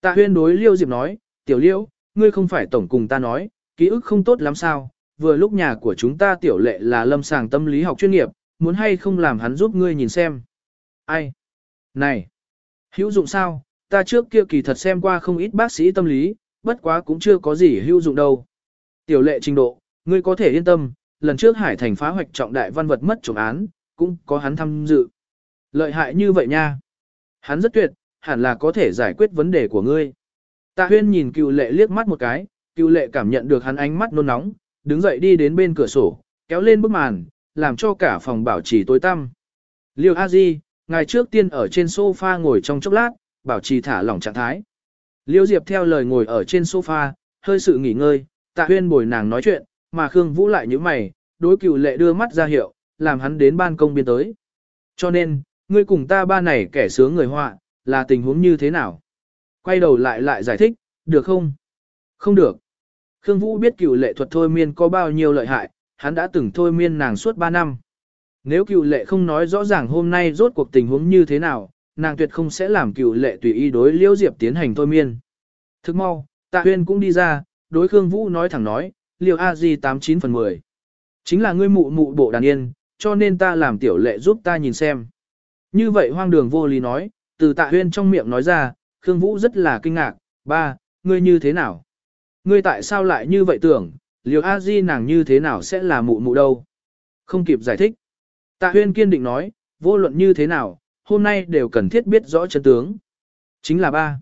S1: Tạ huyên đối Liêu Diệp nói, tiểu Liêu, ngươi không phải tổng cùng ta nói, ký ức không tốt lắm sao, vừa lúc nhà của chúng ta tiểu lệ là lâm sàng tâm lý học chuyên nghiệp, muốn hay không làm hắn giúp ngươi nhìn xem. Ai? Này! Hữu dụng sao? Ta trước kia kỳ thật xem qua không ít bác sĩ tâm lý, bất quá cũng chưa có gì hữu dụng đâu. Tiểu lệ trình độ, ngươi có thể yên tâm, lần trước Hải Thành phá hoạch trọng đại văn vật mất trộm án, cũng có hắn tham dự. Lợi hại như vậy nha. Hắn rất tuyệt, hẳn là có thể giải quyết vấn đề của ngươi. Tạ huyên nhìn cựu lệ liếc mắt một cái, cựu lệ cảm nhận được hắn ánh mắt nôn nóng, đứng dậy đi đến bên cửa sổ, kéo lên bức màn, làm cho cả phòng bảo trì tối tăm. Liêu A Di, ngày trước tiên ở trên sofa ngồi trong chốc lát, bảo trì thả lỏng trạng thái. Liêu Diệp theo lời ngồi ở trên sofa, hơi sự nghỉ ngơi, tạ huyên bồi nàng nói chuyện, mà Khương Vũ lại như mày, đối cựu lệ đưa mắt ra hiệu, làm hắn đến ban công biên tới. Cho nên, ngươi cùng ta ba này kẻ sướng người họa, là tình huống như thế nào? Quay đầu lại lại giải thích, được không? Không được. Khương Vũ biết cựu lệ thuật thôi miên có bao nhiêu lợi hại, hắn đã từng thôi miên nàng suốt 3 năm. Nếu cựu lệ không nói rõ ràng hôm nay rốt cuộc tình huống như thế nào, nàng tuyệt không sẽ làm cựu lệ tùy ý đối liễu diệp tiến hành thôi miên. Thức mau, tạ huyên cũng đi ra, đối Khương Vũ nói thẳng nói, liều a di 89 phần 10. Chính là ngươi mụ mụ bộ đàn yên, cho nên ta làm tiểu lệ giúp ta nhìn xem. Như vậy hoang đường vô lý nói, từ tạ huyên trong miệng nói ra, Khương Vũ rất là kinh ngạc, ba, ngươi như thế nào? Ngươi tại sao lại như vậy tưởng, liều a di nàng như thế nào sẽ là mụ mụ đâu? Không kịp giải thích. Tạ huyên kiên định nói, vô luận như thế nào, hôm nay đều cần thiết biết rõ chân tướng. Chính là ba.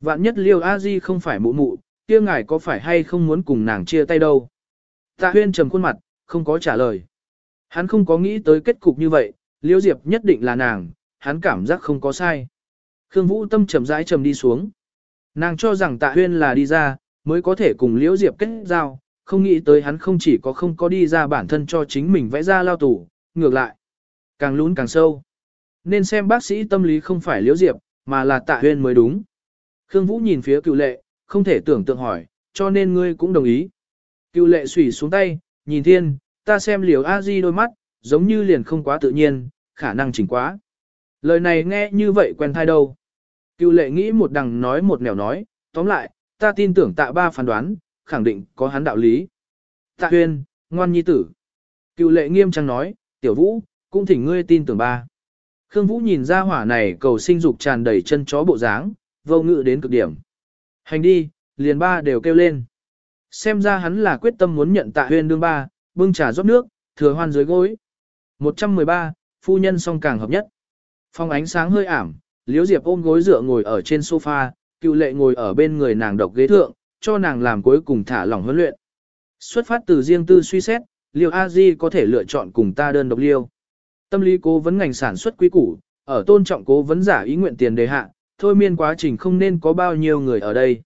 S1: Vạn nhất liêu a di không phải mụ mụ, kia ngài có phải hay không muốn cùng nàng chia tay đâu? Tạ huyên trầm khuôn mặt, không có trả lời. Hắn không có nghĩ tới kết cục như vậy, liêu diệp nhất định là nàng, hắn cảm giác không có sai. Khương Vũ tâm trầm rãi trầm đi xuống. Nàng cho rằng tạ huyên là đi ra, mới có thể cùng liễu diệp kết giao, không nghĩ tới hắn không chỉ có không có đi ra bản thân cho chính mình vẽ ra lao tủ, ngược lại. Càng lún càng sâu. Nên xem bác sĩ tâm lý không phải liễu diệp, mà là tạ huyên mới đúng. Khương Vũ nhìn phía cựu lệ, không thể tưởng tượng hỏi, cho nên ngươi cũng đồng ý. Cựu lệ sủy xuống tay, nhìn thiên, ta xem liều a di đôi mắt, giống như liền không quá tự nhiên, khả năng chỉnh quá. Lời này nghe như vậy quen thai đâu. Cựu lệ nghĩ một đằng nói một nẻo nói, tóm lại, ta tin tưởng tạ ba phán đoán, khẳng định có hắn đạo lý. Tạ huyên, ngoan nhi tử. Cựu lệ nghiêm trang nói, tiểu vũ, cũng thỉnh ngươi tin tưởng ba. Khương Vũ nhìn ra hỏa này cầu sinh dục tràn đầy chân chó bộ dáng, vô ngự đến cực điểm. Hành đi, liền ba đều kêu lên. Xem ra hắn là quyết tâm muốn nhận tạ huyên đương ba, bưng trà rót nước, thừa hoan dưới gối. 113, phu nhân song càng hợp nhất. Phong ánh sáng hơi ảm, Liễu Diệp ôm gối dựa ngồi ở trên sofa, cựu lệ ngồi ở bên người nàng độc ghế thượng, cho nàng làm cuối cùng thả lỏng huấn luyện. Xuất phát từ riêng tư suy xét, Liêu A Di có thể lựa chọn cùng ta đơn độc liêu. Tâm lý cố vấn ngành sản xuất quý củ, ở tôn trọng cố vấn giả ý nguyện tiền đề hạ, thôi miên quá trình không nên có bao nhiêu người ở đây.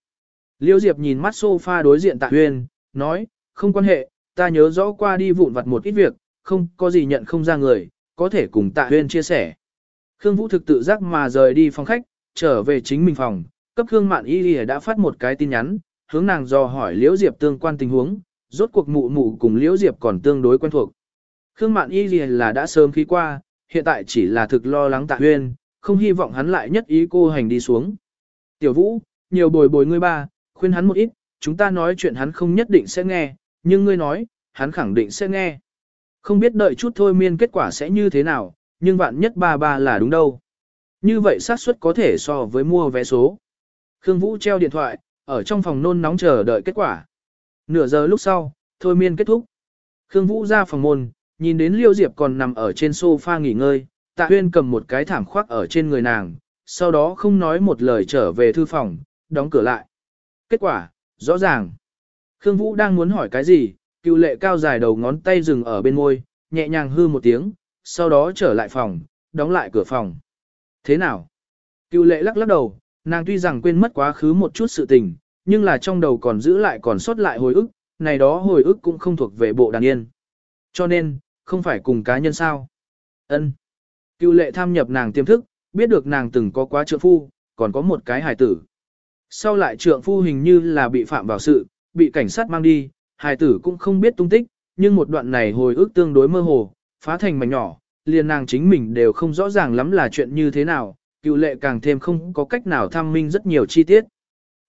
S1: Liêu Diệp nhìn mắt sofa đối diện Tạ Huyên, nói, không quan hệ, ta nhớ rõ qua đi vụn vặt một ít việc, không có gì nhận không ra người, có thể cùng Tạ Huyên chia sẻ. Khương Vũ thực tự giác mà rời đi phòng khách, trở về chính mình phòng, cấp Khương Mạn Y Lì đã phát một cái tin nhắn, hướng nàng dò hỏi Liễu Diệp tương quan tình huống, rốt cuộc mụ mụ cùng Liễu Diệp còn tương đối quen thuộc. Khương Mạn Y Lì là đã sớm khí qua, hiện tại chỉ là thực lo lắng Tạ Huyên, không hy vọng hắn lại nhất ý cô hành đi xuống. Tiểu Vũ, nhiều bồi bồi ngươi ba, khuyên hắn một ít, chúng ta nói chuyện hắn không nhất định sẽ nghe, nhưng ngươi nói, hắn khẳng định sẽ nghe. Không biết đợi chút thôi miên kết quả sẽ như thế nào, nhưng vạn nhất ba ba là đúng đâu. Như vậy xác suất có thể so với mua vé số. Khương Vũ treo điện thoại, ở trong phòng nôn nóng chờ đợi kết quả. Nửa giờ lúc sau, thôi miên kết thúc. Khương Vũ ra phòng môn, nhìn đến Liêu Diệp còn nằm ở trên sofa nghỉ ngơi, Tạ Huyên cầm một cái thảm khoác ở trên người nàng, sau đó không nói một lời trở về thư phòng, đóng cửa lại. Kết quả, rõ ràng. Khương Vũ đang muốn hỏi cái gì, cựu lệ cao dài đầu ngón tay dừng ở bên môi, nhẹ nhàng hư một tiếng, sau đó trở lại phòng, đóng lại cửa phòng. Thế nào? Cựu lệ lắc lắc đầu, nàng tuy rằng quên mất quá khứ một chút sự tình, nhưng là trong đầu còn giữ lại còn sót lại hồi ức, này đó hồi ức cũng không thuộc về bộ đàn yên. Cho nên, không phải cùng cá nhân sao. ân Cựu lệ tham nhập nàng tiềm thức, biết được nàng từng có quá trượng phu, còn có một cái hài tử. Sau lại trượng phu hình như là bị phạm vào sự, bị cảnh sát mang đi, hài tử cũng không biết tung tích, nhưng một đoạn này hồi ức tương đối mơ hồ, phá thành mảnh nhỏ, liền nàng chính mình đều không rõ ràng lắm là chuyện như thế nào, cựu lệ càng thêm không có cách nào tham minh rất nhiều chi tiết.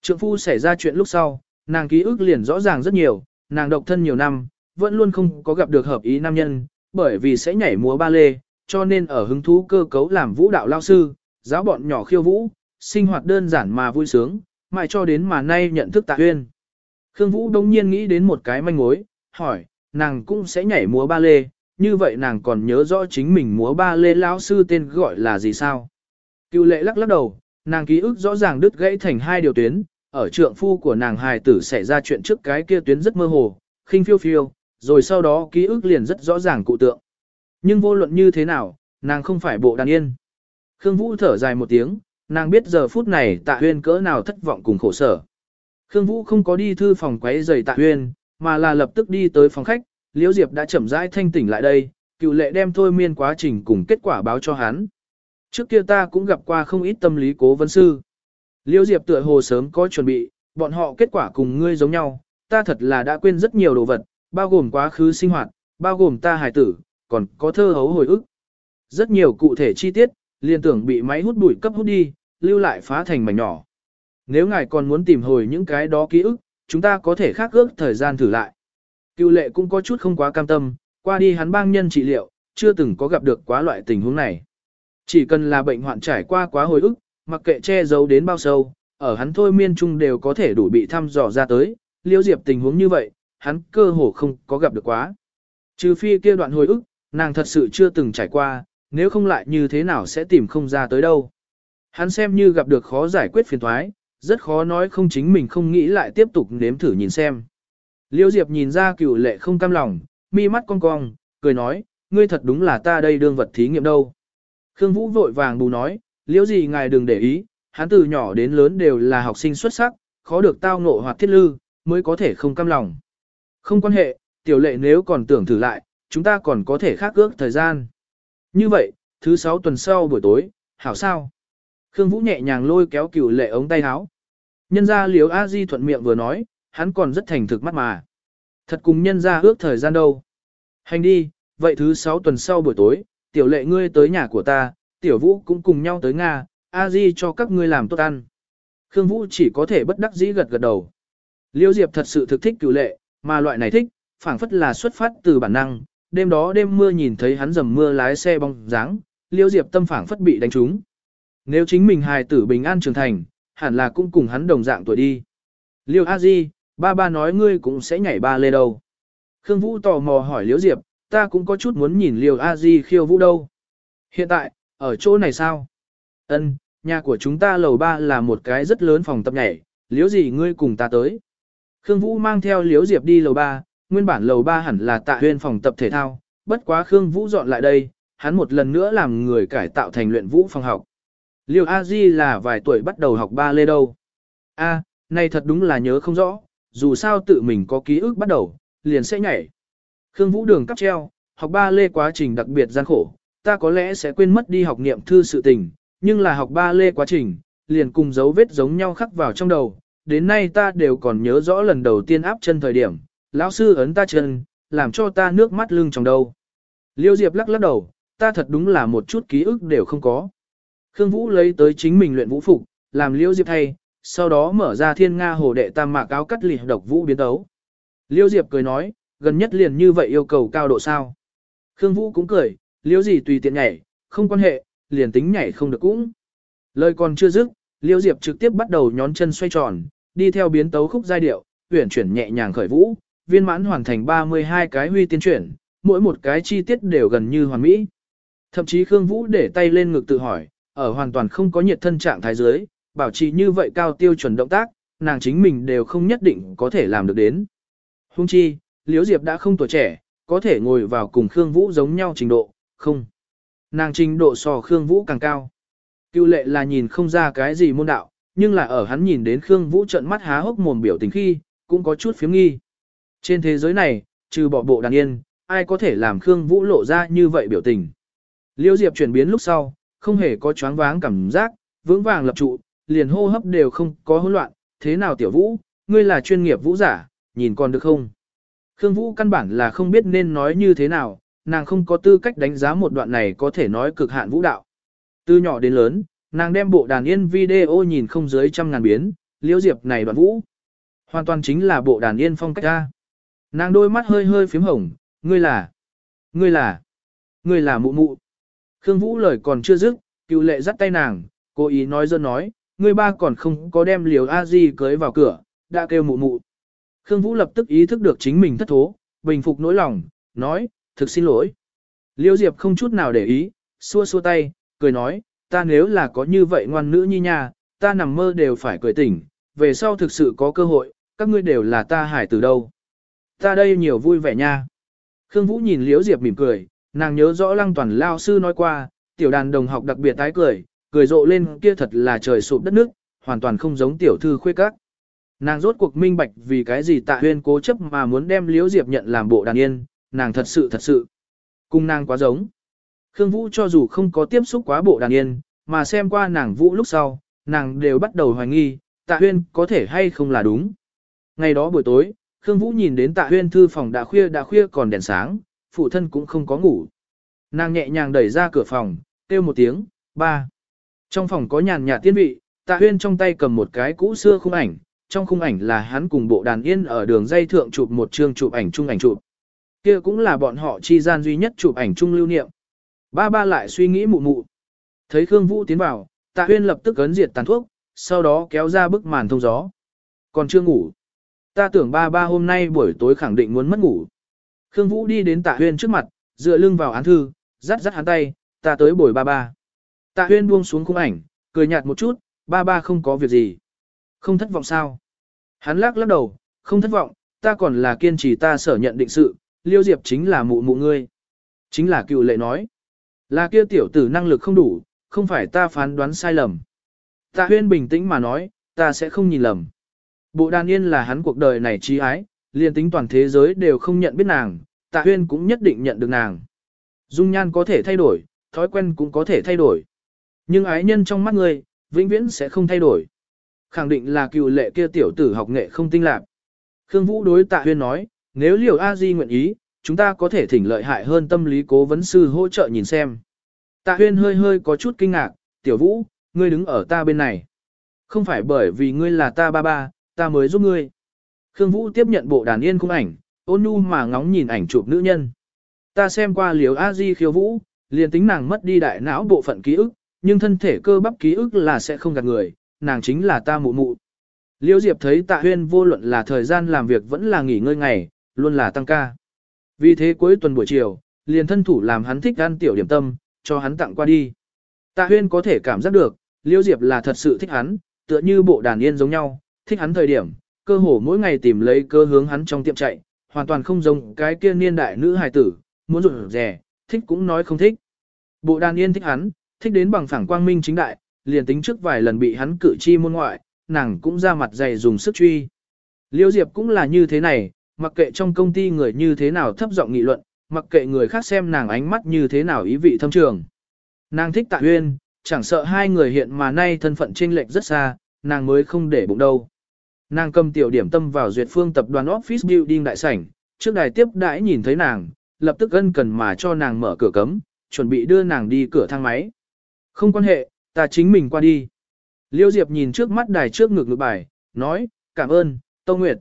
S1: Trượng phu xảy ra chuyện lúc sau, nàng ký ức liền rõ ràng rất nhiều, nàng độc thân nhiều năm, vẫn luôn không có gặp được hợp ý nam nhân, bởi vì sẽ nhảy múa ba lê, cho nên ở hứng thú cơ cấu làm vũ đạo lao sư, giáo bọn nhỏ khiêu vũ, sinh hoạt đơn giản mà vui sướng, mãi cho đến mà nay nhận thức tạ huyên. Khương Vũ đông nhiên nghĩ đến một cái manh mối, hỏi, nàng cũng sẽ nhảy múa ba lê, như vậy nàng còn nhớ rõ chính mình múa ba lê lão sư tên gọi là gì sao? Cựu lệ lắc lắc đầu, nàng ký ức rõ ràng đứt gãy thành hai điều tuyến, ở trượng phu của nàng hài tử xảy ra chuyện trước cái kia tuyến rất mơ hồ, khinh phiêu phiêu, rồi sau đó ký ức liền rất rõ ràng cụ tượng. Nhưng vô luận như thế nào, nàng không phải bộ đàn yên. Khương Vũ thở dài một tiếng, nàng biết giờ phút này tạ huyên cỡ nào thất vọng cùng khổ sở. Khương Vũ không có đi thư phòng quấy giày tạ huyên, mà là lập tức đi tới phòng khách, Liễu Diệp đã chậm rãi thanh tỉnh lại đây, cựu lệ đem thôi miên quá trình cùng kết quả báo cho hắn. Trước kia ta cũng gặp qua không ít tâm lý cố vấn sư. Liễu Diệp tựa hồ sớm có chuẩn bị, bọn họ kết quả cùng ngươi giống nhau, ta thật là đã quên rất nhiều đồ vật, bao gồm quá khứ sinh hoạt, bao gồm ta hài tử, còn có thơ hấu hồi ức. Rất nhiều cụ thể chi tiết, liên tưởng bị máy hút bụi cấp hút đi, lưu lại phá thành mảnh nhỏ. Nếu ngài còn muốn tìm hồi những cái đó ký ức, chúng ta có thể khác ước thời gian thử lại. Cựu lệ cũng có chút không quá cam tâm, qua đi hắn bang nhân trị liệu, chưa từng có gặp được quá loại tình huống này. Chỉ cần là bệnh hoạn trải qua quá hồi ức, mặc kệ che giấu đến bao sâu, ở hắn thôi miên chung đều có thể đủ bị thăm dò ra tới, liêu diệp tình huống như vậy, hắn cơ hồ không có gặp được quá. Trừ phi kia đoạn hồi ức, nàng thật sự chưa từng trải qua, nếu không lại như thế nào sẽ tìm không ra tới đâu. Hắn xem như gặp được khó giải quyết phiền thoái, rất khó nói không chính mình không nghĩ lại tiếp tục nếm thử nhìn xem. Liêu Diệp nhìn ra cựu lệ không cam lòng, mi mắt cong cong, cười nói, ngươi thật đúng là ta đây đương vật thí nghiệm đâu. Khương Vũ vội vàng bù nói, liêu gì ngài đừng để ý, hắn từ nhỏ đến lớn đều là học sinh xuất sắc, khó được tao ngộ hoặc thiết lư, mới có thể không cam lòng. Không quan hệ, tiểu lệ nếu còn tưởng thử lại, chúng ta còn có thể khác ước thời gian. Như vậy, thứ sáu tuần sau buổi tối, hảo sao? Khương Vũ nhẹ nhàng lôi kéo cửu lệ ống tay áo. Nhân ra liếu A Di thuận miệng vừa nói, hắn còn rất thành thực mắt mà. Thật cùng nhân ra ước thời gian đâu. Hành đi, vậy thứ sáu tuần sau buổi tối, tiểu lệ ngươi tới nhà của ta, tiểu vũ cũng cùng nhau tới Nga, A Di cho các ngươi làm tốt ăn. Khương Vũ chỉ có thể bất đắc dĩ gật gật đầu. Liêu Diệp thật sự thực thích cửu lệ, mà loại này thích, phảng phất là xuất phát từ bản năng, đêm đó đêm mưa nhìn thấy hắn dầm mưa lái xe bong dáng, Liêu Diệp tâm phảng phất bị đánh trúng. Nếu chính mình hài tử bình an trưởng thành, hẳn là cũng cùng hắn đồng dạng tuổi đi. Liêu A Di, ba ba nói ngươi cũng sẽ nhảy ba lê đâu. Khương Vũ tò mò hỏi Liêu Diệp, ta cũng có chút muốn nhìn Liêu A Di khiêu vũ đâu. Hiện tại, ở chỗ này sao? Ân, nhà của chúng ta lầu ba là một cái rất lớn phòng tập nhảy, liếu gì ngươi cùng ta tới. Khương Vũ mang theo liếu Diệp đi lầu ba, nguyên bản lầu ba hẳn là tạ huyên phòng tập thể thao, bất quá Khương Vũ dọn lại đây, hắn một lần nữa làm người cải tạo thành luyện vũ phòng học. Liêu A Di là vài tuổi bắt đầu học ba lê đâu. A, này thật đúng là nhớ không rõ, dù sao tự mình có ký ức bắt đầu, liền sẽ nhảy. Khương Vũ đường cắp treo, học ba lê quá trình đặc biệt gian khổ, ta có lẽ sẽ quên mất đi học niệm thư sự tình, nhưng là học ba lê quá trình, liền cùng dấu vết giống nhau khắc vào trong đầu. Đến nay ta đều còn nhớ rõ lần đầu tiên áp chân thời điểm, lão sư ấn ta chân, làm cho ta nước mắt lưng trong đầu. Liêu Diệp lắc lắc đầu, ta thật đúng là một chút ký ức đều không có. Khương Vũ lấy tới chính mình luyện vũ phục, làm Liêu Diệp thay, sau đó mở ra thiên nga hồ đệ tam mạc áo cắt lì độc vũ biến tấu. Liêu Diệp cười nói, gần nhất liền như vậy yêu cầu cao độ sao. Khương Vũ cũng cười, liêu gì tùy tiện nhảy, không quan hệ, liền tính nhảy không được cũng. Lời còn chưa dứt, liêu diệp trực tiếp bắt đầu nhón chân xoay tròn, đi theo biến tấu khúc giai điệu, uyển chuyển nhẹ nhàng khởi vũ, viên mãn hoàn thành 32 cái huy tiên chuyển, mỗi một cái chi tiết đều gần như hoàn mỹ. Thậm chí Khương Vũ để tay lên ngực tự hỏi, ở hoàn toàn không có nhiệt thân trạng thái dưới, bảo trì như vậy cao tiêu chuẩn động tác, nàng chính mình đều không nhất định có thể làm được đến. Hung chi, Liễu Diệp đã không tuổi trẻ, có thể ngồi vào cùng Khương Vũ giống nhau trình độ, không. Nàng trình độ so Khương Vũ càng cao. Cựu lệ là nhìn không ra cái gì môn đạo, nhưng là ở hắn nhìn đến Khương Vũ trận mắt há hốc mồm biểu tình khi, cũng có chút phiếm nghi. Trên thế giới này, trừ bỏ bộ đàn yên, ai có thể làm Khương Vũ lộ ra như vậy biểu tình. Liêu Diệp chuyển biến lúc sau, không hề có choáng váng cảm giác, vững vàng lập trụ, liền hô hấp đều không có hỗn loạn, thế nào tiểu Vũ, ngươi là chuyên nghiệp vũ giả, nhìn còn được không? Khương Vũ căn bản là không biết nên nói như thế nào, nàng không có tư cách đánh giá một đoạn này có thể nói cực hạn vũ đạo. Từ nhỏ đến lớn, nàng đem bộ đàn yên video nhìn không dưới trăm ngàn biến, liễu diệp này đoạn vũ. Hoàn toàn chính là bộ đàn yên phong cách ra. Nàng đôi mắt hơi hơi phím hồng, ngươi là, ngươi là, ngươi là mụ mụ. Khương Vũ lời còn chưa dứt, cựu lệ dắt tay nàng, cố ý nói dân nói, ngươi ba còn không có đem liều a di cưới vào cửa, đã kêu mụ mụ. Khương Vũ lập tức ý thức được chính mình thất thố, bình phục nỗi lòng, nói, thực xin lỗi. Liêu Diệp không chút nào để ý, xua xua tay, cười nói, ta nếu là có như vậy ngoan nữ nhi nha, ta nằm mơ đều phải cười tỉnh, về sau thực sự có cơ hội, các ngươi đều là ta hải từ đâu. Ta đây nhiều vui vẻ nha. Khương Vũ nhìn Liễu Diệp mỉm cười, nàng nhớ rõ lăng toàn lao sư nói qua, tiểu đàn đồng học đặc biệt tái cười, cười rộ lên kia thật là trời sụp đất nước, hoàn toàn không giống tiểu thư khuê các. Nàng rốt cuộc minh bạch vì cái gì tạ huyên cố chấp mà muốn đem Liễu Diệp nhận làm bộ đàn yên, nàng thật sự thật sự. cùng nàng quá giống. Khương Vũ cho dù không có tiếp xúc quá bộ đàn yên, mà xem qua nàng Vũ lúc sau, nàng đều bắt đầu hoài nghi, tạ huyên có thể hay không là đúng. Ngày đó buổi tối, Khương Vũ nhìn đến tạ huyên thư phòng đã khuya đã khuya còn đèn sáng, phụ thân cũng không có ngủ. Nàng nhẹ nhàng đẩy ra cửa phòng, kêu một tiếng, ba. Trong phòng có nhàn nhạt tiên vị, tạ huyên trong tay cầm một cái cũ xưa khung ảnh, trong khung ảnh là hắn cùng bộ đàn yên ở đường dây thượng chụp một chương chụp ảnh chung ảnh chụp. Kia cũng là bọn họ chi gian duy nhất chụp ảnh chung lưu niệm. Ba ba lại suy nghĩ mụ mụ. Thấy Khương Vũ tiến vào, Tạ Huyên lập tức ấn diệt tàn thuốc, sau đó kéo ra bức màn thông gió. Còn chưa ngủ. Ta tưởng ba ba hôm nay buổi tối khẳng định muốn mất ngủ. Khương Vũ đi đến Tạ Huyên trước mặt, dựa lưng vào án thư, dắt dắt hắn tay, ta tới bồi ba ba. Tạ Huyên buông xuống khung ảnh, cười nhạt một chút, ba ba không có việc gì. Không thất vọng sao? Hắn lắc lắc đầu, không thất vọng, ta còn là kiên trì ta sở nhận định sự, liêu diệp chính là mụ mụ ngươi. Chính là cựu lệ nói. Là kia tiểu tử năng lực không đủ, không phải ta phán đoán sai lầm. Tạ huyên bình tĩnh mà nói, ta sẽ không nhìn lầm. Bộ đàn yên là hắn cuộc đời này trí ái, liền tính toàn thế giới đều không nhận biết nàng, tạ huyên cũng nhất định nhận được nàng. Dung nhan có thể thay đổi, thói quen cũng có thể thay đổi. Nhưng ái nhân trong mắt ngươi, vĩnh viễn sẽ không thay đổi. Khẳng định là cựu lệ kia tiểu tử học nghệ không tinh lạc. Khương Vũ đối tạ huyên nói, nếu liều A Di nguyện ý, chúng ta có thể thỉnh lợi hại hơn tâm lý cố vấn sư hỗ trợ nhìn xem. Tạ huyên hơi hơi có chút kinh ngạc, tiểu vũ, ngươi đứng ở ta bên này. Không phải bởi vì ngươi là ta ba ba, ta mới giúp ngươi. Khương Vũ tiếp nhận bộ đàn yên khung ảnh, ôn nhu mà ngóng nhìn ảnh chụp nữ nhân. Ta xem qua liều a di khiêu vũ, liền tính nàng mất đi đại não bộ phận ký ức, nhưng thân thể cơ bắp ký ức là sẽ không gạt người, nàng chính là ta mụ mụ. Liêu Diệp thấy tạ huyên vô luận là thời gian làm việc vẫn là nghỉ ngơi ngày, luôn là tăng ca. Vì thế cuối tuần buổi chiều, liền thân thủ làm hắn thích ăn tiểu điểm tâm, cho hắn tặng qua đi. Tạ huyên có thể cảm giác được, Liêu Diệp là thật sự thích hắn, tựa như bộ đàn yên giống nhau, thích hắn thời điểm, cơ hồ mỗi ngày tìm lấy cơ hướng hắn trong tiệm chạy, hoàn toàn không giống cái kia niên đại nữ hài tử, muốn rụt rè, thích cũng nói không thích. Bộ đàn yên thích hắn, thích đến bằng phẳng quang minh chính đại, liền tính trước vài lần bị hắn cử chi môn ngoại, nàng cũng ra mặt dày dùng sức truy. Liêu Diệp cũng là như thế này, mặc kệ trong công ty người như thế nào thấp giọng nghị luận, mặc kệ người khác xem nàng ánh mắt như thế nào ý vị thâm trường. Nàng thích tạ huyên, chẳng sợ hai người hiện mà nay thân phận chênh lệch rất xa, nàng mới không để bụng đâu. Nàng cầm tiểu điểm tâm vào duyệt phương tập đoàn office building đại sảnh, trước đài tiếp đãi nhìn thấy nàng, lập tức ân cần mà cho nàng mở cửa cấm, chuẩn bị đưa nàng đi cửa thang máy. Không quan hệ, ta chính mình qua đi. Liêu Diệp nhìn trước mắt đài trước ngực ngược bài, nói, cảm ơn, Tâu Nguyệt.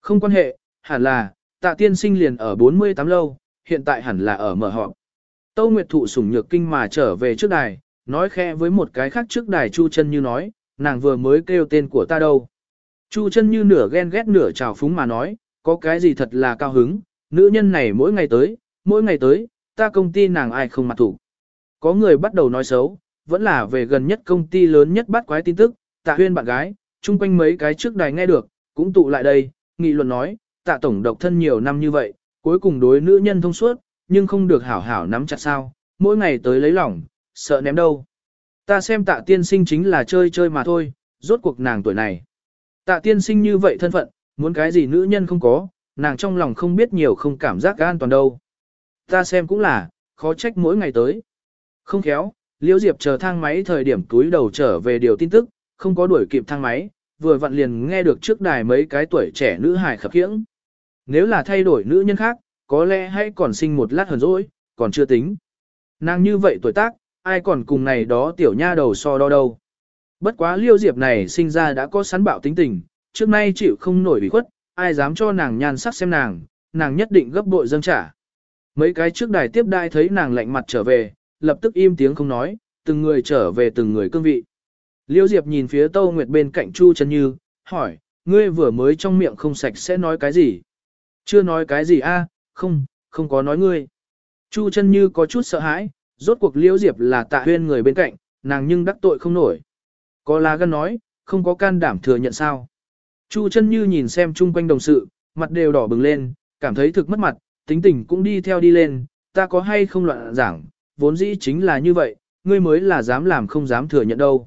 S1: Không quan hệ, hẳn là, tạ tiên sinh liền ở 48 lâu, hiện tại hẳn là ở mở họp. Tâu Nguyệt thụ sủng nhược kinh mà trở về trước đài, nói khẽ với một cái khác trước đài Chu chân Như nói, nàng vừa mới kêu tên của ta đâu. Chu chân Như nửa ghen ghét nửa trào phúng mà nói, có cái gì thật là cao hứng, nữ nhân này mỗi ngày tới, mỗi ngày tới, ta công ty nàng ai không mặt thủ. Có người bắt đầu nói xấu, vẫn là về gần nhất công ty lớn nhất bắt quái tin tức, tạ huyên bạn gái, chung quanh mấy cái trước đài nghe được, cũng tụ lại đây, nghị luận nói, tạ tổng độc thân nhiều năm như vậy, cuối cùng đối nữ nhân thông suốt, nhưng không được hảo hảo nắm chặt sao, mỗi ngày tới lấy lòng, sợ ném đâu. Ta xem tạ tiên sinh chính là chơi chơi mà thôi, rốt cuộc nàng tuổi này. Tạ tiên sinh như vậy thân phận, muốn cái gì nữ nhân không có, nàng trong lòng không biết nhiều không cảm giác an toàn đâu. Ta xem cũng là, khó trách mỗi ngày tới. Không khéo, Liễu Diệp chờ thang máy thời điểm túi đầu trở về điều tin tức, không có đuổi kịp thang máy, vừa vặn liền nghe được trước đài mấy cái tuổi trẻ nữ hài khập khiễng. Nếu là thay đổi nữ nhân khác, có lẽ hãy còn sinh một lát hờn dỗi, còn chưa tính. Nàng như vậy tuổi tác, ai còn cùng này đó tiểu nha đầu so đo đâu. Bất quá liêu diệp này sinh ra đã có sắn bạo tính tình, trước nay chịu không nổi bị khuất, ai dám cho nàng nhan sắc xem nàng, nàng nhất định gấp bội dâng trả. Mấy cái trước đài tiếp đai thấy nàng lạnh mặt trở về, lập tức im tiếng không nói, từng người trở về từng người cương vị. Liêu Diệp nhìn phía Tâu Nguyệt bên cạnh Chu Trần Như, hỏi, ngươi vừa mới trong miệng không sạch sẽ nói cái gì? Chưa nói cái gì a? không, không có nói ngươi. Chu chân Như có chút sợ hãi, rốt cuộc Liễu Diệp là tạ huyên người bên cạnh, nàng nhưng đắc tội không nổi. Có lá gan nói, không có can đảm thừa nhận sao. Chu chân Như nhìn xem chung quanh đồng sự, mặt đều đỏ bừng lên, cảm thấy thực mất mặt, tính tình cũng đi theo đi lên, ta có hay không loạn giảng, vốn dĩ chính là như vậy, ngươi mới là dám làm không dám thừa nhận đâu.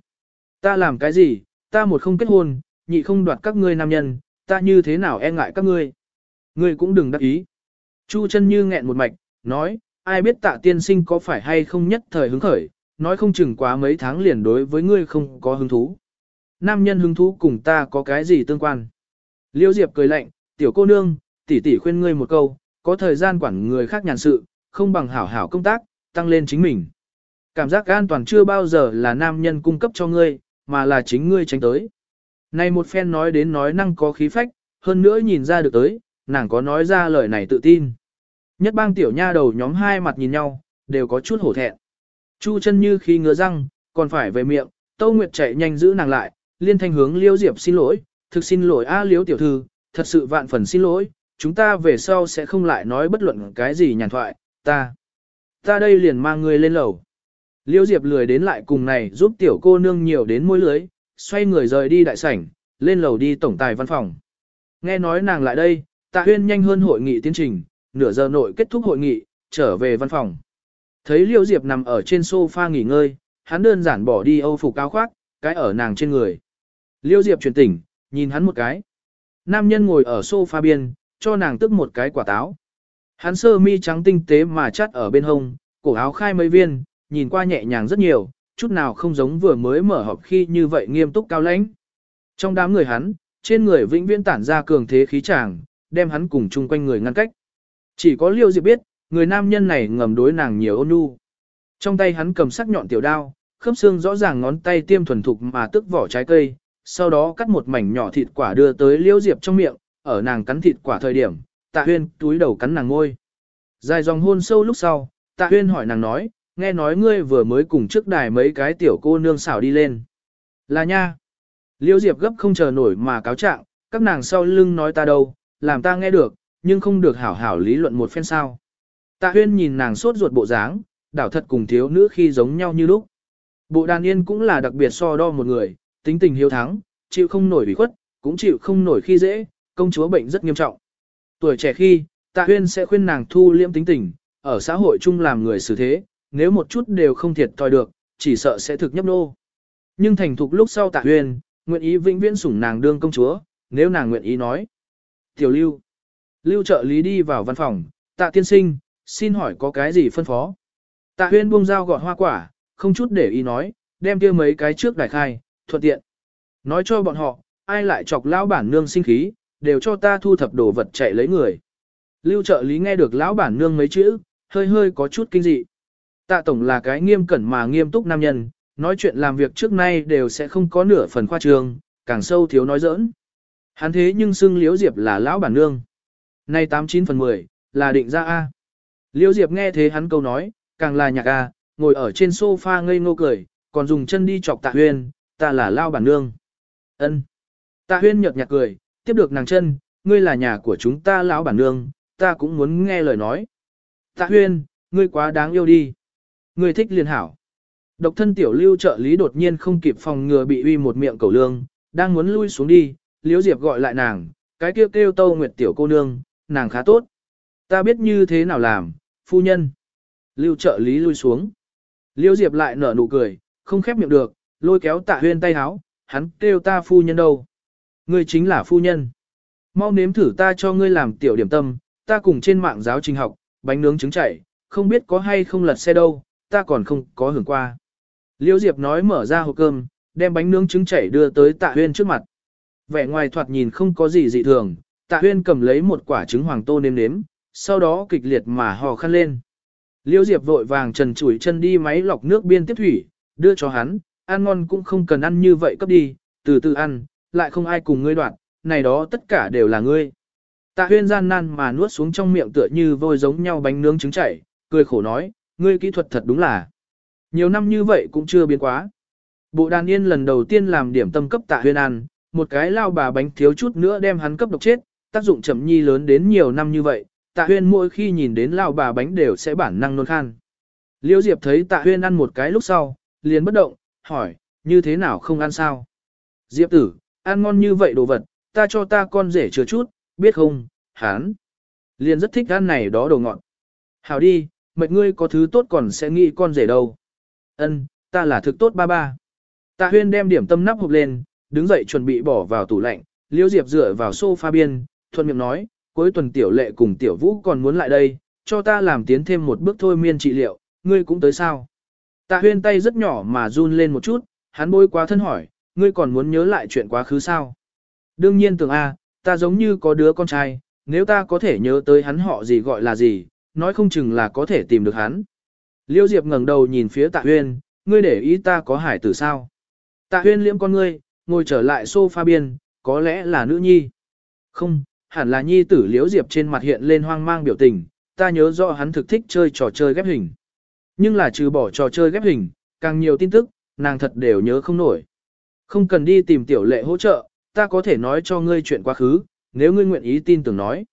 S1: Ta làm cái gì, ta một không kết hôn, nhị không đoạt các ngươi nam nhân, ta như thế nào e ngại các ngươi. Ngươi cũng đừng đắc ý. Chu chân như nghẹn một mạch, nói, ai biết tạ tiên sinh có phải hay không nhất thời hứng khởi, nói không chừng quá mấy tháng liền đối với ngươi không có hứng thú. Nam nhân hứng thú cùng ta có cái gì tương quan. Liêu Diệp cười lạnh, tiểu cô nương, tỷ tỷ khuyên ngươi một câu, có thời gian quản người khác nhàn sự, không bằng hảo hảo công tác, tăng lên chính mình. Cảm giác an toàn chưa bao giờ là nam nhân cung cấp cho ngươi, mà là chính ngươi tránh tới. Này một phen nói đến nói năng có khí phách, hơn nữa nhìn ra được tới, nàng có nói ra lời này tự tin. Nhất bang tiểu nha đầu nhóm hai mặt nhìn nhau, đều có chút hổ thẹn. Chu chân như khi ngứa răng, còn phải về miệng, Tâu Nguyệt chạy nhanh giữ nàng lại, liên thanh hướng Liêu Diệp xin lỗi, thực xin lỗi a Liêu tiểu thư, thật sự vạn phần xin lỗi, chúng ta về sau sẽ không lại nói bất luận cái gì nhàn thoại, ta. Ta đây liền mang ngươi lên lầu. Liêu Diệp lười đến lại cùng này giúp tiểu cô nương nhiều đến môi lưới, xoay người rời đi đại sảnh, lên lầu đi tổng tài văn phòng. Nghe nói nàng lại đây, tạ huyên nhanh hơn hội nghị tiến trình, nửa giờ nội kết thúc hội nghị, trở về văn phòng. Thấy Liêu Diệp nằm ở trên sofa nghỉ ngơi, hắn đơn giản bỏ đi âu phục cao khoác, cái ở nàng trên người. Liêu Diệp chuyển tỉnh, nhìn hắn một cái. Nam nhân ngồi ở sofa biên, cho nàng tức một cái quả táo. Hắn sơ mi trắng tinh tế mà chắt ở bên hông, cổ áo khai mấy viên, nhìn qua nhẹ nhàng rất nhiều, chút nào không giống vừa mới mở họp khi như vậy nghiêm túc cao lãnh. Trong đám người hắn, trên người vĩnh viễn tản ra cường thế khí tràng, đem hắn cùng chung quanh người ngăn cách. Chỉ có Liêu Diệp biết, người nam nhân này ngầm đối nàng nhiều ôn nhu. Trong tay hắn cầm sắc nhọn tiểu đao, khớp xương rõ ràng ngón tay tiêm thuần thục mà tức vỏ trái cây, sau đó cắt một mảnh nhỏ thịt quả đưa tới Liêu Diệp trong miệng, ở nàng cắn thịt quả thời điểm, Tạ Huyên túi đầu cắn nàng ngôi. Dài dòng hôn sâu lúc sau, tạ huyên hỏi nàng nói, nghe nói ngươi vừa mới cùng trước đài mấy cái tiểu cô nương xảo đi lên. Là nha. Liêu Diệp gấp không chờ nổi mà cáo trạng, các nàng sau lưng nói ta đâu, làm ta nghe được, nhưng không được hảo hảo lý luận một phen sao. Tạ huyên nhìn nàng sốt ruột bộ dáng, đảo thật cùng thiếu nữ khi giống nhau như lúc. Bộ đàn yên cũng là đặc biệt so đo một người, tính tình hiếu thắng, chịu không nổi bị khuất, cũng chịu không nổi khi dễ, công chúa bệnh rất nghiêm trọng. Tuổi trẻ khi, tạ huyên sẽ khuyên nàng thu liễm tính tình, ở xã hội chung làm người xử thế, nếu một chút đều không thiệt thòi được, chỉ sợ sẽ thực nhấp nô. Nhưng thành thục lúc sau tạ huyên, nguyện ý vĩnh viễn sủng nàng đương công chúa, nếu nàng nguyện ý nói. Tiểu lưu. Lưu trợ lý đi vào văn phòng, tạ tiên sinh, xin hỏi có cái gì phân phó. Tạ huyên buông dao gọt hoa quả, không chút để ý nói, đem kia mấy cái trước đại khai, thuận tiện. Nói cho bọn họ, ai lại chọc lão bản nương sinh khí, đều cho ta thu thập đồ vật chạy lấy người. Lưu trợ lý nghe được lão bản nương mấy chữ, hơi hơi có chút kinh dị. Tạ tổng là cái nghiêm cẩn mà nghiêm túc nam nhân, nói chuyện làm việc trước nay đều sẽ không có nửa phần khoa trương, càng sâu thiếu nói giỡn. Hắn thế nhưng xưng Liễu Diệp là lão bản nương. Nay 89 phần 10, là định ra A. Liễu Diệp nghe thế hắn câu nói, càng là nhạc A, ngồi ở trên sofa ngây ngô cười, còn dùng chân đi chọc tạ huyên, ta là lao bản nương. ân Tạ huyên nhợt nhạt cười, tiếp được nàng chân, ngươi là nhà của chúng ta lão bản nương, ta cũng muốn nghe lời nói. Tạ huyên, ngươi quá đáng yêu đi. Ngươi thích liền hảo. Độc thân tiểu lưu trợ lý đột nhiên không kịp phòng ngừa bị uy một miệng cầu lương, đang muốn lui xuống đi, liễu diệp gọi lại nàng, cái kêu kêu tâu nguyệt tiểu cô nương, nàng khá tốt. Ta biết như thế nào làm, phu nhân. Lưu trợ lý lui xuống. Liêu diệp lại nở nụ cười, không khép miệng được, lôi kéo tạ huyên tay háo, hắn kêu ta phu nhân đâu. Ngươi chính là phu nhân. Mau nếm thử ta cho ngươi làm tiểu điểm tâm, ta cùng trên mạng giáo trình học, bánh nướng trứng chảy, không biết có hay không lật xe đâu, ta còn không có hưởng qua. Liêu Diệp nói mở ra hộp cơm, đem bánh nướng trứng chảy đưa tới Tạ Huyên trước mặt. Vẻ ngoài thoạt nhìn không có gì dị thường, Tạ Huyên cầm lấy một quả trứng hoàng tô nếm nếm, sau đó kịch liệt mà hò khăn lên. Liễu Diệp vội vàng trần chủi chân đi máy lọc nước biên tiếp thủy, đưa cho hắn, ăn ngon cũng không cần ăn như vậy cấp đi, từ từ ăn, lại không ai cùng ngươi đoạn, này đó tất cả đều là ngươi. Tạ huyên gian nan mà nuốt xuống trong miệng tựa như vôi giống nhau bánh nướng trứng chảy, cười khổ nói, ngươi kỹ thuật thật đúng là. Nhiều năm như vậy cũng chưa biến quá. Bộ đàn yên lần đầu tiên làm điểm tâm cấp tạ huyên ăn, một cái lao bà bánh thiếu chút nữa đem hắn cấp độc chết, tác dụng chậm nhi lớn đến nhiều năm như vậy, tạ huyên mỗi khi nhìn đến lao bà bánh đều sẽ bản năng nôn khan. Liêu Diệp thấy tạ huyên ăn một cái lúc sau, liền bất động, hỏi, như thế nào không ăn sao? Diệp tử, ăn ngon như vậy đồ vật, ta cho ta con rể chừa chút, biết không, hán. Liền rất thích ăn này đó đồ ngọt. Hảo đi, mệt ngươi có thứ tốt còn sẽ nghĩ con rể đâu. Ân, ta là thực tốt ba ba. Tạ huyên đem điểm tâm nắp hộp lên, đứng dậy chuẩn bị bỏ vào tủ lạnh, liêu diệp dựa vào sofa biên, thuận miệng nói, cuối tuần tiểu lệ cùng tiểu vũ còn muốn lại đây, cho ta làm tiến thêm một bước thôi miên trị liệu, ngươi cũng tới sao. Tạ huyên tay rất nhỏ mà run lên một chút, hắn bôi quá thân hỏi, ngươi còn muốn nhớ lại chuyện quá khứ sao? Đương nhiên tưởng A, ta giống như có đứa con trai, nếu ta có thể nhớ tới hắn họ gì gọi là gì, nói không chừng là có thể tìm được hắn. Liêu Diệp ngẩng đầu nhìn phía Tạ Huyên, ngươi để ý ta có hải tử sao? Tạ Huyên liễm con ngươi, ngồi trở lại sofa biên, có lẽ là nữ nhi. Không, hẳn là nhi tử Liễu Diệp trên mặt hiện lên hoang mang biểu tình, ta nhớ rõ hắn thực thích chơi trò chơi ghép hình. Nhưng là trừ bỏ trò chơi ghép hình, càng nhiều tin tức, nàng thật đều nhớ không nổi. Không cần đi tìm tiểu lệ hỗ trợ, ta có thể nói cho ngươi chuyện quá khứ, nếu ngươi nguyện ý tin tưởng nói.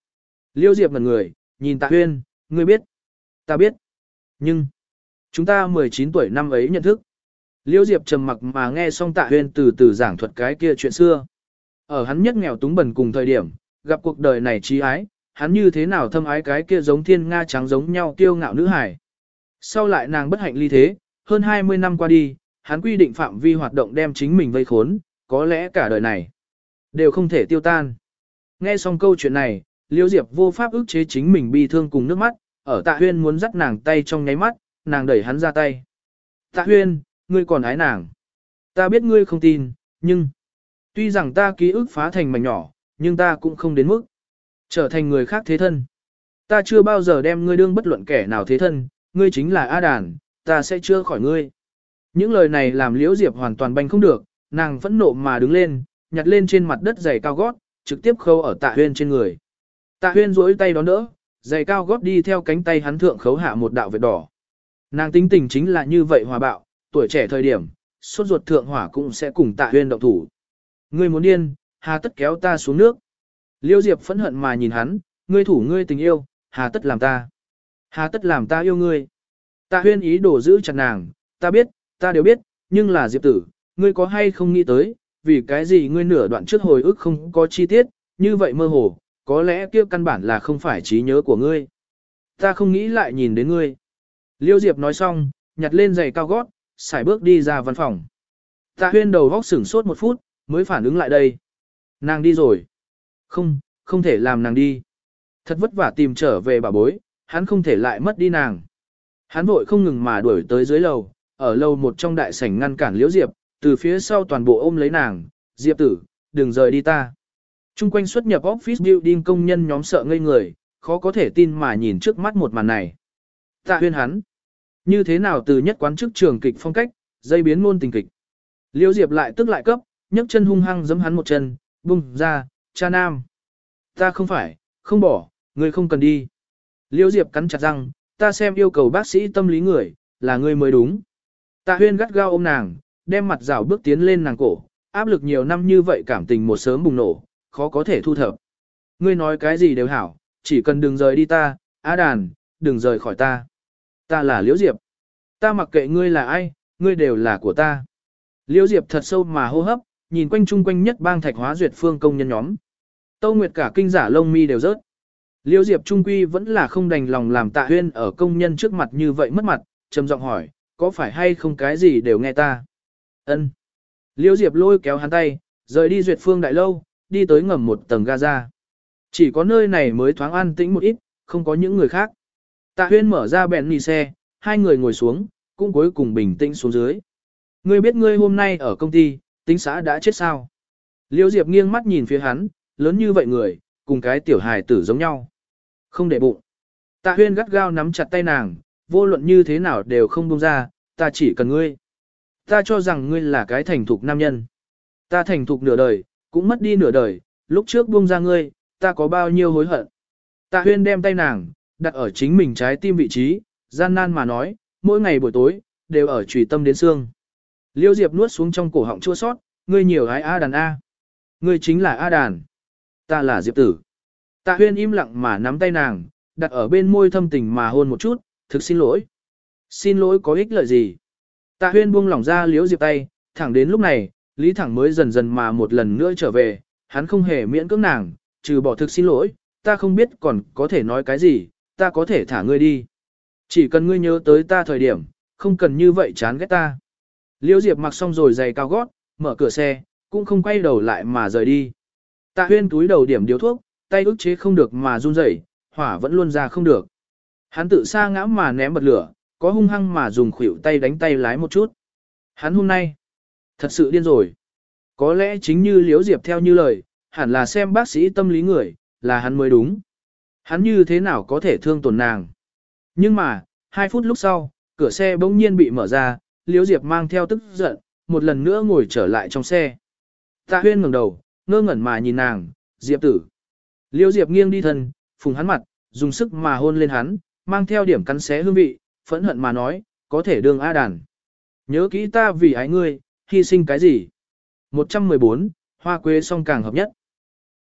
S1: Liêu Diệp ngần người, nhìn Tạ Huyên, ngươi biết. Ta biết. Nhưng, chúng ta 19 tuổi năm ấy nhận thức. Liêu Diệp trầm mặc mà nghe xong Tạ Huyên từ từ giảng thuật cái kia chuyện xưa. Ở hắn nhất nghèo túng bần cùng thời điểm, gặp cuộc đời này trí ái, hắn như thế nào thâm ái cái kia giống thiên nga trắng giống nhau kiêu ngạo nữ hải. Sau lại nàng bất hạnh ly thế, hơn 20 năm qua đi, hắn quy định phạm vi hoạt động đem chính mình vây khốn, có lẽ cả đời này đều không thể tiêu tan. Nghe xong câu chuyện này, Liễu Diệp vô pháp ức chế chính mình bi thương cùng nước mắt, ở Tạ Huyên muốn dắt nàng tay trong nháy mắt, nàng đẩy hắn ra tay. Tạ Huyên, ngươi còn ái nàng. Ta biết ngươi không tin, nhưng... Tuy rằng ta ký ức phá thành mảnh nhỏ, nhưng ta cũng không đến mức trở thành người khác thế thân. Ta chưa bao giờ đem ngươi đương bất luận kẻ nào thế thân, ngươi chính là A Đàn, ta sẽ chưa khỏi ngươi. Những lời này làm Liễu Diệp hoàn toàn banh không được, nàng phẫn nộ mà đứng lên, nhặt lên trên mặt đất giày cao gót, trực tiếp khâu ở tạ huyên trên người. Tạ huyên duỗi tay đón đỡ, giày cao gót đi theo cánh tay hắn thượng khấu hạ một đạo vệt đỏ. Nàng tính tình chính là như vậy hòa bạo, tuổi trẻ thời điểm, suốt ruột thượng hỏa cũng sẽ cùng tạ huyên động thủ. Ngươi muốn điên, hà tất kéo ta xuống nước. Liêu Diệp phẫn hận mà nhìn hắn, ngươi thủ ngươi tình yêu, hà tất làm ta. Hà tất làm ta yêu ngươi. Tạ huyên ý đồ giữ chặt nàng, ta biết, ta đều biết, nhưng là Diệp tử, ngươi có hay không nghĩ tới, vì cái gì ngươi nửa đoạn trước hồi ức không có chi tiết, như vậy mơ hồ, có lẽ kia căn bản là không phải trí nhớ của ngươi. Ta không nghĩ lại nhìn đến ngươi. Liêu Diệp nói xong, nhặt lên giày cao gót, xài bước đi ra văn phòng. Tạ huyên đầu góc sửng sốt một phút, mới phản ứng lại đây. Nàng đi rồi. Không, không thể làm nàng đi. Thật vất vả tìm trở về bà bối, hắn không thể lại mất đi nàng. Hắn vội không ngừng mà đuổi tới dưới lầu, ở lầu một trong đại sảnh ngăn cản Liễu Diệp, từ phía sau toàn bộ ôm lấy nàng, Diệp tử, đừng rời đi ta. Trung quanh xuất nhập office building công nhân nhóm sợ ngây người, khó có thể tin mà nhìn trước mắt một màn này. Tạ huyên hắn. Như thế nào từ nhất quán chức trường kịch phong cách, dây biến ngôn tình kịch. Liễu Diệp lại tức lại cấp, nhấc chân hung hăng giẫm hắn một chân, bung ra, cha nam. Ta không phải, không bỏ, Ngươi không cần đi. Liễu Diệp cắn chặt răng, ta xem yêu cầu bác sĩ tâm lý người, là ngươi mới đúng. Tạ huyên gắt gao ôm nàng, đem mặt rào bước tiến lên nàng cổ, áp lực nhiều năm như vậy cảm tình một sớm bùng nổ, khó có thể thu thập. Ngươi nói cái gì đều hảo, chỉ cần đừng rời đi ta, á đàn, đừng rời khỏi ta. Ta là Liễu Diệp. Ta mặc kệ ngươi là ai, ngươi đều là của ta. Liễu Diệp thật sâu mà hô hấp, nhìn quanh chung quanh nhất bang thạch hóa duyệt phương công nhân nhóm. Tâu Nguyệt cả kinh giả lông mi đều rớt. Liễu Diệp trung quy vẫn là không đành lòng làm tạ huyên ở công nhân trước mặt như vậy mất mặt, trầm giọng hỏi, có phải hay không cái gì đều nghe ta? Ân. Liễu Diệp lôi kéo hắn tay, rời đi duyệt phương đại lâu, đi tới ngầm một tầng gaza. Chỉ có nơi này mới thoáng an tĩnh một ít, không có những người khác. Tạ huyên mở ra bèn nì xe, hai người ngồi xuống, cũng cuối cùng bình tĩnh xuống dưới. Ngươi biết ngươi hôm nay ở công ty, tính xã đã chết sao? Liễu Diệp nghiêng mắt nhìn phía hắn, lớn như vậy người, cùng cái tiểu hài tử giống nhau. Không để bụng. Tạ huyên gắt gao nắm chặt tay nàng, vô luận như thế nào đều không buông ra, ta chỉ cần ngươi. Ta cho rằng ngươi là cái thành thục nam nhân. Ta thành thục nửa đời, cũng mất đi nửa đời, lúc trước buông ra ngươi, ta có bao nhiêu hối hận. Tạ huyên đem tay nàng, đặt ở chính mình trái tim vị trí, gian nan mà nói, mỗi ngày buổi tối, đều ở trùy tâm đến xương. Liêu Diệp nuốt xuống trong cổ họng chua sót, ngươi nhiều gái A đàn A. Ngươi chính là A đàn. Ta là Diệp tử. Tạ huyên im lặng mà nắm tay nàng, đặt ở bên môi thâm tình mà hôn một chút, thực xin lỗi. Xin lỗi có ích lợi gì? Tạ huyên buông lỏng ra liếu Diệp tay, thẳng đến lúc này, Lý Thẳng mới dần dần mà một lần nữa trở về, hắn không hề miễn cưỡng nàng, trừ bỏ thực xin lỗi, ta không biết còn có thể nói cái gì, ta có thể thả ngươi đi. Chỉ cần ngươi nhớ tới ta thời điểm, không cần như vậy chán ghét ta. Liễu Diệp mặc xong rồi giày cao gót, mở cửa xe, cũng không quay đầu lại mà rời đi. Tạ huyên túi đầu điểm điếu thuốc, tay ức chế không được mà run rẩy, hỏa vẫn luôn ra không được. Hắn tự xa ngã mà ném bật lửa, có hung hăng mà dùng khuỷu tay đánh tay lái một chút. Hắn hôm nay, thật sự điên rồi. Có lẽ chính như Liễu Diệp theo như lời, hẳn là xem bác sĩ tâm lý người, là hắn mới đúng. Hắn như thế nào có thể thương tổn nàng. Nhưng mà, hai phút lúc sau, cửa xe bỗng nhiên bị mở ra, Liễu Diệp mang theo tức giận, một lần nữa ngồi trở lại trong xe. Tạ huyên ngẩng đầu, ngơ ngẩn mà nhìn nàng, Diệp tử. Liễu Diệp nghiêng đi thân, phùng hắn mặt, dùng sức mà hôn lên hắn, mang theo điểm cắn xé hương vị, phẫn hận mà nói, có thể đương A đàn. Nhớ kỹ ta vì ái ngươi, hy sinh cái gì? 114, hoa quế song càng hợp nhất.